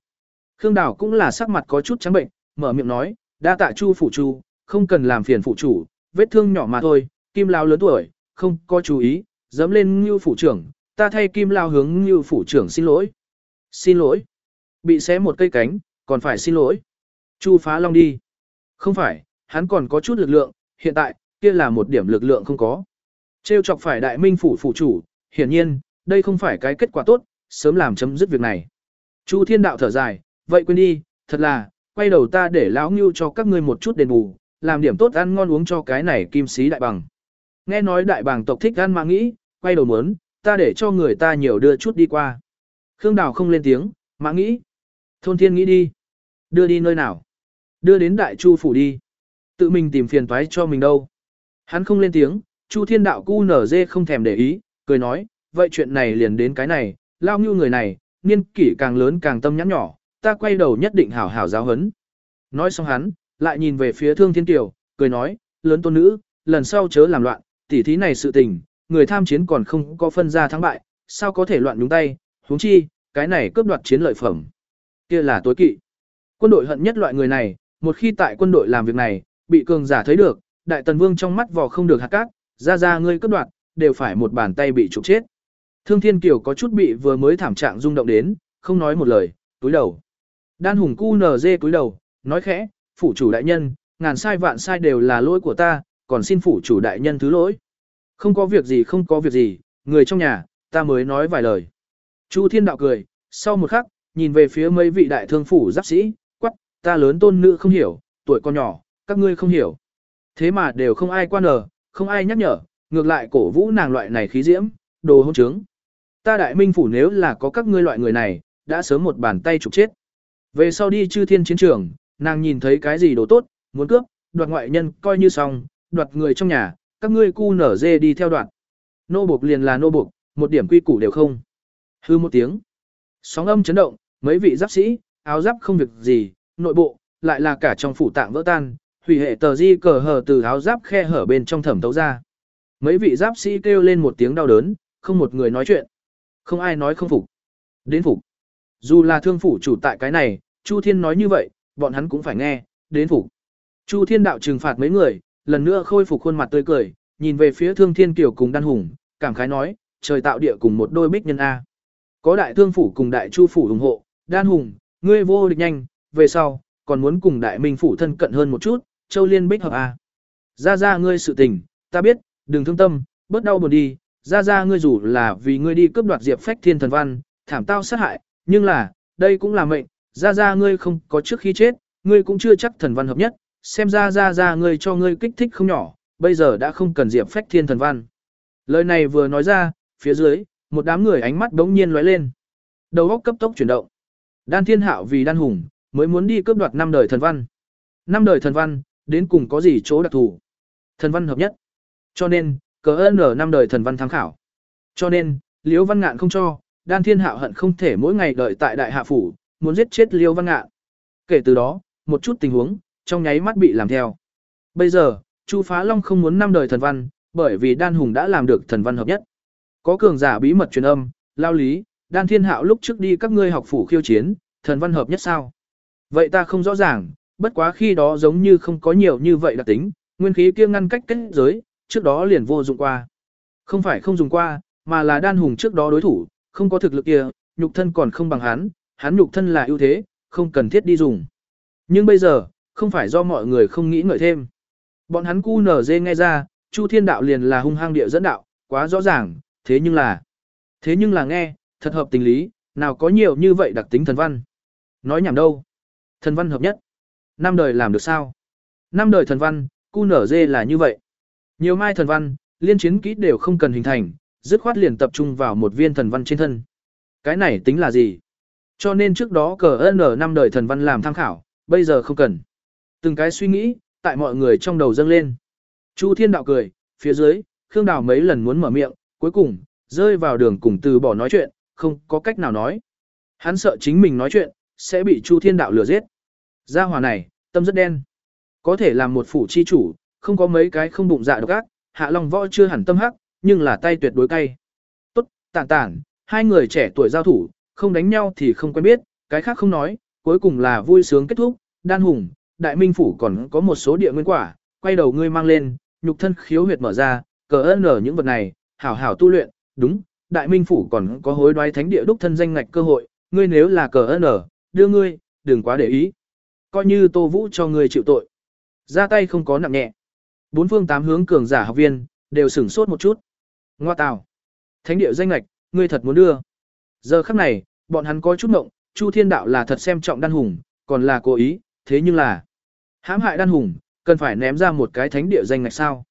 Khương Đào cũng là sắc mặt có chút trắng bệnh, mở miệng nói, đa tạ chu phủ chủ, không cần làm phiền phụ chủ, vết thương nhỏ mà thôi, kim lao lớn tuổi, không có chú ý, dám lên như phủ trưởng, ta thay kim lao hướng như phủ trưởng xin lỗi. Xin lỗi. Bị xé một cây cánh, còn phải xin lỗi. Chu phá long đi. Không phải, hắn còn có chút lực lượng, hiện tại, kia là một điểm lực lượng không có. Trêu chọc phải đại minh phủ phủ chủ, hiển nhiên, đây không phải cái kết quả tốt, sớm làm chấm dứt việc này. Chu thiên đạo thở dài, vậy quên đi, thật là, quay đầu ta để lão ngưu cho các ngươi một chút đền bù, làm điểm tốt ăn ngon uống cho cái này kim sĩ đại bằng. Nghe nói đại bàng tộc thích ăn mà nghĩ, quay đầu muốn, ta để cho người ta nhiều đưa chút đi qua. Khương Đào không lên tiếng, mà nghĩ. Thôn thiên nghĩ đi. Đưa đi nơi nào? Đưa đến đại chu phủ đi. Tự mình tìm phiền toái cho mình đâu. Hắn không lên tiếng, chu thiên đạo cu nở dê không thèm để ý, cười nói, vậy chuyện này liền đến cái này, lao như người này, niên kỷ càng lớn càng tâm nhắn nhỏ, ta quay đầu nhất định hảo hảo giáo hấn. Nói xong hắn, lại nhìn về phía thương thiên tiểu, cười nói, lớn tôn nữ, lần sau chớ làm loạn, tỉ thí này sự tình, người tham chiến còn không có phân ra thắng bại, sao có thể loạn nhúng tay, huống chi, cái này cướp đoạt chiến lợi phẩm. kia là tối kỵ. Quân đội hận nhất loại người này, một khi tại quân đội làm việc này, bị cường giả thấy được, đại tần vương trong mắt vò không được hạt cát, ra ra ngươi cướp đoạt, đều phải một bàn tay bị trục chết. Thương Thiên Kiều có chút bị vừa mới thảm trạng rung động đến, không nói một lời, túi đầu. Đan hùng cu nở dê túi đầu, nói khẽ, phủ chủ đại nhân, ngàn sai vạn sai đều là lỗi của ta, còn xin phủ chủ đại nhân thứ lỗi. Không có việc gì không có việc gì, người trong nhà, ta mới nói vài lời. Chu Thiên Đạo cười, sau một khắc, nhìn về phía mấy vị đại thương phủ giáp sĩ, ta lớn tôn nữ không hiểu, tuổi con nhỏ, các ngươi không hiểu. Thế mà đều không ai quan ở, không ai nhắc nhở, ngược lại cổ vũ nàng loại này khí diễm, đồ hôn trướng. Ta đại minh phủ nếu là có các ngươi loại người này, đã sớm một bàn tay trục chết. Về sau đi chư thiên chiến trường, nàng nhìn thấy cái gì đồ tốt, muốn cướp, đoạt ngoại nhân coi như xong, đoạt người trong nhà, các ngươi cu nở dê đi theo đoạn. Nô buộc liền là nô buộc, một điểm quy củ đều không. Hư một tiếng. Sóng âm chấn động, mấy vị giáp sĩ, áo giáp không việc gì, nội bộ, lại là cả trong phủ tạng vỡ tan, hủy hệ tờ di cờ hở từ áo giáp khe hở bên trong thẩm tấu ra. Mấy vị giáp sĩ kêu lên một tiếng đau đớn, không một người nói chuyện. Không ai nói không phục. Đến phục. Dù là thương phủ chủ tại cái này, Chu Thiên nói như vậy, bọn hắn cũng phải nghe, đến phục. Chu Thiên đạo trừng phạt mấy người, lần nữa khôi phục khuôn mặt tươi cười, nhìn về phía Thương Thiên Kiều cùng Đan Hùng, cảm khái nói, trời tạo địa cùng một đôi bích nhân a. Có đại thương phủ cùng đại chu phủ ủng hộ, Đan Hùng, ngươi vô địch nhanh, về sau, còn muốn cùng đại minh phủ thân cận hơn một chút, Châu Liên bích hợp a. Ra ra ngươi sự tình, ta biết, đừng thương tâm, bớt đau buồn đi, ra ra ngươi dù là vì ngươi đi cướp đoạt diệp phách thiên thần văn, thảm tao sát hại, nhưng là, đây cũng là mệnh, ra ra ngươi không có trước khi chết, ngươi cũng chưa chắc thần văn hợp nhất, xem ra ra ra ngươi cho ngươi kích thích không nhỏ, bây giờ đã không cần diệp phách thiên thần văn. Lời này vừa nói ra, phía dưới, một đám người ánh mắt đống nhiên lóe lên. Đầu óc cấp tốc chuyển động. Đan thiên hạo vì đan hùng, mới muốn đi cướp đoạt năm đời thần văn. Năm đời thần văn, đến cùng có gì chỗ đặc thù? Thần văn hợp nhất. Cho nên, cờ ơn ở năm đời thần văn tham khảo. Cho nên, Liễu Văn Ngạn không cho, Đan Thiên Hạo hận không thể mỗi ngày đợi tại đại hạ phủ, muốn giết chết Liễu Văn Ngạn. Kể từ đó, một chút tình huống, trong nháy mắt bị làm theo. Bây giờ, Chu Phá Long không muốn năm đời thần văn, bởi vì Đan Hùng đã làm được thần văn hợp nhất. Có cường giả bí mật truyền âm, lao lý, đan thiên hạo lúc trước đi các ngươi học phủ khiêu chiến, thần văn hợp nhất sao? Vậy ta không rõ ràng, bất quá khi đó giống như không có nhiều như vậy đặc tính, nguyên khí kia ngăn cách kết giới, trước đó liền vô dụng qua. Không phải không dùng qua, mà là đan hùng trước đó đối thủ, không có thực lực kia, nhục thân còn không bằng hắn, hắn nhục thân là ưu thế, không cần thiết đi dùng. Nhưng bây giờ, không phải do mọi người không nghĩ ngợi thêm. Bọn hắn cu nở dê nghe ra, Chu Thiên Đạo liền là hung hăng địa dẫn đạo, quá rõ ràng, thế nhưng là... Thế nhưng là nghe, thật hợp tình lý, nào có nhiều như vậy đặc tính thần văn. Nói nhảm đâu? Thần văn hợp nhất. Năm đời làm được sao? Năm đời thần văn, cu nở dê là như vậy. Nhiều mai thần văn, liên chiến kỹ đều không cần hình thành, dứt khoát liền tập trung vào một viên thần văn trên thân. Cái này tính là gì? Cho nên trước đó cờ N năm đời thần văn làm tham khảo, bây giờ không cần. Từng cái suy nghĩ, tại mọi người trong đầu dâng lên. Chu Thiên Đạo cười, phía dưới, Khương Đào mấy lần muốn mở miệng, cuối cùng, rơi vào đường cùng từ bỏ nói chuyện, không có cách nào nói. Hắn sợ chính mình nói chuyện, sẽ bị Chu Thiên Đạo lừa giết. Gia hòa này, tâm rất đen. Có thể làm một phủ chi chủ, không có mấy cái không bụng dạ độc ác, hạ long võ chưa hẳn tâm hắc, nhưng là tay tuyệt đối cay. Tốt, tản tản, hai người trẻ tuổi giao thủ, không đánh nhau thì không quen biết, cái khác không nói, cuối cùng là vui sướng kết thúc, đan hùng, đại minh phủ còn có một số địa nguyên quả, quay đầu ngươi mang lên, nhục thân khiếu huyệt mở ra, cờ ơn ở những vật này, hảo hảo tu luyện, đúng, đại minh phủ còn có hối đoái thánh địa đúc thân danh ngạch cơ hội, ngươi nếu là cờ ơn ở, đưa ngươi, đừng quá để ý. Coi như tô vũ cho ngươi chịu tội. Ra tay không có nặng nhẹ. Bốn phương tám hướng cường giả học viên, đều sửng sốt một chút. Ngoa tào. Thánh địa danh lạch, ngươi thật muốn đưa. Giờ khắc này, bọn hắn có chút ngộng, Chu Thiên Đạo là thật xem trọng đan hùng, còn là cố ý, thế nhưng là hãm hại đan hùng, cần phải ném ra một cái thánh địa danh ngạch sao.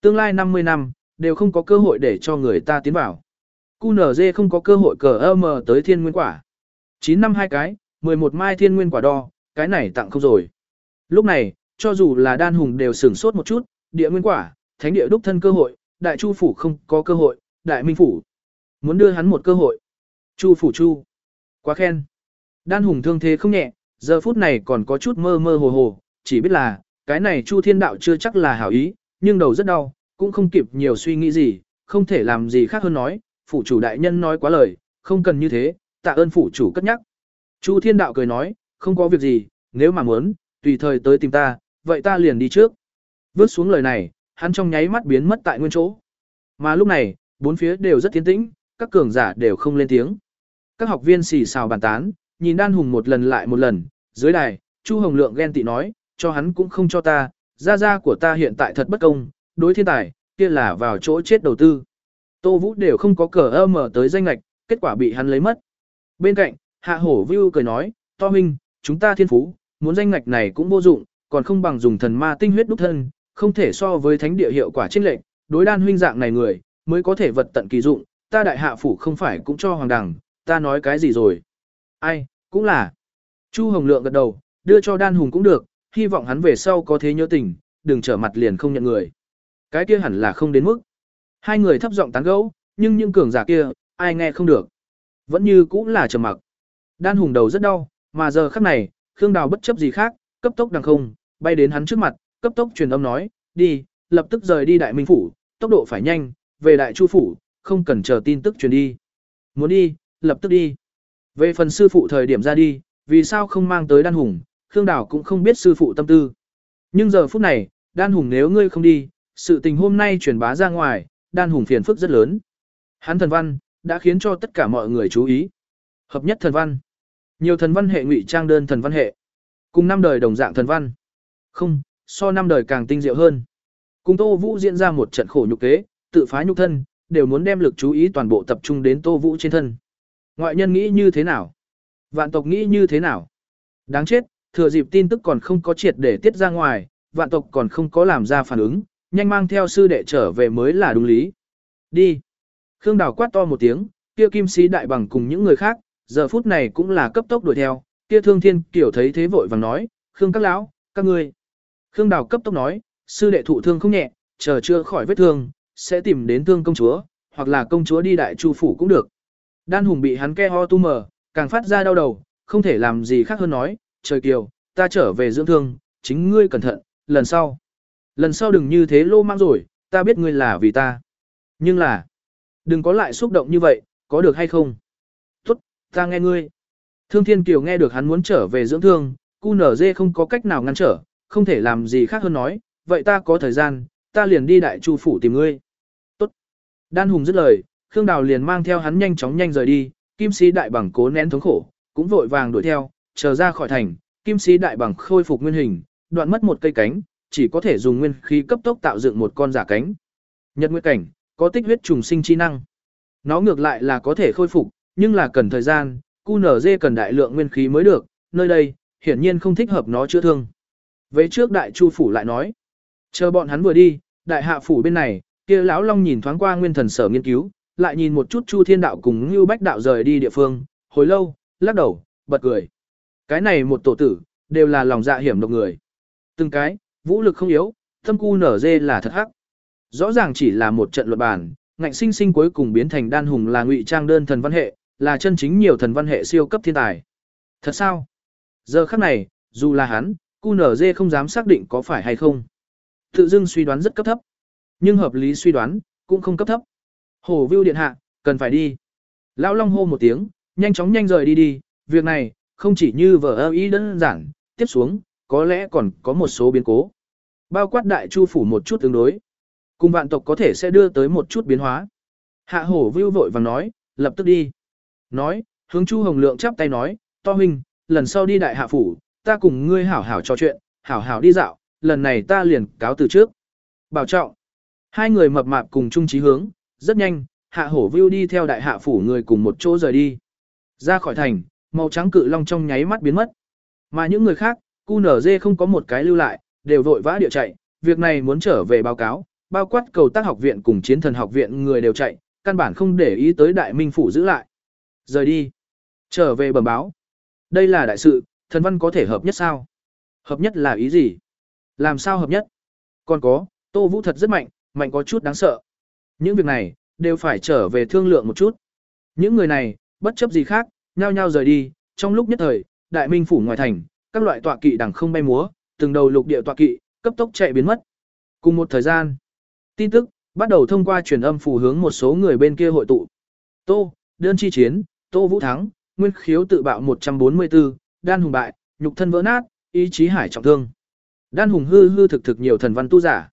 Tương lai 50 năm, đều không có cơ hội để cho người ta tiến vào. QNZ không có cơ hội cờ âm tới thiên nguyên quả. 9 năm hai cái, 11 mai thiên nguyên quả đo, cái này tặng không rồi. Lúc này, cho dù là đan hùng đều sửng sốt một chút, địa nguyên quả, thánh địa đúc thân cơ hội, đại chu phủ không có cơ hội, đại minh phủ muốn đưa hắn một cơ hội. Chu phủ chu, quá khen. Đan hùng thương thế không nhẹ, giờ phút này còn có chút mơ mơ hồ hồ, chỉ biết là, cái này chu thiên đạo chưa chắc là hảo ý, nhưng đầu rất đau, cũng không kịp nhiều suy nghĩ gì, không thể làm gì khác hơn nói, phủ chủ đại nhân nói quá lời, không cần như thế, tạ ơn phủ chủ cất nhắc. Chu thiên đạo cười nói, không có việc gì, nếu mà muốn, tùy thời tới tìm ta, vậy ta liền đi trước. Vớt xuống lời này, hắn trong nháy mắt biến mất tại nguyên chỗ. Mà lúc này, bốn phía đều rất tiến tĩnh, các cường giả đều không lên tiếng. Các học viên xì xào bàn tán, nhìn đan hùng một lần lại một lần, dưới đài, Chu Hồng Lượng ghen tị nói, cho hắn cũng không cho ta, gia gia của ta hiện tại thật bất công, đối thiên tài, kia là vào chỗ chết đầu tư. Tô Vũ đều không có cờ ơ mở tới danh lạch, kết quả bị hắn lấy mất. Bên cạnh, Hạ Hổ Vưu cười nói, To huynh, chúng ta thiên phú, muốn danh ngạch này cũng vô dụng, còn không bằng dùng thần ma tinh huyết đúc thân, không thể so với thánh địa hiệu quả chênh lệnh, đối đan huynh dạng này người, mới có thể vật tận kỳ dụng, ta đại hạ phủ không phải cũng cho hoàng đẳng, ta nói cái gì rồi? Ai, cũng là. Chu Hồng Lượng gật đầu, đưa cho đan hùng cũng được, hy vọng hắn về sau có thế nhớ tình, đừng trở mặt liền không nhận người. Cái kia hẳn là không đến mức. Hai người thấp giọng tán gẫu, nhưng những cường giả kia, ai nghe không được. Vẫn như cũng là trầm mặc. Đan hùng đầu rất đau, mà giờ khắc này, Khương Đào bất chấp gì khác, cấp tốc đằng không, bay đến hắn trước mặt, cấp tốc truyền âm nói, đi, lập tức rời đi Đại Minh Phủ, tốc độ phải nhanh, về Đại Chu Phủ, không cần chờ tin tức truyền đi. Muốn đi, lập tức đi. Về phần sư phụ thời điểm ra đi, vì sao không mang tới đan hùng, Khương Đào cũng không biết sư phụ tâm tư. Nhưng giờ phút này, đan hùng nếu ngươi không đi, sự tình hôm nay truyền bá ra ngoài, đan hùng phiền phức rất lớn. Hắn thần văn, đã khiến cho tất cả mọi người chú ý. Hợp nhất thần văn. Nhiều thần văn hệ ngụy trang đơn thần văn hệ. Cùng năm đời đồng dạng thần văn. Không, so năm đời càng tinh diệu hơn. Cùng Tô Vũ diễn ra một trận khổ nhục kế, tự phá nhục thân, đều muốn đem lực chú ý toàn bộ tập trung đến Tô Vũ trên thân. Ngoại nhân nghĩ như thế nào? Vạn tộc nghĩ như thế nào? Đáng chết, thừa dịp tin tức còn không có triệt để tiết ra ngoài, vạn tộc còn không có làm ra phản ứng, nhanh mang theo sư đệ trở về mới là đúng lý. Đi. Khương Đào quát to một tiếng, kia kim sĩ đại bằng cùng những người khác, giờ phút này cũng là cấp tốc đuổi theo, kia thương thiên kiểu thấy thế vội vàng nói, Khương các lão, các ngươi. Khương Đào cấp tốc nói, sư đệ thụ thương không nhẹ, chờ chưa khỏi vết thương, sẽ tìm đến thương công chúa, hoặc là công chúa đi đại chu phủ cũng được. Đan hùng bị hắn ke ho tu mờ, càng phát ra đau đầu, không thể làm gì khác hơn nói, trời kiều, ta trở về dưỡng thương, chính ngươi cẩn thận, lần sau. Lần sau đừng như thế lô mang rồi, ta biết ngươi là vì ta. Nhưng là, đừng có lại xúc động như vậy, có được hay không? Ta nghe ngươi. Thương Thiên Kiều nghe được hắn muốn trở về dưỡng thương, Cú Nở Dê không có cách nào ngăn trở, không thể làm gì khác hơn nói, vậy ta có thời gian, ta liền đi đại chu phủ tìm ngươi. Tốt. Đan Hùng dứt lời, Khương Đào liền mang theo hắn nhanh chóng nhanh rời đi, Kim Sĩ Đại Bằng cố nén thống khổ, cũng vội vàng đuổi theo, chờ ra khỏi thành, Kim Sĩ Đại Bằng khôi phục nguyên hình, đoạn mất một cây cánh, chỉ có thể dùng nguyên khí cấp tốc tạo dựng một con giả cánh. Nhật Nguyệt Cảnh, có tích huyết trùng sinh chi năng. Nó ngược lại là có thể khôi phục, nhưng là cần thời gian, QNZ cần đại lượng nguyên khí mới được, nơi đây, hiển nhiên không thích hợp nó chữa thương. Về trước đại chu phủ lại nói, chờ bọn hắn vừa đi, đại hạ phủ bên này, kia lão long nhìn thoáng qua nguyên thần sở nghiên cứu, lại nhìn một chút chu thiên đạo cùng như bách đạo rời đi địa phương, hồi lâu, lắc đầu, bật cười. Cái này một tổ tử, đều là lòng dạ hiểm độc người. Từng cái, vũ lực không yếu, thâm cu nở dê là thật hắc. Rõ ràng chỉ là một trận luận bản, ngạnh sinh sinh cuối cùng biến thành đan hùng là ngụy trang đơn thần văn hệ, là chân chính nhiều thần văn hệ siêu cấp thiên tài. Thật sao? Giờ khắc này, dù là hắn, QNZ không dám xác định có phải hay không. Tự dưng suy đoán rất cấp thấp. Nhưng hợp lý suy đoán, cũng không cấp thấp. Hồ Vưu Điện Hạ, cần phải đi. Lão Long hô một tiếng, nhanh chóng nhanh rời đi đi. Việc này, không chỉ như vở ơ ý đơn giản, tiếp xuống, có lẽ còn có một số biến cố. Bao quát đại chu phủ một chút tương đối. Cùng vạn tộc có thể sẽ đưa tới một chút biến hóa. Hạ hổ vưu vội vàng nói, lập tức đi. Nói, hướng Chu Hồng Lượng chắp tay nói, to huynh, lần sau đi đại hạ phủ, ta cùng ngươi hảo hảo trò chuyện, hảo hảo đi dạo, lần này ta liền cáo từ trước. Bảo trọng. Hai người mập mạp cùng chung chí hướng, rất nhanh, hạ hổ vưu đi theo đại hạ phủ người cùng một chỗ rời đi. Ra khỏi thành, màu trắng cự long trong nháy mắt biến mất. Mà những người khác, cu nở dê không có một cái lưu lại, đều vội vã địa chạy, việc này muốn trở về báo cáo, bao quát cầu tác học viện cùng chiến thần học viện người đều chạy, căn bản không để ý tới đại minh phủ giữ lại. Rời đi. Trở về bẩm báo. Đây là đại sự, thần văn có thể hợp nhất sao? Hợp nhất là ý gì? Làm sao hợp nhất? Còn có, Tô Vũ thật rất mạnh, mạnh có chút đáng sợ. Những việc này, đều phải trở về thương lượng một chút. Những người này, bất chấp gì khác, nhao nhao rời đi, trong lúc nhất thời, đại minh phủ ngoài thành, các loại tọa kỵ đằng không bay múa, từng đầu lục địa tọa kỵ, cấp tốc chạy biến mất. Cùng một thời gian, tin tức bắt đầu thông qua truyền âm phù hướng một số người bên kia hội tụ. Tô, đơn chi chiến, Tô Vũ thắng, nguyên khiếu tự bạo 144, đan hùng bại, nhục thân vỡ nát, ý chí hải trọng thương. Đan hùng hư hư thực thực nhiều thần văn tu giả.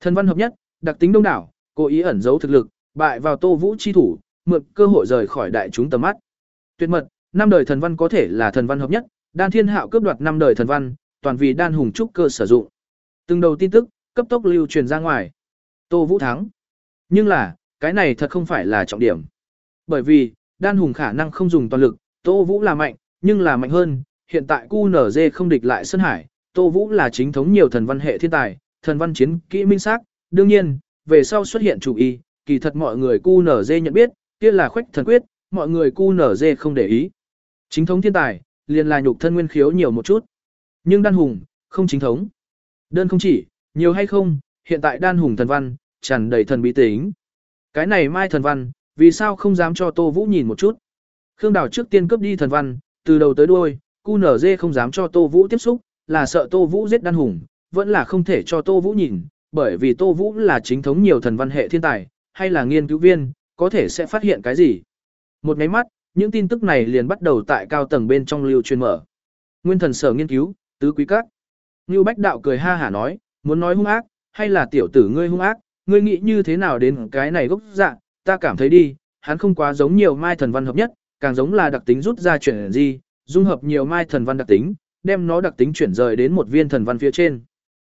Thần văn hợp nhất, đặc tính đông đảo, cố ý ẩn giấu thực lực, bại vào Tô Vũ chi thủ, mượn cơ hội rời khỏi đại chúng tầm mắt. Tuyệt mật, năm đời thần văn có thể là thần văn hợp nhất, đan thiên hạo cướp đoạt năm đời thần văn, toàn vì đan hùng trúc cơ sử dụng. Từng đầu tin tức, cấp tốc lưu truyền ra ngoài. Tô Vũ thắng. Nhưng là, cái này thật không phải là trọng điểm. Bởi vì, đan hùng khả năng không dùng toàn lực, Tô Vũ là mạnh, nhưng là mạnh hơn. Hiện tại QNZ không địch lại Sơn Hải, Tô Vũ là chính thống nhiều thần văn hệ thiên tài, thần văn chiến kỹ minh sắc. Đương nhiên, về sau xuất hiện chủ y, kỳ thật mọi người QNZ nhận biết, kia là khoách thần quyết, mọi người QNZ không để ý. Chính thống thiên tài, liền là nhục thân nguyên khiếu nhiều một chút. Nhưng đan hùng, không chính thống. Đơn không chỉ, nhiều hay không, hiện tại đan hùng thần văn, tràn đầy thần bí tính. Cái này mai thần văn, vì sao không dám cho Tô Vũ nhìn một chút? Khương Đào trước tiên cướp đi thần văn, từ đầu tới đuôi, QNZ không dám cho Tô Vũ tiếp xúc, là sợ Tô Vũ giết đan hùng, vẫn là không thể cho Tô Vũ nhìn, bởi vì Tô Vũ là chính thống nhiều thần văn hệ thiên tài, hay là nghiên cứu viên, có thể sẽ phát hiện cái gì. Một máy mắt, những tin tức này liền bắt đầu tại cao tầng bên trong lưu truyền mở. Nguyên thần sở nghiên cứu, tứ quý các. Ngưu Bách Đạo cười ha hả nói, muốn nói hung ác, hay là tiểu tử ngươi hung ác, ngươi nghĩ như thế nào đến cái này gốc dạng, ta cảm thấy đi, hắn không quá giống nhiều mai thần văn hợp nhất, càng giống là đặc tính rút ra chuyển gì, dung hợp nhiều mai thần văn đặc tính, đem nó đặc tính chuyển rời đến một viên thần văn phía trên.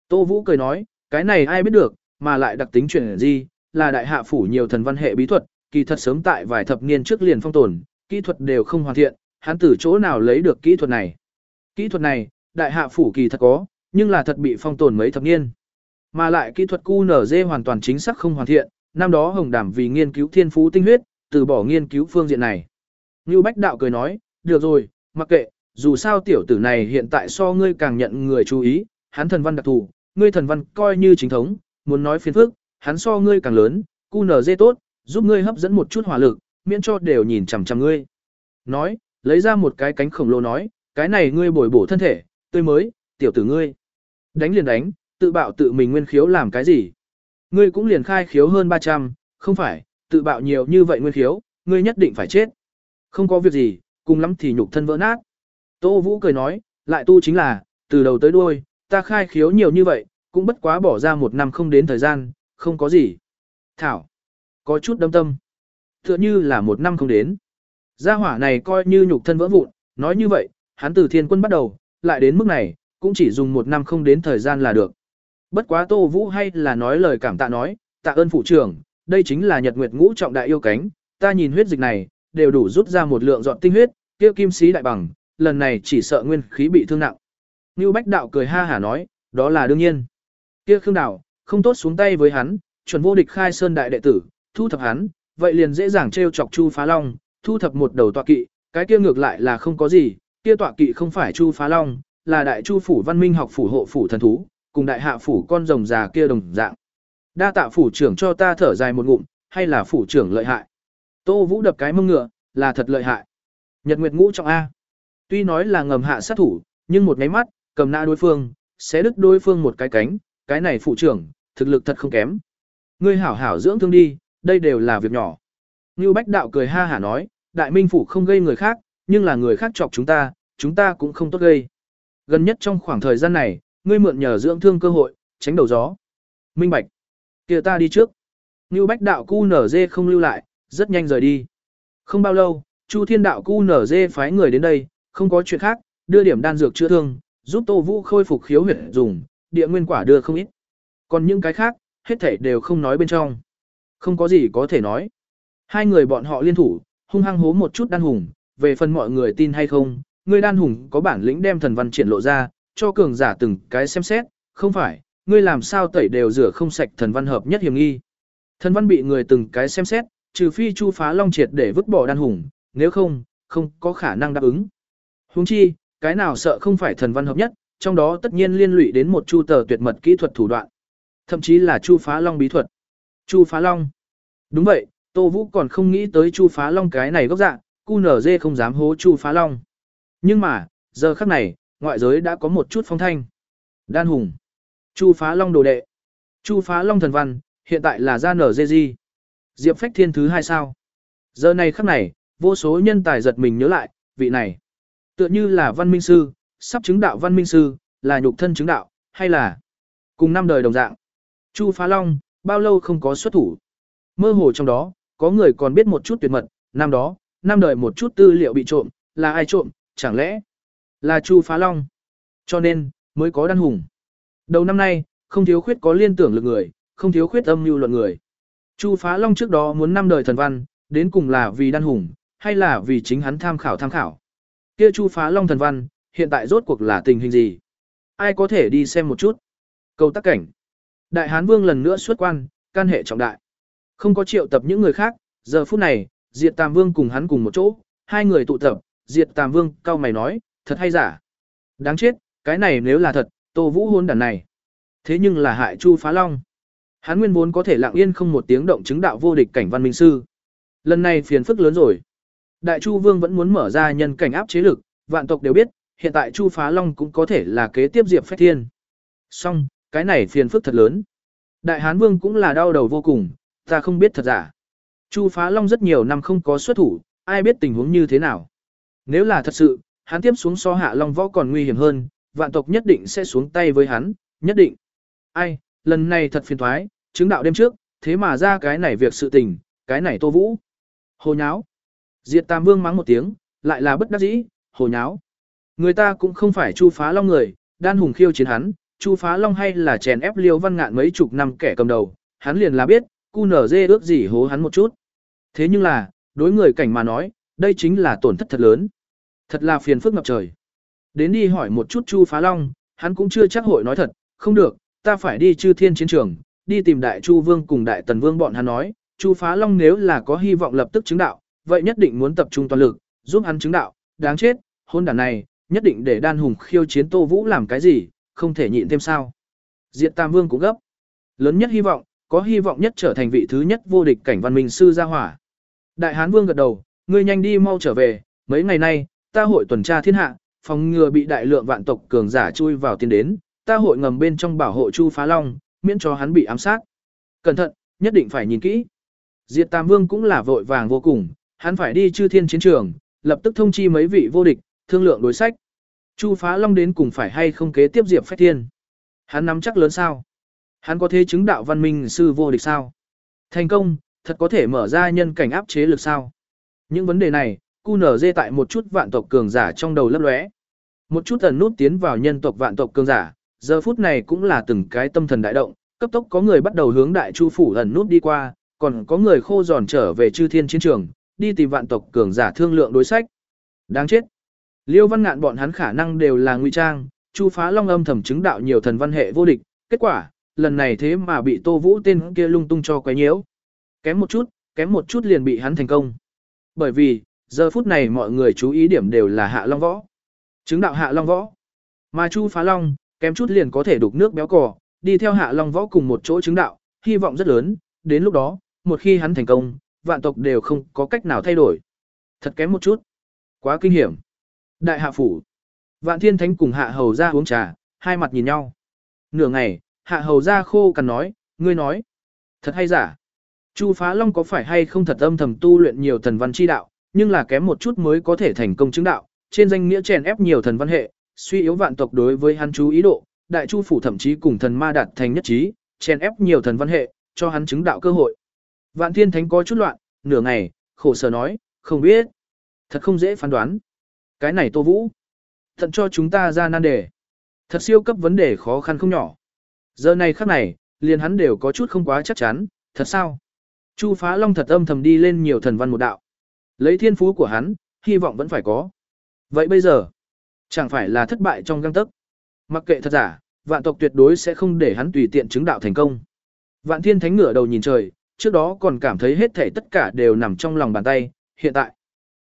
Tô Vũ cười nói, cái này ai biết được, mà lại đặc tính chuyển gì, là đại hạ phủ nhiều thần văn hệ bí thuật, kỳ thật sớm tại vài thập niên trước liền phong tồn, kỹ thuật đều không hoàn thiện, hắn từ chỗ nào lấy được kỹ thuật này. Kỹ thuật này, đại hạ phủ kỳ thật có, nhưng là thật bị phong tồn mấy thập niên. Mà lại kỹ thuật QNZ hoàn toàn chính xác không hoàn thiện, năm đó Hồng Đàm vì nghiên cứu thiên phú tinh huyết, từ bỏ nghiên cứu phương diện này. Ngưu Bách Đạo cười nói, được rồi, mặc kệ, dù sao tiểu tử này hiện tại so ngươi càng nhận người chú ý, hắn thần văn đặc thù, ngươi thần văn coi như chính thống, muốn nói phiền phức, hắn so ngươi càng lớn, cu nở dê tốt, giúp ngươi hấp dẫn một chút hỏa lực, miễn cho đều nhìn chằm chằm ngươi. Nói, lấy ra một cái cánh khổng lồ nói, cái này ngươi bồi bổ thân thể, tươi mới, tiểu tử ngươi. Đánh liền đánh, tự bạo tự mình nguyên khiếu làm cái gì? Ngươi cũng liền khai khiếu hơn 300, không phải, tự bạo nhiều như vậy nguyên khiếu, ngươi nhất định phải chết. Không có việc gì, cùng lắm thì nhục thân vỡ nát. Tô Vũ cười nói, lại tu chính là, từ đầu tới đuôi, ta khai khiếu nhiều như vậy, cũng bất quá bỏ ra một năm không đến thời gian, không có gì. Thảo, có chút đâm tâm. Tựa như là một năm không đến. Gia hỏa này coi như nhục thân vỡ vụn, nói như vậy, hắn từ thiên quân bắt đầu, lại đến mức này, cũng chỉ dùng một năm không đến thời gian là được. Bất quá Tô Vũ hay là nói lời cảm tạ nói, tạ ơn phụ trưởng, đây chính là nhật nguyệt ngũ trọng đại yêu cánh, ta nhìn huyết dịch này, đều đủ rút ra một lượng dọn tinh huyết, kia kim sĩ đại bằng, lần này chỉ sợ nguyên khí bị thương nặng. Nưu Bách Đạo cười ha hả nói, đó là đương nhiên. Kia Khương Đạo, không tốt xuống tay với hắn, chuẩn vô địch khai sơn đại đệ tử, thu thập hắn, vậy liền dễ dàng trêu chọc Chu Phá Long, thu thập một đầu tọa kỵ, cái kia ngược lại là không có gì, kia tọa kỵ không phải Chu Phá Long, là đại chu phủ văn minh học phủ hộ phủ thần thú, cùng đại hạ phủ con rồng già kia đồng dạng. Đa tạ phủ trưởng cho ta thở dài một ngụm, hay là phủ trưởng lợi hại. Tô Vũ đập cái mông ngựa, là thật lợi hại. Nhật Nguyệt Ngũ trọng A. Tuy nói là ngầm hạ sát thủ, nhưng một cái mắt, cầm nã đối phương, sẽ đứt đối phương một cái cánh, cái này phụ trưởng, thực lực thật không kém. Ngươi hảo hảo dưỡng thương đi, đây đều là việc nhỏ. Ngưu Bách Đạo cười ha hả nói, đại minh phủ không gây người khác, nhưng là người khác chọc chúng ta, chúng ta cũng không tốt gây. Gần nhất trong khoảng thời gian này, ngươi mượn nhờ dưỡng thương cơ hội, tránh đầu gió. Minh Bạch. kia ta đi trước. Ngưu Bách Đạo cu nở dê không lưu lại, rất nhanh rời đi. Không bao lâu, Chu Thiên Đạo cu nở dê phái người đến đây, không có chuyện khác, đưa điểm đan dược chữa thương, giúp Tô Vũ khôi phục khiếu huyệt dùng, địa nguyên quả đưa không ít. Còn những cái khác, hết thảy đều không nói bên trong. Không có gì có thể nói. Hai người bọn họ liên thủ, hung hăng hố một chút đan hùng, về phần mọi người tin hay không, người đan hùng có bản lĩnh đem thần văn triển lộ ra, cho cường giả từng cái xem xét, không phải, ngươi làm sao tẩy đều rửa không sạch thần văn hợp nhất hiểm nghi. Thần văn bị người từng cái xem xét, trừ phi chu phá long triệt để vứt bỏ đan hùng, nếu không, không có khả năng đáp ứng. Huống chi, cái nào sợ không phải thần văn hợp nhất, trong đó tất nhiên liên lụy đến một chu tờ tuyệt mật kỹ thuật thủ đoạn. Thậm chí là chu phá long bí thuật. Chu phá long. Đúng vậy, Tô Vũ còn không nghĩ tới chu phá long cái này gốc dạng, cu nở dê không dám hố chu phá long. Nhưng mà, giờ khắc này, ngoại giới đã có một chút phong thanh. Đan hùng. Chu phá long đồ đệ. Chu phá long thần văn, hiện tại là ra nở dê di. Diệp phách thiên thứ hai sao. Giờ này khắc này, vô số nhân tài giật mình nhớ lại, vị này. Tựa như là văn minh sư, sắp chứng đạo văn minh sư, là nhục thân chứng đạo, hay là cùng năm đời đồng dạng. Chu Phá Long, bao lâu không có xuất thủ. Mơ hồ trong đó, có người còn biết một chút tuyệt mật, năm đó, năm đời một chút tư liệu bị trộm, là ai trộm, chẳng lẽ là Chu Phá Long. Cho nên, mới có đan hùng. Đầu năm nay, không thiếu khuyết có liên tưởng lực người, không thiếu khuyết âm mưu luận người. Chu Phá Long trước đó muốn năm đời thần văn, đến cùng là vì đan hùng, hay là vì chính hắn tham khảo tham khảo. Kia Chu Phá Long thần văn, hiện tại rốt cuộc là tình hình gì? Ai có thể đi xem một chút? Câu tác cảnh. Đại Hán Vương lần nữa xuất quan, can hệ trọng đại. Không có triệu tập những người khác, giờ phút này, Diệt Tam Vương cùng hắn cùng một chỗ, hai người tụ tập, Diệt Tam Vương cao mày nói, thật hay giả? Đáng chết, cái này nếu là thật, Tô Vũ hôn đàn này. Thế nhưng là hại Chu Phá Long. Hắn nguyên vốn có thể lặng yên không một tiếng động chứng đạo vô địch cảnh văn minh sư. Lần này phiền phức lớn rồi. Đại Chu Vương vẫn muốn mở ra nhân cảnh áp chế lực, vạn tộc đều biết, hiện tại Chu Phá Long cũng có thể là kế tiếp Diệp Phách Thiên. Song, cái này phiền phức thật lớn. Đại Hán Vương cũng là đau đầu vô cùng, ta không biết thật giả. Chu Phá Long rất nhiều năm không có xuất thủ, ai biết tình huống như thế nào. Nếu là thật sự, hắn tiếp xuống so hạ Long Võ còn nguy hiểm hơn, vạn tộc nhất định sẽ xuống tay với hắn, nhất định. Ai, lần này thật phiền thoái, chứng đạo đêm trước, thế mà ra cái này việc sự tình, cái này Tô Vũ. Hồ nháo. Diệt Tam Vương mắng một tiếng, lại là bất đắc dĩ, hồ nháo. Người ta cũng không phải Chu Phá Long người, đan hùng khiêu chiến hắn, Chu Phá Long hay là chèn ép Liêu Văn Ngạn mấy chục năm kẻ cầm đầu, hắn liền là biết, cu nở dê ước gì hố hắn một chút. Thế nhưng là, đối người cảnh mà nói, đây chính là tổn thất thật lớn. Thật là phiền phức ngập trời. Đến đi hỏi một chút Chu Phá Long, hắn cũng chưa chắc hội nói thật, không được, ta phải đi chư thiên chiến trường, đi tìm đại Chu Vương cùng đại Tần Vương bọn hắn nói, Chu Phá Long nếu là có hy vọng lập tức chứng đạo, vậy nhất định muốn tập trung toàn lực, giúp hắn chứng đạo, đáng chết, hôn đàn này, nhất định để đan hùng khiêu chiến Tô Vũ làm cái gì, không thể nhịn thêm sao. Diệt Tam Vương cũng gấp. Lớn nhất hy vọng, có hy vọng nhất trở thành vị thứ nhất vô địch cảnh văn minh sư gia hỏa. Đại Hán Vương gật đầu, ngươi nhanh đi mau trở về, mấy ngày nay, ta hội tuần tra thiên hạ, phòng ngừa bị đại lượng vạn tộc cường giả chui vào tiến đến, ta hội ngầm bên trong bảo hộ Chu Phá Long, miễn cho hắn bị ám sát. Cẩn thận, nhất định phải nhìn kỹ. Diệt Tam Vương cũng là vội vàng vô cùng, hắn phải đi chư thiên chiến trường, lập tức thông chi mấy vị vô địch, thương lượng đối sách. Chu Phá Long đến cùng phải hay không kế tiếp Diệp Phách Thiên. Hắn nắm chắc lớn sao? Hắn có thể chứng đạo văn minh sư vô địch sao? Thành công, thật có thể mở ra nhân cảnh áp chế lực sao? Những vấn đề này, cu nở dê tại một chút vạn tộc cường giả trong đầu lấp lóe. Một chút ẩn nút tiến vào nhân tộc vạn tộc cường giả, giờ phút này cũng là từng cái tâm thần đại động, cấp tốc có người bắt đầu hướng đại chu phủ ẩn nút đi qua, còn có người khô giòn trở về chư thiên chiến trường, đi tìm vạn tộc cường giả thương lượng đối sách. Đáng chết. Liêu Văn Ngạn bọn hắn khả năng đều là ngụy trang, Chu Phá Long âm thầm chứng đạo nhiều thần văn hệ vô địch, kết quả, lần này thế mà bị Tô Vũ tên kia lung tung cho quấy nhiễu. Kém một chút, kém một chút liền bị hắn thành công. Bởi vì, giờ phút này mọi người chú ý điểm đều là Hạ Long Võ. Chứng đạo Hạ Long Võ. Mà Chu Phá Long, kém chút liền có thể đục nước béo cò, đi theo Hạ Long Võ cùng một chỗ chứng đạo, hy vọng rất lớn, đến lúc đó, một khi hắn thành công, vạn tộc đều không có cách nào thay đổi. Thật kém một chút. Quá kinh hiểm. Đại hạ phủ. Vạn thiên thánh cùng hạ hầu ra uống trà, hai mặt nhìn nhau. Nửa ngày, hạ hầu ra khô cằn nói, ngươi nói. Thật hay giả. Chu phá long có phải hay không thật âm thầm tu luyện nhiều thần văn chi đạo, nhưng là kém một chút mới có thể thành công chứng đạo, trên danh nghĩa chèn ép nhiều thần văn hệ, suy yếu vạn tộc đối với hắn chú ý độ, đại chu phủ thậm chí cùng thần ma đạt thành nhất trí, chèn ép nhiều thần văn hệ, cho hắn chứng đạo cơ hội. Vạn thiên thánh có chút loạn, nửa ngày, khổ sở nói, không biết. Thật không dễ phán đoán. Cái này Tô Vũ. Thận cho chúng ta ra nan đề. Thật siêu cấp vấn đề khó khăn không nhỏ. Giờ này khắc này, liền hắn đều có chút không quá chắc chắn, thật sao? Chu phá long thật âm thầm đi lên nhiều thần văn một đạo. Lấy thiên phú của hắn, hy vọng vẫn phải có. Vậy bây giờ, chẳng phải là thất bại trong găng tấc. Mặc kệ thật giả, vạn tộc tuyệt đối sẽ không để hắn tùy tiện chứng đạo thành công. Vạn thiên thánh ngửa đầu nhìn trời, trước đó còn cảm thấy hết thể tất cả đều nằm trong lòng bàn tay, hiện tại.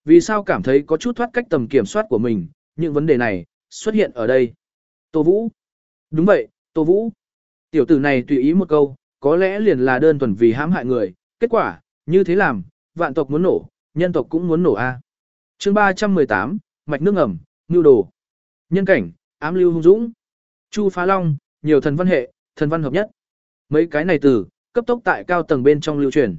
Vì sao cảm thấy có chút thoát cách tầm kiểm soát của mình, những vấn đề này, xuất hiện ở đây. Tô Vũ. Đúng vậy, Tô Vũ. Tiểu tử này tùy ý một câu, có lẽ liền là đơn thuần vì hãm hại người, kết quả, như thế làm, vạn tộc muốn nổ, nhân tộc cũng muốn nổ a. À. Chương 318, mạch nước ngầm, nhu đồ. Nhân cảnh, ám lưu hung dũng. Chu Phá Long, nhiều thần văn hệ, thần văn hợp nhất. Mấy cái này từ, cấp tốc tại cao tầng bên trong lưu truyền.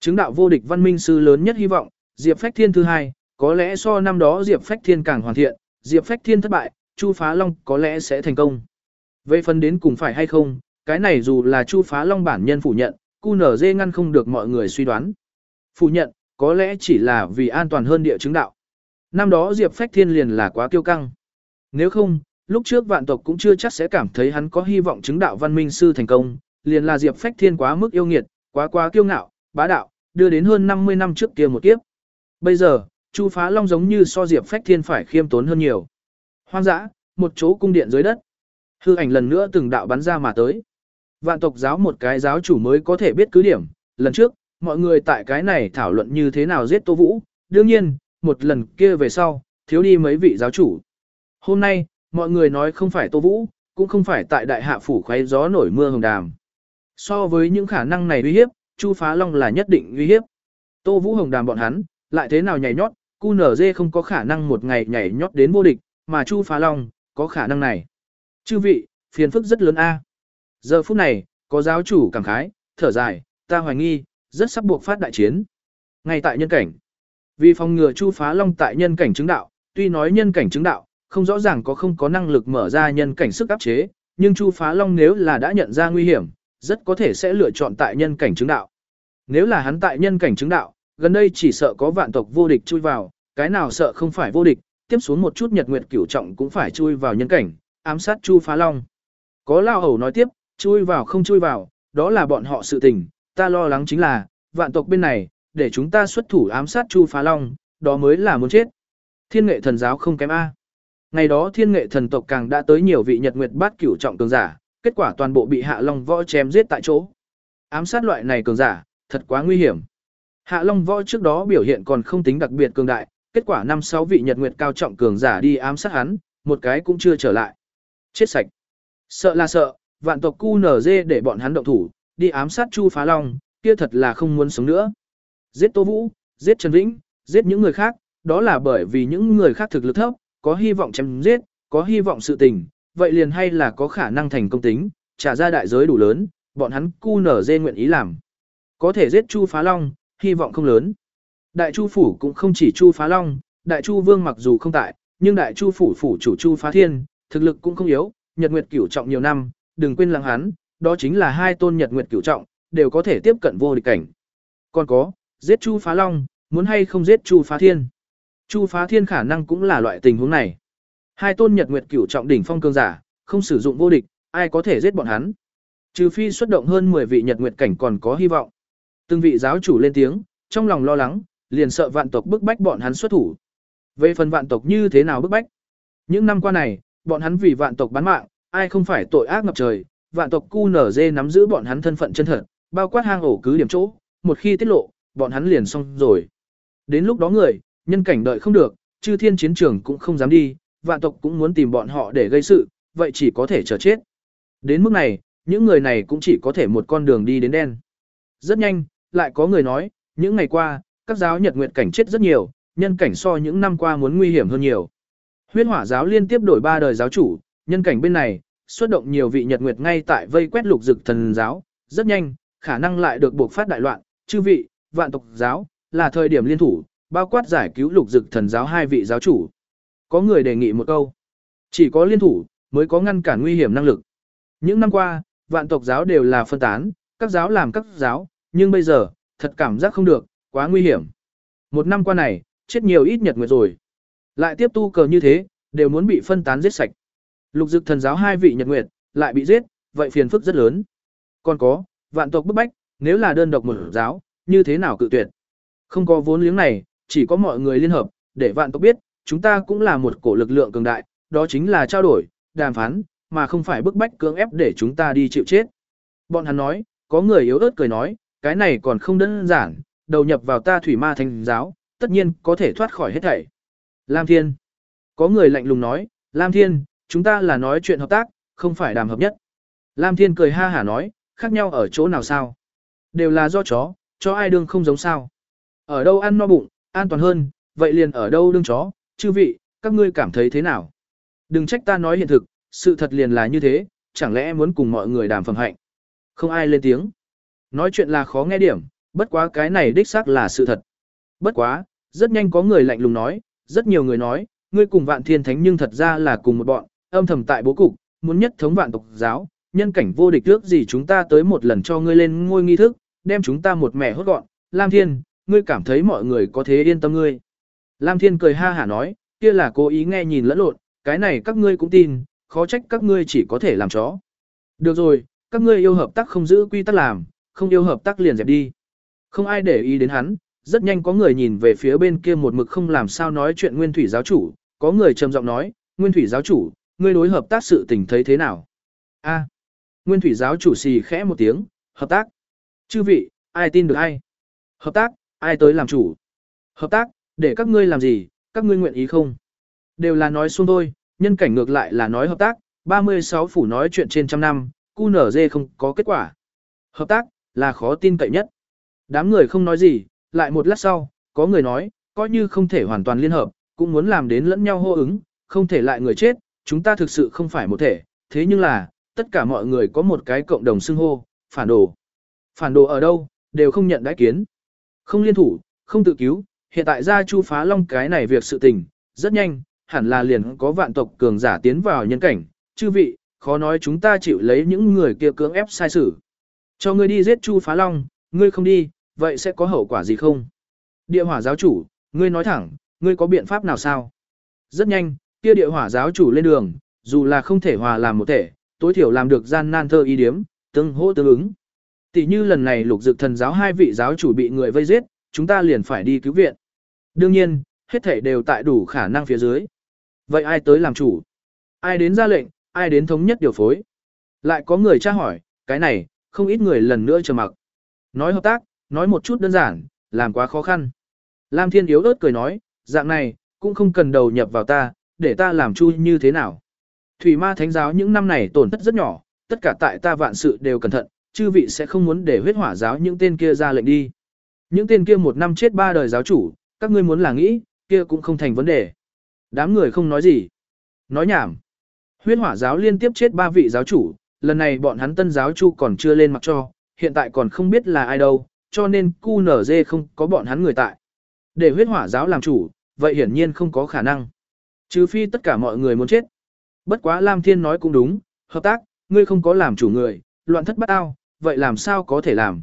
Chứng đạo vô địch văn minh sư lớn nhất hy vọng, Diệp Phách Thiên thứ hai, có lẽ so năm đó Diệp Phách Thiên càng hoàn thiện, Diệp Phách Thiên thất bại, Chu Phá Long có lẽ sẽ thành công. Về phần đến cùng phải hay không, cái này dù là Chu Phá Long bản nhân phủ nhận, cu nở dê ngăn không được mọi người suy đoán. Phủ nhận, có lẽ chỉ là vì an toàn hơn địa chứng đạo. Năm đó Diệp Phách Thiên liền là quá kiêu căng. Nếu không, lúc trước vạn tộc cũng chưa chắc sẽ cảm thấy hắn có hy vọng chứng đạo văn minh sư thành công, liền là Diệp Phách Thiên quá mức yêu nghiệt, quá quá kiêu ngạo, bá đạo, đưa đến hơn 50 năm trước kia một kiếp. Bây giờ, Chu Phá Long giống như so Diệp Phách Thiên phải khiêm tốn hơn nhiều. Hoang dã, một chỗ cung điện dưới đất. Hư ảnh lần nữa từng đạo bắn ra mà tới. Vạn tộc giáo một cái giáo chủ mới có thể biết cứ điểm. Lần trước, mọi người tại cái này thảo luận như thế nào giết Tô Vũ. Đương nhiên, một lần kia về sau, thiếu đi mấy vị giáo chủ. Hôm nay, mọi người nói không phải Tô Vũ, cũng không phải tại đại hạ phủ khoáy gió nổi mưa hồng đàm. So với những khả năng này uy hiếp, Chu Phá Long là nhất định uy hiếp. Tô Vũ Hồng đàm bọn hắn, lại thế nào nhảy nhót, QNZ không có khả năng một ngày nhảy nhót đến vô địch, mà Chu Phá Long, có khả năng này. Chư vị, phiền phức rất lớn a. Giờ phút này, có giáo chủ cảm khái, thở dài, ta hoài nghi, rất sắp buộc phát đại chiến. Ngay tại nhân cảnh. Vì phòng ngừa Chu Phá Long tại nhân cảnh chứng đạo, tuy nói nhân cảnh chứng đạo, không rõ ràng có không có năng lực mở ra nhân cảnh sức áp chế, nhưng Chu Phá Long nếu là đã nhận ra nguy hiểm, rất có thể sẽ lựa chọn tại nhân cảnh chứng đạo. Nếu là hắn tại nhân cảnh chứng đạo, gần đây chỉ sợ có vạn tộc vô địch chui vào, cái nào sợ không phải vô địch, tiếp xuống một chút nhật nguyệt cửu trọng cũng phải chui vào nhân cảnh, ám sát Chu Phá Long. Có lao hầu nói tiếp, chui vào không chui vào, đó là bọn họ sự tình, ta lo lắng chính là, vạn tộc bên này, để chúng ta xuất thủ ám sát Chu Phá Long, đó mới là muốn chết. Thiên nghệ thần giáo không kém A. Ngày đó thiên nghệ thần tộc càng đã tới nhiều vị nhật nguyệt bát cửu trọng cường giả, kết quả toàn bộ bị hạ long võ chém giết tại chỗ. Ám sát loại này cường giả, thật quá nguy hiểm. Hạ Long Võ trước đó biểu hiện còn không tính đặc biệt cường đại, kết quả năm sáu vị Nhật Nguyệt cao trọng cường giả đi ám sát hắn, một cái cũng chưa trở lại. Chết sạch. Sợ là sợ, vạn tộc QNZ để bọn hắn động thủ, đi ám sát Chu Phá Long, kia thật là không muốn sống nữa. Giết Tô Vũ, giết Trần Vĩnh, giết những người khác, đó là bởi vì những người khác thực lực thấp, có hy vọng chém giết, có hy vọng sự tình, vậy liền hay là có khả năng thành công tính, trả ra đại giới đủ lớn, bọn hắn cu nở dê nguyện ý làm. Có thể giết Chu Phá Long, hy vọng không lớn. Đại Chu phủ cũng không chỉ Chu Phá Long, Đại Chu Vương mặc dù không tại, nhưng Đại Chu phủ phủ chủ Chu Phá Thiên, thực lực cũng không yếu, Nhật Nguyệt Cửu trọng nhiều năm, đừng quên lăng hắn, đó chính là hai tôn Nhật Nguyệt Cửu trọng, đều có thể tiếp cận vô địch cảnh. Còn có, giết Chu Phá Long, muốn hay không giết Chu Phá Thiên. Chu Phá Thiên khả năng cũng là loại tình huống này. Hai tôn Nhật Nguyệt Cửu trọng đỉnh phong cường giả, không sử dụng vô địch, ai có thể giết bọn hắn? Trừ phi xuất động hơn 10 vị Nhật Nguyệt cảnh còn có hy vọng. Từng vị giáo chủ lên tiếng, trong lòng lo lắng, liền sợ vạn tộc bức bách bọn hắn xuất thủ. Về phần vạn tộc như thế nào bức bách? Những năm qua này, bọn hắn vì vạn tộc bán mạng, ai không phải tội ác ngập trời, vạn tộc QNZ nắm giữ bọn hắn thân phận chân thật, bao quát hang ổ cứ điểm chỗ, một khi tiết lộ, bọn hắn liền xong rồi. Đến lúc đó người, nhân cảnh đợi không được, chư thiên chiến trường cũng không dám đi, vạn tộc cũng muốn tìm bọn họ để gây sự, vậy chỉ có thể chờ chết. Đến mức này, những người này cũng chỉ có thể một con đường đi đến đen. Rất nhanh, lại có người nói, những ngày qua, các giáo Nhật Nguyệt cảnh chết rất nhiều, nhân cảnh so những năm qua muốn nguy hiểm hơn nhiều. Huyết Hỏa giáo liên tiếp đổi ba đời giáo chủ, nhân cảnh bên này xuất động nhiều vị Nhật Nguyệt ngay tại vây quét lục dực thần giáo, rất nhanh, khả năng lại được buộc phát đại loạn, chư vị, vạn tộc giáo, là thời điểm liên thủ, bao quát giải cứu lục dực thần giáo hai vị giáo chủ. Có người đề nghị một câu, chỉ có liên thủ mới có ngăn cản nguy hiểm năng lực. Những năm qua, vạn tộc giáo đều là phân tán, các giáo làm các giáo, nhưng bây giờ, thật cảm giác không được, quá nguy hiểm. Một năm qua này, chết nhiều ít nhật nguyệt rồi. Lại tiếp tu cờ như thế, đều muốn bị phân tán giết sạch. Lục dực thần giáo hai vị nhật nguyệt, lại bị giết, vậy phiền phức rất lớn. Còn có, vạn tộc bức bách, nếu là đơn độc một giáo, như thế nào cự tuyệt. Không có vốn liếng này, chỉ có mọi người liên hợp, để vạn tộc biết, chúng ta cũng là một cổ lực lượng cường đại, đó chính là trao đổi, đàm phán, mà không phải bức bách cưỡng ép để chúng ta đi chịu chết. Bọn hắn nói, có người yếu ớt cười nói, cái này còn không đơn giản, đầu nhập vào ta thủy ma thành giáo, tất nhiên có thể thoát khỏi hết thảy. Lam Thiên. Có người lạnh lùng nói, Lam Thiên, chúng ta là nói chuyện hợp tác, không phải đàm hợp nhất. Lam Thiên cười ha hả nói, khác nhau ở chỗ nào sao? Đều là do chó, chó ai đương không giống sao? Ở đâu ăn no bụng, an toàn hơn, vậy liền ở đâu đương chó, chư vị, các ngươi cảm thấy thế nào? Đừng trách ta nói hiện thực, sự thật liền là như thế, chẳng lẽ muốn cùng mọi người đàm phẩm hạnh. Không ai lên tiếng. Nói chuyện là khó nghe điểm, bất quá cái này đích xác là sự thật. Bất quá, rất nhanh có người lạnh lùng nói, rất nhiều người nói, ngươi cùng vạn thiên thánh nhưng thật ra là cùng một bọn, âm thầm tại bố cục, muốn nhất thống vạn tộc giáo, nhân cảnh vô địch trước gì chúng ta tới một lần cho ngươi lên ngôi nghi thức, đem chúng ta một mẻ hốt gọn, Lam Thiên, ngươi cảm thấy mọi người có thế yên tâm ngươi. Lam Thiên cười ha hả nói, kia là cố ý nghe nhìn lẫn lộn, cái này các ngươi cũng tin, khó trách các ngươi chỉ có thể làm chó. Được rồi, các ngươi yêu hợp tác không giữ quy tắc làm, không yêu hợp tác liền dẹp đi. Không ai để ý đến hắn, rất nhanh có người nhìn về phía bên kia một mực không làm sao nói chuyện nguyên thủy giáo chủ, có người trầm giọng nói, nguyên thủy giáo chủ, ngươi đối hợp tác sự tình thấy thế nào? A. nguyên thủy giáo chủ xì khẽ một tiếng, hợp tác. Chư vị, ai tin được ai? Hợp tác, ai tới làm chủ? Hợp tác, để các ngươi làm gì, các ngươi nguyện ý không? Đều là nói xuống thôi, nhân cảnh ngược lại là nói hợp tác, 36 phủ nói chuyện trên trăm năm, QNZ không có kết quả. Hợp tác, là khó tin cậy nhất. Đám người không nói gì, lại một lát sau, có người nói, coi như không thể hoàn toàn liên hợp, cũng muốn làm đến lẫn nhau hô ứng, không thể lại người chết, chúng ta thực sự không phải một thể, thế nhưng là, tất cả mọi người có một cái cộng đồng xưng hô, phản đồ. Phản đồ ở đâu, đều không nhận đãi kiến. Không liên thủ, không tự cứu, hiện tại ra chu phá long cái này việc sự tình, rất nhanh, hẳn là liền có vạn tộc cường giả tiến vào nhân cảnh, chư vị, khó nói chúng ta chịu lấy những người kia cưỡng ép sai xử. Cho ngươi đi giết chu phá long, ngươi không đi, vậy sẽ có hậu quả gì không? Địa hỏa giáo chủ, ngươi nói thẳng, ngươi có biện pháp nào sao? Rất nhanh, kia địa hỏa giáo chủ lên đường, dù là không thể hòa làm một thể, tối thiểu làm được gian nan thơ ý điếm, tương hỗ tương ứng. Tỷ như lần này lục dực thần giáo hai vị giáo chủ bị người vây giết, chúng ta liền phải đi cứu viện. Đương nhiên, hết thể đều tại đủ khả năng phía dưới. Vậy ai tới làm chủ? Ai đến ra lệnh, ai đến thống nhất điều phối? Lại có người tra hỏi, cái này, không ít người lần nữa chờ mặc. Nói hợp tác, nói một chút đơn giản, làm quá khó khăn. Lam Thiên yếu ớt cười nói, dạng này, cũng không cần đầu nhập vào ta, để ta làm chu như thế nào. Thủy ma thánh giáo những năm này tổn thất rất nhỏ, tất cả tại ta vạn sự đều cẩn thận, chư vị sẽ không muốn để huyết hỏa giáo những tên kia ra lệnh đi. Những tên kia một năm chết ba đời giáo chủ, các ngươi muốn là nghĩ, kia cũng không thành vấn đề. Đám người không nói gì. Nói nhảm. Huyết hỏa giáo liên tiếp chết ba vị giáo chủ, lần này bọn hắn tân giáo chu còn chưa lên mặc cho, hiện tại còn không biết là ai đâu, cho nên cu nở dê không có bọn hắn người tại. Để huyết hỏa giáo làm chủ, vậy hiển nhiên không có khả năng. Trừ phi tất cả mọi người muốn chết. Bất quá Lam Thiên nói cũng đúng, hợp tác, ngươi không có làm chủ người, loạn thất bắt ao, vậy làm sao có thể làm?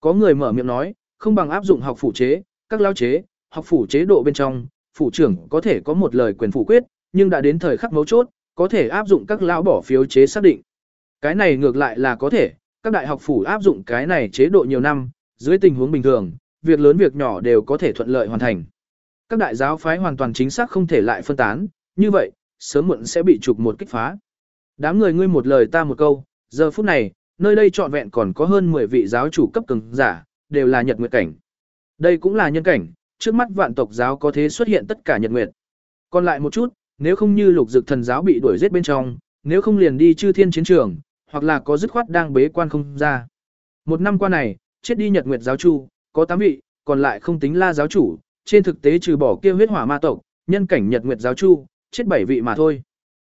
Có người mở miệng nói, không bằng áp dụng học phủ chế, các lao chế, học phủ chế độ bên trong, phủ trưởng có thể có một lời quyền phủ quyết, nhưng đã đến thời khắc mấu chốt, có thể áp dụng các lão bỏ phiếu chế xác định. Cái này ngược lại là có thể, các đại học phủ áp dụng cái này chế độ nhiều năm, dưới tình huống bình thường, việc lớn việc nhỏ đều có thể thuận lợi hoàn thành. Các đại giáo phái hoàn toàn chính xác không thể lại phân tán, như vậy, sớm muộn sẽ bị trục một kích phá. Đám người ngươi một lời ta một câu, giờ phút này, nơi đây trọn vẹn còn có hơn 10 vị giáo chủ cấp cường giả, đều là nhật nguyệt cảnh. Đây cũng là nhân cảnh, trước mắt vạn tộc giáo có thế xuất hiện tất cả nhật nguyệt. Còn lại một chút, nếu không như lục dực thần giáo bị đuổi giết bên trong, nếu không liền đi chư thiên chiến trường, hoặc là có dứt khoát đang bế quan không ra. Một năm qua này, chết đi nhật nguyệt giáo chủ có 8 vị, còn lại không tính la giáo chủ, trên thực tế trừ bỏ kia huyết hỏa ma tộc, nhân cảnh nhật nguyệt giáo chu, chết bảy vị mà thôi.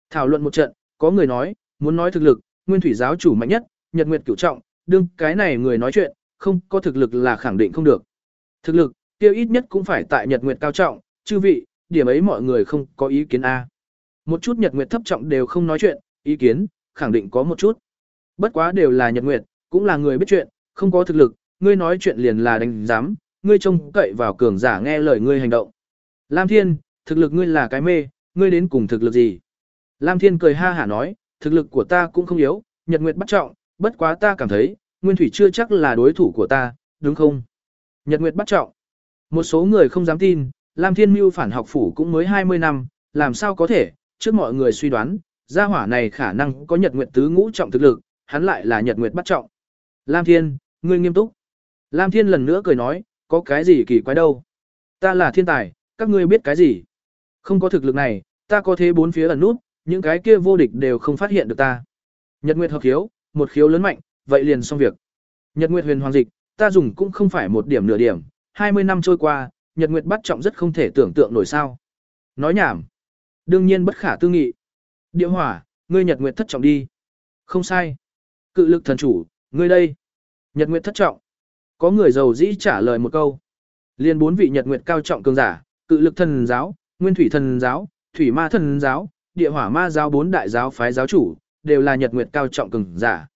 Thảo luận một trận, có người nói, muốn nói thực lực, nguyên thủy giáo chủ mạnh nhất, nhật nguyệt cửu trọng, đương cái này người nói chuyện, không có thực lực là khẳng định không được. Thực lực, kia ít nhất cũng phải tại nhật nguyệt cao trọng, chư vị, điểm ấy mọi người không có ý kiến A. Một chút nhật nguyệt thấp trọng đều không nói chuyện, ý kiến, khẳng định có một chút. Bất quá đều là nhật nguyệt, cũng là người biết chuyện, không có thực lực, ngươi nói chuyện liền là đánh giám, ngươi trông cậy vào cường giả nghe lời ngươi hành động. Lam Thiên, thực lực ngươi là cái mê, ngươi đến cùng thực lực gì? Lam Thiên cười ha hả nói, thực lực của ta cũng không yếu, nhật nguyệt bắt trọng, bất quá ta cảm thấy, Nguyên Thủy chưa chắc là đối thủ của ta, đúng không? Nhật nguyệt bắt trọng. Một số người không dám tin, Lam Thiên Mưu phản học phủ cũng mới 20 năm, làm sao có thể, trước mọi người suy đoán, gia hỏa này khả năng có nhật nguyệt tứ ngũ trọng thực lực, hắn lại là nhật nguyệt bắt trọng. Lam Thiên, ngươi nghiêm túc. Lam Thiên lần nữa cười nói, có cái gì kỳ quái đâu. Ta là thiên tài, các ngươi biết cái gì. Không có thực lực này, ta có thế bốn phía ẩn nút, những cái kia vô địch đều không phát hiện được ta. Nhật Nguyệt hợp khiếu, một khiếu lớn mạnh, vậy liền xong việc. Nhật Nguyệt huyền hoàng dịch, ta dùng cũng không phải một điểm nửa điểm, 20 năm trôi qua, Nhật Nguyệt bắt trọng rất không thể tưởng tượng nổi sao. Nói nhảm. Đương nhiên bất khả tư nghị. Địa hỏa, ngươi Nhật Nguyệt thất trọng đi. Không sai. Cự lực thần chủ, ngươi đây. Nhật Nguyệt thất trọng. Có người giàu dĩ trả lời một câu. Liên bốn vị Nhật Nguyệt cao trọng cường giả, cự lực thần giáo, nguyên thủy thần giáo, thủy ma thần giáo, địa hỏa ma giáo bốn đại giáo phái giáo chủ, đều là Nhật Nguyệt cao trọng cường giả.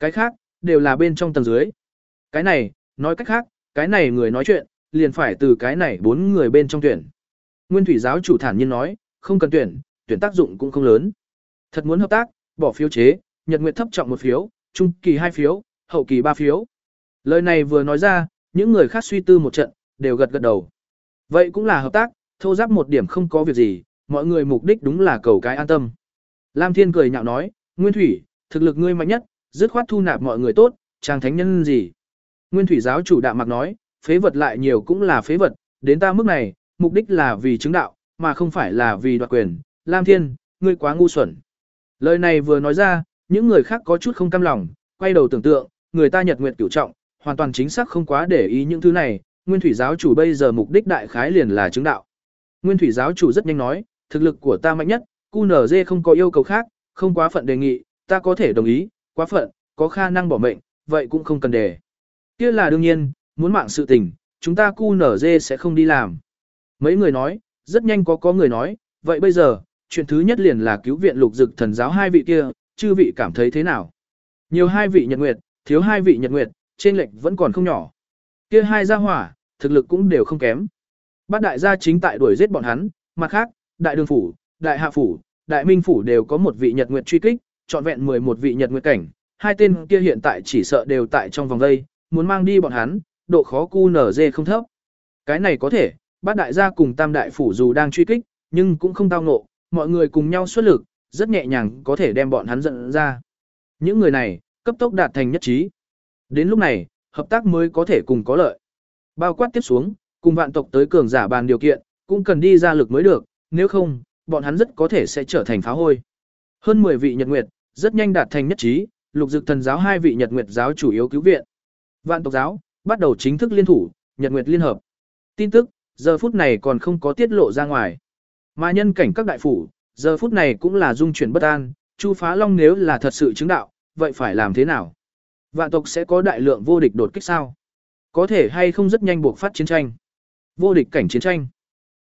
Cái khác, đều là bên trong tầng dưới. Cái này, nói cách khác, cái này người nói chuyện, liền phải từ cái này bốn người bên trong tuyển. Nguyên thủy giáo chủ thản nhiên nói, không cần tuyển, tuyển tác dụng cũng không lớn. Thật muốn hợp tác, bỏ phiếu chế, Nhật Nguyệt thấp trọng một phiếu, trung kỳ hai phiếu, hậu kỳ ba phiếu. Lời này vừa nói ra, những người khác suy tư một trận, đều gật gật đầu. Vậy cũng là hợp tác, thô giáp một điểm không có việc gì, mọi người mục đích đúng là cầu cái an tâm. Lam Thiên cười nhạo nói, Nguyên Thủy, thực lực ngươi mạnh nhất, dứt khoát thu nạp mọi người tốt, chàng thánh nhân gì. Nguyên Thủy giáo chủ đạm mặc nói, phế vật lại nhiều cũng là phế vật, đến ta mức này, mục đích là vì chứng đạo, mà không phải là vì đoạt quyền. Lam Thiên, ngươi quá ngu xuẩn. Lời này vừa nói ra, những người khác có chút không cam lòng, quay đầu tưởng tượng, người ta nhật nguyệt cửu trọng, hoàn toàn chính xác không quá để ý những thứ này, Nguyên Thủy giáo chủ bây giờ mục đích đại khái liền là chứng đạo. Nguyên Thủy giáo chủ rất nhanh nói, thực lực của ta mạnh nhất, QNZ không có yêu cầu khác, không quá phận đề nghị, ta có thể đồng ý, quá phận, có khả năng bỏ mệnh, vậy cũng không cần đề. Kia là đương nhiên, muốn mạng sự tình, chúng ta QNZ sẽ không đi làm. Mấy người nói, rất nhanh có có người nói, vậy bây giờ, chuyện thứ nhất liền là cứu viện lục dực thần giáo hai vị kia, chư vị cảm thấy thế nào? Nhiều hai vị nhật nguyệt, thiếu hai vị nhật nguyệt, trên lệch vẫn còn không nhỏ. Kia hai gia hỏa, thực lực cũng đều không kém. Bát đại gia chính tại đuổi giết bọn hắn, mặt khác, đại đường phủ, đại hạ phủ, đại minh phủ đều có một vị nhật nguyệt truy kích, trọn vẹn 11 vị nhật nguyệt cảnh, hai tên kia hiện tại chỉ sợ đều tại trong vòng đây, muốn mang đi bọn hắn, độ khó cu nở dê không thấp. Cái này có thể, bát đại gia cùng tam đại phủ dù đang truy kích, nhưng cũng không tao ngộ, mọi người cùng nhau xuất lực, rất nhẹ nhàng có thể đem bọn hắn dẫn ra. Những người này, cấp tốc đạt thành nhất trí. Đến lúc này, hợp tác mới có thể cùng có lợi. Bao quát tiếp xuống, cùng vạn tộc tới cường giả bàn điều kiện, cũng cần đi ra lực mới được, nếu không, bọn hắn rất có thể sẽ trở thành phá hôi. Hơn 10 vị Nhật Nguyệt, rất nhanh đạt thành nhất trí, lục dực thần giáo hai vị Nhật Nguyệt giáo chủ yếu cứu viện. Vạn tộc giáo, bắt đầu chính thức liên thủ, Nhật Nguyệt liên hợp. Tin tức, giờ phút này còn không có tiết lộ ra ngoài. Mà nhân cảnh các đại phủ, giờ phút này cũng là dung chuyển bất an, Chu Phá Long nếu là thật sự chứng đạo, vậy phải làm thế nào? Vạn tộc sẽ có đại lượng vô địch đột kích sao? Có thể hay không rất nhanh buộc phát chiến tranh? Vô địch cảnh chiến tranh.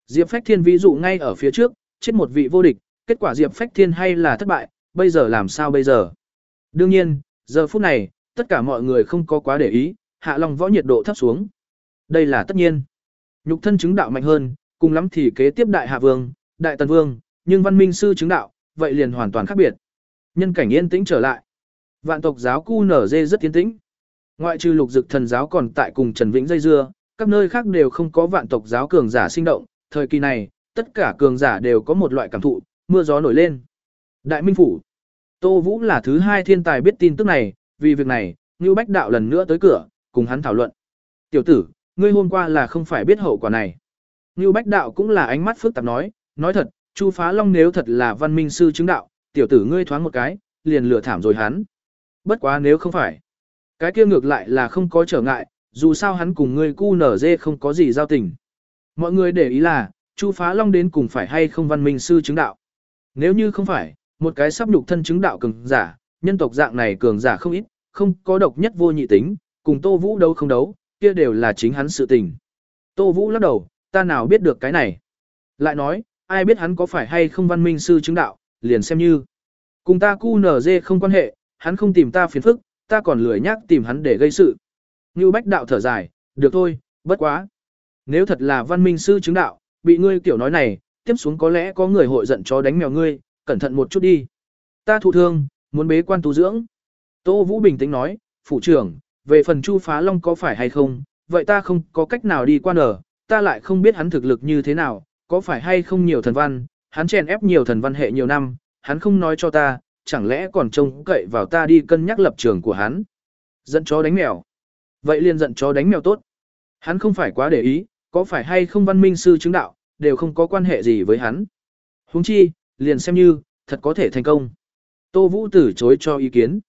Diệp Phách Thiên ví dụ ngay ở phía trước, chết một vị vô địch, kết quả Diệp Phách Thiên hay là thất bại, bây giờ làm sao bây giờ? Đương nhiên, giờ phút này, tất cả mọi người không có quá để ý, hạ long võ nhiệt độ thấp xuống. Đây là tất nhiên. Nhục thân chứng đạo mạnh hơn, cùng lắm thì kế tiếp đại hạ vương, đại tần vương, nhưng văn minh sư chứng đạo, vậy liền hoàn toàn khác biệt. Nhân cảnh yên tĩnh trở lại. Vạn tộc giáo cu nở dê rất tiến tĩnh. Ngoại trừ lục dực thần giáo còn tại cùng Trần Vĩnh dây dưa, các nơi khác đều không có vạn tộc giáo cường giả sinh động, thời kỳ này, tất cả cường giả đều có một loại cảm thụ, mưa gió nổi lên. Đại Minh Phủ Tô Vũ là thứ hai thiên tài biết tin tức này, vì việc này, Ngưu Bách Đạo lần nữa tới cửa, cùng hắn thảo luận. Tiểu tử, ngươi hôm qua là không phải biết hậu quả này. Ngưu Bách Đạo cũng là ánh mắt phức tạp nói, nói thật, Chu Phá Long nếu thật là văn minh sư chứng đạo, tiểu tử ngươi thoáng một cái, liền lừa thảm rồi hắn. Bất quá nếu không phải, cái kia ngược lại là không có trở ngại, dù sao hắn cùng người cu nở dê không có gì giao tình. Mọi người để ý là, Chu Phá Long đến cùng phải hay không văn minh sư chứng đạo. Nếu như không phải, một cái sắp nhục thân chứng đạo cường giả, nhân tộc dạng này cường giả không ít, không có độc nhất vô nhị tính, cùng Tô Vũ đấu không đấu, kia đều là chính hắn sự tình. Tô Vũ lắc đầu, ta nào biết được cái này. Lại nói, ai biết hắn có phải hay không văn minh sư chứng đạo, liền xem như. Cùng ta cu nở dê không quan hệ, hắn không tìm ta phiền phức, ta còn lười nhắc tìm hắn để gây sự. Như bách đạo thở dài, được thôi, bất quá. Nếu thật là văn minh sư chứng đạo, bị ngươi kiểu nói này, tiếp xuống có lẽ có người hội giận chó đánh mèo ngươi, cẩn thận một chút đi. Ta thụ thương, muốn bế quan tu dưỡng. Tô Vũ bình tĩnh nói, phủ trưởng, về phần Chu Phá Long có phải hay không, vậy ta không có cách nào đi quan ở, ta lại không biết hắn thực lực như thế nào, có phải hay không nhiều thần văn, hắn chèn ép nhiều thần văn hệ nhiều năm, hắn không nói cho ta, chẳng lẽ còn trông cậy vào ta đi cân nhắc lập trường của hắn. Giận chó đánh mèo. Vậy liền giận chó đánh mèo tốt. Hắn không phải quá để ý, có phải hay không văn minh sư chứng đạo, đều không có quan hệ gì với hắn. Huống chi, liền xem như, thật có thể thành công. Tô Vũ từ chối cho ý kiến.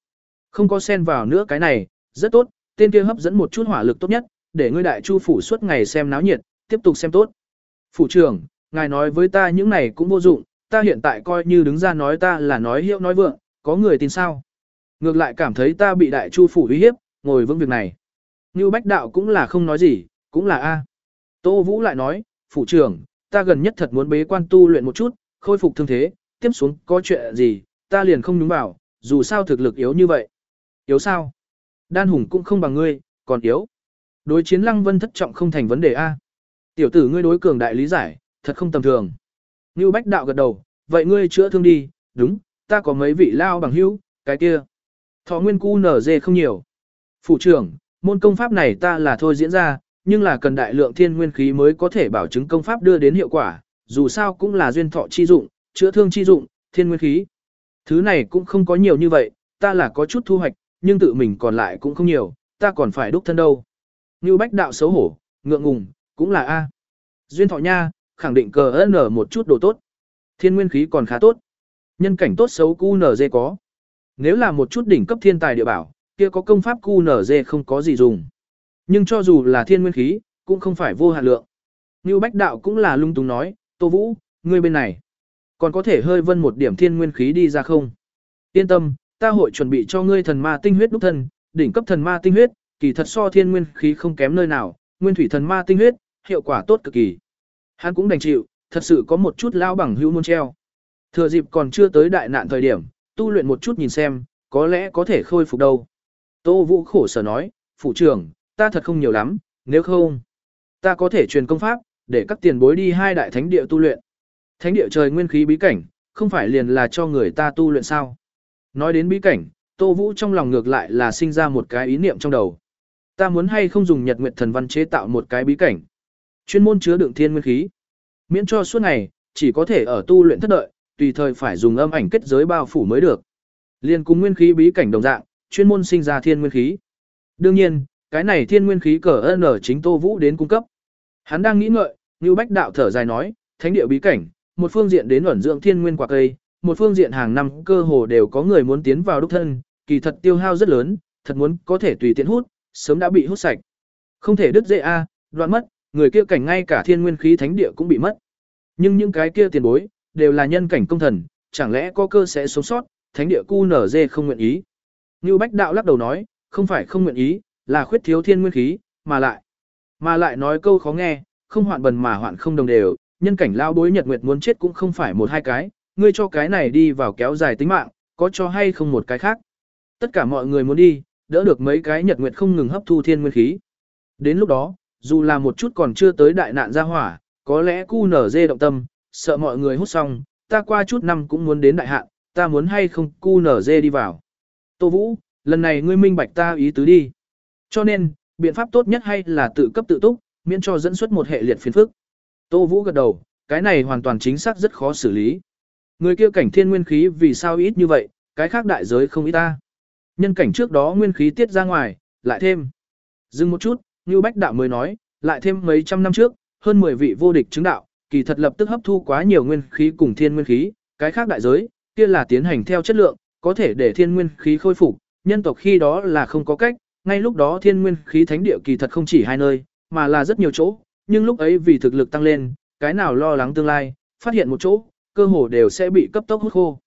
Không có xen vào nữa cái này, rất tốt, tên kia hấp dẫn một chút hỏa lực tốt nhất, để ngươi đại chu phủ suốt ngày xem náo nhiệt, tiếp tục xem tốt. Phủ trưởng, ngài nói với ta những này cũng vô dụng, ta hiện tại coi như đứng ra nói ta là nói hiệu nói vượng, có người tin sao. Ngược lại cảm thấy ta bị đại chu phủ uy hiếp, ngồi vững việc này. Như Bách Đạo cũng là không nói gì, cũng là A. Tô Vũ lại nói, phủ trưởng, ta gần nhất thật muốn bế quan tu luyện một chút, khôi phục thương thế, tiếp xuống có chuyện gì, ta liền không đúng bảo, dù sao thực lực yếu như vậy. Yếu sao? Đan hùng cũng không bằng ngươi, còn yếu. Đối chiến lăng vân thất trọng không thành vấn đề A. Tiểu tử ngươi đối cường đại lý giải, thật không tầm thường. Như bách đạo gật đầu, vậy ngươi chữa thương đi, đúng, ta có mấy vị lao bằng hữu, cái kia. Thọ nguyên cu nở dê không nhiều. Phủ trưởng, môn công pháp này ta là thôi diễn ra, nhưng là cần đại lượng thiên nguyên khí mới có thể bảo chứng công pháp đưa đến hiệu quả, dù sao cũng là duyên thọ chi dụng, chữa thương chi dụng, thiên nguyên khí. Thứ này cũng không có nhiều như vậy, ta là có chút thu hoạch, nhưng tự mình còn lại cũng không nhiều, ta còn phải đúc thân đâu. Như bách đạo xấu hổ, ngượng ngùng, cũng là A. Duyên thọ nha, khẳng định cờ nở một chút đồ tốt. Thiên nguyên khí còn khá tốt. Nhân cảnh tốt xấu cu nở dê có. Nếu là một chút đỉnh cấp thiên tài địa bảo, kia có công pháp cu nở dê không có gì dùng. Nhưng cho dù là thiên nguyên khí, cũng không phải vô hạn lượng. Như Bách Đạo cũng là lung tung nói, Tô Vũ, ngươi bên này, còn có thể hơi vân một điểm thiên nguyên khí đi ra không? Yên tâm, ta hội chuẩn bị cho ngươi thần ma tinh huyết đúc thân, đỉnh cấp thần ma tinh huyết, kỳ thật so thiên nguyên khí không kém nơi nào, nguyên thủy thần ma tinh huyết, hiệu quả tốt cực kỳ. Hắn cũng đành chịu, thật sự có một chút lao bằng hữu môn treo. Thừa dịp còn chưa tới đại nạn thời điểm, tu luyện một chút nhìn xem, có lẽ có thể khôi phục đâu. Tô Vũ khổ sở nói, phụ trưởng, ta thật không nhiều lắm, nếu không, ta có thể truyền công pháp, để các tiền bối đi hai đại thánh địa tu luyện. Thánh địa trời nguyên khí bí cảnh, không phải liền là cho người ta tu luyện sao. Nói đến bí cảnh, Tô Vũ trong lòng ngược lại là sinh ra một cái ý niệm trong đầu. Ta muốn hay không dùng nhật nguyệt thần văn chế tạo một cái bí cảnh. Chuyên môn chứa đựng thiên nguyên khí. Miễn cho suốt ngày, chỉ có thể ở tu luyện thất đợi, tùy thời phải dùng âm ảnh kết giới bao phủ mới được. Liên cùng nguyên khí bí cảnh đồng dạng, chuyên môn sinh ra thiên nguyên khí. Đương nhiên, cái này thiên nguyên khí cờ ở chính Tô Vũ đến cung cấp. Hắn đang nghĩ ngợi, như Bách Đạo thở dài nói, thánh địa bí cảnh, một phương diện đến ẩn dưỡng thiên nguyên quả cây, một phương diện hàng năm cơ hồ đều có người muốn tiến vào đúc thân, kỳ thật tiêu hao rất lớn, thật muốn có thể tùy tiện hút, sớm đã bị hút sạch. Không thể đứt dễ a, đoạn mất, người kia cảnh ngay cả thiên nguyên khí thánh địa cũng bị mất. Nhưng những cái kia tiền bối, đều là nhân cảnh công thần, chẳng lẽ có cơ sẽ sống sót, thánh địa cu nở dê không nguyện ý. Như Bách Đạo lắc đầu nói, không phải không nguyện ý, là khuyết thiếu thiên nguyên khí, mà lại. Mà lại nói câu khó nghe, không hoạn bần mà hoạn không đồng đều, nhân cảnh lao bối nhật nguyệt muốn chết cũng không phải một hai cái, ngươi cho cái này đi vào kéo dài tính mạng, có cho hay không một cái khác. Tất cả mọi người muốn đi, đỡ được mấy cái nhật nguyệt không ngừng hấp thu thiên nguyên khí. Đến lúc đó, dù là một chút còn chưa tới đại nạn ra hỏa, có lẽ cu nở dê động tâm, sợ mọi người hút xong, ta qua chút năm cũng muốn đến đại hạn, ta muốn hay không cu nở dê đi vào. Tô Vũ, lần này ngươi minh bạch ta ý tứ đi. Cho nên, biện pháp tốt nhất hay là tự cấp tự túc, miễn cho dẫn xuất một hệ liệt phiền phức. Tô Vũ gật đầu, cái này hoàn toàn chính xác rất khó xử lý. Người kia cảnh thiên nguyên khí vì sao ít như vậy, cái khác đại giới không ít ta. Nhân cảnh trước đó nguyên khí tiết ra ngoài, lại thêm. Dừng một chút, như Bách Đạo mới nói, lại thêm mấy trăm năm trước, hơn 10 vị vô địch chứng đạo, kỳ thật lập tức hấp thu quá nhiều nguyên khí cùng thiên nguyên khí, cái khác đại giới, kia là tiến hành theo chất lượng, có thể để thiên nguyên khí khôi phục, nhân tộc khi đó là không có cách, ngay lúc đó thiên nguyên khí thánh địa kỳ thật không chỉ hai nơi, mà là rất nhiều chỗ, nhưng lúc ấy vì thực lực tăng lên, cái nào lo lắng tương lai, phát hiện một chỗ, cơ hồ đều sẽ bị cấp tốc hút khô.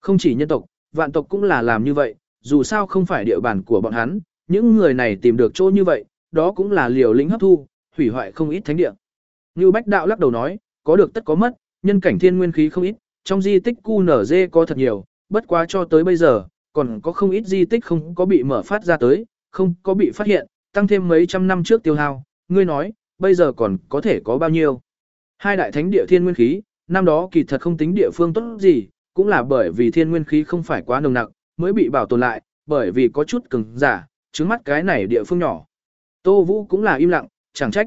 Không chỉ nhân tộc, vạn tộc cũng là làm như vậy, dù sao không phải địa bàn của bọn hắn, những người này tìm được chỗ như vậy, đó cũng là liều lĩnh hấp thu, hủy hoại không ít thánh địa. Như Bách Đạo lắc đầu nói, có được tất có mất, nhân cảnh thiên nguyên khí không ít, trong di tích cu nở dê có thật nhiều, bất quá cho tới bây giờ, còn có không ít di tích không có bị mở phát ra tới, không có bị phát hiện, tăng thêm mấy trăm năm trước tiêu hao, ngươi nói, bây giờ còn có thể có bao nhiêu. Hai đại thánh địa thiên nguyên khí, năm đó kỳ thật không tính địa phương tốt gì, cũng là bởi vì thiên nguyên khí không phải quá nồng nặc, mới bị bảo tồn lại, bởi vì có chút cứng giả, trứng mắt cái này địa phương nhỏ. Tô Vũ cũng là im lặng, chẳng trách.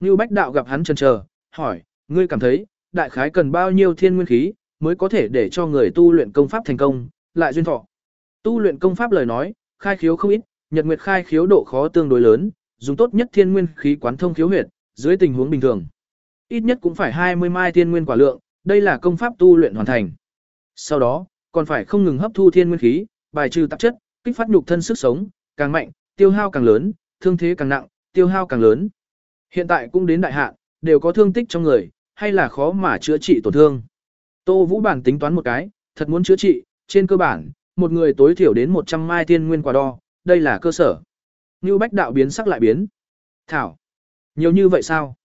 Như Bách Đạo gặp hắn chần chờ, hỏi, ngươi cảm thấy, đại khái cần bao nhiêu thiên nguyên khí, mới có thể để cho người tu luyện công pháp thành công, lại duyên thọ. Tu luyện công pháp lời nói, khai khiếu không ít, nhật nguyệt khai khiếu độ khó tương đối lớn, dùng tốt nhất thiên nguyên khí quán thông khiếu huyệt, dưới tình huống bình thường. Ít nhất cũng phải 20 mai thiên nguyên quả lượng, đây là công pháp tu luyện hoàn thành. Sau đó, còn phải không ngừng hấp thu thiên nguyên khí, bài trừ tạp chất, kích phát nhục thân sức sống, càng mạnh, tiêu hao càng lớn, thương thế càng nặng, tiêu hao càng lớn. Hiện tại cũng đến đại hạn, đều có thương tích trong người, hay là khó mà chữa trị tổn thương. Tô Vũ bản tính toán một cái, thật muốn chữa trị, trên cơ bản, một người tối thiểu đến 100 mai thiên nguyên quả đo, đây là cơ sở. Như bách đạo biến sắc lại biến. Thảo. Nhiều như vậy sao?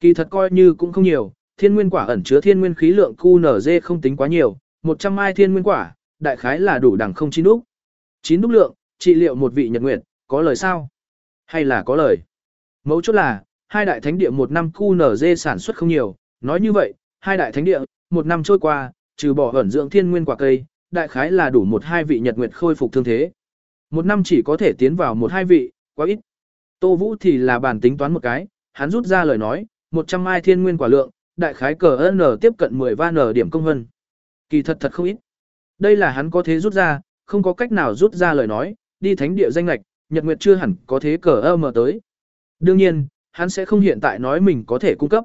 Kỳ thật coi như cũng không nhiều, thiên nguyên quả ẩn chứa thiên nguyên khí lượng QNZ không tính quá nhiều, 100 mai thiên nguyên quả, đại khái là đủ đẳng không chín đúc. Chín đúc lượng, trị liệu một vị nhật nguyệt, có lời sao? Hay là có lời? Mấu chốt là, hai đại thánh địa một năm khu nở dê sản xuất không nhiều, nói như vậy, hai đại thánh địa, một năm trôi qua, trừ bỏ ẩn dưỡng thiên nguyên quả cây, đại khái là đủ một hai vị nhật nguyệt khôi phục thương thế. Một năm chỉ có thể tiến vào một hai vị, quá ít. Tô Vũ thì là bản tính toán một cái, hắn rút ra lời nói, 100 mai thiên nguyên quả lượng, đại khái cờ N tiếp cận 10 van N điểm công vân. Kỳ thật thật không ít. Đây là hắn có thế rút ra, không có cách nào rút ra lời nói, đi thánh địa danh lạch, Nhật Nguyệt chưa hẳn có thế cờ mở tới. Đương nhiên, hắn sẽ không hiện tại nói mình có thể cung cấp.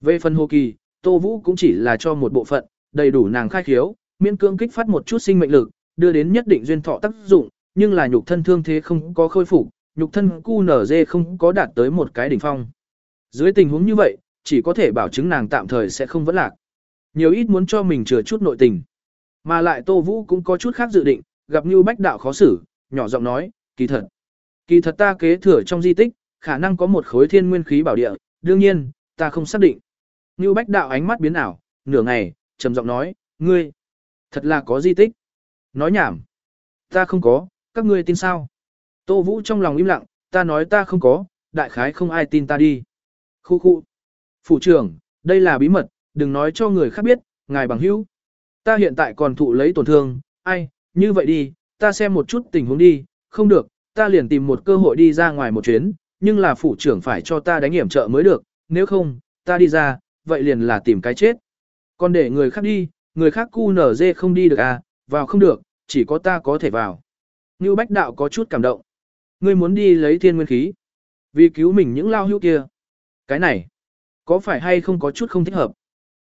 Về phần Hồ Kỳ, Tô Vũ cũng chỉ là cho một bộ phận, đầy đủ nàng khai khiếu, miễn cưỡng kích phát một chút sinh mệnh lực, đưa đến nhất định duyên thọ tác dụng, nhưng là nhục thân thương thế không có khôi phục, nhục thân cu nở dê không có đạt tới một cái đỉnh phong. Dưới tình huống như vậy, chỉ có thể bảo chứng nàng tạm thời sẽ không vẫn lạc. Nhiều ít muốn cho mình chừa chút nội tình. Mà lại Tô Vũ cũng có chút khác dự định, gặp Như Bách Đạo khó xử, nhỏ giọng nói, kỳ thật. Kỳ thật ta kế thừa trong di tích, khả năng có một khối thiên nguyên khí bảo địa, đương nhiên, ta không xác định. Ngưu Bách Đạo ánh mắt biến ảo, nửa ngày, trầm giọng nói, ngươi, thật là có di tích. Nói nhảm. Ta không có, các ngươi tin sao? Tô Vũ trong lòng im lặng, ta nói ta không có, đại khái không ai tin ta đi. Khu khu. Phủ trưởng, đây là bí mật, đừng nói cho người khác biết, ngài bằng hữu. Ta hiện tại còn thụ lấy tổn thương, ai, như vậy đi, ta xem một chút tình huống đi, không được, ta liền tìm một cơ hội đi ra ngoài một chuyến, nhưng là phủ trưởng phải cho ta đánh hiểm trợ mới được, nếu không, ta đi ra, vậy liền là tìm cái chết. Còn để người khác đi, người khác cu nở dê không đi được à, vào không được, chỉ có ta có thể vào. Như Bách Đạo có chút cảm động. Ngươi muốn đi lấy thiên nguyên khí. Vì cứu mình những lao hưu kia. Cái này, có phải hay không có chút không thích hợp?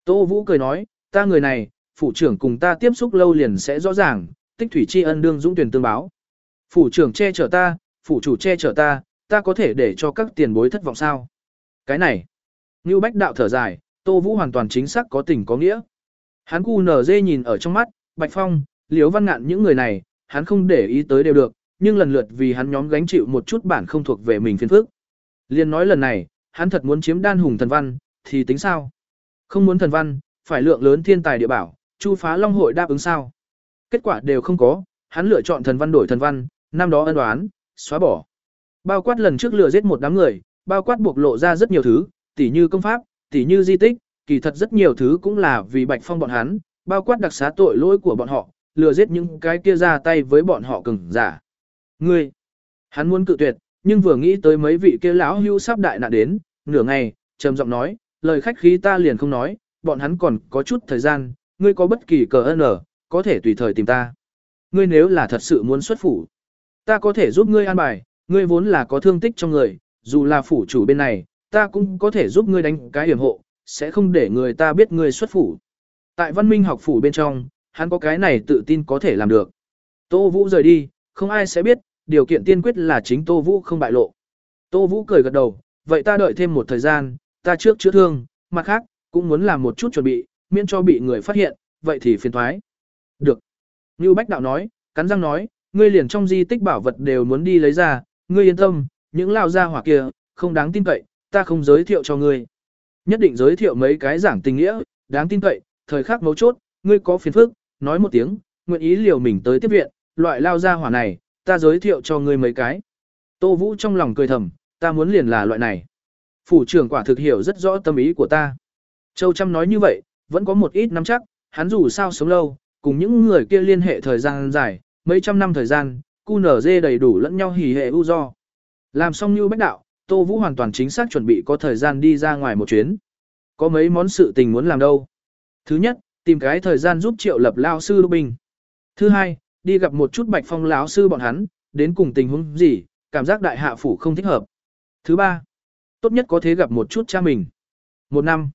Tô Vũ cười nói, ta người này, phủ trưởng cùng ta tiếp xúc lâu liền sẽ rõ ràng, tích thủy tri ân đương dũng tuyển tương báo. Phủ trưởng che chở ta, phủ chủ che chở ta, ta có thể để cho các tiền bối thất vọng sao? Cái này, như bách đạo thở dài, Tô Vũ hoàn toàn chính xác có tình có nghĩa. Hắn cu nở dê nhìn ở trong mắt, Bạch Phong, Liễu Văn Ngạn những người này, hắn không để ý tới đều được, nhưng lần lượt vì hắn nhóm gánh chịu một chút bản không thuộc về mình phiền phức. Liên nói lần này, hắn thật muốn chiếm đan hùng thần văn, thì tính sao? Không muốn thần văn, phải lượng lớn thiên tài địa bảo, Chu Phá Long hội đáp ứng sao? Kết quả đều không có, hắn lựa chọn thần văn đổi thần văn, năm đó ân đoán, xóa bỏ. Bao quát lần trước lừa giết một đám người, bao quát buộc lộ ra rất nhiều thứ, tỉ như công pháp, tỉ như di tích, kỳ thật rất nhiều thứ cũng là vì Bạch Phong bọn hắn, bao quát đặc xá tội lỗi của bọn họ, lừa giết những cái kia ra tay với bọn họ cứng giả. Ngươi, hắn muốn cự tuyệt, nhưng vừa nghĩ tới mấy vị kia lão hưu sắp đại nạn đến, nửa ngày, trầm giọng nói, lời khách khí ta liền không nói, bọn hắn còn có chút thời gian, ngươi có bất kỳ cờ ân ở, có thể tùy thời tìm ta. Ngươi nếu là thật sự muốn xuất phủ, ta có thể giúp ngươi an bài, ngươi vốn là có thương tích trong người, dù là phủ chủ bên này, ta cũng có thể giúp ngươi đánh cái hiểm hộ, sẽ không để người ta biết ngươi xuất phủ. Tại văn minh học phủ bên trong, hắn có cái này tự tin có thể làm được. Tô Vũ rời đi, không ai sẽ biết, điều kiện tiên quyết là chính Tô Vũ không bại lộ. Tô Vũ cười gật đầu, vậy ta đợi thêm một thời gian, ta trước chữa thương, mặt khác, cũng muốn làm một chút chuẩn bị, miễn cho bị người phát hiện, vậy thì phiền thoái. Được. Như Bách Đạo nói, cắn răng nói, ngươi liền trong di tích bảo vật đều muốn đi lấy ra, ngươi yên tâm, những lao gia hỏa kia, không đáng tin cậy, ta không giới thiệu cho ngươi. Nhất định giới thiệu mấy cái giảng tình nghĩa, đáng tin cậy, thời khắc mấu chốt, ngươi có phiền phức, nói một tiếng, nguyện ý liều mình tới tiếp viện, loại lao gia hỏa này, ta giới thiệu cho ngươi mấy cái. Tô Vũ trong lòng cười thầm, ta muốn liền là loại này. Phủ trưởng quả thực hiểu rất rõ tâm ý của ta. Châu Trâm nói như vậy, vẫn có một ít nắm chắc, hắn dù sao sống lâu, cùng những người kia liên hệ thời gian dài, mấy trăm năm thời gian, cu nở dê đầy đủ lẫn nhau hỉ hệ u do. Làm xong như bách đạo, Tô Vũ hoàn toàn chính xác chuẩn bị có thời gian đi ra ngoài một chuyến. Có mấy món sự tình muốn làm đâu. Thứ nhất, tìm cái thời gian giúp triệu lập lao sư đúc Bình. Thứ hai, đi gặp một chút bạch phong lão sư bọn hắn, đến cùng tình huống gì, cảm giác đại hạ phủ không thích hợp. Thứ ba, tốt nhất có thể gặp một chút cha mình. Một năm.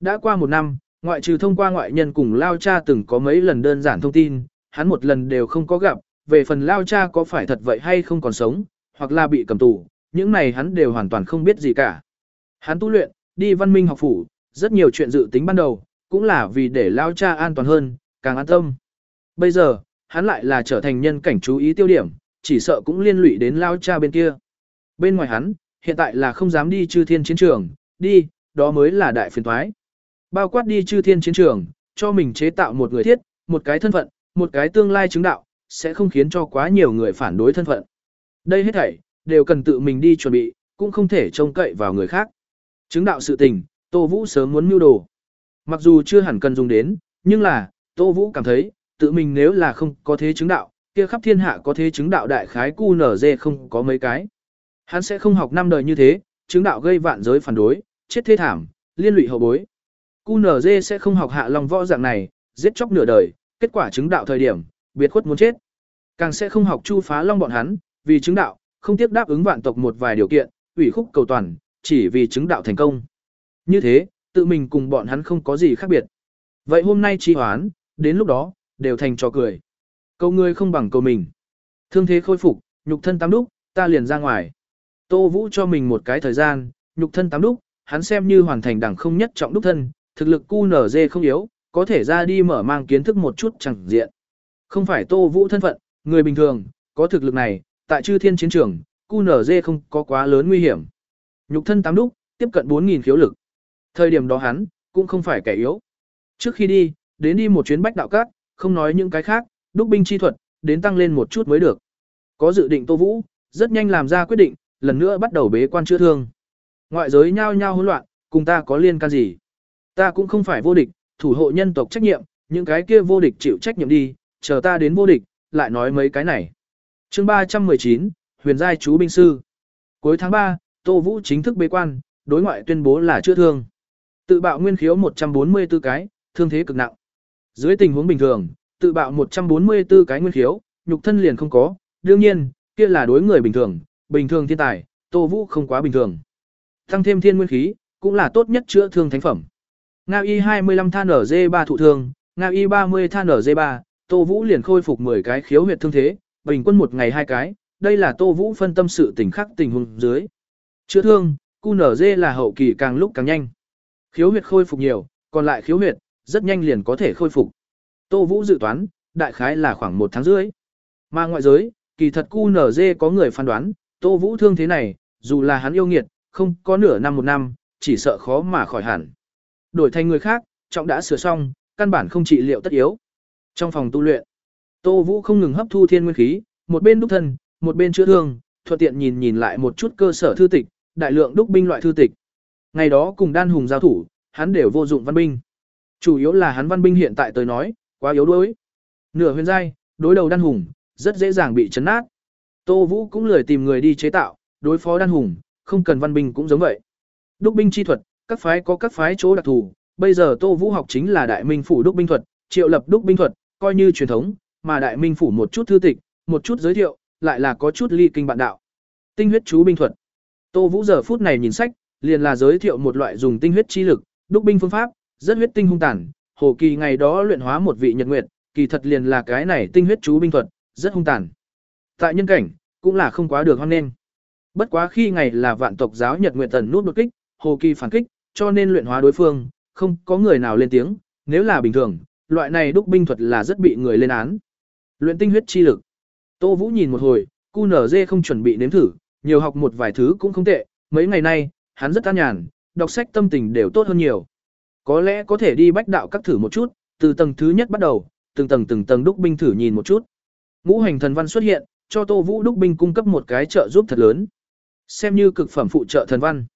Đã qua một năm, ngoại trừ thông qua ngoại nhân cùng lao cha từng có mấy lần đơn giản thông tin, hắn một lần đều không có gặp, về phần lao cha có phải thật vậy hay không còn sống, hoặc là bị cầm tù, những này hắn đều hoàn toàn không biết gì cả. Hắn tu luyện, đi văn minh học phủ, rất nhiều chuyện dự tính ban đầu, cũng là vì để lao cha an toàn hơn, càng an tâm. Bây giờ, hắn lại là trở thành nhân cảnh chú ý tiêu điểm, chỉ sợ cũng liên lụy đến lao cha bên kia. Bên ngoài hắn, hiện tại là không dám đi chư thiên chiến trường, đi, đó mới là đại phiền thoái. Bao quát đi chư thiên chiến trường, cho mình chế tạo một người thiết, một cái thân phận, một cái tương lai chứng đạo, sẽ không khiến cho quá nhiều người phản đối thân phận. Đây hết thảy, đều cần tự mình đi chuẩn bị, cũng không thể trông cậy vào người khác. Chứng đạo sự tình, Tô Vũ sớm muốn mưu đồ. Mặc dù chưa hẳn cần dùng đến, nhưng là, Tô Vũ cảm thấy, tự mình nếu là không có thế chứng đạo, kia khắp thiên hạ có thế chứng đạo đại khái cu nở dê không có mấy cái. Hắn sẽ không học năm đời như thế, chứng đạo gây vạn giới phản đối, chết thế thảm, liên lụy hậu bối. Cu nở dê sẽ không học hạ lòng võ dạng này, giết chóc nửa đời, kết quả chứng đạo thời điểm, biệt khuất muốn chết. Càng sẽ không học chu phá long bọn hắn, vì chứng đạo, không tiếc đáp ứng vạn tộc một vài điều kiện, ủy khúc cầu toàn, chỉ vì chứng đạo thành công. Như thế, tự mình cùng bọn hắn không có gì khác biệt. Vậy hôm nay chi hoán, đến lúc đó, đều thành trò cười. Câu ngươi không bằng câu mình. Thương thế khôi phục, nhục thân tám đúc, ta liền ra ngoài. Tô Vũ cho mình một cái thời gian, nhục thân tám đúc, hắn xem như hoàn thành đẳng không nhất trọng đúc thân, thực lực cu nở dê không yếu, có thể ra đi mở mang kiến thức một chút chẳng diện. Không phải Tô Vũ thân phận, người bình thường, có thực lực này, tại chư thiên chiến trường, cu nở dê không có quá lớn nguy hiểm. Nhục thân tám đúc, tiếp cận 4.000 khiếu lực. Thời điểm đó hắn, cũng không phải kẻ yếu. Trước khi đi, đến đi một chuyến bách đạo cát, không nói những cái khác, đúc binh chi thuật, đến tăng lên một chút mới được. Có dự định Tô Vũ, rất nhanh làm ra quyết định, lần nữa bắt đầu bế quan chữa thương. Ngoại giới nhao nhao hỗn loạn, cùng ta có liên can gì? Ta cũng không phải vô địch, thủ hộ nhân tộc trách nhiệm, những cái kia vô địch chịu trách nhiệm đi, chờ ta đến vô địch, lại nói mấy cái này. chương 319, Huyền Giai Chú Binh Sư. Cuối tháng 3, Tô Vũ chính thức bế quan, đối ngoại tuyên bố là chữa thương. Tự bạo nguyên khiếu 144 cái, thương thế cực nặng. Dưới tình huống bình thường, tự bạo 144 cái nguyên khiếu, nhục thân liền không có, đương nhiên, kia là đối người bình thường, bình thường thiên tài, Tô Vũ không quá bình thường. Tăng thêm thiên nguyên khí, cũng là tốt nhất chữa thương thánh phẩm. Nga Y 25 than ở D3 thụ thương, Nga Y 30 than ở D3, Tô Vũ liền khôi phục 10 cái khiếu huyệt thương thế, bình quân một ngày hai cái, đây là Tô Vũ phân tâm sự tình khắc tình huống dưới. Chữa thương, cu nở dê là hậu kỳ càng lúc càng nhanh. Khiếu huyệt khôi phục nhiều, còn lại khiếu huyệt, rất nhanh liền có thể khôi phục. Tô Vũ dự toán, đại khái là khoảng một tháng rưỡi. Mà ngoại giới, kỳ thật cu nở dê có người phán đoán, Tô Vũ thương thế này, dù là hắn yêu nghiệt, không có nửa năm một năm, chỉ sợ khó mà khỏi hẳn đổi thành người khác, trọng đã sửa xong, căn bản không trị liệu tất yếu. Trong phòng tu luyện, Tô Vũ không ngừng hấp thu thiên nguyên khí, một bên đúc thân, một bên chữa thương, thuận tiện nhìn nhìn lại một chút cơ sở thư tịch, đại lượng đúc binh loại thư tịch. Ngày đó cùng đan hùng giao thủ, hắn đều vô dụng văn binh. Chủ yếu là hắn văn binh hiện tại tới nói, quá yếu đuối. Nửa huyền giai, đối đầu đan hùng, rất dễ dàng bị chấn nát. Tô Vũ cũng lười tìm người đi chế tạo, đối phó đan hùng, không cần văn binh cũng giống vậy. Đúc binh chi thuật, các phái có các phái chỗ đặc thù, bây giờ Tô Vũ học chính là Đại Minh phủ đúc binh thuật, triệu lập đúc binh thuật, coi như truyền thống, mà Đại Minh phủ một chút thư tịch, một chút giới thiệu, lại là có chút ly kinh bạn đạo. Tinh huyết chú binh thuật. Tô Vũ giờ phút này nhìn sách, liền là giới thiệu một loại dùng tinh huyết chi lực, đúc binh phương pháp, rất huyết tinh hung tàn, Hồ Kỳ ngày đó luyện hóa một vị nhật nguyệt, kỳ thật liền là cái này tinh huyết chú binh thuật, rất hung tàn. Tại nhân cảnh, cũng là không quá được hoan nên. Bất quá khi ngày là vạn tộc giáo Nhật Nguyệt Tần nút đột kích, Hồ Kỳ phản kích, cho nên luyện hóa đối phương, không có người nào lên tiếng, nếu là bình thường, loại này đúc binh thuật là rất bị người lên án. Luyện tinh huyết chi lực. Tô Vũ nhìn một hồi, Cú Nở Dê không chuẩn bị nếm thử, nhiều học một vài thứ cũng không tệ, mấy ngày nay, hắn rất an nhàn, đọc sách tâm tình đều tốt hơn nhiều. Có lẽ có thể đi bách đạo các thử một chút, từ tầng thứ nhất bắt đầu, từng tầng từng tầng đúc binh thử nhìn một chút. Ngũ hành thần văn xuất hiện, cho Tô Vũ đúc binh cung cấp một cái trợ giúp thật lớn. Xem như cực phẩm phụ trợ thần văn.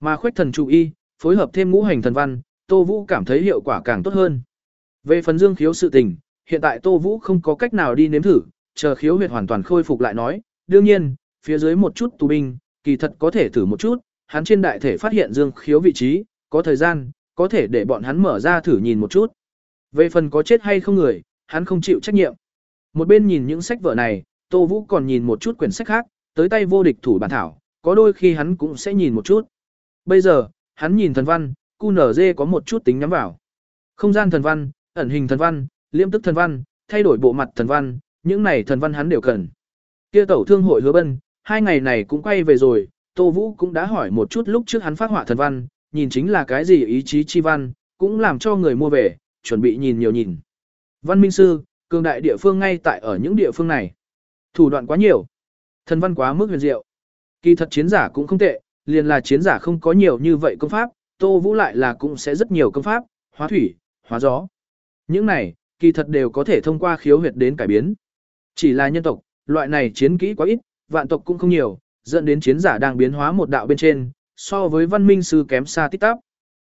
Mà khuếch thần chủ y, phối hợp thêm ngũ hành thần văn, Tô Vũ cảm thấy hiệu quả càng tốt hơn. Về phần dương khiếu sự tình, hiện tại Tô Vũ không có cách nào đi nếm thử, chờ khiếu huyệt hoàn toàn khôi phục lại nói, đương nhiên, phía dưới một chút tù binh, kỳ thật có thể thử một chút, hắn trên đại thể phát hiện dương khiếu vị trí, có thời gian, có thể để bọn hắn mở ra thử nhìn một chút. Về phần có chết hay không người, hắn không chịu trách nhiệm. Một bên nhìn những sách vở này, Tô Vũ còn nhìn một chút quyển sách khác, tới tay vô địch thủ bản thảo, có đôi khi hắn cũng sẽ nhìn một chút. Bây giờ, hắn nhìn thần văn, cu nở dê có một chút tính nhắm vào. Không gian thần văn, ẩn hình thần văn, liêm tức thần văn, thay đổi bộ mặt thần văn, những này thần văn hắn đều cần. Kia tẩu thương hội hứa bân, hai ngày này cũng quay về rồi, Tô Vũ cũng đã hỏi một chút lúc trước hắn phát họa thần văn, nhìn chính là cái gì ý chí chi văn, cũng làm cho người mua về, chuẩn bị nhìn nhiều nhìn. Văn minh sư, cường đại địa phương ngay tại ở những địa phương này. Thủ đoạn quá nhiều, thần văn quá mức huyền diệu. Kỳ thật chiến giả cũng không tệ, liền là chiến giả không có nhiều như vậy công pháp, Tô Vũ lại là cũng sẽ rất nhiều công pháp, hóa thủy, hóa gió. Những này, kỳ thật đều có thể thông qua khiếu huyệt đến cải biến. Chỉ là nhân tộc, loại này chiến kỹ quá ít, vạn tộc cũng không nhiều, dẫn đến chiến giả đang biến hóa một đạo bên trên, so với văn minh sư kém xa tích tắp.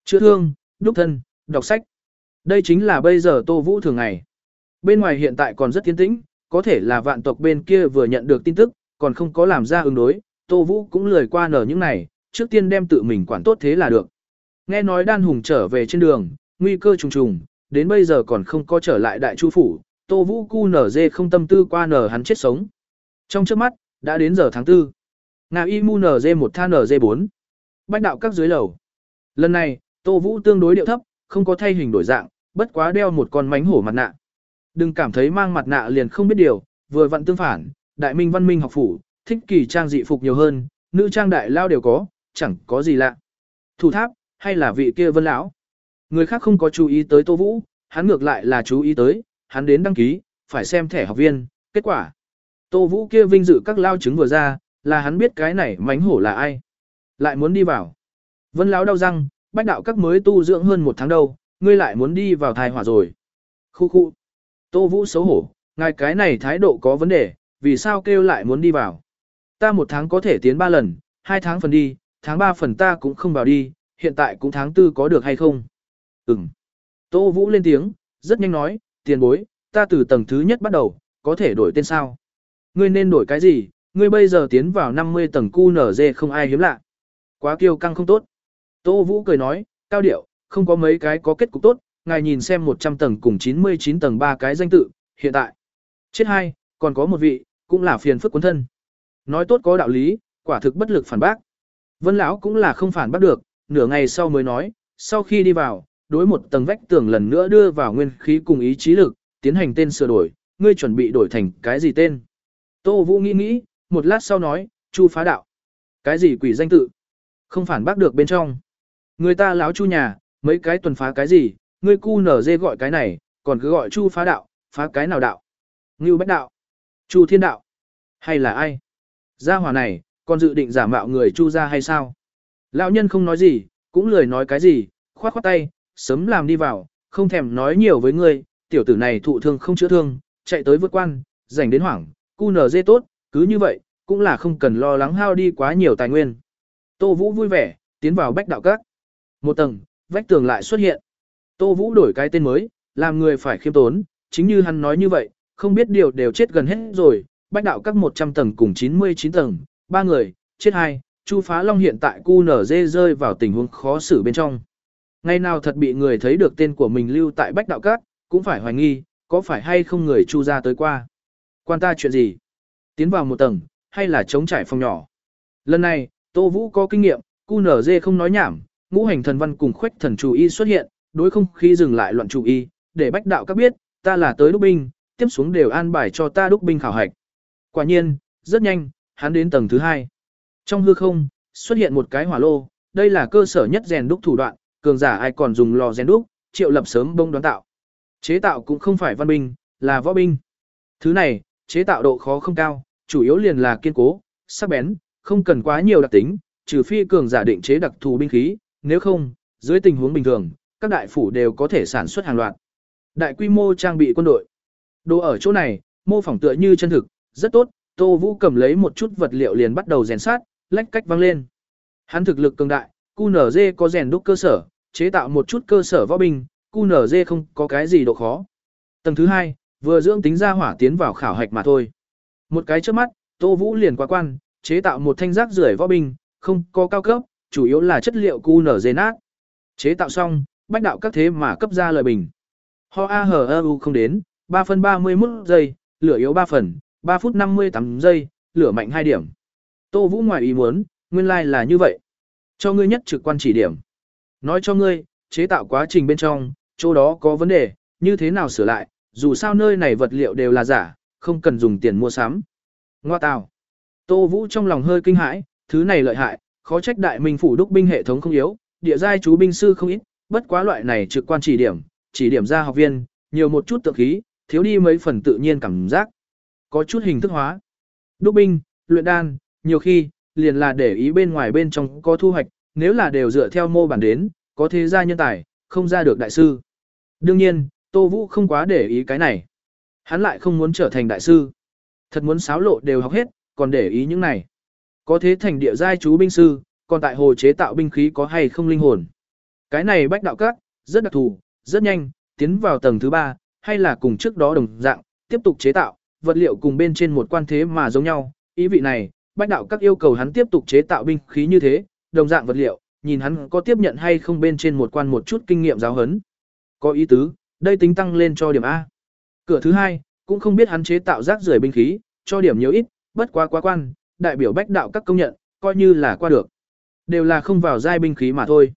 Chữa thương, đúc thân, đọc sách. Đây chính là bây giờ Tô Vũ thường ngày. Bên ngoài hiện tại còn rất tiến tĩnh, có thể là vạn tộc bên kia vừa nhận được tin tức, còn không có làm ra ứng đối, Tô Vũ cũng lười qua nở những này, trước tiên đem tự mình quản tốt thế là được. Nghe nói đan hùng trở về trên đường, nguy cơ trùng trùng, đến bây giờ còn không có trở lại đại chu phủ, Tô Vũ cu nở dê không tâm tư qua nở hắn chết sống. Trong trước mắt, đã đến giờ tháng 4. Ngà y mu nở dê 1 tha nở dê 4. Bách đạo các dưới lầu. Lần này, Tô Vũ tương đối điệu thấp, không có thay hình đổi dạng, bất quá đeo một con mánh hổ mặt nạ. Đừng cảm thấy mang mặt nạ liền không biết điều, vừa vặn tương phản, đại minh văn minh học phủ, thích kỳ trang dị phục nhiều hơn, nữ trang đại lao đều có, chẳng có gì lạ. Thủ tháp, hay là vị kia vân lão Người khác không có chú ý tới Tô Vũ, hắn ngược lại là chú ý tới, hắn đến đăng ký, phải xem thẻ học viên, kết quả. Tô Vũ kia vinh dự các lao chứng vừa ra, là hắn biết cái này mánh hổ là ai. Lại muốn đi vào. Vân lão đau răng, bách đạo các mới tu dưỡng hơn một tháng đâu, ngươi lại muốn đi vào thai hỏa rồi. Khu khu. Tô Vũ xấu hổ, ngài cái này thái độ có vấn đề, vì sao kêu lại muốn đi vào. Ta một tháng có thể tiến ba lần, hai tháng phần đi, tháng ba phần ta cũng không vào đi, hiện tại cũng tháng tư có được hay không? Ừm. Tô Vũ lên tiếng, rất nhanh nói, tiền bối, ta từ tầng thứ nhất bắt đầu, có thể đổi tên sao? Ngươi nên đổi cái gì? Ngươi bây giờ tiến vào 50 tầng cu không ai hiếm lạ. Quá kiêu căng không tốt. Tô Vũ cười nói, cao điệu, không có mấy cái có kết cục tốt, ngài nhìn xem 100 tầng cùng 99 tầng ba cái danh tự, hiện tại. Chết hai, còn có một vị, cũng là phiền phức quân thân. Nói tốt có đạo lý, quả thực bất lực phản bác. Vân lão cũng là không phản bác được, nửa ngày sau mới nói, sau khi đi vào, đối một tầng vách tường lần nữa đưa vào nguyên khí cùng ý chí lực, tiến hành tên sửa đổi, ngươi chuẩn bị đổi thành cái gì tên? Tô Vũ nghĩ nghĩ, một lát sau nói, Chu phá đạo. Cái gì quỷ danh tự? Không phản bác được bên trong. Người ta láo chu nhà, mấy cái tuần phá cái gì, ngươi cu nở dê gọi cái này, còn cứ gọi chu phá đạo, phá cái nào đạo? Ngưu bách đạo, chu thiên đạo, hay là ai? Gia hỏa này, còn dự định giả mạo người chu gia hay sao? Lão nhân không nói gì, cũng lười nói cái gì, khoát khoát tay, sớm làm đi vào, không thèm nói nhiều với ngươi, tiểu tử này thụ thương không chữa thương, chạy tới vượt quan, rảnh đến hoảng, cu nở dê tốt, cứ như vậy, cũng là không cần lo lắng hao đi quá nhiều tài nguyên. Tô Vũ vui vẻ, tiến vào bách đạo các. Một tầng, vách tường lại xuất hiện. Tô Vũ đổi cái tên mới, làm người phải khiêm tốn, chính như hắn nói như vậy, không biết điều đều chết gần hết rồi, bách đạo các 100 tầng cùng 99 tầng, ba người, chết hai, Chu Phá Long hiện tại cu nở dê rơi vào tình huống khó xử bên trong. Ngày nào thật bị người thấy được tên của mình lưu tại bách đạo các, cũng phải hoài nghi, có phải hay không người Chu ra tới qua. Quan ta chuyện gì? Tiến vào một tầng, hay là chống trải phòng nhỏ? Lần này, Tô Vũ có kinh nghiệm, cu nở dê không nói nhảm, ngũ hành thần văn cùng khuếch thần chủ y xuất hiện, đối không khi dừng lại loạn chủ y, để bách đạo các biết, ta là tới đúc binh, tiếp xuống đều an bài cho ta đúc binh khảo hạch. Quả nhiên, rất nhanh, hắn đến tầng thứ hai. Trong hư không, xuất hiện một cái hỏa lô, đây là cơ sở nhất rèn đúc thủ đoạn, cường giả ai còn dùng lò rèn đúc, triệu lập sớm bông đoán tạo. Chế tạo cũng không phải văn binh, là võ binh. Thứ này, chế tạo độ khó không cao, chủ yếu liền là kiên cố, sắc bén, không cần quá nhiều đặc tính, trừ phi cường giả định chế đặc thù binh khí, nếu không, dưới tình huống bình thường, các đại phủ đều có thể sản xuất hàng loạt. Đại quy mô trang bị quân đội. Đồ ở chỗ này, mô phỏng tựa như chân thực, rất tốt, Tô Vũ cầm lấy một chút vật liệu liền bắt đầu rèn sát, lách cách văng lên. Hắn thực lực cường đại, QNZ có rèn đúc cơ sở, chế tạo một chút cơ sở võ binh, QNZ không có cái gì độ khó. Tầng thứ hai, vừa dưỡng tính ra hỏa tiến vào khảo hạch mà thôi. Một cái trước mắt, Tô Vũ liền qua quan, chế tạo một thanh rác rưởi võ binh, không có cao cấp, chủ yếu là chất liệu QNZ nát. Chế tạo xong, bách đạo các thế mà cấp ra lời bình. Ho A hờ ơ u không đến, 3 phân 31 giây, lửa yếu 3 phần, 3 phút 58 giây, lửa mạnh 2 điểm. Tô Vũ ngoài ý muốn, nguyên lai like là như vậy. Cho ngươi nhất trực quan chỉ điểm. Nói cho ngươi, chế tạo quá trình bên trong, chỗ đó có vấn đề, như thế nào sửa lại, dù sao nơi này vật liệu đều là giả, không cần dùng tiền mua sắm. Ngoa tào. Tô Vũ trong lòng hơi kinh hãi, thứ này lợi hại, khó trách đại minh phủ đúc binh hệ thống không yếu, địa giai chú binh sư không ít, bất quá loại này trực quan chỉ điểm, chỉ điểm ra học viên, nhiều một chút tự khí, thiếu đi mấy phần tự nhiên cảm giác. Có chút hình thức hóa. Đúc binh, luyện đan, nhiều khi, liền là để ý bên ngoài bên trong có thu hoạch, nếu là đều dựa theo mô bản đến, có thế gia nhân tài, không ra được đại sư. Đương nhiên, Tô Vũ không quá để ý cái này. Hắn lại không muốn trở thành đại sư. Thật muốn xáo lộ đều học hết, còn để ý những này. Có thế thành địa giai chú binh sư, còn tại hồ chế tạo binh khí có hay không linh hồn. Cái này bách đạo các, rất đặc thù, rất nhanh, tiến vào tầng thứ ba, hay là cùng trước đó đồng dạng, tiếp tục chế tạo, vật liệu cùng bên trên một quan thế mà giống nhau, ý vị này, bách đạo các yêu cầu hắn tiếp tục chế tạo binh khí như thế, đồng dạng vật liệu, nhìn hắn có tiếp nhận hay không bên trên một quan một chút kinh nghiệm giáo hấn. Có ý tứ, đây tính tăng lên cho điểm A. Cửa thứ hai, cũng không biết hắn chế tạo rác rưởi binh khí, cho điểm nhiều ít, bất quá quá quan, đại biểu bách đạo các công nhận, coi như là qua được. Đều là không vào giai binh khí mà thôi.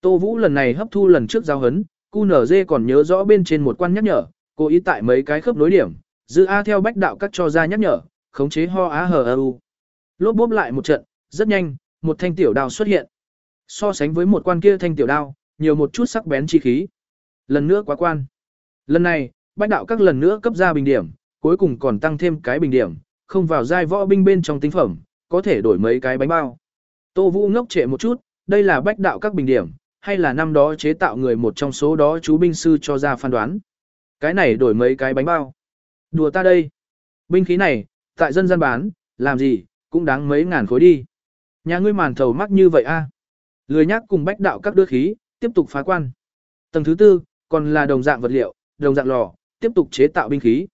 Tô Vũ lần này hấp thu lần trước giao hấn, cu nở dê còn nhớ rõ bên trên một quan nhắc nhở, cố ý tại mấy cái khớp nối điểm, dư A theo bách đạo các cho ra nhắc nhở, khống chế ho á hờ u. Lốp bốp lại một trận, rất nhanh, một thanh tiểu đao xuất hiện. So sánh với một quan kia thanh tiểu đao, nhiều một chút sắc bén chi khí. Lần nữa quá quan. Lần này, bách đạo các lần nữa cấp ra bình điểm, cuối cùng còn tăng thêm cái bình điểm, không vào giai võ binh bên trong tinh phẩm, có thể đổi mấy cái bánh bao. Tô Vũ ngốc trệ một chút, đây là bách đạo các bình điểm, hay là năm đó chế tạo người một trong số đó chú binh sư cho ra phán đoán. Cái này đổi mấy cái bánh bao. Đùa ta đây. Binh khí này, tại dân gian bán, làm gì, cũng đáng mấy ngàn khối đi. Nhà ngươi màn thầu mắc như vậy a Lười nhắc cùng bách đạo các đưa khí, tiếp tục phá quan. Tầng thứ tư, còn là đồng dạng vật liệu, đồng dạng lò, tiếp tục chế tạo binh khí.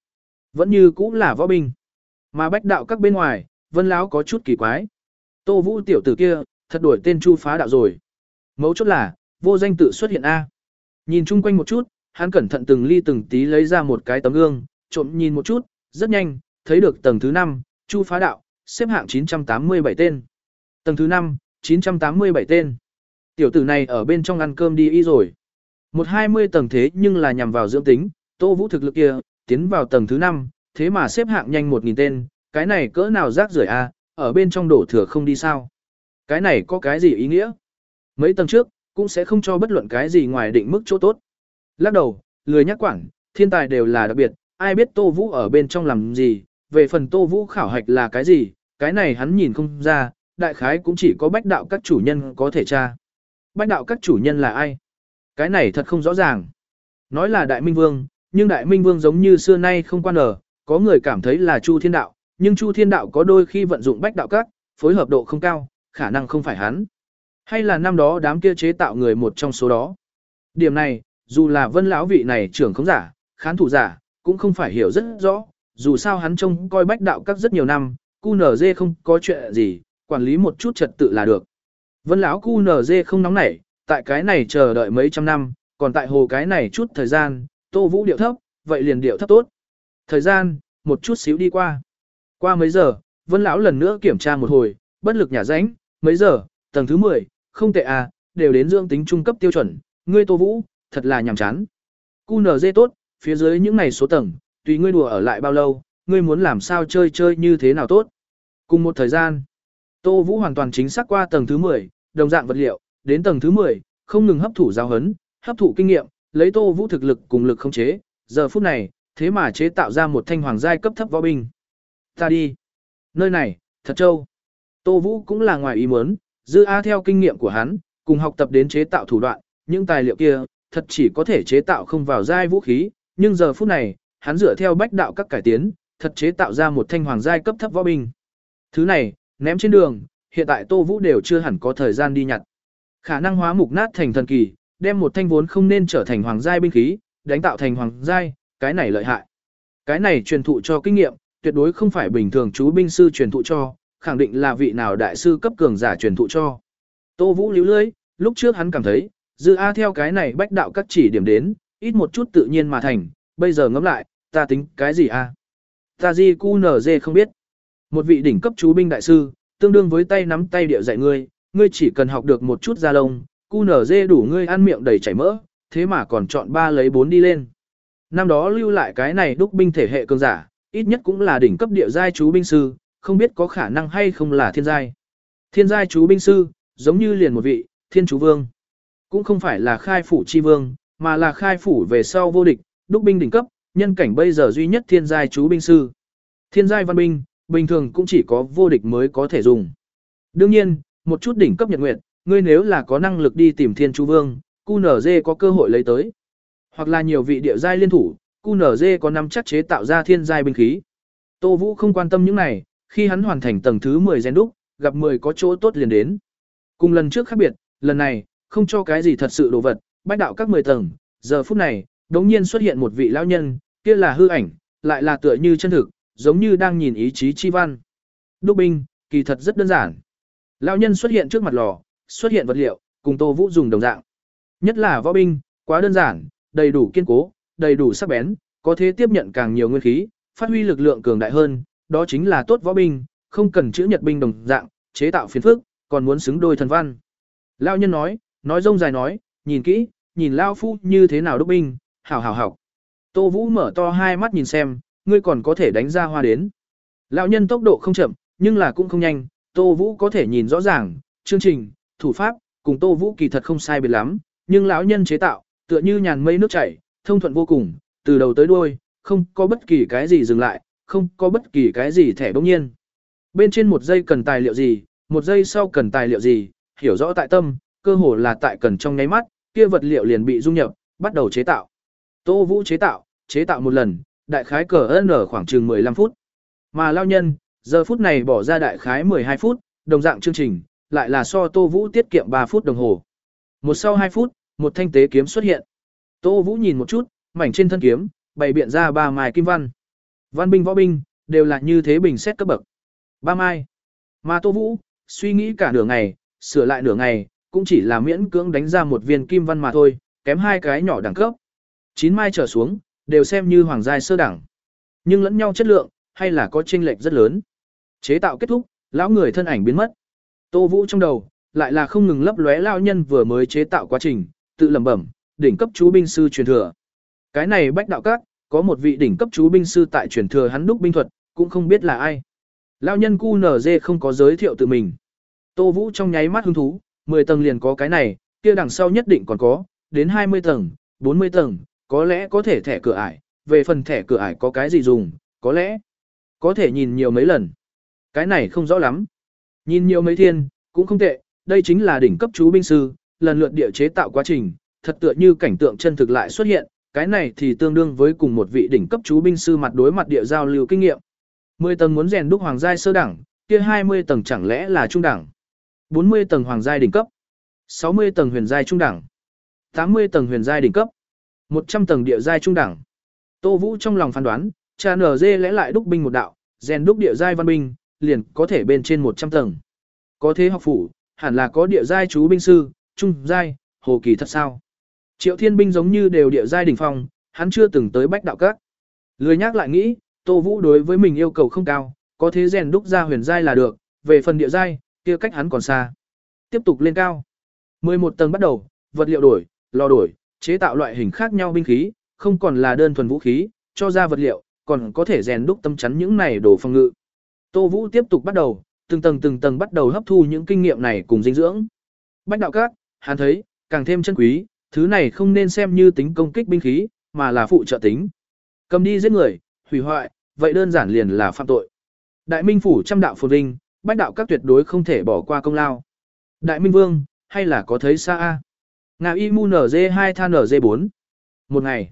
Vẫn như cũng là võ binh. Mà bách đạo các bên ngoài, vân láo có chút kỳ quái. Tô vũ tiểu tử kia, thật đổi tên chu phá đạo rồi. Mấu chốt là, vô danh tự xuất hiện A. Nhìn chung quanh một chút, hắn cẩn thận từng ly từng tí lấy ra một cái tấm gương, trộm nhìn một chút, rất nhanh, thấy được tầng thứ 5, Chu phá đạo, xếp hạng 987 tên. Tầng thứ 5, 987 tên. Tiểu tử này ở bên trong ăn cơm đi y rồi. Một hai mươi tầng thế nhưng là nhằm vào dưỡng tính, Tô Vũ thực lực kia, tiến vào tầng thứ 5, thế mà xếp hạng nhanh 1.000 tên, cái này cỡ nào rác rưởi a ở bên trong đổ thừa không đi sao. Cái này có cái gì ý nghĩa? Mấy tầng trước, cũng sẽ không cho bất luận cái gì ngoài định mức chỗ tốt. Lắc đầu, lười nhắc quản, thiên tài đều là đặc biệt, ai biết Tô Vũ ở bên trong làm gì, về phần Tô Vũ khảo hạch là cái gì, cái này hắn nhìn không ra, đại khái cũng chỉ có bách đạo các chủ nhân có thể tra. Bách đạo các chủ nhân là ai? Cái này thật không rõ ràng. Nói là Đại Minh Vương, nhưng Đại Minh Vương giống như xưa nay không quan ở, có người cảm thấy là Chu Thiên Đạo, nhưng Chu Thiên Đạo có đôi khi vận dụng bách đạo các, phối hợp độ không cao, khả năng không phải hắn. Hay là năm đó đám kia chế tạo người một trong số đó. Điểm này, dù là vân lão vị này trưởng không giả, khán thủ giả, cũng không phải hiểu rất rõ, dù sao hắn trông coi bách đạo các rất nhiều năm, QNZ không có chuyện gì, quản lý một chút trật tự là được. Vân lão QNZ không nóng nảy, tại cái này chờ đợi mấy trăm năm, còn tại hồ cái này chút thời gian, Tô Vũ điệu thấp, vậy liền điệu thấp tốt. Thời gian, một chút xíu đi qua. Qua mấy giờ, Vân lão lần nữa kiểm tra một hồi, bất lực nhả rãnh, mấy giờ, tầng thứ 10, không tệ à, đều đến dương tính trung cấp tiêu chuẩn, ngươi Tô Vũ, thật là nhàm chán. QNZ tốt, phía dưới những này số tầng, tùy ngươi đùa ở lại bao lâu, ngươi muốn làm sao chơi chơi như thế nào tốt. Cùng một thời gian, Tô Vũ hoàn toàn chính xác qua tầng thứ 10, đồng dạng vật liệu, đến tầng thứ 10, không ngừng hấp thụ giáo hấn, hấp thụ kinh nghiệm, lấy Tô Vũ thực lực cùng lực khống chế, giờ phút này, thế mà chế tạo ra một thanh hoàng giai cấp thấp võ binh. Ta đi. Nơi này, thật trâu. Tô Vũ cũng là ngoài ý muốn, dư A theo kinh nghiệm của hắn, cùng học tập đến chế tạo thủ đoạn, những tài liệu kia, thật chỉ có thể chế tạo không vào giai vũ khí, nhưng giờ phút này, hắn dựa theo bách đạo các cải tiến, thật chế tạo ra một thanh hoàng giai cấp thấp võ binh. Thứ này, ném trên đường, hiện tại Tô Vũ đều chưa hẳn có thời gian đi nhặt. Khả năng hóa mục nát thành thần kỳ, đem một thanh vốn không nên trở thành hoàng giai binh khí, đánh tạo thành hoàng giai, cái này lợi hại. Cái này truyền thụ cho kinh nghiệm, tuyệt đối không phải bình thường chú binh sư truyền thụ cho, khẳng định là vị nào đại sư cấp cường giả truyền thụ cho. Tô Vũ líu lưới, lúc trước hắn cảm thấy, dư A theo cái này bách đạo các chỉ điểm đến, ít một chút tự nhiên mà thành, bây giờ ngẫm lại, ta tính cái gì a? Ta gì cu nở dê không biết. Một vị đỉnh cấp chú binh đại sư, tương đương với tay nắm tay địa dạy ngươi, ngươi chỉ cần học được một chút da lông, cu nở dê đủ ngươi ăn miệng đầy chảy mỡ, thế mà còn chọn ba lấy bốn đi lên. Năm đó lưu lại cái này đúc binh thể hệ cường giả, ít nhất cũng là đỉnh cấp địa giai chú binh sư, không biết có khả năng hay không là thiên giai. Thiên giai chú binh sư, giống như liền một vị, thiên chú vương. Cũng không phải là khai phủ chi vương, mà là khai phủ về sau vô địch, đúc binh đỉnh cấp, nhân cảnh bây giờ duy nhất thiên giai chú binh sư. Thiên giai văn binh, bình thường cũng chỉ có vô địch mới có thể dùng. Đương nhiên, một chút đỉnh cấp nhật nguyện, ngươi nếu là có năng lực đi tìm thiên chú vương, QNZ có cơ hội lấy tới. Hoặc là nhiều vị địa giai liên thủ, QNZ có năm chắc chế tạo ra thiên giai binh khí. Tô Vũ không quan tâm những này, khi hắn hoàn thành tầng thứ 10 gen đúc, gặp 10 có chỗ tốt liền đến. Cùng lần trước khác biệt, lần này, không cho cái gì thật sự đồ vật, bách đạo các 10 tầng, giờ phút này, đống nhiên xuất hiện một vị lão nhân, kia là hư ảnh, lại là tựa như chân thực, giống như đang nhìn ý chí chi văn. Đúc binh, kỳ thật rất đơn giản. Lão nhân xuất hiện trước mặt lò, xuất hiện vật liệu, cùng Tô Vũ dùng đồng dạng. Nhất là võ binh, quá đơn giản, đầy đủ kiên cố, đầy đủ sắc bén, có thể tiếp nhận càng nhiều nguyên khí, phát huy lực lượng cường đại hơn, đó chính là tốt võ binh, không cần chữ nhật binh đồng dạng, chế tạo phiền phức, còn muốn xứng đôi thần văn. Lão nhân nói, nói rông dài nói, nhìn kỹ, nhìn lão phu như thế nào đúc binh, hảo hảo hảo. Tô Vũ mở to hai mắt nhìn xem, ngươi còn có thể đánh ra hoa đến. Lão nhân tốc độ không chậm, nhưng là cũng không nhanh, Tô Vũ có thể nhìn rõ ràng, chương trình, thủ pháp, cùng Tô Vũ kỳ thật không sai biệt lắm, nhưng lão nhân chế tạo, tựa như nhàn mây nước chảy, thông thuận vô cùng, từ đầu tới đuôi, không có bất kỳ cái gì dừng lại, không có bất kỳ cái gì thẻ bỗng nhiên. Bên trên một giây cần tài liệu gì, một giây sau cần tài liệu gì, hiểu rõ tại tâm, cơ hồ là tại cần trong nháy mắt, kia vật liệu liền bị dung nhập, bắt đầu chế tạo. Tô Vũ chế tạo, chế tạo một lần, đại khái cờ ở khoảng chừng 15 phút. Mà lao nhân, giờ phút này bỏ ra đại khái 12 phút, đồng dạng chương trình, lại là so Tô Vũ tiết kiệm 3 phút đồng hồ. Một sau 2 phút, một thanh tế kiếm xuất hiện. Tô Vũ nhìn một chút, mảnh trên thân kiếm, bày biện ra ba mài kim văn. Văn binh võ binh, đều là như thế bình xét cấp bậc. Ba mai. Mà Tô Vũ, suy nghĩ cả nửa ngày, sửa lại nửa ngày, cũng chỉ là miễn cưỡng đánh ra một viên kim văn mà thôi, kém hai cái nhỏ đẳng cấp. Chín mai trở xuống, đều xem như hoàng giai sơ đẳng. Nhưng lẫn nhau chất lượng, hay là có chênh lệch rất lớn. Chế tạo kết thúc, lão người thân ảnh biến mất. Tô Vũ trong đầu, lại là không ngừng lấp lóe lao nhân vừa mới chế tạo quá trình, tự lẩm bẩm, đỉnh cấp chú binh sư truyền thừa. Cái này bách đạo các, có một vị đỉnh cấp chú binh sư tại truyền thừa hắn đúc binh thuật, cũng không biết là ai. lao nhân cu nở dê không có giới thiệu tự mình. Tô Vũ trong nháy mắt hứng thú, 10 tầng liền có cái này, kia đằng sau nhất định còn có, đến 20 tầng, 40 tầng, có lẽ có thể thẻ cửa ải, về phần thẻ cửa ải có cái gì dùng, có lẽ có thể nhìn nhiều mấy lần. Cái này không rõ lắm. Nhìn nhiều mấy thiên, cũng không tệ, đây chính là đỉnh cấp chú binh sư, lần lượt địa chế tạo quá trình, thật tựa như cảnh tượng chân thực lại xuất hiện, cái này thì tương đương với cùng một vị đỉnh cấp chú binh sư mặt đối mặt địa giao lưu kinh nghiệm. 10 tầng muốn rèn đúc hoàng giai sơ đẳng, kia 20 tầng chẳng lẽ là trung đẳng. 40 tầng hoàng giai đỉnh cấp, 60 tầng huyền giai trung đẳng, 80 tầng huyền giai đỉnh cấp, 100 tầng địa giai trung đẳng. Tô Vũ trong lòng phán đoán, cha nở dê lẽ lại đúc binh một đạo, rèn đúc địa giai văn binh, liền có thể bên trên 100 tầng. Có thế học phủ, hẳn là có địa giai chú binh sư, trung giai, hồ kỳ thật sao? Triệu Thiên binh giống như đều địa giai đỉnh phong, hắn chưa từng tới bách đạo các. Lười nhắc lại nghĩ, Tô Vũ đối với mình yêu cầu không cao, có thế rèn đúc ra huyền giai là được, về phần địa giai, kia cách hắn còn xa. Tiếp tục lên cao. 11 tầng bắt đầu, vật liệu đổi, lò đổi, chế tạo loại hình khác nhau binh khí, không còn là đơn thuần vũ khí, cho ra vật liệu, còn có thể rèn đúc tâm chắn những này đồ phòng ngự. Tô Vũ tiếp tục bắt đầu, từng tầng từng tầng bắt đầu hấp thu những kinh nghiệm này cùng dinh dưỡng. Bách đạo các, hắn thấy, càng thêm chân quý, thứ này không nên xem như tính công kích binh khí, mà là phụ trợ tính. Cầm đi giết người, hủy hoại, vậy đơn giản liền là phạm tội. Đại Minh phủ trăm đạo phồn vinh, bách đạo các tuyệt đối không thể bỏ qua công lao. Đại Minh Vương, hay là có thấy xa a? Ngà y mu NG2 than NG4. Một ngày,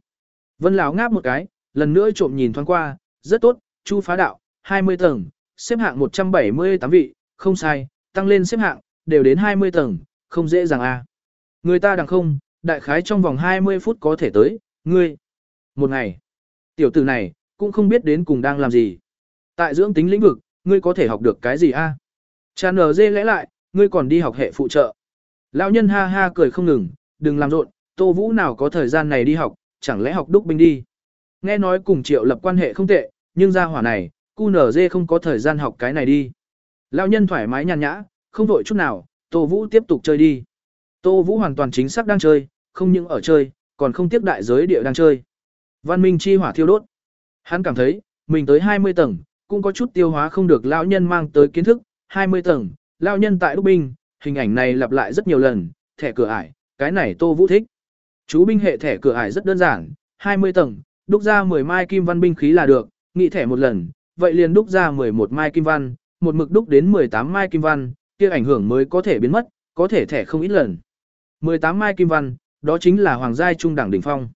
Vân lão ngáp một cái, lần nữa trộm nhìn thoáng qua, rất tốt, chu phá đạo, 20 tầng, xếp hạng 178 vị, không sai, tăng lên xếp hạng, đều đến 20 tầng, không dễ dàng a. Người ta đằng không, đại khái trong vòng 20 phút có thể tới, ngươi. Một ngày, tiểu tử này, cũng không biết đến cùng đang làm gì. Tại dưỡng tính lĩnh vực, ngươi có thể học được cái gì a? À? Cha dê lẽ lại, ngươi còn đi học hệ phụ trợ. Lão nhân ha ha cười không ngừng, đừng làm rộn, Tô Vũ nào có thời gian này đi học, chẳng lẽ học đúc binh đi. Nghe nói cùng triệu lập quan hệ không tệ, nhưng ra hỏa này, cu nở dê không có thời gian học cái này đi. Lão nhân thoải mái nhàn nhã, không vội chút nào, Tô Vũ tiếp tục chơi đi. Tô Vũ hoàn toàn chính xác đang chơi, không những ở chơi, còn không tiếc đại giới địa đang chơi. Văn minh chi hỏa thiêu đốt. Hắn cảm thấy, mình tới 20 tầng, cũng có chút tiêu hóa không được lão nhân mang tới kiến thức, 20 tầng, lão nhân tại đúc binh, hình ảnh này lặp lại rất nhiều lần, thẻ cửa ải, cái này Tô Vũ thích. Chú binh hệ thẻ cửa ải rất đơn giản, 20 tầng, đúc ra 10 mai kim văn binh khí là được, nghị thẻ một lần, vậy liền đúc ra 11 mai kim văn, một mực đúc đến 18 mai kim văn, kia ảnh hưởng mới có thể biến mất, có thể thẻ không ít lần. 18 mai kim văn, đó chính là hoàng giai trung đẳng đỉnh phong.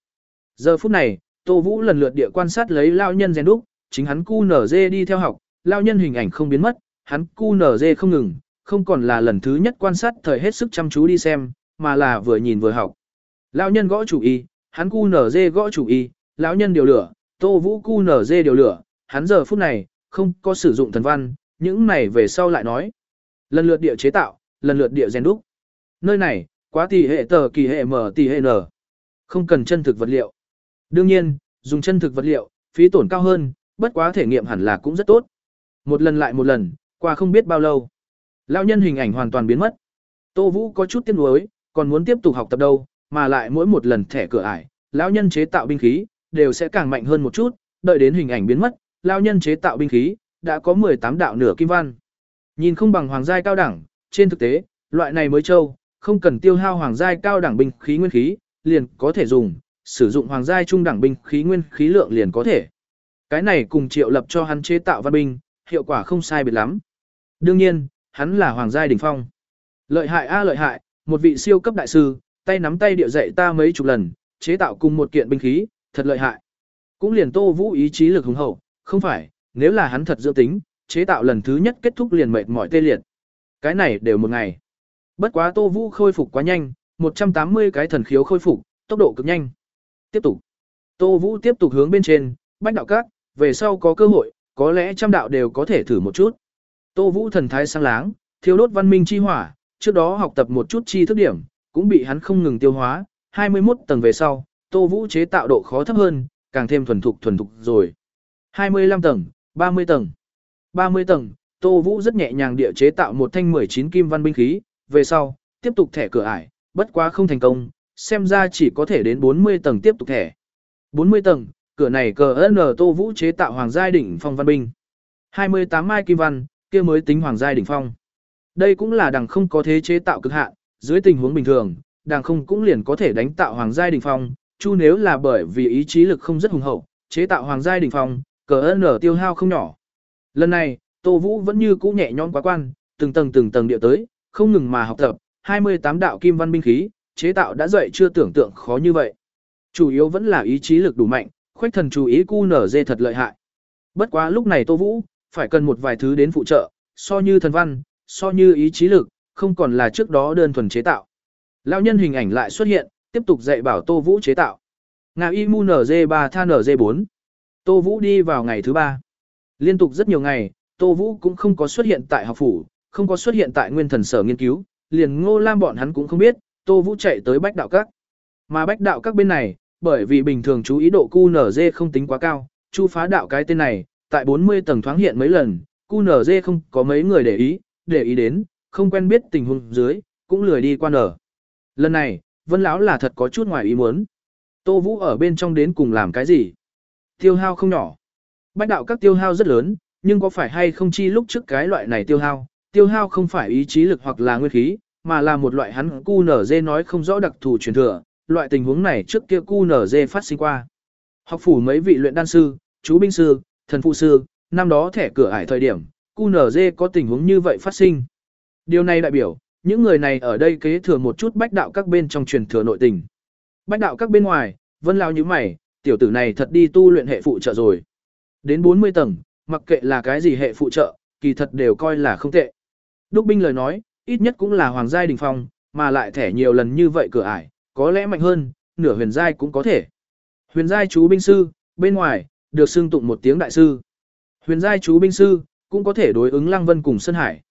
Giờ phút này, Tô Vũ lần lượt địa quan sát lấy lao nhân rèn đúc, chính hắn cu nở dê đi theo học, lao nhân hình ảnh không biến mất, hắn cu nở dê không ngừng, không còn là lần thứ nhất quan sát thời hết sức chăm chú đi xem, mà là vừa nhìn vừa học. Lão nhân gõ chủ y, hắn cu nở dê gõ chủ y, lão nhân điều lửa, Tô Vũ cu nở dê điều lửa, hắn giờ phút này không có sử dụng thần văn, những này về sau lại nói. Lần lượt địa chế tạo, lần lượt địa rèn đúc. Nơi này, quá tỷ hệ tờ kỳ hệ mở tỷ hệ nở, Không cần chân thực vật liệu. Đương nhiên, dùng chân thực vật liệu, phí tổn cao hơn, bất quá thể nghiệm hẳn là cũng rất tốt. Một lần lại một lần, qua không biết bao lâu. Lão nhân hình ảnh hoàn toàn biến mất. Tô Vũ có chút tiếc nuối, còn muốn tiếp tục học tập đâu, mà lại mỗi một lần thẻ cửa ải, lão nhân chế tạo binh khí đều sẽ càng mạnh hơn một chút, đợi đến hình ảnh biến mất, lão nhân chế tạo binh khí đã có 18 đạo nửa kim văn. Nhìn không bằng hoàng giai cao đẳng, trên thực tế, loại này mới châu, không cần tiêu hao hoàng giai cao đẳng binh khí nguyên khí, liền có thể dùng, sử dụng hoàng giai trung đẳng binh khí nguyên khí lượng liền có thể. Cái này cùng Triệu Lập cho hắn chế tạo văn binh, hiệu quả không sai biệt lắm. Đương nhiên, hắn là hoàng giai đỉnh phong. Lợi hại a à, lợi hại, một vị siêu cấp đại sư, tay nắm tay điệu dạy ta mấy chục lần, chế tạo cùng một kiện binh khí, thật lợi hại. Cũng liền Tô Vũ ý chí lực hùng hậu, không phải, nếu là hắn thật dự tính, chế tạo lần thứ nhất kết thúc liền mệt mỏi tê liệt. Cái này đều một ngày. Bất quá Tô Vũ khôi phục quá nhanh, 180 cái thần khiếu khôi phục, tốc độ cực nhanh. Tiếp tục. Tô Vũ tiếp tục hướng bên trên, bách đạo các, về sau có cơ hội, có lẽ trăm đạo đều có thể thử một chút. Tô Vũ thần thái sáng láng, thiếu đốt văn minh chi hỏa, trước đó học tập một chút chi thức điểm, cũng bị hắn không ngừng tiêu hóa, 21 tầng về sau, Tô Vũ chế tạo độ khó thấp hơn, càng thêm thuần thục thuần thục rồi. 25 tầng, 30 tầng. 30 tầng, Tô Vũ rất nhẹ nhàng địa chế tạo một thanh 19 kim văn binh khí, về sau, tiếp tục thẻ cửa ải, bất quá không thành công, xem ra chỉ có thể đến 40 tầng tiếp tục thẻ. 40 tầng, cửa này cờ N Tô Vũ chế tạo hoàng giai đỉnh phong văn binh. 28 mai kim văn, kia mới tính hoàng giai đỉnh phong. Đây cũng là đằng không có thế chế tạo cực hạn, dưới tình huống bình thường, đằng không cũng liền có thể đánh tạo hoàng giai đỉnh phong, chu nếu là bởi vì ý chí lực không rất hùng hậu, chế tạo hoàng giai đỉnh phong, cờ N tiêu hao không nhỏ. Lần này, Tô Vũ vẫn như cũ nhẹ nhõm quá quan, từng tầng từng tầng địa tới, không ngừng mà học tập, 28 đạo kim văn binh khí, chế tạo đã dậy chưa tưởng tượng khó như vậy. Chủ yếu vẫn là ý chí lực đủ mạnh, khoách thần chú ý cu nở dê thật lợi hại. Bất quá lúc này Tô Vũ, phải cần một vài thứ đến phụ trợ, so như thần văn, so như ý chí lực, không còn là trước đó đơn thuần chế tạo. Lão nhân hình ảnh lại xuất hiện, tiếp tục dạy bảo Tô Vũ chế tạo. Ngà Imu NG3 Tha NG4. Tô Vũ đi vào ngày thứ ba. Liên tục rất nhiều ngày, Tô Vũ cũng không có xuất hiện tại học phủ, không có xuất hiện tại nguyên thần sở nghiên cứu, liền ngô lam bọn hắn cũng không biết, Tô Vũ chạy tới bách đạo các. Mà bách đạo các bên này, bởi vì bình thường chú ý độ QNZ không tính quá cao, chu phá đạo cái tên này, tại 40 tầng thoáng hiện mấy lần, QNZ không có mấy người để ý, để ý đến, không quen biết tình huống dưới, cũng lười đi qua nở. Lần này, Vân lão là thật có chút ngoài ý muốn. Tô Vũ ở bên trong đến cùng làm cái gì? Tiêu hao không nhỏ. Bách đạo các tiêu hao rất lớn, nhưng có phải hay không chi lúc trước cái loại này tiêu hao? Tiêu hao không phải ý chí lực hoặc là nguyên khí, mà là một loại hắn cu nở dê nói không rõ đặc thù truyền thừa, loại tình huống này trước kia QNZ nở dê phát sinh qua. Học phủ mấy vị luyện đan sư, chú binh sư, thần phụ sư, năm đó thẻ cửa ải thời điểm, QNZ nở dê có tình huống như vậy phát sinh. Điều này đại biểu, những người này ở đây kế thừa một chút bách đạo các bên trong truyền thừa nội tình. Bách đạo các bên ngoài, vân lao như mày, tiểu tử này thật đi tu luyện hệ phụ trợ rồi. Đến 40 tầng, mặc kệ là cái gì hệ phụ trợ, kỳ thật đều coi là không tệ. Đúc binh lời nói, ít nhất cũng là hoàng giai đình phong, mà lại thẻ nhiều lần như vậy cửa ải, có lẽ mạnh hơn, nửa huyền giai cũng có thể. Huyền giai chú binh sư, bên ngoài, được xưng tụng một tiếng đại sư. Huyền giai chú binh sư, cũng có thể đối ứng Lăng Vân cùng Sơn Hải.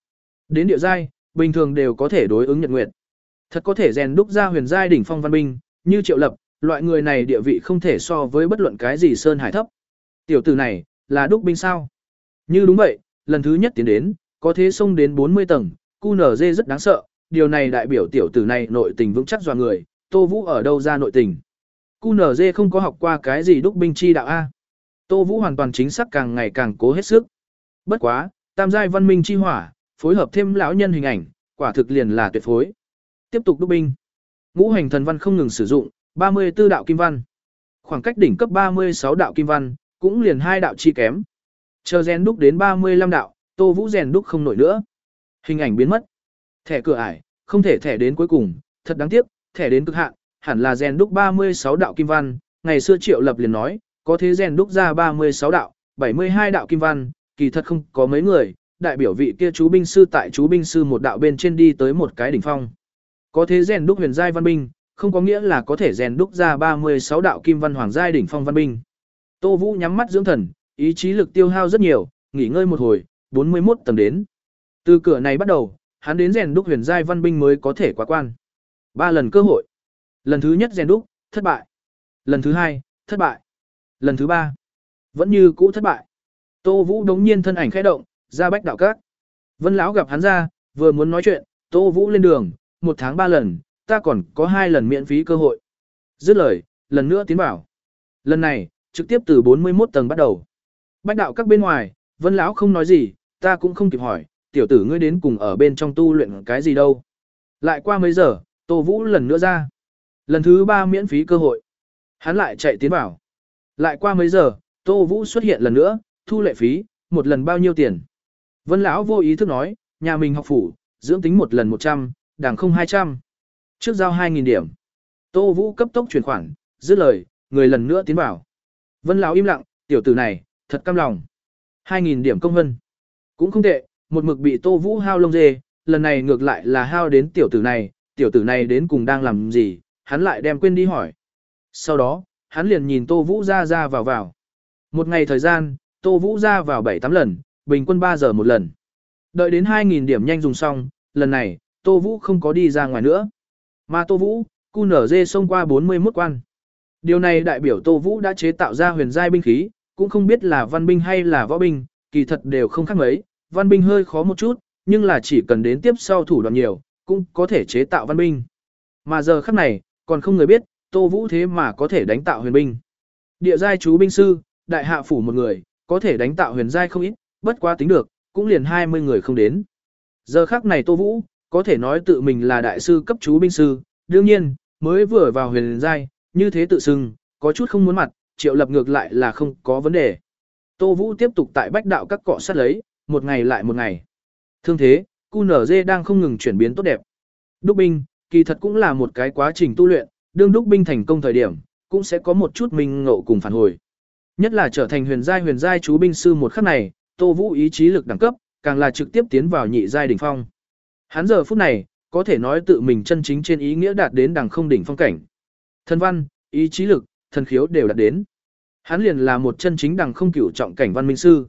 Đến địa giai, bình thường đều có thể đối ứng Nhật Nguyệt. Thật có thể rèn đúc ra huyền giai đỉnh phong văn binh, như Triệu Lập, loại người này địa vị không thể so với bất luận cái gì Sơn Hải thấp. Tiểu tử này, là đúc binh sao? Như đúng vậy, lần thứ nhất tiến đến, có thế xông đến 40 tầng, cù nở dê rất đáng sợ, điều này đại biểu tiểu tử này nội tình vững chắc dò người, Tô Vũ ở đâu ra nội tình. QNZ không có học qua cái gì đúc binh chi đạo A. Tô Vũ hoàn toàn chính xác càng ngày càng cố hết sức. Bất quá, tam giai văn minh chi hỏa, phối hợp thêm lão nhân hình ảnh, quả thực liền là tuyệt phối. Tiếp tục đúc binh. Ngũ hành thần văn không ngừng sử dụng, 34 đạo kim văn. Khoảng cách đỉnh cấp 36 đạo kim văn, cũng liền hai đạo chi kém. Chờ rèn đúc đến 35 đạo, Tô Vũ rèn đúc không nổi nữa. Hình ảnh biến mất. Thẻ cửa ải, không thể thẻ đến cuối cùng, thật đáng tiếc, thẻ đến cực hạn, hẳn là rèn đúc 36 đạo kim văn, ngày xưa Triệu Lập liền nói, có thế rèn đúc ra 36 đạo, 72 đạo kim văn, kỳ thật không có mấy người, đại biểu vị kia chú binh sư tại chú binh sư một đạo bên trên đi tới một cái đỉnh phong. Có thế rèn đúc huyền giai văn binh, không có nghĩa là có thể rèn đúc ra 36 đạo kim văn hoàng giai đỉnh phong văn binh. Tô Vũ nhắm mắt dưỡng thần, ý chí lực tiêu hao rất nhiều, nghỉ ngơi một hồi, 41 tầng đến. Từ cửa này bắt đầu, hắn đến rèn đúc huyền giai văn binh mới có thể quá quan. Ba lần cơ hội. Lần thứ nhất rèn đúc, thất bại. Lần thứ hai, thất bại. Lần thứ ba, vẫn như cũ thất bại. Tô Vũ đống nhiên thân ảnh khẽ động, ra bách đạo cát. Vân lão gặp hắn ra, vừa muốn nói chuyện, Tô Vũ lên đường, một tháng ba lần, ta còn có hai lần miễn phí cơ hội. Dứt lời, lần nữa tiến bảo. Lần này, trực tiếp từ 41 tầng bắt đầu. Bách đạo các bên ngoài, Vân lão không nói gì, ta cũng không kịp hỏi, tiểu tử ngươi đến cùng ở bên trong tu luyện cái gì đâu. Lại qua mấy giờ, Tô Vũ lần nữa ra. Lần thứ ba miễn phí cơ hội. Hắn lại chạy tiến bảo. Lại qua mấy giờ, Tô Vũ xuất hiện lần nữa, thu lệ phí, một lần bao nhiêu tiền. Vân lão vô ý thức nói, nhà mình học phủ, dưỡng tính một lần 100, đảng không 200. Trước giao 2.000 điểm. Tô Vũ cấp tốc chuyển khoản, dứt lời, người lần nữa tiến vào. Vân lão im lặng, tiểu tử này, thật căm lòng. 2.000 điểm công hân. Cũng không tệ, một mực bị Tô Vũ hao lông dê, lần này ngược lại là hao đến tiểu tử này, tiểu tử này đến cùng đang làm gì, hắn lại đem quên đi hỏi. Sau đó, hắn liền nhìn Tô Vũ ra ra vào vào. Một ngày thời gian, Tô Vũ ra vào 7-8 lần, bình quân 3 giờ một lần. Đợi đến 2.000 điểm nhanh dùng xong, lần này, Tô Vũ không có đi ra ngoài nữa. Mà Tô Vũ, cu nở dê xông qua 41 quan. Điều này đại biểu Tô Vũ đã chế tạo ra huyền giai binh khí, cũng không biết là văn binh hay là võ binh, kỳ thật đều không khác mấy, văn binh hơi khó một chút, nhưng là chỉ cần đến tiếp sau thủ đoạn nhiều, cũng có thể chế tạo văn binh. Mà giờ khắc này, còn không người biết, Tô Vũ thế mà có thể đánh tạo huyền binh. Địa giai chú binh sư, đại hạ phủ một người, có thể đánh tạo huyền giai không ít, bất quá tính được, cũng liền 20 người không đến. Giờ khắc này Tô Vũ, có thể nói tự mình là đại sư cấp chú binh sư, đương nhiên, mới vừa vào huyền giai, như thế tự xưng, có chút không muốn mặt, triệu lập ngược lại là không có vấn đề. Tô Vũ tiếp tục tại bách đạo các cọ sát lấy, một ngày lại một ngày. Thương thế, QNZ đang không ngừng chuyển biến tốt đẹp. Đúc binh, kỳ thật cũng là một cái quá trình tu luyện, đương đúc binh thành công thời điểm, cũng sẽ có một chút minh ngộ cùng phản hồi. Nhất là trở thành huyền giai huyền giai chú binh sư một khắc này, Tô Vũ ý chí lực đẳng cấp, càng là trực tiếp tiến vào nhị giai đỉnh phong. Hắn giờ phút này, có thể nói tự mình chân chính trên ý nghĩa đạt đến đẳng không đỉnh phong cảnh. Thân văn, ý chí lực, thần khiếu đều đạt đến. Hắn liền là một chân chính đẳng không cửu trọng cảnh văn minh sư.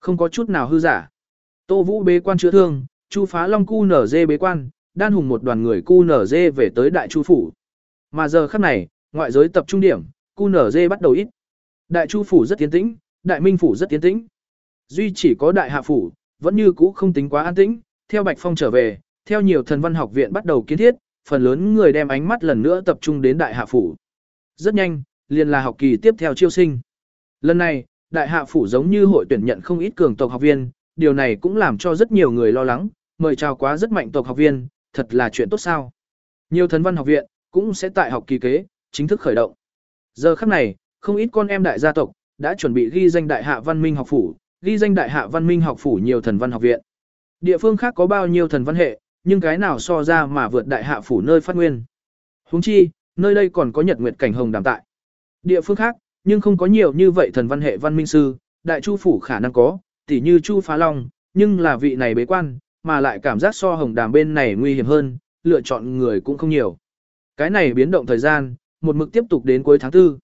Không có chút nào hư giả. Tô Vũ bế quan chữa thương, Chu Phá Long cu nở dê bế quan, đan hùng một đoàn người cu nở dê về tới đại chu phủ. Mà giờ khắc này, ngoại giới tập trung điểm, cu nở dê bắt đầu ít. Đại chu phủ rất tiến tĩnh, đại minh phủ rất tiến tĩnh. Duy chỉ có đại hạ phủ, vẫn như cũ không tính quá an tĩnh, theo Bạch Phong trở về, theo nhiều thần văn học viện bắt đầu kiến thiết, phần lớn người đem ánh mắt lần nữa tập trung đến đại hạ phủ. Rất nhanh, liền là học kỳ tiếp theo chiêu sinh. Lần này, đại hạ phủ giống như hội tuyển nhận không ít cường tộc học viên, điều này cũng làm cho rất nhiều người lo lắng, mời chào quá rất mạnh tộc học viên, thật là chuyện tốt sao. Nhiều thần văn học viện, cũng sẽ tại học kỳ kế, chính thức khởi động. Giờ khắc này, không ít con em đại gia tộc, đã chuẩn bị ghi danh đại hạ văn minh học phủ, ghi danh đại hạ văn minh học phủ nhiều thần văn học viện. Địa phương khác có bao nhiêu thần văn hệ, nhưng cái nào so ra mà vượt đại hạ phủ nơi phát nguyên. Huống chi, nơi đây còn có nhật nguyệt cảnh hồng đàm tại. Địa phương khác, nhưng không có nhiều như vậy thần văn hệ văn minh sư, đại chu phủ khả năng có, tỉ như chu phá long, nhưng là vị này bế quan, mà lại cảm giác so hồng đàm bên này nguy hiểm hơn, lựa chọn người cũng không nhiều. Cái này biến động thời gian, một mực tiếp tục đến cuối tháng 4.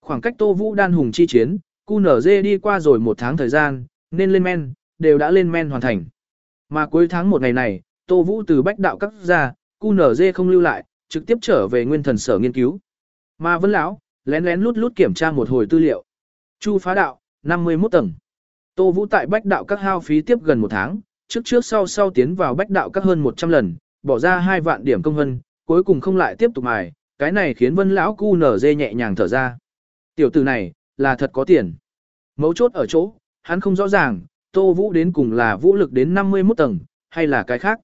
Khoảng cách Tô Vũ đan hùng chi chiến, QNZ đi qua rồi một tháng thời gian, nên lên men, đều đã lên men hoàn thành. Mà cuối tháng một ngày này, Tô Vũ từ bách đạo cắt ra, QNZ không lưu lại, trực tiếp trở về nguyên thần sở nghiên cứu. Mà vẫn lão, lén lén lút lút kiểm tra một hồi tư liệu. Chu phá đạo, 51 tầng. Tô Vũ tại bách đạo các hao phí tiếp gần một tháng, trước trước sau sau tiến vào bách đạo các hơn 100 lần, bỏ ra 2 vạn điểm công vân, cuối cùng không lại tiếp tục mài, cái này khiến vân lão cu nở dê nhẹ nhàng thở ra. Tiểu tử này, là thật có tiền. Mấu chốt ở chỗ, hắn không rõ ràng, Tô Vũ đến cùng là vũ lực đến 51 tầng, hay là cái khác.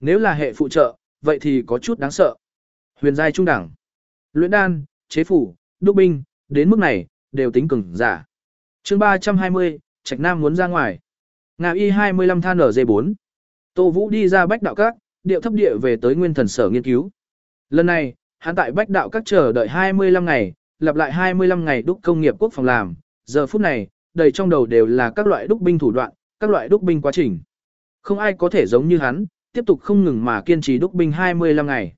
Nếu là hệ phụ trợ, vậy thì có chút đáng sợ. Huyền giai trung đẳng, luyện đan, chế phủ, đúc binh, đến mức này, đều tính cường giả. chương 320, Trạch Nam muốn ra ngoài. Nga Y 25 than ở dây 4. Tô Vũ đi ra bách đạo các, điệu thấp địa về tới nguyên thần sở nghiên cứu. Lần này, hắn tại bách đạo các chờ đợi 25 ngày, lặp lại 25 ngày đúc công nghiệp quốc phòng làm, giờ phút này, đầy trong đầu đều là các loại đúc binh thủ đoạn, các loại đúc binh quá trình. Không ai có thể giống như hắn, tiếp tục không ngừng mà kiên trì đúc binh 25 ngày.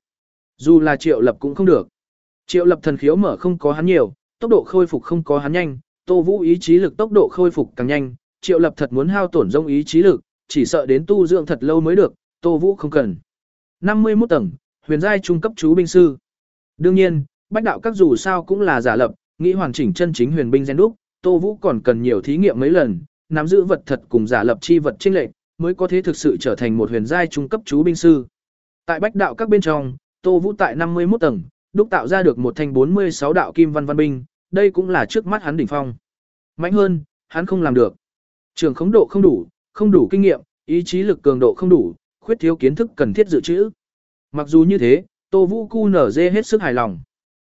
Dù là triệu lập cũng không được. Triệu lập thần khiếu mở không có hắn nhiều, tốc độ khôi phục không có hắn nhanh, Tô Vũ ý chí lực tốc độ khôi phục càng nhanh, Triệu Lập thật muốn hao tổn dông ý trí lực, chỉ sợ đến tu dưỡng thật lâu mới được, Tô Vũ không cần. 51 tầng, huyền giai trung cấp chú binh sư. Đương nhiên, bách đạo các dù sao cũng là giả lập, nghĩ hoàn chỉnh chân chính huyền binh gen đúc, Tô Vũ còn cần nhiều thí nghiệm mấy lần, nắm giữ vật thật cùng giả lập chi vật chênh lệch, mới có thể thực sự trở thành một huyền giai trung cấp chú binh sư. Tại bách đạo các bên trong, Tô Vũ tại 51 tầng, đúc tạo ra được một thanh 46 đạo kim văn văn binh, đây cũng là trước mắt hắn đỉnh phong. Mạnh hơn, hắn không làm được. Trường khống độ không đủ, không đủ kinh nghiệm, ý chí lực cường độ không đủ, khuyết thiếu kiến thức cần thiết dự trữ. Mặc dù như thế, Tô Vũ Cu nở dê hết sức hài lòng.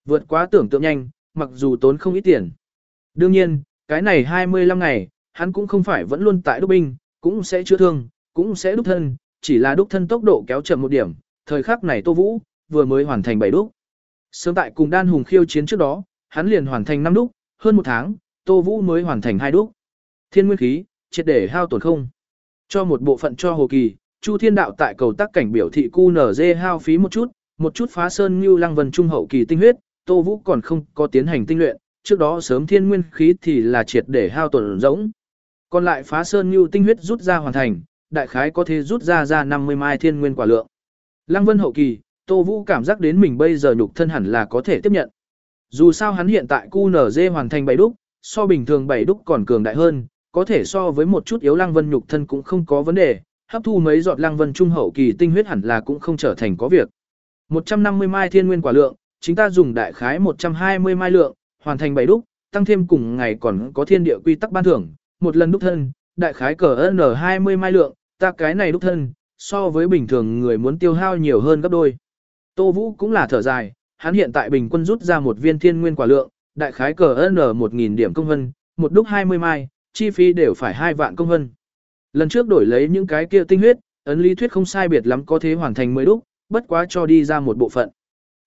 Vượt quá tưởng tượng nhanh, mặc dù tốn không ít tiền. Đương nhiên, cái này 25 ngày, hắn cũng không phải vẫn luôn tại đúc binh, cũng sẽ chữa thương, cũng sẽ đúc thân, chỉ là đúc thân tốc độ kéo chậm một điểm. Thời khắc này Tô Vũ, vừa mới hoàn thành 7 đúc. Sớm tại cùng đan hùng khiêu chiến trước đó, hắn liền hoàn thành 5 đúc, hơn một tháng, Tô Vũ mới hoàn thành 2 đúc. Thiên nguyên khí, triệt để hao tổn không. Cho một bộ phận cho Hồ Kỳ, Chu Thiên Đạo tại cầu tác cảnh biểu thị cu nở dê hao phí một chút, một chút phá sơn như lăng vân trung hậu kỳ tinh huyết, Tô Vũ còn không có tiến hành tinh luyện, trước đó sớm thiên nguyên khí thì là triệt để hao tổn rỗng. Còn lại phá sơn như tinh huyết rút ra hoàn thành, đại khái có thể rút ra ra 50 mai thiên nguyên quả lượng. Lăng vân hậu kỳ, Tô Vũ cảm giác đến mình bây giờ nhục thân hẳn là có thể tiếp nhận. Dù sao hắn hiện tại cu nở dê hoàn thành bảy đúc, so bình thường bảy đúc còn cường đại hơn, có thể so với một chút yếu lăng vân nhục thân cũng không có vấn đề, hấp thu mấy giọt lăng vân trung hậu kỳ tinh huyết hẳn là cũng không trở thành có việc. 150 mai thiên nguyên quả lượng, chúng ta dùng đại khái 120 mai lượng, hoàn thành bảy đúc, tăng thêm cùng ngày còn có thiên địa quy tắc ban thưởng, một lần đúc thân, đại khái cỡ N20 mai lượng, ta cái này đúc thân, so với bình thường người muốn tiêu hao nhiều hơn gấp đôi. Tô Vũ cũng là thở dài, hắn hiện tại bình quân rút ra một viên thiên nguyên quả lượng, đại khái cỡ N 1000 điểm công vân, một đúc 20 mai, chi phí đều phải hai vạn công hân. Lần trước đổi lấy những cái kia tinh huyết, ấn lý thuyết không sai biệt lắm có thể hoàn thành mới đúc, bất quá cho đi ra một bộ phận.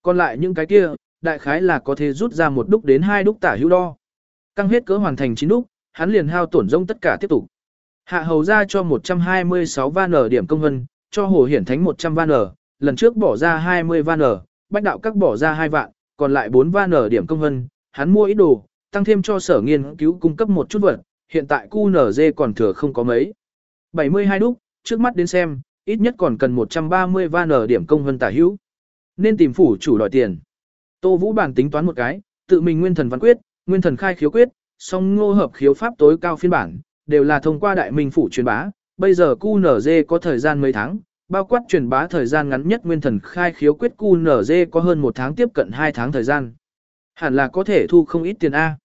Còn lại những cái kia, đại khái là có thể rút ra một đúc đến hai đúc tả hữu đo. Căng hết cỡ hoàn thành chín đúc, hắn liền hao tổn rông tất cả tiếp tục. Hạ hầu ra cho 126 van ở điểm công hân, cho hồ hiển thánh 100 van ở, lần trước bỏ ra 20 van ở, bách đạo các bỏ ra 2 vạn, còn lại 4 van ở điểm công hân, hắn mua ít đồ, tăng thêm cho sở nghiên cứu cung cấp một chút vật, hiện tại QNZ còn thừa không có mấy. 72 đúc, trước mắt đến xem, ít nhất còn cần 130 van ở điểm công hơn tả hữu. Nên tìm phủ chủ đòi tiền. Tô Vũ bản tính toán một cái, tự mình nguyên thần văn quyết, nguyên thần khai khiếu quyết, song ngô hợp khiếu pháp tối cao phiên bản, đều là thông qua đại minh phủ truyền bá, bây giờ QNZ có thời gian mấy tháng, bao quát truyền bá thời gian ngắn nhất nguyên thần khai khiếu quyết QNZ có hơn một tháng tiếp cận 2 tháng thời gian. Hẳn là có thể thu không ít tiền A.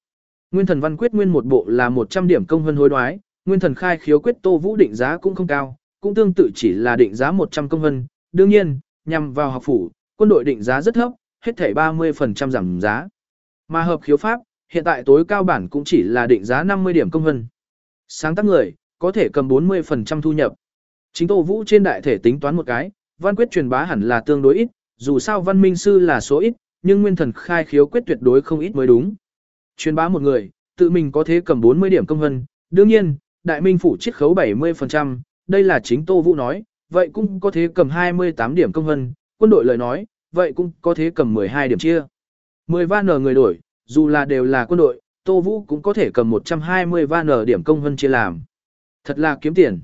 Nguyên thần văn quyết nguyên một bộ là 100 điểm công hơn hối đoái, nguyên thần khai khiếu quyết Tô Vũ định giá cũng không cao, cũng tương tự chỉ là định giá 100 công hơn, Đương nhiên, nhằm vào học phủ, quân đội định giá rất thấp, hết thảy 30% giảm giá. Mà hợp khiếu pháp, hiện tại tối cao bản cũng chỉ là định giá 50 điểm công hơn. Sáng tác người, có thể cầm 40% thu nhập. Chính Tô Vũ trên đại thể tính toán một cái, văn quyết truyền bá hẳn là tương đối ít, dù sao văn minh sư là số ít, nhưng nguyên thần khai khiếu quyết tuyệt đối không ít mới đúng. Truyền bá một người, tự mình có thể cầm 40 điểm công vân, đương nhiên, đại minh phủ chiết khấu 70%, đây là chính Tô Vũ nói, vậy cũng có thể cầm 28 điểm công vân, quân đội lời nói, vậy cũng có thể cầm 12 điểm chia. 10 van nở người đổi, dù là đều là quân đội, Tô Vũ cũng có thể cầm 120 van nở điểm công vân chia làm. Thật là kiếm tiền.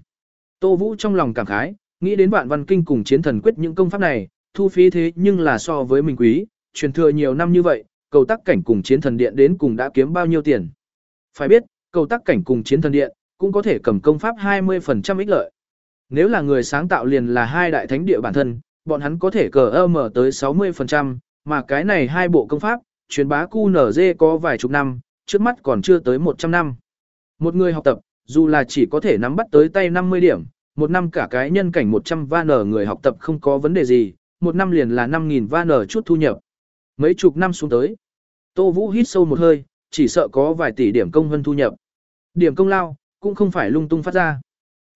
Tô Vũ trong lòng cảm khái, nghĩ đến vạn văn kinh cùng chiến thần quyết những công pháp này, thu phí thế nhưng là so với mình quý, truyền thừa nhiều năm như vậy, cầu tắc cảnh cùng chiến thần điện đến cùng đã kiếm bao nhiêu tiền. Phải biết, cầu tắc cảnh cùng chiến thần điện, cũng có thể cầm công pháp 20% ích lợi. Nếu là người sáng tạo liền là hai đại thánh địa bản thân, bọn hắn có thể cờ mở tới 60%, mà cái này hai bộ công pháp, truyền bá cu nở dê có vài chục năm, trước mắt còn chưa tới 100 năm. Một người học tập, dù là chỉ có thể nắm bắt tới tay 50 điểm, một năm cả cái nhân cảnh 100 van ở người học tập không có vấn đề gì, một năm liền là 5.000 van ở chút thu nhập. Mấy chục năm xuống tới. Tô Vũ hít sâu một hơi, chỉ sợ có vài tỷ điểm công hơn thu nhập. Điểm công lao, cũng không phải lung tung phát ra.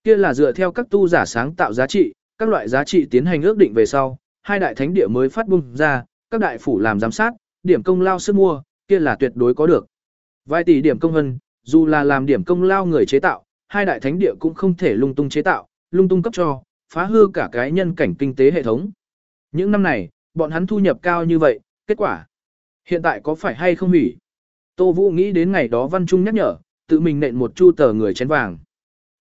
Kia là dựa theo các tu giả sáng tạo giá trị, các loại giá trị tiến hành ước định về sau, hai đại thánh địa mới phát bung ra, các đại phủ làm giám sát, điểm công lao sức mua, kia là tuyệt đối có được. Vài tỷ điểm công hơn, dù là làm điểm công lao người chế tạo, hai đại thánh địa cũng không thể lung tung chế tạo, lung tung cấp cho, phá hư cả cái nhân cảnh kinh tế hệ thống. Những năm này, bọn hắn thu nhập cao như vậy, kết quả hiện tại có phải hay không hủy? Tô Vũ nghĩ đến ngày đó Văn Trung nhắc nhở, tự mình nện một chu tờ người chén vàng.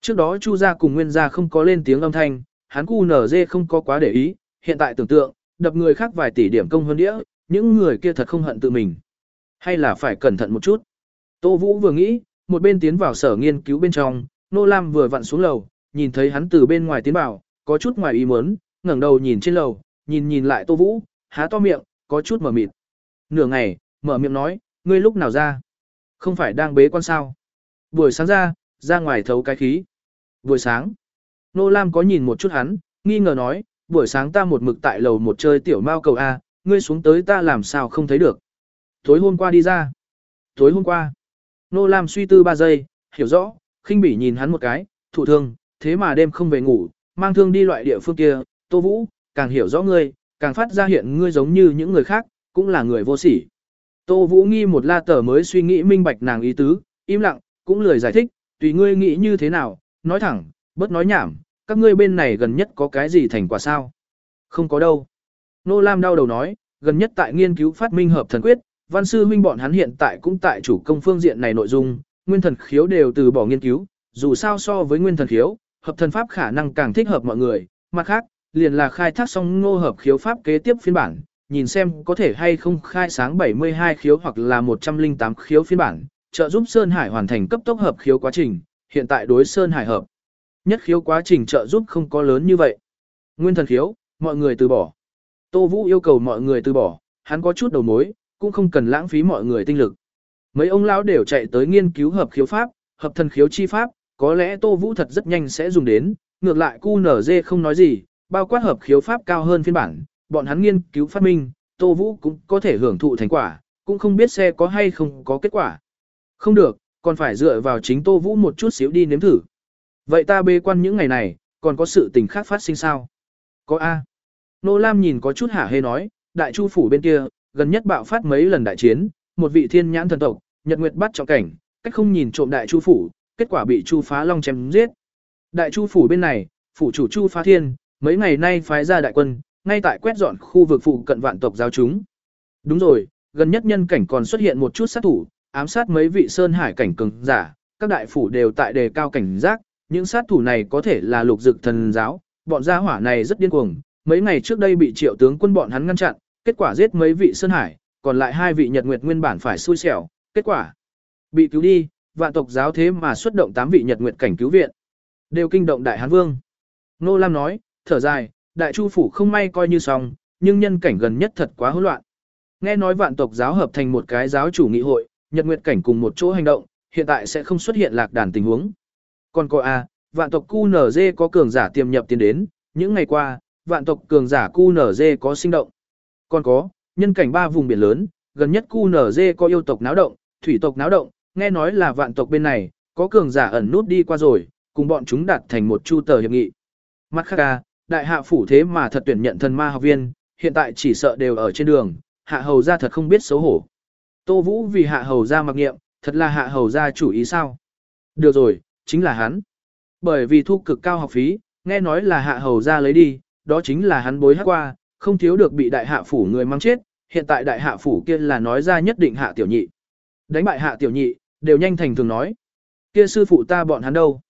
Trước đó Chu gia cùng Nguyên gia không có lên tiếng âm thanh, hắn cu nở dê không có quá để ý, hiện tại tưởng tượng, đập người khác vài tỷ điểm công hơn đĩa, những người kia thật không hận tự mình. Hay là phải cẩn thận một chút. Tô Vũ vừa nghĩ, một bên tiến vào sở nghiên cứu bên trong, Nô Lam vừa vặn xuống lầu, nhìn thấy hắn từ bên ngoài tiến vào, có chút ngoài ý muốn, ngẩng đầu nhìn trên lầu, nhìn nhìn lại Tô Vũ, há to miệng, có chút mở mịt. Nửa ngày, mở miệng nói, ngươi lúc nào ra? Không phải đang bế quan sao? Buổi sáng ra, ra ngoài thấu cái khí. Buổi sáng. Nô Lam có nhìn một chút hắn, nghi ngờ nói, buổi sáng ta một mực tại lầu một chơi tiểu mao cầu A, ngươi xuống tới ta làm sao không thấy được. Tối hôm qua đi ra. Tối hôm qua. Nô Lam suy tư ba giây, hiểu rõ, khinh bỉ nhìn hắn một cái, thụ thương, thế mà đêm không về ngủ, mang thương đi loại địa phương kia, Tô Vũ, càng hiểu rõ ngươi, càng phát ra hiện ngươi giống như những người khác, cũng là người vô sỉ. Tô Vũ nghi một la tờ mới suy nghĩ minh bạch nàng ý tứ, im lặng, cũng lười giải thích, tùy ngươi nghĩ như thế nào, nói thẳng, bớt nói nhảm, các ngươi bên này gần nhất có cái gì thành quả sao? Không có đâu. Nô Lam đau đầu nói, gần nhất tại nghiên cứu phát minh hợp thần quyết, văn sư huynh bọn hắn hiện tại cũng tại chủ công phương diện này nội dung, nguyên thần khiếu đều từ bỏ nghiên cứu, dù sao so với nguyên thần khiếu, hợp thần pháp khả năng càng thích hợp mọi người, mặt khác, liền là khai thác xong ngô hợp khiếu pháp kế tiếp phiên bản, nhìn xem có thể hay không khai sáng 72 khiếu hoặc là 108 khiếu phiên bản, trợ giúp Sơn Hải hoàn thành cấp tốc hợp khiếu quá trình, hiện tại đối Sơn Hải hợp. Nhất khiếu quá trình trợ giúp không có lớn như vậy. Nguyên thần khiếu, mọi người từ bỏ. Tô Vũ yêu cầu mọi người từ bỏ, hắn có chút đầu mối, cũng không cần lãng phí mọi người tinh lực. Mấy ông lão đều chạy tới nghiên cứu hợp khiếu pháp, hợp thần khiếu chi pháp, có lẽ Tô Vũ thật rất nhanh sẽ dùng đến, ngược lại QNZ không nói gì, bao quát hợp khiếu pháp cao hơn phiên bản, bọn hắn nghiên cứu phát minh, Tô Vũ cũng có thể hưởng thụ thành quả, cũng không biết xe có hay không có kết quả. Không được, còn phải dựa vào chính Tô Vũ một chút xíu đi nếm thử. Vậy ta bê quan những ngày này, còn có sự tình khác phát sinh sao? Có A. Nô Lam nhìn có chút hả hê nói, đại chu phủ bên kia, gần nhất bạo phát mấy lần đại chiến, một vị thiên nhãn thần tộc, nhật nguyệt bắt trọng cảnh, cách không nhìn trộm đại chu phủ, kết quả bị chu phá long chém giết. Đại chu phủ bên này, phủ chủ chu phá thiên, mấy ngày nay phái ra đại quân, ngay tại quét dọn khu vực phụ cận vạn tộc giáo chúng. Đúng rồi, gần nhất nhân cảnh còn xuất hiện một chút sát thủ, ám sát mấy vị sơn hải cảnh cường giả, các đại phủ đều tại đề cao cảnh giác, những sát thủ này có thể là lục dực thần giáo, bọn gia hỏa này rất điên cuồng, mấy ngày trước đây bị triệu tướng quân bọn hắn ngăn chặn, kết quả giết mấy vị sơn hải, còn lại hai vị nhật nguyệt nguyên bản phải xui xẻo, kết quả bị cứu đi, vạn tộc giáo thế mà xuất động tám vị nhật nguyệt cảnh cứu viện, đều kinh động đại hán vương. Nô Lam nói, thở dài, đại chu phủ không may coi như xong, nhưng nhân cảnh gần nhất thật quá hỗn loạn. Nghe nói vạn tộc giáo hợp thành một cái giáo chủ nghị hội, nhật nguyệt cảnh cùng một chỗ hành động, hiện tại sẽ không xuất hiện lạc đàn tình huống. Còn có A, vạn tộc QNZ có cường giả tiềm nhập tiến đến, những ngày qua, vạn tộc cường giả QNZ có sinh động. Còn có, nhân cảnh ba vùng biển lớn, gần nhất QNZ có yêu tộc náo động, thủy tộc náo động, nghe nói là vạn tộc bên này, có cường giả ẩn nút đi qua rồi, cùng bọn chúng đạt thành một chu tờ hiệp nghị. Mặt khác à, đại hạ phủ thế mà thật tuyển nhận thần ma học viên, hiện tại chỉ sợ đều ở trên đường, hạ hầu ra thật không biết xấu hổ. Tô Vũ vì hạ hầu ra mặc nghiệm, thật là hạ hầu ra chủ ý sao? Được rồi, chính là hắn. Bởi vì thu cực cao học phí, nghe nói là hạ hầu ra lấy đi, đó chính là hắn bối hát qua, không thiếu được bị đại hạ phủ người mang chết, hiện tại đại hạ phủ kia là nói ra nhất định hạ tiểu nhị. Đánh bại hạ tiểu nhị, đều nhanh thành thường nói. Kia sư phụ ta bọn hắn đâu?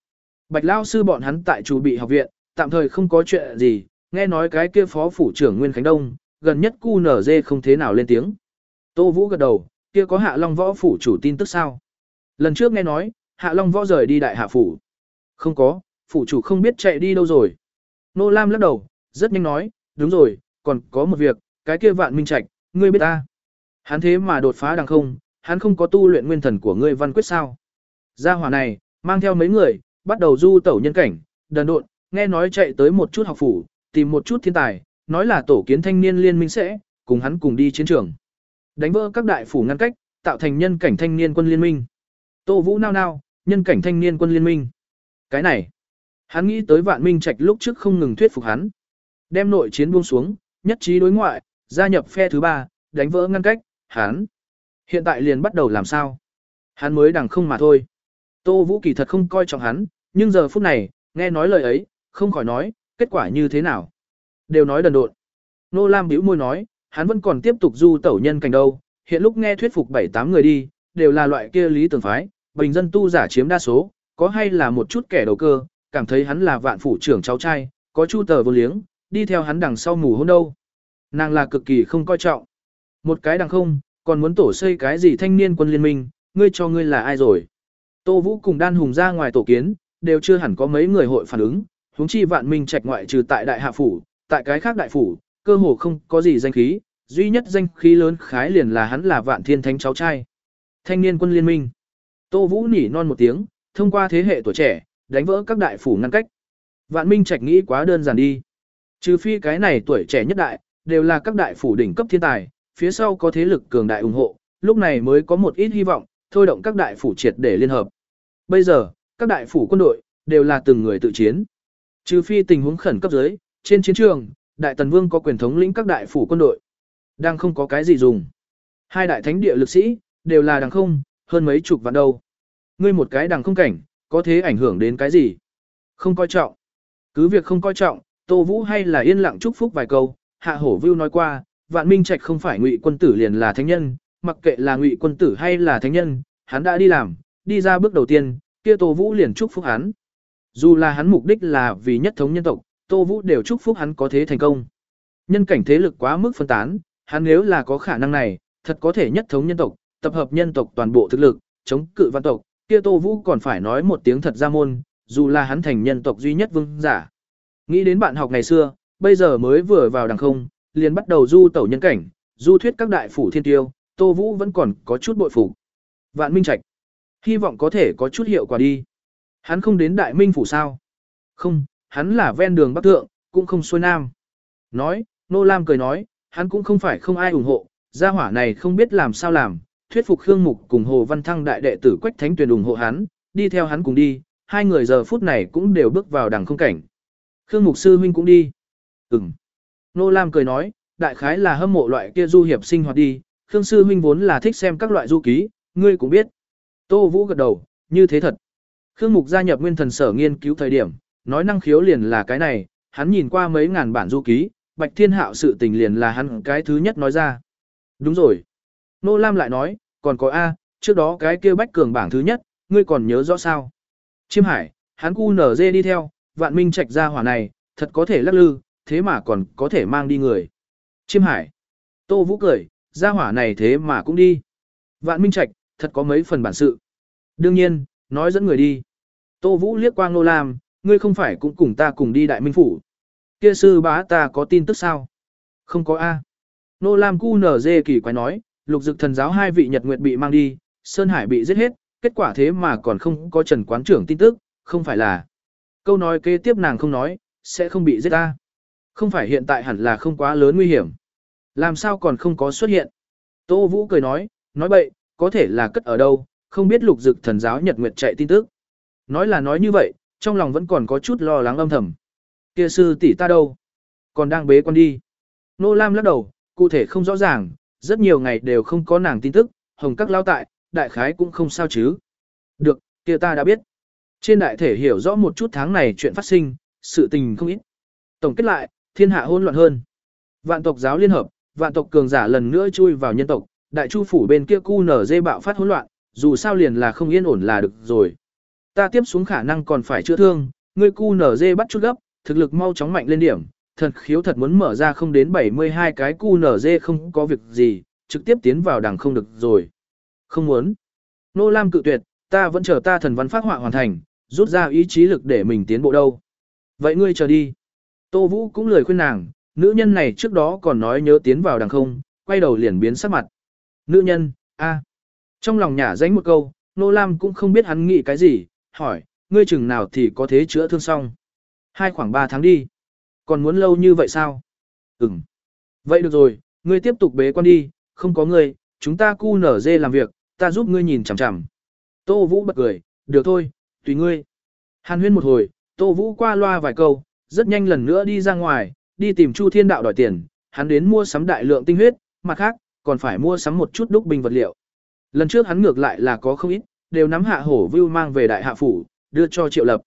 Bạch Lao sư bọn hắn tại chủ bị học viện, tạm thời không có chuyện gì, nghe nói cái kia phó phủ trưởng Nguyên Khánh Đông, gần nhất cu nở dê không thế nào lên tiếng. Tô Vũ gật đầu, kia có hạ long võ phủ chủ tin tức sao? Lần trước nghe nói, hạ long võ rời đi đại hạ phủ. Không có, phủ chủ không biết chạy đi đâu rồi. Nô Lam lắc đầu, rất nhanh nói, đúng rồi, còn có một việc, cái kia vạn minh trạch, ngươi biết ta. Hắn thế mà đột phá đằng không, hắn không có tu luyện nguyên thần của ngươi văn quyết sao. Gia hỏa này, mang theo mấy người, bắt đầu du tẩu nhân cảnh, đần độn, nghe nói chạy tới một chút học phủ, tìm một chút thiên tài, nói là tổ kiến thanh niên liên minh sẽ, cùng hắn cùng đi chiến trường. Đánh vỡ các đại phủ ngăn cách, tạo thành nhân cảnh thanh niên quân liên minh. Tô Vũ nao nao, nhân cảnh thanh niên quân liên minh. Cái này, hắn nghĩ tới vạn minh trạch lúc trước không ngừng thuyết phục hắn. Đem nội chiến buông xuống, nhất trí đối ngoại, gia nhập phe thứ ba, đánh vỡ ngăn cách, hắn. Hiện tại liền bắt đầu làm sao? Hắn mới đằng không mà thôi. Tô Vũ kỳ thật không coi trọng hắn, nhưng giờ phút này, nghe nói lời ấy, không khỏi nói, kết quả như thế nào? Đều nói đần độn. Nô Lam bĩu môi nói, hắn vẫn còn tiếp tục du tẩu nhân cảnh đâu, hiện lúc nghe thuyết phục 7-8 người đi, đều là loại kia lý tưởng phái, bình dân tu giả chiếm đa số, có hay là một chút kẻ đầu cơ, cảm thấy hắn là vạn phủ trưởng cháu trai, có chu tờ vô liếng, đi theo hắn đằng sau mù hôn đâu. Nàng là cực kỳ không coi trọng. Một cái đằng không, còn muốn tổ xây cái gì thanh niên quân liên minh, ngươi cho ngươi là ai rồi. Tô Vũ cùng đan hùng ra ngoài tổ kiến, đều chưa hẳn có mấy người hội phản ứng, huống chi vạn minh trạch ngoại trừ tại đại hạ phủ, tại cái khác đại phủ, cơ hồ không có gì danh khí, duy nhất danh khí lớn khái liền là hắn là vạn thiên thánh cháu trai. Thanh niên quân liên minh. Tô Vũ nỉ non một tiếng, thông qua thế hệ tuổi trẻ, đánh vỡ các đại phủ ngăn cách. Vạn minh trạch nghĩ quá đơn giản đi. Trừ phi cái này tuổi trẻ nhất đại, đều là các đại phủ đỉnh cấp thiên tài, phía sau có thế lực cường đại ủng hộ, lúc này mới có một ít hy vọng, thôi động các đại phủ triệt để liên hợp. Bây giờ, các đại phủ quân đội, đều là từng người tự chiến. Trừ phi tình huống khẩn cấp dưới, trên chiến trường, Đại Tần Vương có quyền thống lĩnh các đại phủ quân đội. Đang không có cái gì dùng. Hai đại thánh địa lực sĩ, đều là đằng không, hơn mấy chục vạn đâu. Ngươi một cái đằng không cảnh, có thế ảnh hưởng đến cái gì? Không coi trọng. Cứ việc không coi trọng, Tô Vũ hay là yên lặng chúc phúc vài câu, Hạ Hổ Vưu nói qua, Vạn Minh Trạch không phải Ngụy quân tử liền là thánh nhân, mặc kệ là Ngụy quân tử hay là thánh nhân, hắn đã đi làm, đi ra bước đầu tiên, kia Tô Vũ liền chúc phúc hắn. Dù là hắn mục đích là vì nhất thống nhân tộc, Tô Vũ đều chúc phúc hắn có thế thành công. Nhân cảnh thế lực quá mức phân tán, hắn nếu là có khả năng này, thật có thể nhất thống nhân tộc, tập hợp nhân tộc toàn bộ thực lực, chống cự văn tộc, kia Tô Vũ còn phải nói một tiếng thật ra môn, dù là hắn thành nhân tộc duy nhất vương giả. Nghĩ đến bạn học ngày xưa, bây giờ mới vừa vào đằng không, liền bắt đầu du tẩu nhân cảnh, du thuyết các đại phủ thiên tiêu, Tô Vũ vẫn còn có chút bội phục. Vạn Minh Trạch, hy vọng có thể có chút hiệu quả đi. Hắn không đến Đại Minh phủ sao? Không, hắn là ven đường Bắc Thượng, cũng không xuôi Nam. Nói, Nô Lam cười nói, hắn cũng không phải không ai ủng hộ, gia hỏa này không biết làm sao làm, thuyết phục Khương Mục cùng Hồ Văn Thăng đại đệ tử Quách Thánh Tuyền ủng hộ hắn, đi theo hắn cùng đi, hai người giờ phút này cũng đều bước vào đằng không cảnh. Khương Mục sư huynh cũng đi. Ừm. Nô Lam cười nói, đại khái là hâm mộ loại kia du hiệp sinh hoạt đi, Khương sư huynh vốn là thích xem các loại du ký, ngươi cũng biết. Tô Vũ gật đầu, như thế thật. Khương Mục gia nhập nguyên thần sở nghiên cứu thời điểm, nói năng khiếu liền là cái này, hắn nhìn qua mấy ngàn bản du ký, Bạch Thiên Hạo sự tình liền là hắn cái thứ nhất nói ra. Đúng rồi. Nô Lam lại nói, còn có A, trước đó cái kia bách cường bảng thứ nhất, ngươi còn nhớ rõ sao? Chiêm Hải, hắn cu nở dê đi theo, vạn minh trạch ra hỏa này, thật có thể lắc lư, thế mà còn có thể mang đi người. Chiêm Hải. Tô Vũ cười, ra hỏa này thế mà cũng đi. Vạn minh trạch, thật có mấy phần bản sự. Đương nhiên, nói dẫn người đi. Tô Vũ liếc qua Nô Lam, ngươi không phải cũng cùng ta cùng đi Đại Minh Phủ. Kia sư bá ta có tin tức sao? Không có A. Nô Lam cu nở dê kỳ quái nói, lục dực thần giáo hai vị Nhật Nguyệt bị mang đi, Sơn Hải bị giết hết, kết quả thế mà còn không có Trần Quán trưởng tin tức, không phải là. Câu nói kế tiếp nàng không nói, sẽ không bị giết ta. Không phải hiện tại hẳn là không quá lớn nguy hiểm. Làm sao còn không có xuất hiện? Tô Vũ cười nói, nói bậy, có thể là cất ở đâu, không biết lục dực thần giáo Nhật Nguyệt chạy tin tức. Nói là nói như vậy, trong lòng vẫn còn có chút lo lắng âm thầm. Kia sư tỷ ta đâu? Còn đang bế con đi. Nô Lam lắc đầu, cụ thể không rõ ràng, rất nhiều ngày đều không có nàng tin tức, hồng các lao tại, đại khái cũng không sao chứ. Được, kia ta đã biết. Trên đại thể hiểu rõ một chút tháng này chuyện phát sinh, sự tình không ít. Tổng kết lại, thiên hạ hỗn loạn hơn. Vạn tộc giáo liên hợp, vạn tộc cường giả lần nữa chui vào nhân tộc, đại chu phủ bên kia cu nở dê bạo phát hỗn loạn, dù sao liền là không yên ổn là được rồi. Ta tiếp xuống khả năng còn phải chữa thương, ngươi cu nở dê bắt chút gấp, thực lực mau chóng mạnh lên điểm, thần khiếu thật muốn mở ra không đến 72 cái cu nở dê không có việc gì, trực tiếp tiến vào đằng không được rồi. Không muốn. Nô Lam cự tuyệt, ta vẫn chờ ta thần văn phát họa hoàn thành, rút ra ý chí lực để mình tiến bộ đâu. Vậy ngươi chờ đi. Tô Vũ cũng lời khuyên nàng, nữ nhân này trước đó còn nói nhớ tiến vào đằng không, quay đầu liền biến sắc mặt. Nữ nhân, a trong lòng nhả danh một câu, Nô Lam cũng không biết hắn nghĩ cái gì, hỏi, ngươi chừng nào thì có thế chữa thương xong. Hai khoảng 3 tháng đi. Còn muốn lâu như vậy sao? Ừm. Vậy được rồi, ngươi tiếp tục bế quan đi, không có ngươi, chúng ta cu nở dê làm việc, ta giúp ngươi nhìn chằm chằm. Tô Vũ bật cười, được thôi, tùy ngươi. Hàn huyên một hồi, Tô Vũ qua loa vài câu, rất nhanh lần nữa đi ra ngoài, đi tìm Chu Thiên Đạo đòi tiền, hắn đến mua sắm đại lượng tinh huyết, mặt khác, còn phải mua sắm một chút đúc bình vật liệu. Lần trước hắn ngược lại là có không ít, đều nắm hạ hổ vưu mang về đại hạ phủ, đưa cho Triệu Lập.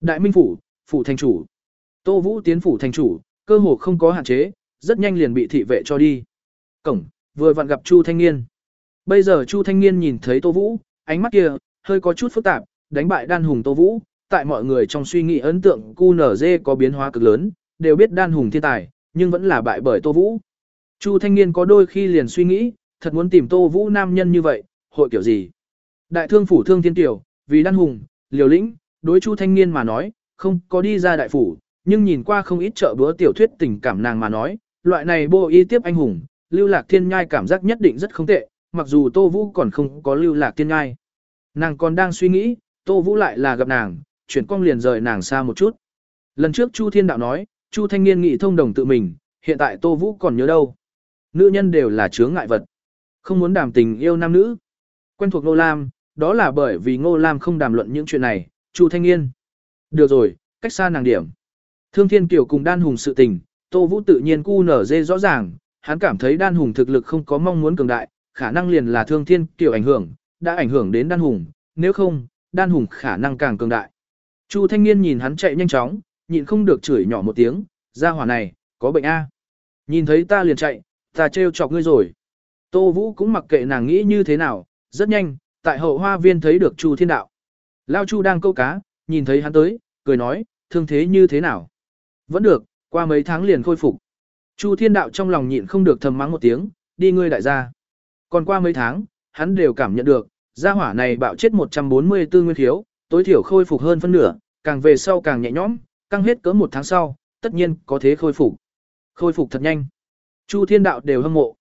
Đại Minh phủ, phủ thành chủ. Tô Vũ tiến phủ thành chủ, cơ hồ không có hạn chế, rất nhanh liền bị thị vệ cho đi. Cổng, vừa vặn gặp Chu Thanh Niên. Bây giờ Chu Thanh Niên nhìn thấy Tô Vũ, ánh mắt kia, hơi có chút phức tạp, đánh bại đan hùng Tô Vũ, tại mọi người trong suy nghĩ ấn tượng QNZ có biến hóa cực lớn, đều biết đan hùng thiên tài, nhưng vẫn là bại bởi Tô Vũ. Chu Thanh Niên có đôi khi liền suy nghĩ, thật muốn tìm Tô Vũ nam nhân như vậy, hội kiểu gì? Đại thương phủ thương thiên tiểu, vì đan hùng, liều lĩnh, đối Chu Thanh Niên mà nói, không có đi ra đại phủ, nhưng nhìn qua không ít trợ bữa tiểu thuyết tình cảm nàng mà nói, loại này bô y tiếp anh hùng, lưu lạc thiên nhai cảm giác nhất định rất không tệ, mặc dù Tô Vũ còn không có lưu lạc thiên nhai. Nàng còn đang suy nghĩ, Tô Vũ lại là gặp nàng, chuyển cong liền rời nàng xa một chút. Lần trước Chu Thiên Đạo nói, Chu Thanh Niên nghị thông đồng tự mình, hiện tại Tô Vũ còn nhớ đâu. Nữ nhân đều là chướng ngại vật. Không muốn đàm tình yêu nam nữ. Quen thuộc Ngô Lam, đó là bởi vì Ngô Lam không đàm luận những chuyện này, Chu Thanh Niên. Được rồi, cách xa nàng điểm. Thương Thiên Kiều cùng Đan Hùng sự tình, Tô Vũ tự nhiên cu nở dê rõ ràng, hắn cảm thấy Đan Hùng thực lực không có mong muốn cường đại, khả năng liền là Thương Thiên Kiều ảnh hưởng, đã ảnh hưởng đến Đan Hùng, nếu không, Đan Hùng khả năng càng cường đại. Chu Thanh Niên nhìn hắn chạy nhanh chóng, nhịn không được chửi nhỏ một tiếng, ra hỏa này, có bệnh a. Nhìn thấy ta liền chạy, ta trêu chọc ngươi rồi. Tô Vũ cũng mặc kệ nàng nghĩ như thế nào, rất nhanh, tại hậu hoa viên thấy được Chu Thiên Đạo. Lao Chu đang câu cá, nhìn thấy hắn tới, cười nói, thương thế như thế nào? Vẫn được, qua mấy tháng liền khôi phục. Chu Thiên Đạo trong lòng nhịn không được thầm mắng một tiếng, đi ngươi đại gia. Còn qua mấy tháng, hắn đều cảm nhận được, gia hỏa này bạo chết 144 nguyên thiếu, tối thiểu khôi phục hơn phân nửa, càng về sau càng nhẹ nhõm, căng hết cỡ một tháng sau, tất nhiên có thế khôi phục. Khôi phục thật nhanh. Chu Thiên Đạo đều hâm mộ.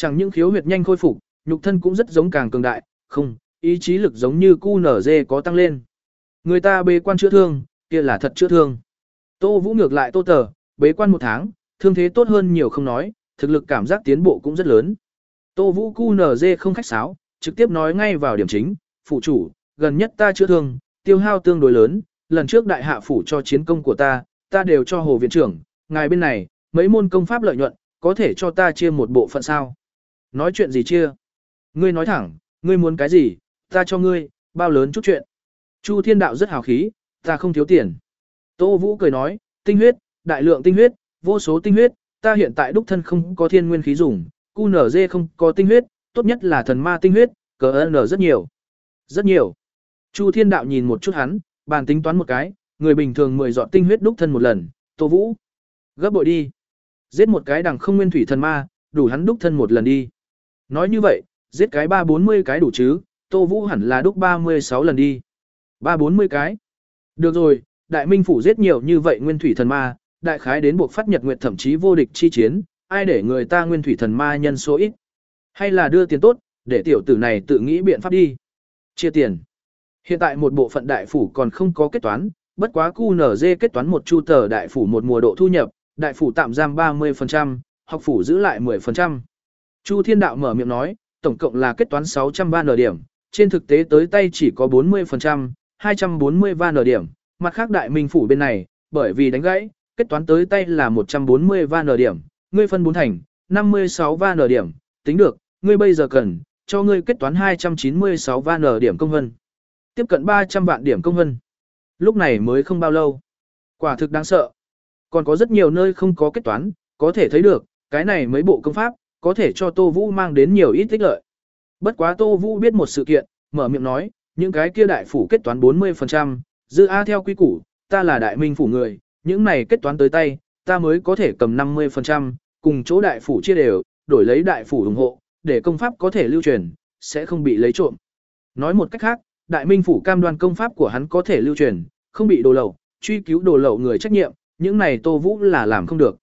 Chẳng những khiếu huyệt nhanh khôi phục, nhục thân cũng rất giống càng cường đại, không, ý chí lực giống như cu nở dê có tăng lên. Người ta bế quan chữa thương, kia là thật chữa thương. Tô Vũ ngược lại Tô Tờ, bế quan một tháng, thương thế tốt hơn nhiều không nói, thực lực cảm giác tiến bộ cũng rất lớn. Tô Vũ cu nở dê không khách sáo, trực tiếp nói ngay vào điểm chính, phụ chủ, gần nhất ta chữa thương, tiêu hao tương đối lớn, lần trước đại hạ phủ cho chiến công của ta, ta đều cho hồ viện trưởng, ngài bên này, mấy môn công pháp lợi nhuận, có thể cho ta chia một bộ phận sao? Nói chuyện gì chia? Ngươi nói thẳng, ngươi muốn cái gì, ta cho ngươi, bao lớn chút chuyện. Chu Thiên Đạo rất hào khí, ta không thiếu tiền. Tô Vũ cười nói, tinh huyết, đại lượng tinh huyết, vô số tinh huyết, ta hiện tại đúc thân không có thiên nguyên khí dùng, QNZ không có tinh huyết, tốt nhất là thần ma tinh huyết, cờ N rất nhiều. Rất nhiều. Chu Thiên Đạo nhìn một chút hắn, bàn tính toán một cái, người bình thường 10 giọt tinh huyết đúc thân một lần, Tô Vũ. Gấp bội đi. Giết một cái đằng không nguyên thủy thần ma, đủ hắn đúc thân một lần đi. Nói như vậy, giết cái 3-40 cái đủ chứ, Tô Vũ hẳn là đúc 36 lần đi. 3-40 cái. Được rồi, Đại Minh Phủ giết nhiều như vậy nguyên thủy thần ma, đại khái đến buộc phát nhật nguyệt thậm chí vô địch chi chiến, ai để người ta nguyên thủy thần ma nhân số ít. Hay là đưa tiền tốt, để tiểu tử này tự nghĩ biện pháp đi. Chia tiền. Hiện tại một bộ phận đại phủ còn không có kết toán, bất quá QNZ kết toán một chu tờ đại phủ một mùa độ thu nhập, đại phủ tạm giam 30%, học phủ giữ lại 10%. Chu Thiên Đạo mở miệng nói, tổng cộng là kết toán 600 van điểm, trên thực tế tới tay chỉ có 40%, 240 van điểm, mặt khác đại minh phủ bên này, bởi vì đánh gãy, kết toán tới tay là 140 van điểm, ngươi phân bốn thành, 56 van điểm, tính được, ngươi bây giờ cần, cho ngươi kết toán 296 van điểm công vân. Tiếp cận 300 vạn điểm công vân. Lúc này mới không bao lâu. Quả thực đáng sợ. Còn có rất nhiều nơi không có kết toán, có thể thấy được, cái này mấy bộ công pháp, có thể cho Tô Vũ mang đến nhiều ít tích lợi. Bất quá Tô Vũ biết một sự kiện, mở miệng nói, những cái kia đại phủ kết toán 40%, dư A theo quy củ, ta là đại minh phủ người, những này kết toán tới tay, ta mới có thể cầm 50%, cùng chỗ đại phủ chia đều, đổi lấy đại phủ ủng hộ, để công pháp có thể lưu truyền, sẽ không bị lấy trộm. Nói một cách khác, đại minh phủ cam đoan công pháp của hắn có thể lưu truyền, không bị đồ lậu, truy cứu đồ lậu người trách nhiệm, những này Tô Vũ là làm không được.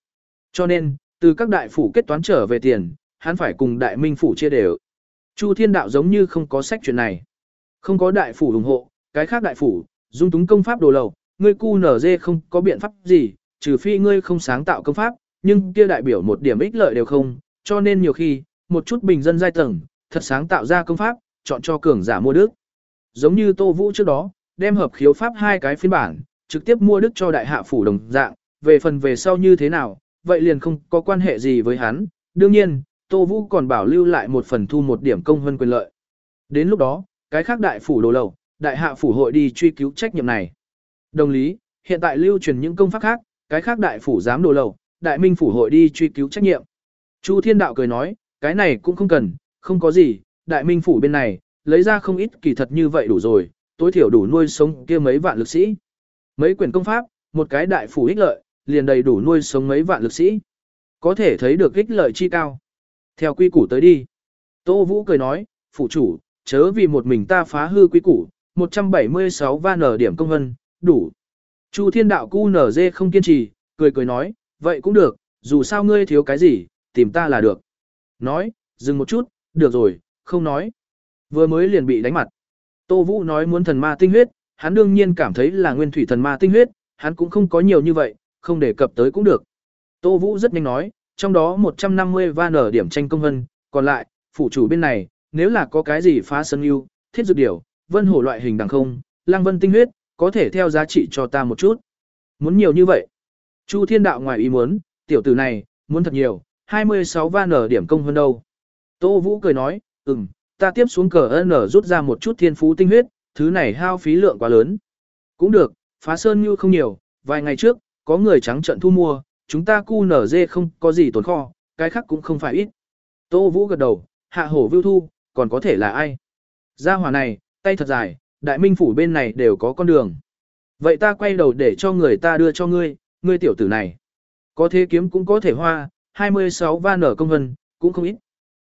Cho nên, từ các đại phủ kết toán trở về tiền, hắn phải cùng đại minh phủ chia đều. Chu Thiên Đạo giống như không có sách chuyện này. Không có đại phủ ủng hộ, cái khác đại phủ, dung túng công pháp đồ lầu, ngươi cu nở dê không có biện pháp gì, trừ phi ngươi không sáng tạo công pháp, nhưng kia đại biểu một điểm ích lợi đều không, cho nên nhiều khi, một chút bình dân giai tầng, thật sáng tạo ra công pháp, chọn cho cường giả mua đức. Giống như Tô Vũ trước đó, đem hợp khiếu pháp hai cái phiên bản, trực tiếp mua đức cho đại hạ phủ đồng dạng, về phần về sau như thế nào, vậy liền không có quan hệ gì với hắn. Đương nhiên, Tô Vũ còn bảo lưu lại một phần thu một điểm công hơn quyền lợi. Đến lúc đó, cái khác đại phủ đồ lầu, đại hạ phủ hội đi truy cứu trách nhiệm này. Đồng lý, hiện tại lưu truyền những công pháp khác, cái khác đại phủ dám đồ lầu, đại minh phủ hội đi truy cứu trách nhiệm. Chu Thiên Đạo cười nói, cái này cũng không cần, không có gì, đại minh phủ bên này, lấy ra không ít kỳ thật như vậy đủ rồi, tối thiểu đủ nuôi sống kia mấy vạn lực sĩ. Mấy quyển công pháp, một cái đại phủ ích lợi, liền đầy đủ nuôi sống mấy vạn lực sĩ. Có thể thấy được ích lợi chi cao. Theo quy củ tới đi. Tô Vũ cười nói, phụ chủ, chớ vì một mình ta phá hư quy củ, 176 van ở điểm công vân, đủ. Chu thiên đạo cu nở dê không kiên trì, cười cười nói, vậy cũng được, dù sao ngươi thiếu cái gì, tìm ta là được. Nói, dừng một chút, được rồi, không nói. Vừa mới liền bị đánh mặt. Tô Vũ nói muốn thần ma tinh huyết, hắn đương nhiên cảm thấy là nguyên thủy thần ma tinh huyết, hắn cũng không có nhiều như vậy, không đề cập tới cũng được. Tô Vũ rất nhanh nói, trong đó 150 van ở điểm tranh công vân, còn lại, phủ chủ bên này, nếu là có cái gì phá sân yêu, thiết dược điểu, vân hổ loại hình đằng không, lang vân tinh huyết, có thể theo giá trị cho ta một chút. Muốn nhiều như vậy. Chu thiên đạo ngoài ý muốn, tiểu tử này, muốn thật nhiều, 26 van ở điểm công hơn đâu. Tô Vũ cười nói, ừm, ta tiếp xuống cờ N rút ra một chút thiên phú tinh huyết, thứ này hao phí lượng quá lớn. Cũng được, phá sơn như không nhiều, vài ngày trước, có người trắng trận thu mua, chúng ta cu nở dê không có gì tồn kho, cái khác cũng không phải ít. Tô Vũ gật đầu, hạ hổ vưu thu, còn có thể là ai? Gia hỏa này, tay thật dài, đại minh phủ bên này đều có con đường. Vậy ta quay đầu để cho người ta đưa cho ngươi, ngươi tiểu tử này. Có thế kiếm cũng có thể hoa, 26 van ở công vân, cũng không ít.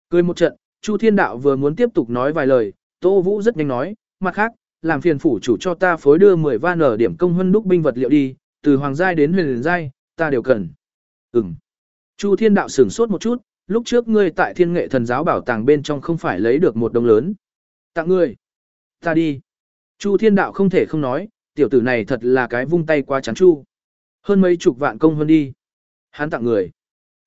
Cười một trận, Chu Thiên Đạo vừa muốn tiếp tục nói vài lời, Tô Vũ rất nhanh nói, mặt khác, làm phiền phủ chủ cho ta phối đưa 10 van ở điểm công hân đúc binh vật liệu đi, từ hoàng giai đến huyền giai, ta đều cần. Ừm. Chu Thiên Đạo sửng sốt một chút, lúc trước ngươi tại Thiên Nghệ Thần giáo bảo tàng bên trong không phải lấy được một đồng lớn. Tặng ngươi. Ta đi. Chu Thiên Đạo không thể không nói, tiểu tử này thật là cái vung tay quá chán chu. Hơn mấy chục vạn công hơn đi. Hắn tặng người.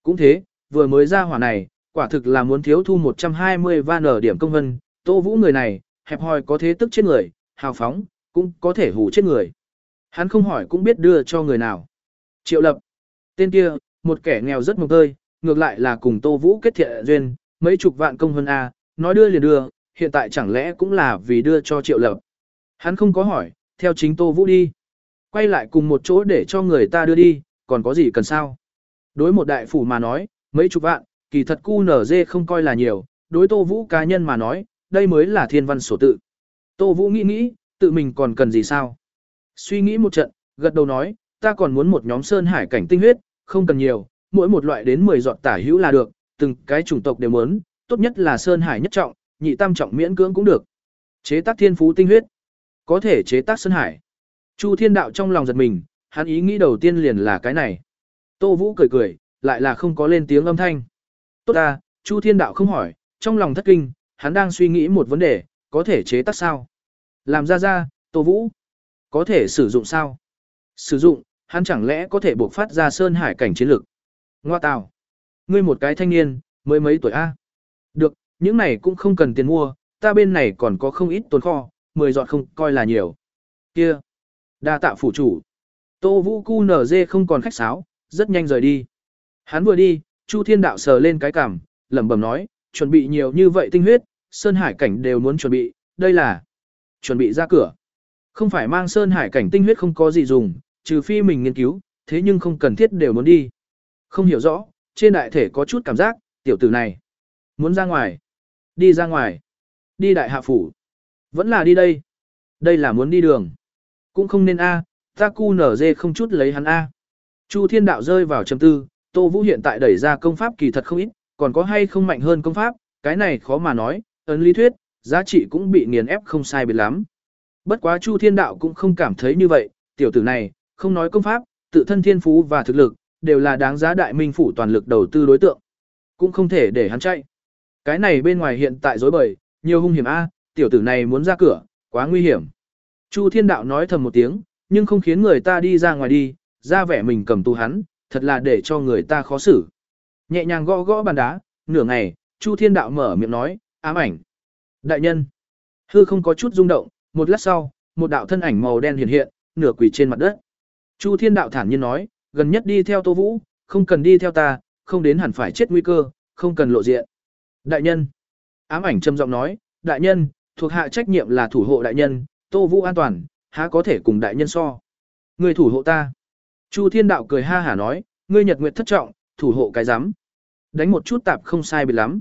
Cũng thế, vừa mới ra hỏa này, quả thực là muốn thiếu thu 120 van ở điểm công vân, Tô Vũ người này, hẹp hòi có thế tức chết người, hào phóng, cũng có thể hủ chết người. Hắn không hỏi cũng biết đưa cho người nào. Triệu lập. Tên kia, một kẻ nghèo rất mồng tơi, ngược lại là cùng Tô Vũ kết thiện duyên, mấy chục vạn công hơn A, nói đưa liền đưa, hiện tại chẳng lẽ cũng là vì đưa cho triệu lập. Hắn không có hỏi, theo chính Tô Vũ đi. Quay lại cùng một chỗ để cho người ta đưa đi, còn có gì cần sao? Đối một đại phủ mà nói, mấy chục vạn, kỳ thật cu nở dê không coi là nhiều, đối Tô Vũ cá nhân mà nói, đây mới là thiên văn sổ tự. Tô Vũ nghĩ nghĩ, tự mình còn cần gì sao? Suy nghĩ một trận, gật đầu nói, ta còn muốn một nhóm sơn hải cảnh tinh huyết, không cần nhiều, mỗi một loại đến 10 giọt tả hữu là được, từng cái chủng tộc đều muốn, tốt nhất là sơn hải nhất trọng, nhị tam trọng miễn cưỡng cũng được. Chế tác thiên phú tinh huyết, có thể chế tác sơn hải. Chu Thiên Đạo trong lòng giật mình, hắn ý nghĩ đầu tiên liền là cái này. Tô Vũ cười cười, lại là không có lên tiếng âm thanh. Tốt ta, Chu Thiên Đạo không hỏi, trong lòng thất kinh, hắn đang suy nghĩ một vấn đề, có thể chế tác sao? Làm ra ra, Tô Vũ, có thể sử dụng sao? Sử dụng, hắn chẳng lẽ có thể buộc phát ra sơn hải cảnh chiến lực? Ngoa tào, ngươi một cái thanh niên, mới mấy tuổi A. Được, những này cũng không cần tiền mua, ta bên này còn có không ít tồn kho, 10 giọt không coi là nhiều. Kia, đa tạ phủ chủ. Tô Vũ cu nở dê không còn khách sáo, rất nhanh rời đi. Hắn vừa đi, Chu Thiên Đạo sờ lên cái cằm, lẩm bẩm nói, chuẩn bị nhiều như vậy tinh huyết, Sơn Hải cảnh đều muốn chuẩn bị, đây là chuẩn bị ra cửa. Không phải mang Sơn Hải cảnh tinh huyết không có gì dùng, trừ phi mình nghiên cứu, thế nhưng không cần thiết đều muốn đi. Không hiểu rõ, trên đại thể có chút cảm giác, tiểu tử này muốn ra ngoài, đi ra ngoài, đi đại hạ phủ, vẫn là đi đây. Đây là muốn đi đường. Cũng không nên A, ta cu nở dê không chút lấy hắn A. Chu thiên đạo rơi vào chấm tư, Tô Vũ hiện tại đẩy ra công pháp kỳ thật không ít, còn có hay không mạnh hơn công pháp, cái này khó mà nói, ấn lý thuyết, giá trị cũng bị nghiền ép không sai biệt lắm. Bất quá Chu Thiên Đạo cũng không cảm thấy như vậy, tiểu tử này, không nói công pháp, tự thân thiên phú và thực lực, đều là đáng giá đại minh phủ toàn lực đầu tư đối tượng. Cũng không thể để hắn chạy. Cái này bên ngoài hiện tại dối bời, nhiều hung hiểm a, tiểu tử này muốn ra cửa, quá nguy hiểm. Chu Thiên Đạo nói thầm một tiếng, nhưng không khiến người ta đi ra ngoài đi, ra vẻ mình cầm tù hắn, thật là để cho người ta khó xử. Nhẹ nhàng gõ gõ bàn đá, nửa ngày, Chu Thiên Đạo mở miệng nói, ám ảnh. Đại nhân. Hư không có chút rung động, một lát sau, một đạo thân ảnh màu đen hiện hiện, nửa quỳ trên mặt đất. Chu Thiên Đạo thản nhiên nói, gần nhất đi theo Tô Vũ, không cần đi theo ta, không đến hẳn phải chết nguy cơ, không cần lộ diện. Đại nhân. Ám ảnh trầm giọng nói, đại nhân, thuộc hạ trách nhiệm là thủ hộ đại nhân, Tô Vũ an toàn, há có thể cùng đại nhân so. Người thủ hộ ta. Chu Thiên Đạo cười ha hả nói, ngươi nhật nguyệt thất trọng, thủ hộ cái giám. Đánh một chút tạp không sai biệt lắm.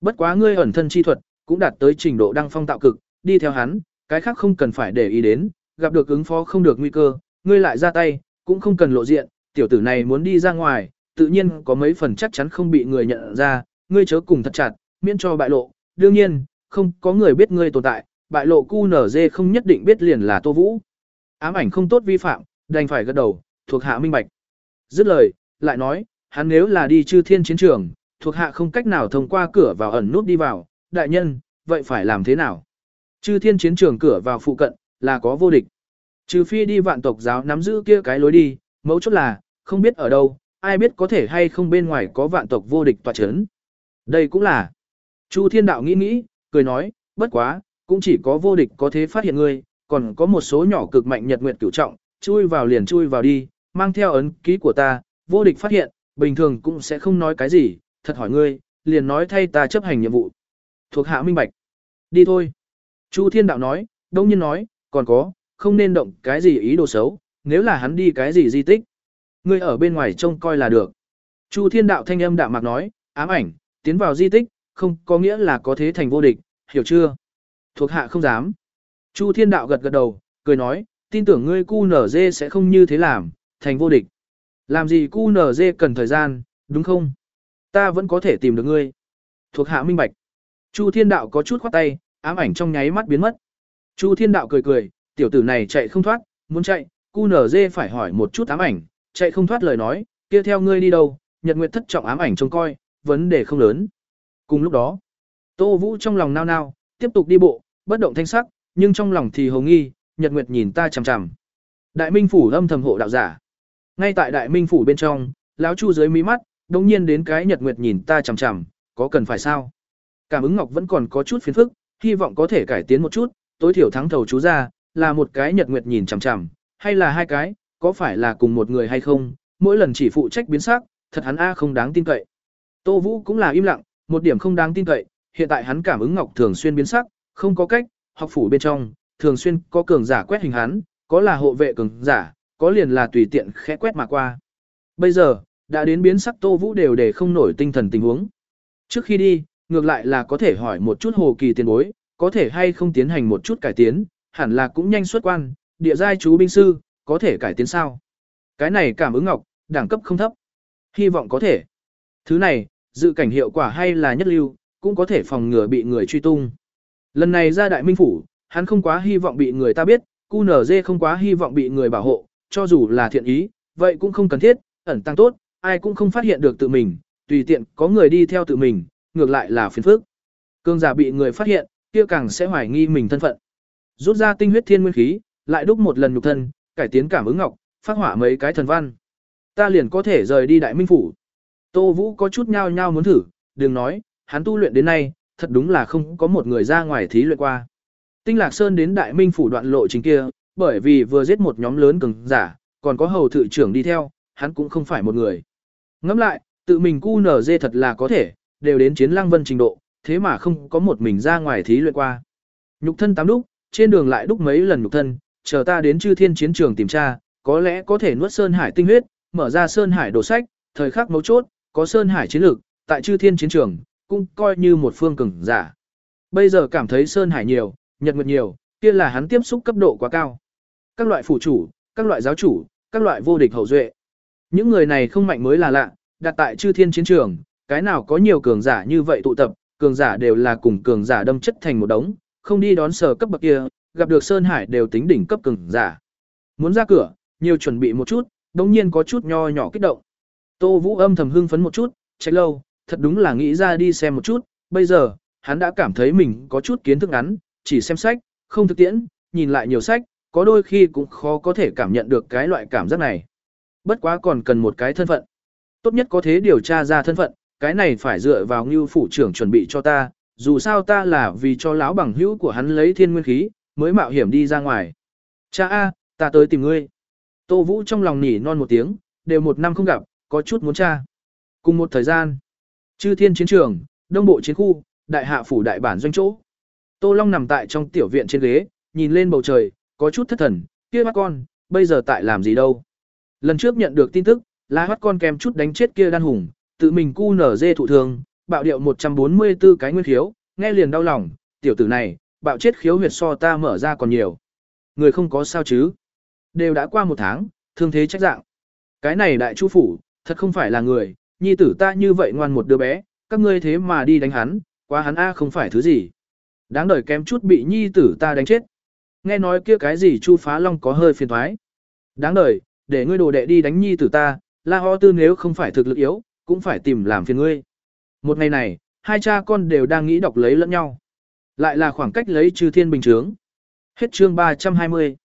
Bất quá ngươi ẩn thân chi thuật, cũng đạt tới trình độ đăng phong tạo cực, đi theo hắn, cái khác không cần phải để ý đến, gặp được ứng phó không được nguy cơ, ngươi lại ra tay, cũng không cần lộ diện, tiểu tử này muốn đi ra ngoài, tự nhiên có mấy phần chắc chắn không bị người nhận ra, ngươi chớ cùng thật chặt, miễn cho bại lộ, đương nhiên, không có người biết ngươi tồn tại, bại lộ QNZ không nhất định biết liền là Tô Vũ. Ám ảnh không tốt vi phạm, đành phải gật đầu, thuộc hạ minh bạch. Dứt lời, lại nói, hắn nếu là đi chư thiên chiến trường, thuộc hạ không cách nào thông qua cửa vào ẩn nút đi vào, đại nhân, vậy phải làm thế nào? Chư thiên chiến trường cửa vào phụ cận, là có vô địch. Trừ phi đi vạn tộc giáo nắm giữ kia cái lối đi, mấu chốt là, không biết ở đâu, ai biết có thể hay không bên ngoài có vạn tộc vô địch tòa chấn. Đây cũng là. Chu thiên đạo nghĩ nghĩ, cười nói, bất quá, cũng chỉ có vô địch có thế phát hiện ngươi, còn có một số nhỏ cực mạnh nhật nguyện cửu trọng, chui vào liền chui vào đi, mang theo ấn ký của ta, vô địch phát hiện, bình thường cũng sẽ không nói cái gì, thật hỏi ngươi, liền nói thay ta chấp hành nhiệm vụ. Thuộc hạ minh bạch. Đi thôi. Chu Thiên Đạo nói, đông nhiên nói, còn có, không nên động cái gì ý đồ xấu, nếu là hắn đi cái gì di tích. Ngươi ở bên ngoài trông coi là được. Chu Thiên Đạo thanh âm đạm mạc nói, ám ảnh, tiến vào di tích, không có nghĩa là có thế thành vô địch, hiểu chưa? Thuộc hạ không dám. Chu Thiên Đạo gật gật đầu, cười nói, tin tưởng ngươi cu nở dê sẽ không như thế làm, thành vô địch. Làm gì cu nở dê cần thời gian, đúng không? Ta vẫn có thể tìm được ngươi. Thuộc hạ minh bạch. Chu Thiên Đạo có chút khoát tay, ám ảnh trong nháy mắt biến mất. Chu Thiên Đạo cười cười, tiểu tử này chạy không thoát, muốn chạy, cu nở dê phải hỏi một chút ám ảnh, chạy không thoát lời nói, kia theo ngươi đi đâu, nhật nguyệt thất trọng ám ảnh trông coi, vấn đề không lớn. Cùng lúc đó, Tô Vũ trong lòng nao nao, tiếp tục đi bộ, bất động thanh sắc, nhưng trong lòng thì hồ nghi, nhật nguyệt nhìn ta chằm chằm. Đại Minh phủ âm thầm hộ đạo giả. Ngay tại Đại Minh phủ bên trong, lão Chu dưới mí mắt, đột nhiên đến cái nhật nguyệt nhìn ta chằm chằm, có cần phải sao? Cảm ứng ngọc vẫn còn có chút phiền phức, hy vọng có thể cải tiến một chút, tối thiểu thắng thầu chú ra, là một cái nhật nguyệt nhìn chằm chằm, hay là hai cái, có phải là cùng một người hay không, mỗi lần chỉ phụ trách biến sắc, thật hắn a không đáng tin cậy. Tô Vũ cũng là im lặng, một điểm không đáng tin cậy, hiện tại hắn cảm ứng ngọc thường xuyên biến sắc, không có cách, học phủ bên trong, thường xuyên có cường giả quét hình hắn, có là hộ vệ cường giả, có liền là tùy tiện khẽ quét mà qua. Bây giờ, đã đến biến sắc Tô Vũ đều để không nổi tinh thần tình huống. Trước khi đi, ngược lại là có thể hỏi một chút hồ kỳ tiền bối, có thể hay không tiến hành một chút cải tiến, hẳn là cũng nhanh xuất quan, địa giai chú binh sư, có thể cải tiến sao? Cái này cảm ứng ngọc, đẳng cấp không thấp. Hy vọng có thể. Thứ này, dự cảnh hiệu quả hay là nhất lưu, cũng có thể phòng ngừa bị người truy tung. Lần này ra đại minh phủ, hắn không quá hy vọng bị người ta biết, QNZ không quá hy vọng bị người bảo hộ, cho dù là thiện ý, vậy cũng không cần thiết, ẩn tăng tốt, ai cũng không phát hiện được tự mình, tùy tiện có người đi theo tự mình, ngược lại là phiền phức. Cương giả bị người phát hiện, kia càng sẽ hoài nghi mình thân phận. Rút ra tinh huyết thiên nguyên khí, lại đúc một lần nhục thân, cải tiến cảm ứng ngọc, phát hỏa mấy cái thần văn. Ta liền có thể rời đi đại minh phủ. Tô Vũ có chút nhao nhao muốn thử, đừng nói, hắn tu luyện đến nay, thật đúng là không có một người ra ngoài thí luyện qua. Tinh Lạc Sơn đến Đại Minh phủ đoạn lộ chính kia, bởi vì vừa giết một nhóm lớn cường giả, còn có hầu thự trưởng đi theo, hắn cũng không phải một người. Ngẫm lại, tự mình cu nở dê thật là có thể, đều đến chiến lăng vân trình độ, thế mà không có một mình ra ngoài thí luyện qua. Nhục thân tám đúc, trên đường lại đúc mấy lần nhục thân, chờ ta đến chư thiên chiến trường tìm tra, có lẽ có thể nuốt Sơn Hải tinh huyết, mở ra Sơn Hải đồ sách, thời khắc mấu chốt, có Sơn Hải chiến lược, tại chư thiên chiến trường, cũng coi như một phương cường giả. Bây giờ cảm thấy Sơn Hải nhiều, Nhật Nguyệt nhiều, kia là hắn tiếp xúc cấp độ quá cao. Các loại phủ chủ, các loại giáo chủ, các loại vô địch hậu duệ. Những người này không mạnh mới là lạ, đặt tại chư thiên chiến trường, cái nào có nhiều cường giả như vậy tụ tập, cường giả đều là cùng cường giả đâm chất thành một đống, không đi đón sở cấp bậc kia, gặp được Sơn Hải đều tính đỉnh cấp cường giả. Muốn ra cửa, nhiều chuẩn bị một chút, đống nhiên có chút nho nhỏ kích động. Tô Vũ âm thầm hưng phấn một chút, trách lâu, thật đúng là nghĩ ra đi xem một chút, bây giờ, hắn đã cảm thấy mình có chút kiến thức ngắn, chỉ xem sách, không thực tiễn, nhìn lại nhiều sách, có đôi khi cũng khó có thể cảm nhận được cái loại cảm giác này. Bất quá còn cần một cái thân phận. Tốt nhất có thế điều tra ra thân phận, cái này phải dựa vào ngưu phủ trưởng chuẩn bị cho ta, dù sao ta là vì cho lão bằng hữu của hắn lấy thiên nguyên khí, mới mạo hiểm đi ra ngoài. Cha A, ta tới tìm ngươi. Tô Vũ trong lòng nỉ non một tiếng, đều một năm không gặp, có chút muốn cha. Cùng một thời gian, chư thiên chiến trường, đông bộ chiến khu, đại hạ phủ đại bản doanh chỗ. Tô Long nằm tại trong tiểu viện trên ghế, nhìn lên bầu trời, có chút thất thần, kia bác con, bây giờ tại làm gì đâu. Lần trước nhận được tin tức, là hoắt con kèm chút đánh chết kia đan hùng, tự mình cu nở dê thụ thương, bạo điệu 144 cái nguyên khiếu, nghe liền đau lòng, tiểu tử này, bạo chết khiếu huyệt so ta mở ra còn nhiều. Người không có sao chứ. Đều đã qua một tháng, thương thế trách dạng. Cái này đại chu phủ, thật không phải là người, nhi tử ta như vậy ngoan một đứa bé, các ngươi thế mà đi đánh hắn, quá hắn A không phải thứ gì. Đáng đời kém chút bị nhi tử ta đánh chết. Nghe nói kia cái gì chu phá long có hơi phiền thoái. Đáng đời, để ngươi đồ đệ đi đánh nhi tử ta, la ho tư nếu không phải thực lực yếu, cũng phải tìm làm phiền ngươi. Một ngày này, hai cha con đều đang nghĩ đọc lấy lẫn nhau. Lại là khoảng cách lấy trừ thiên bình trướng. Hết chương 320.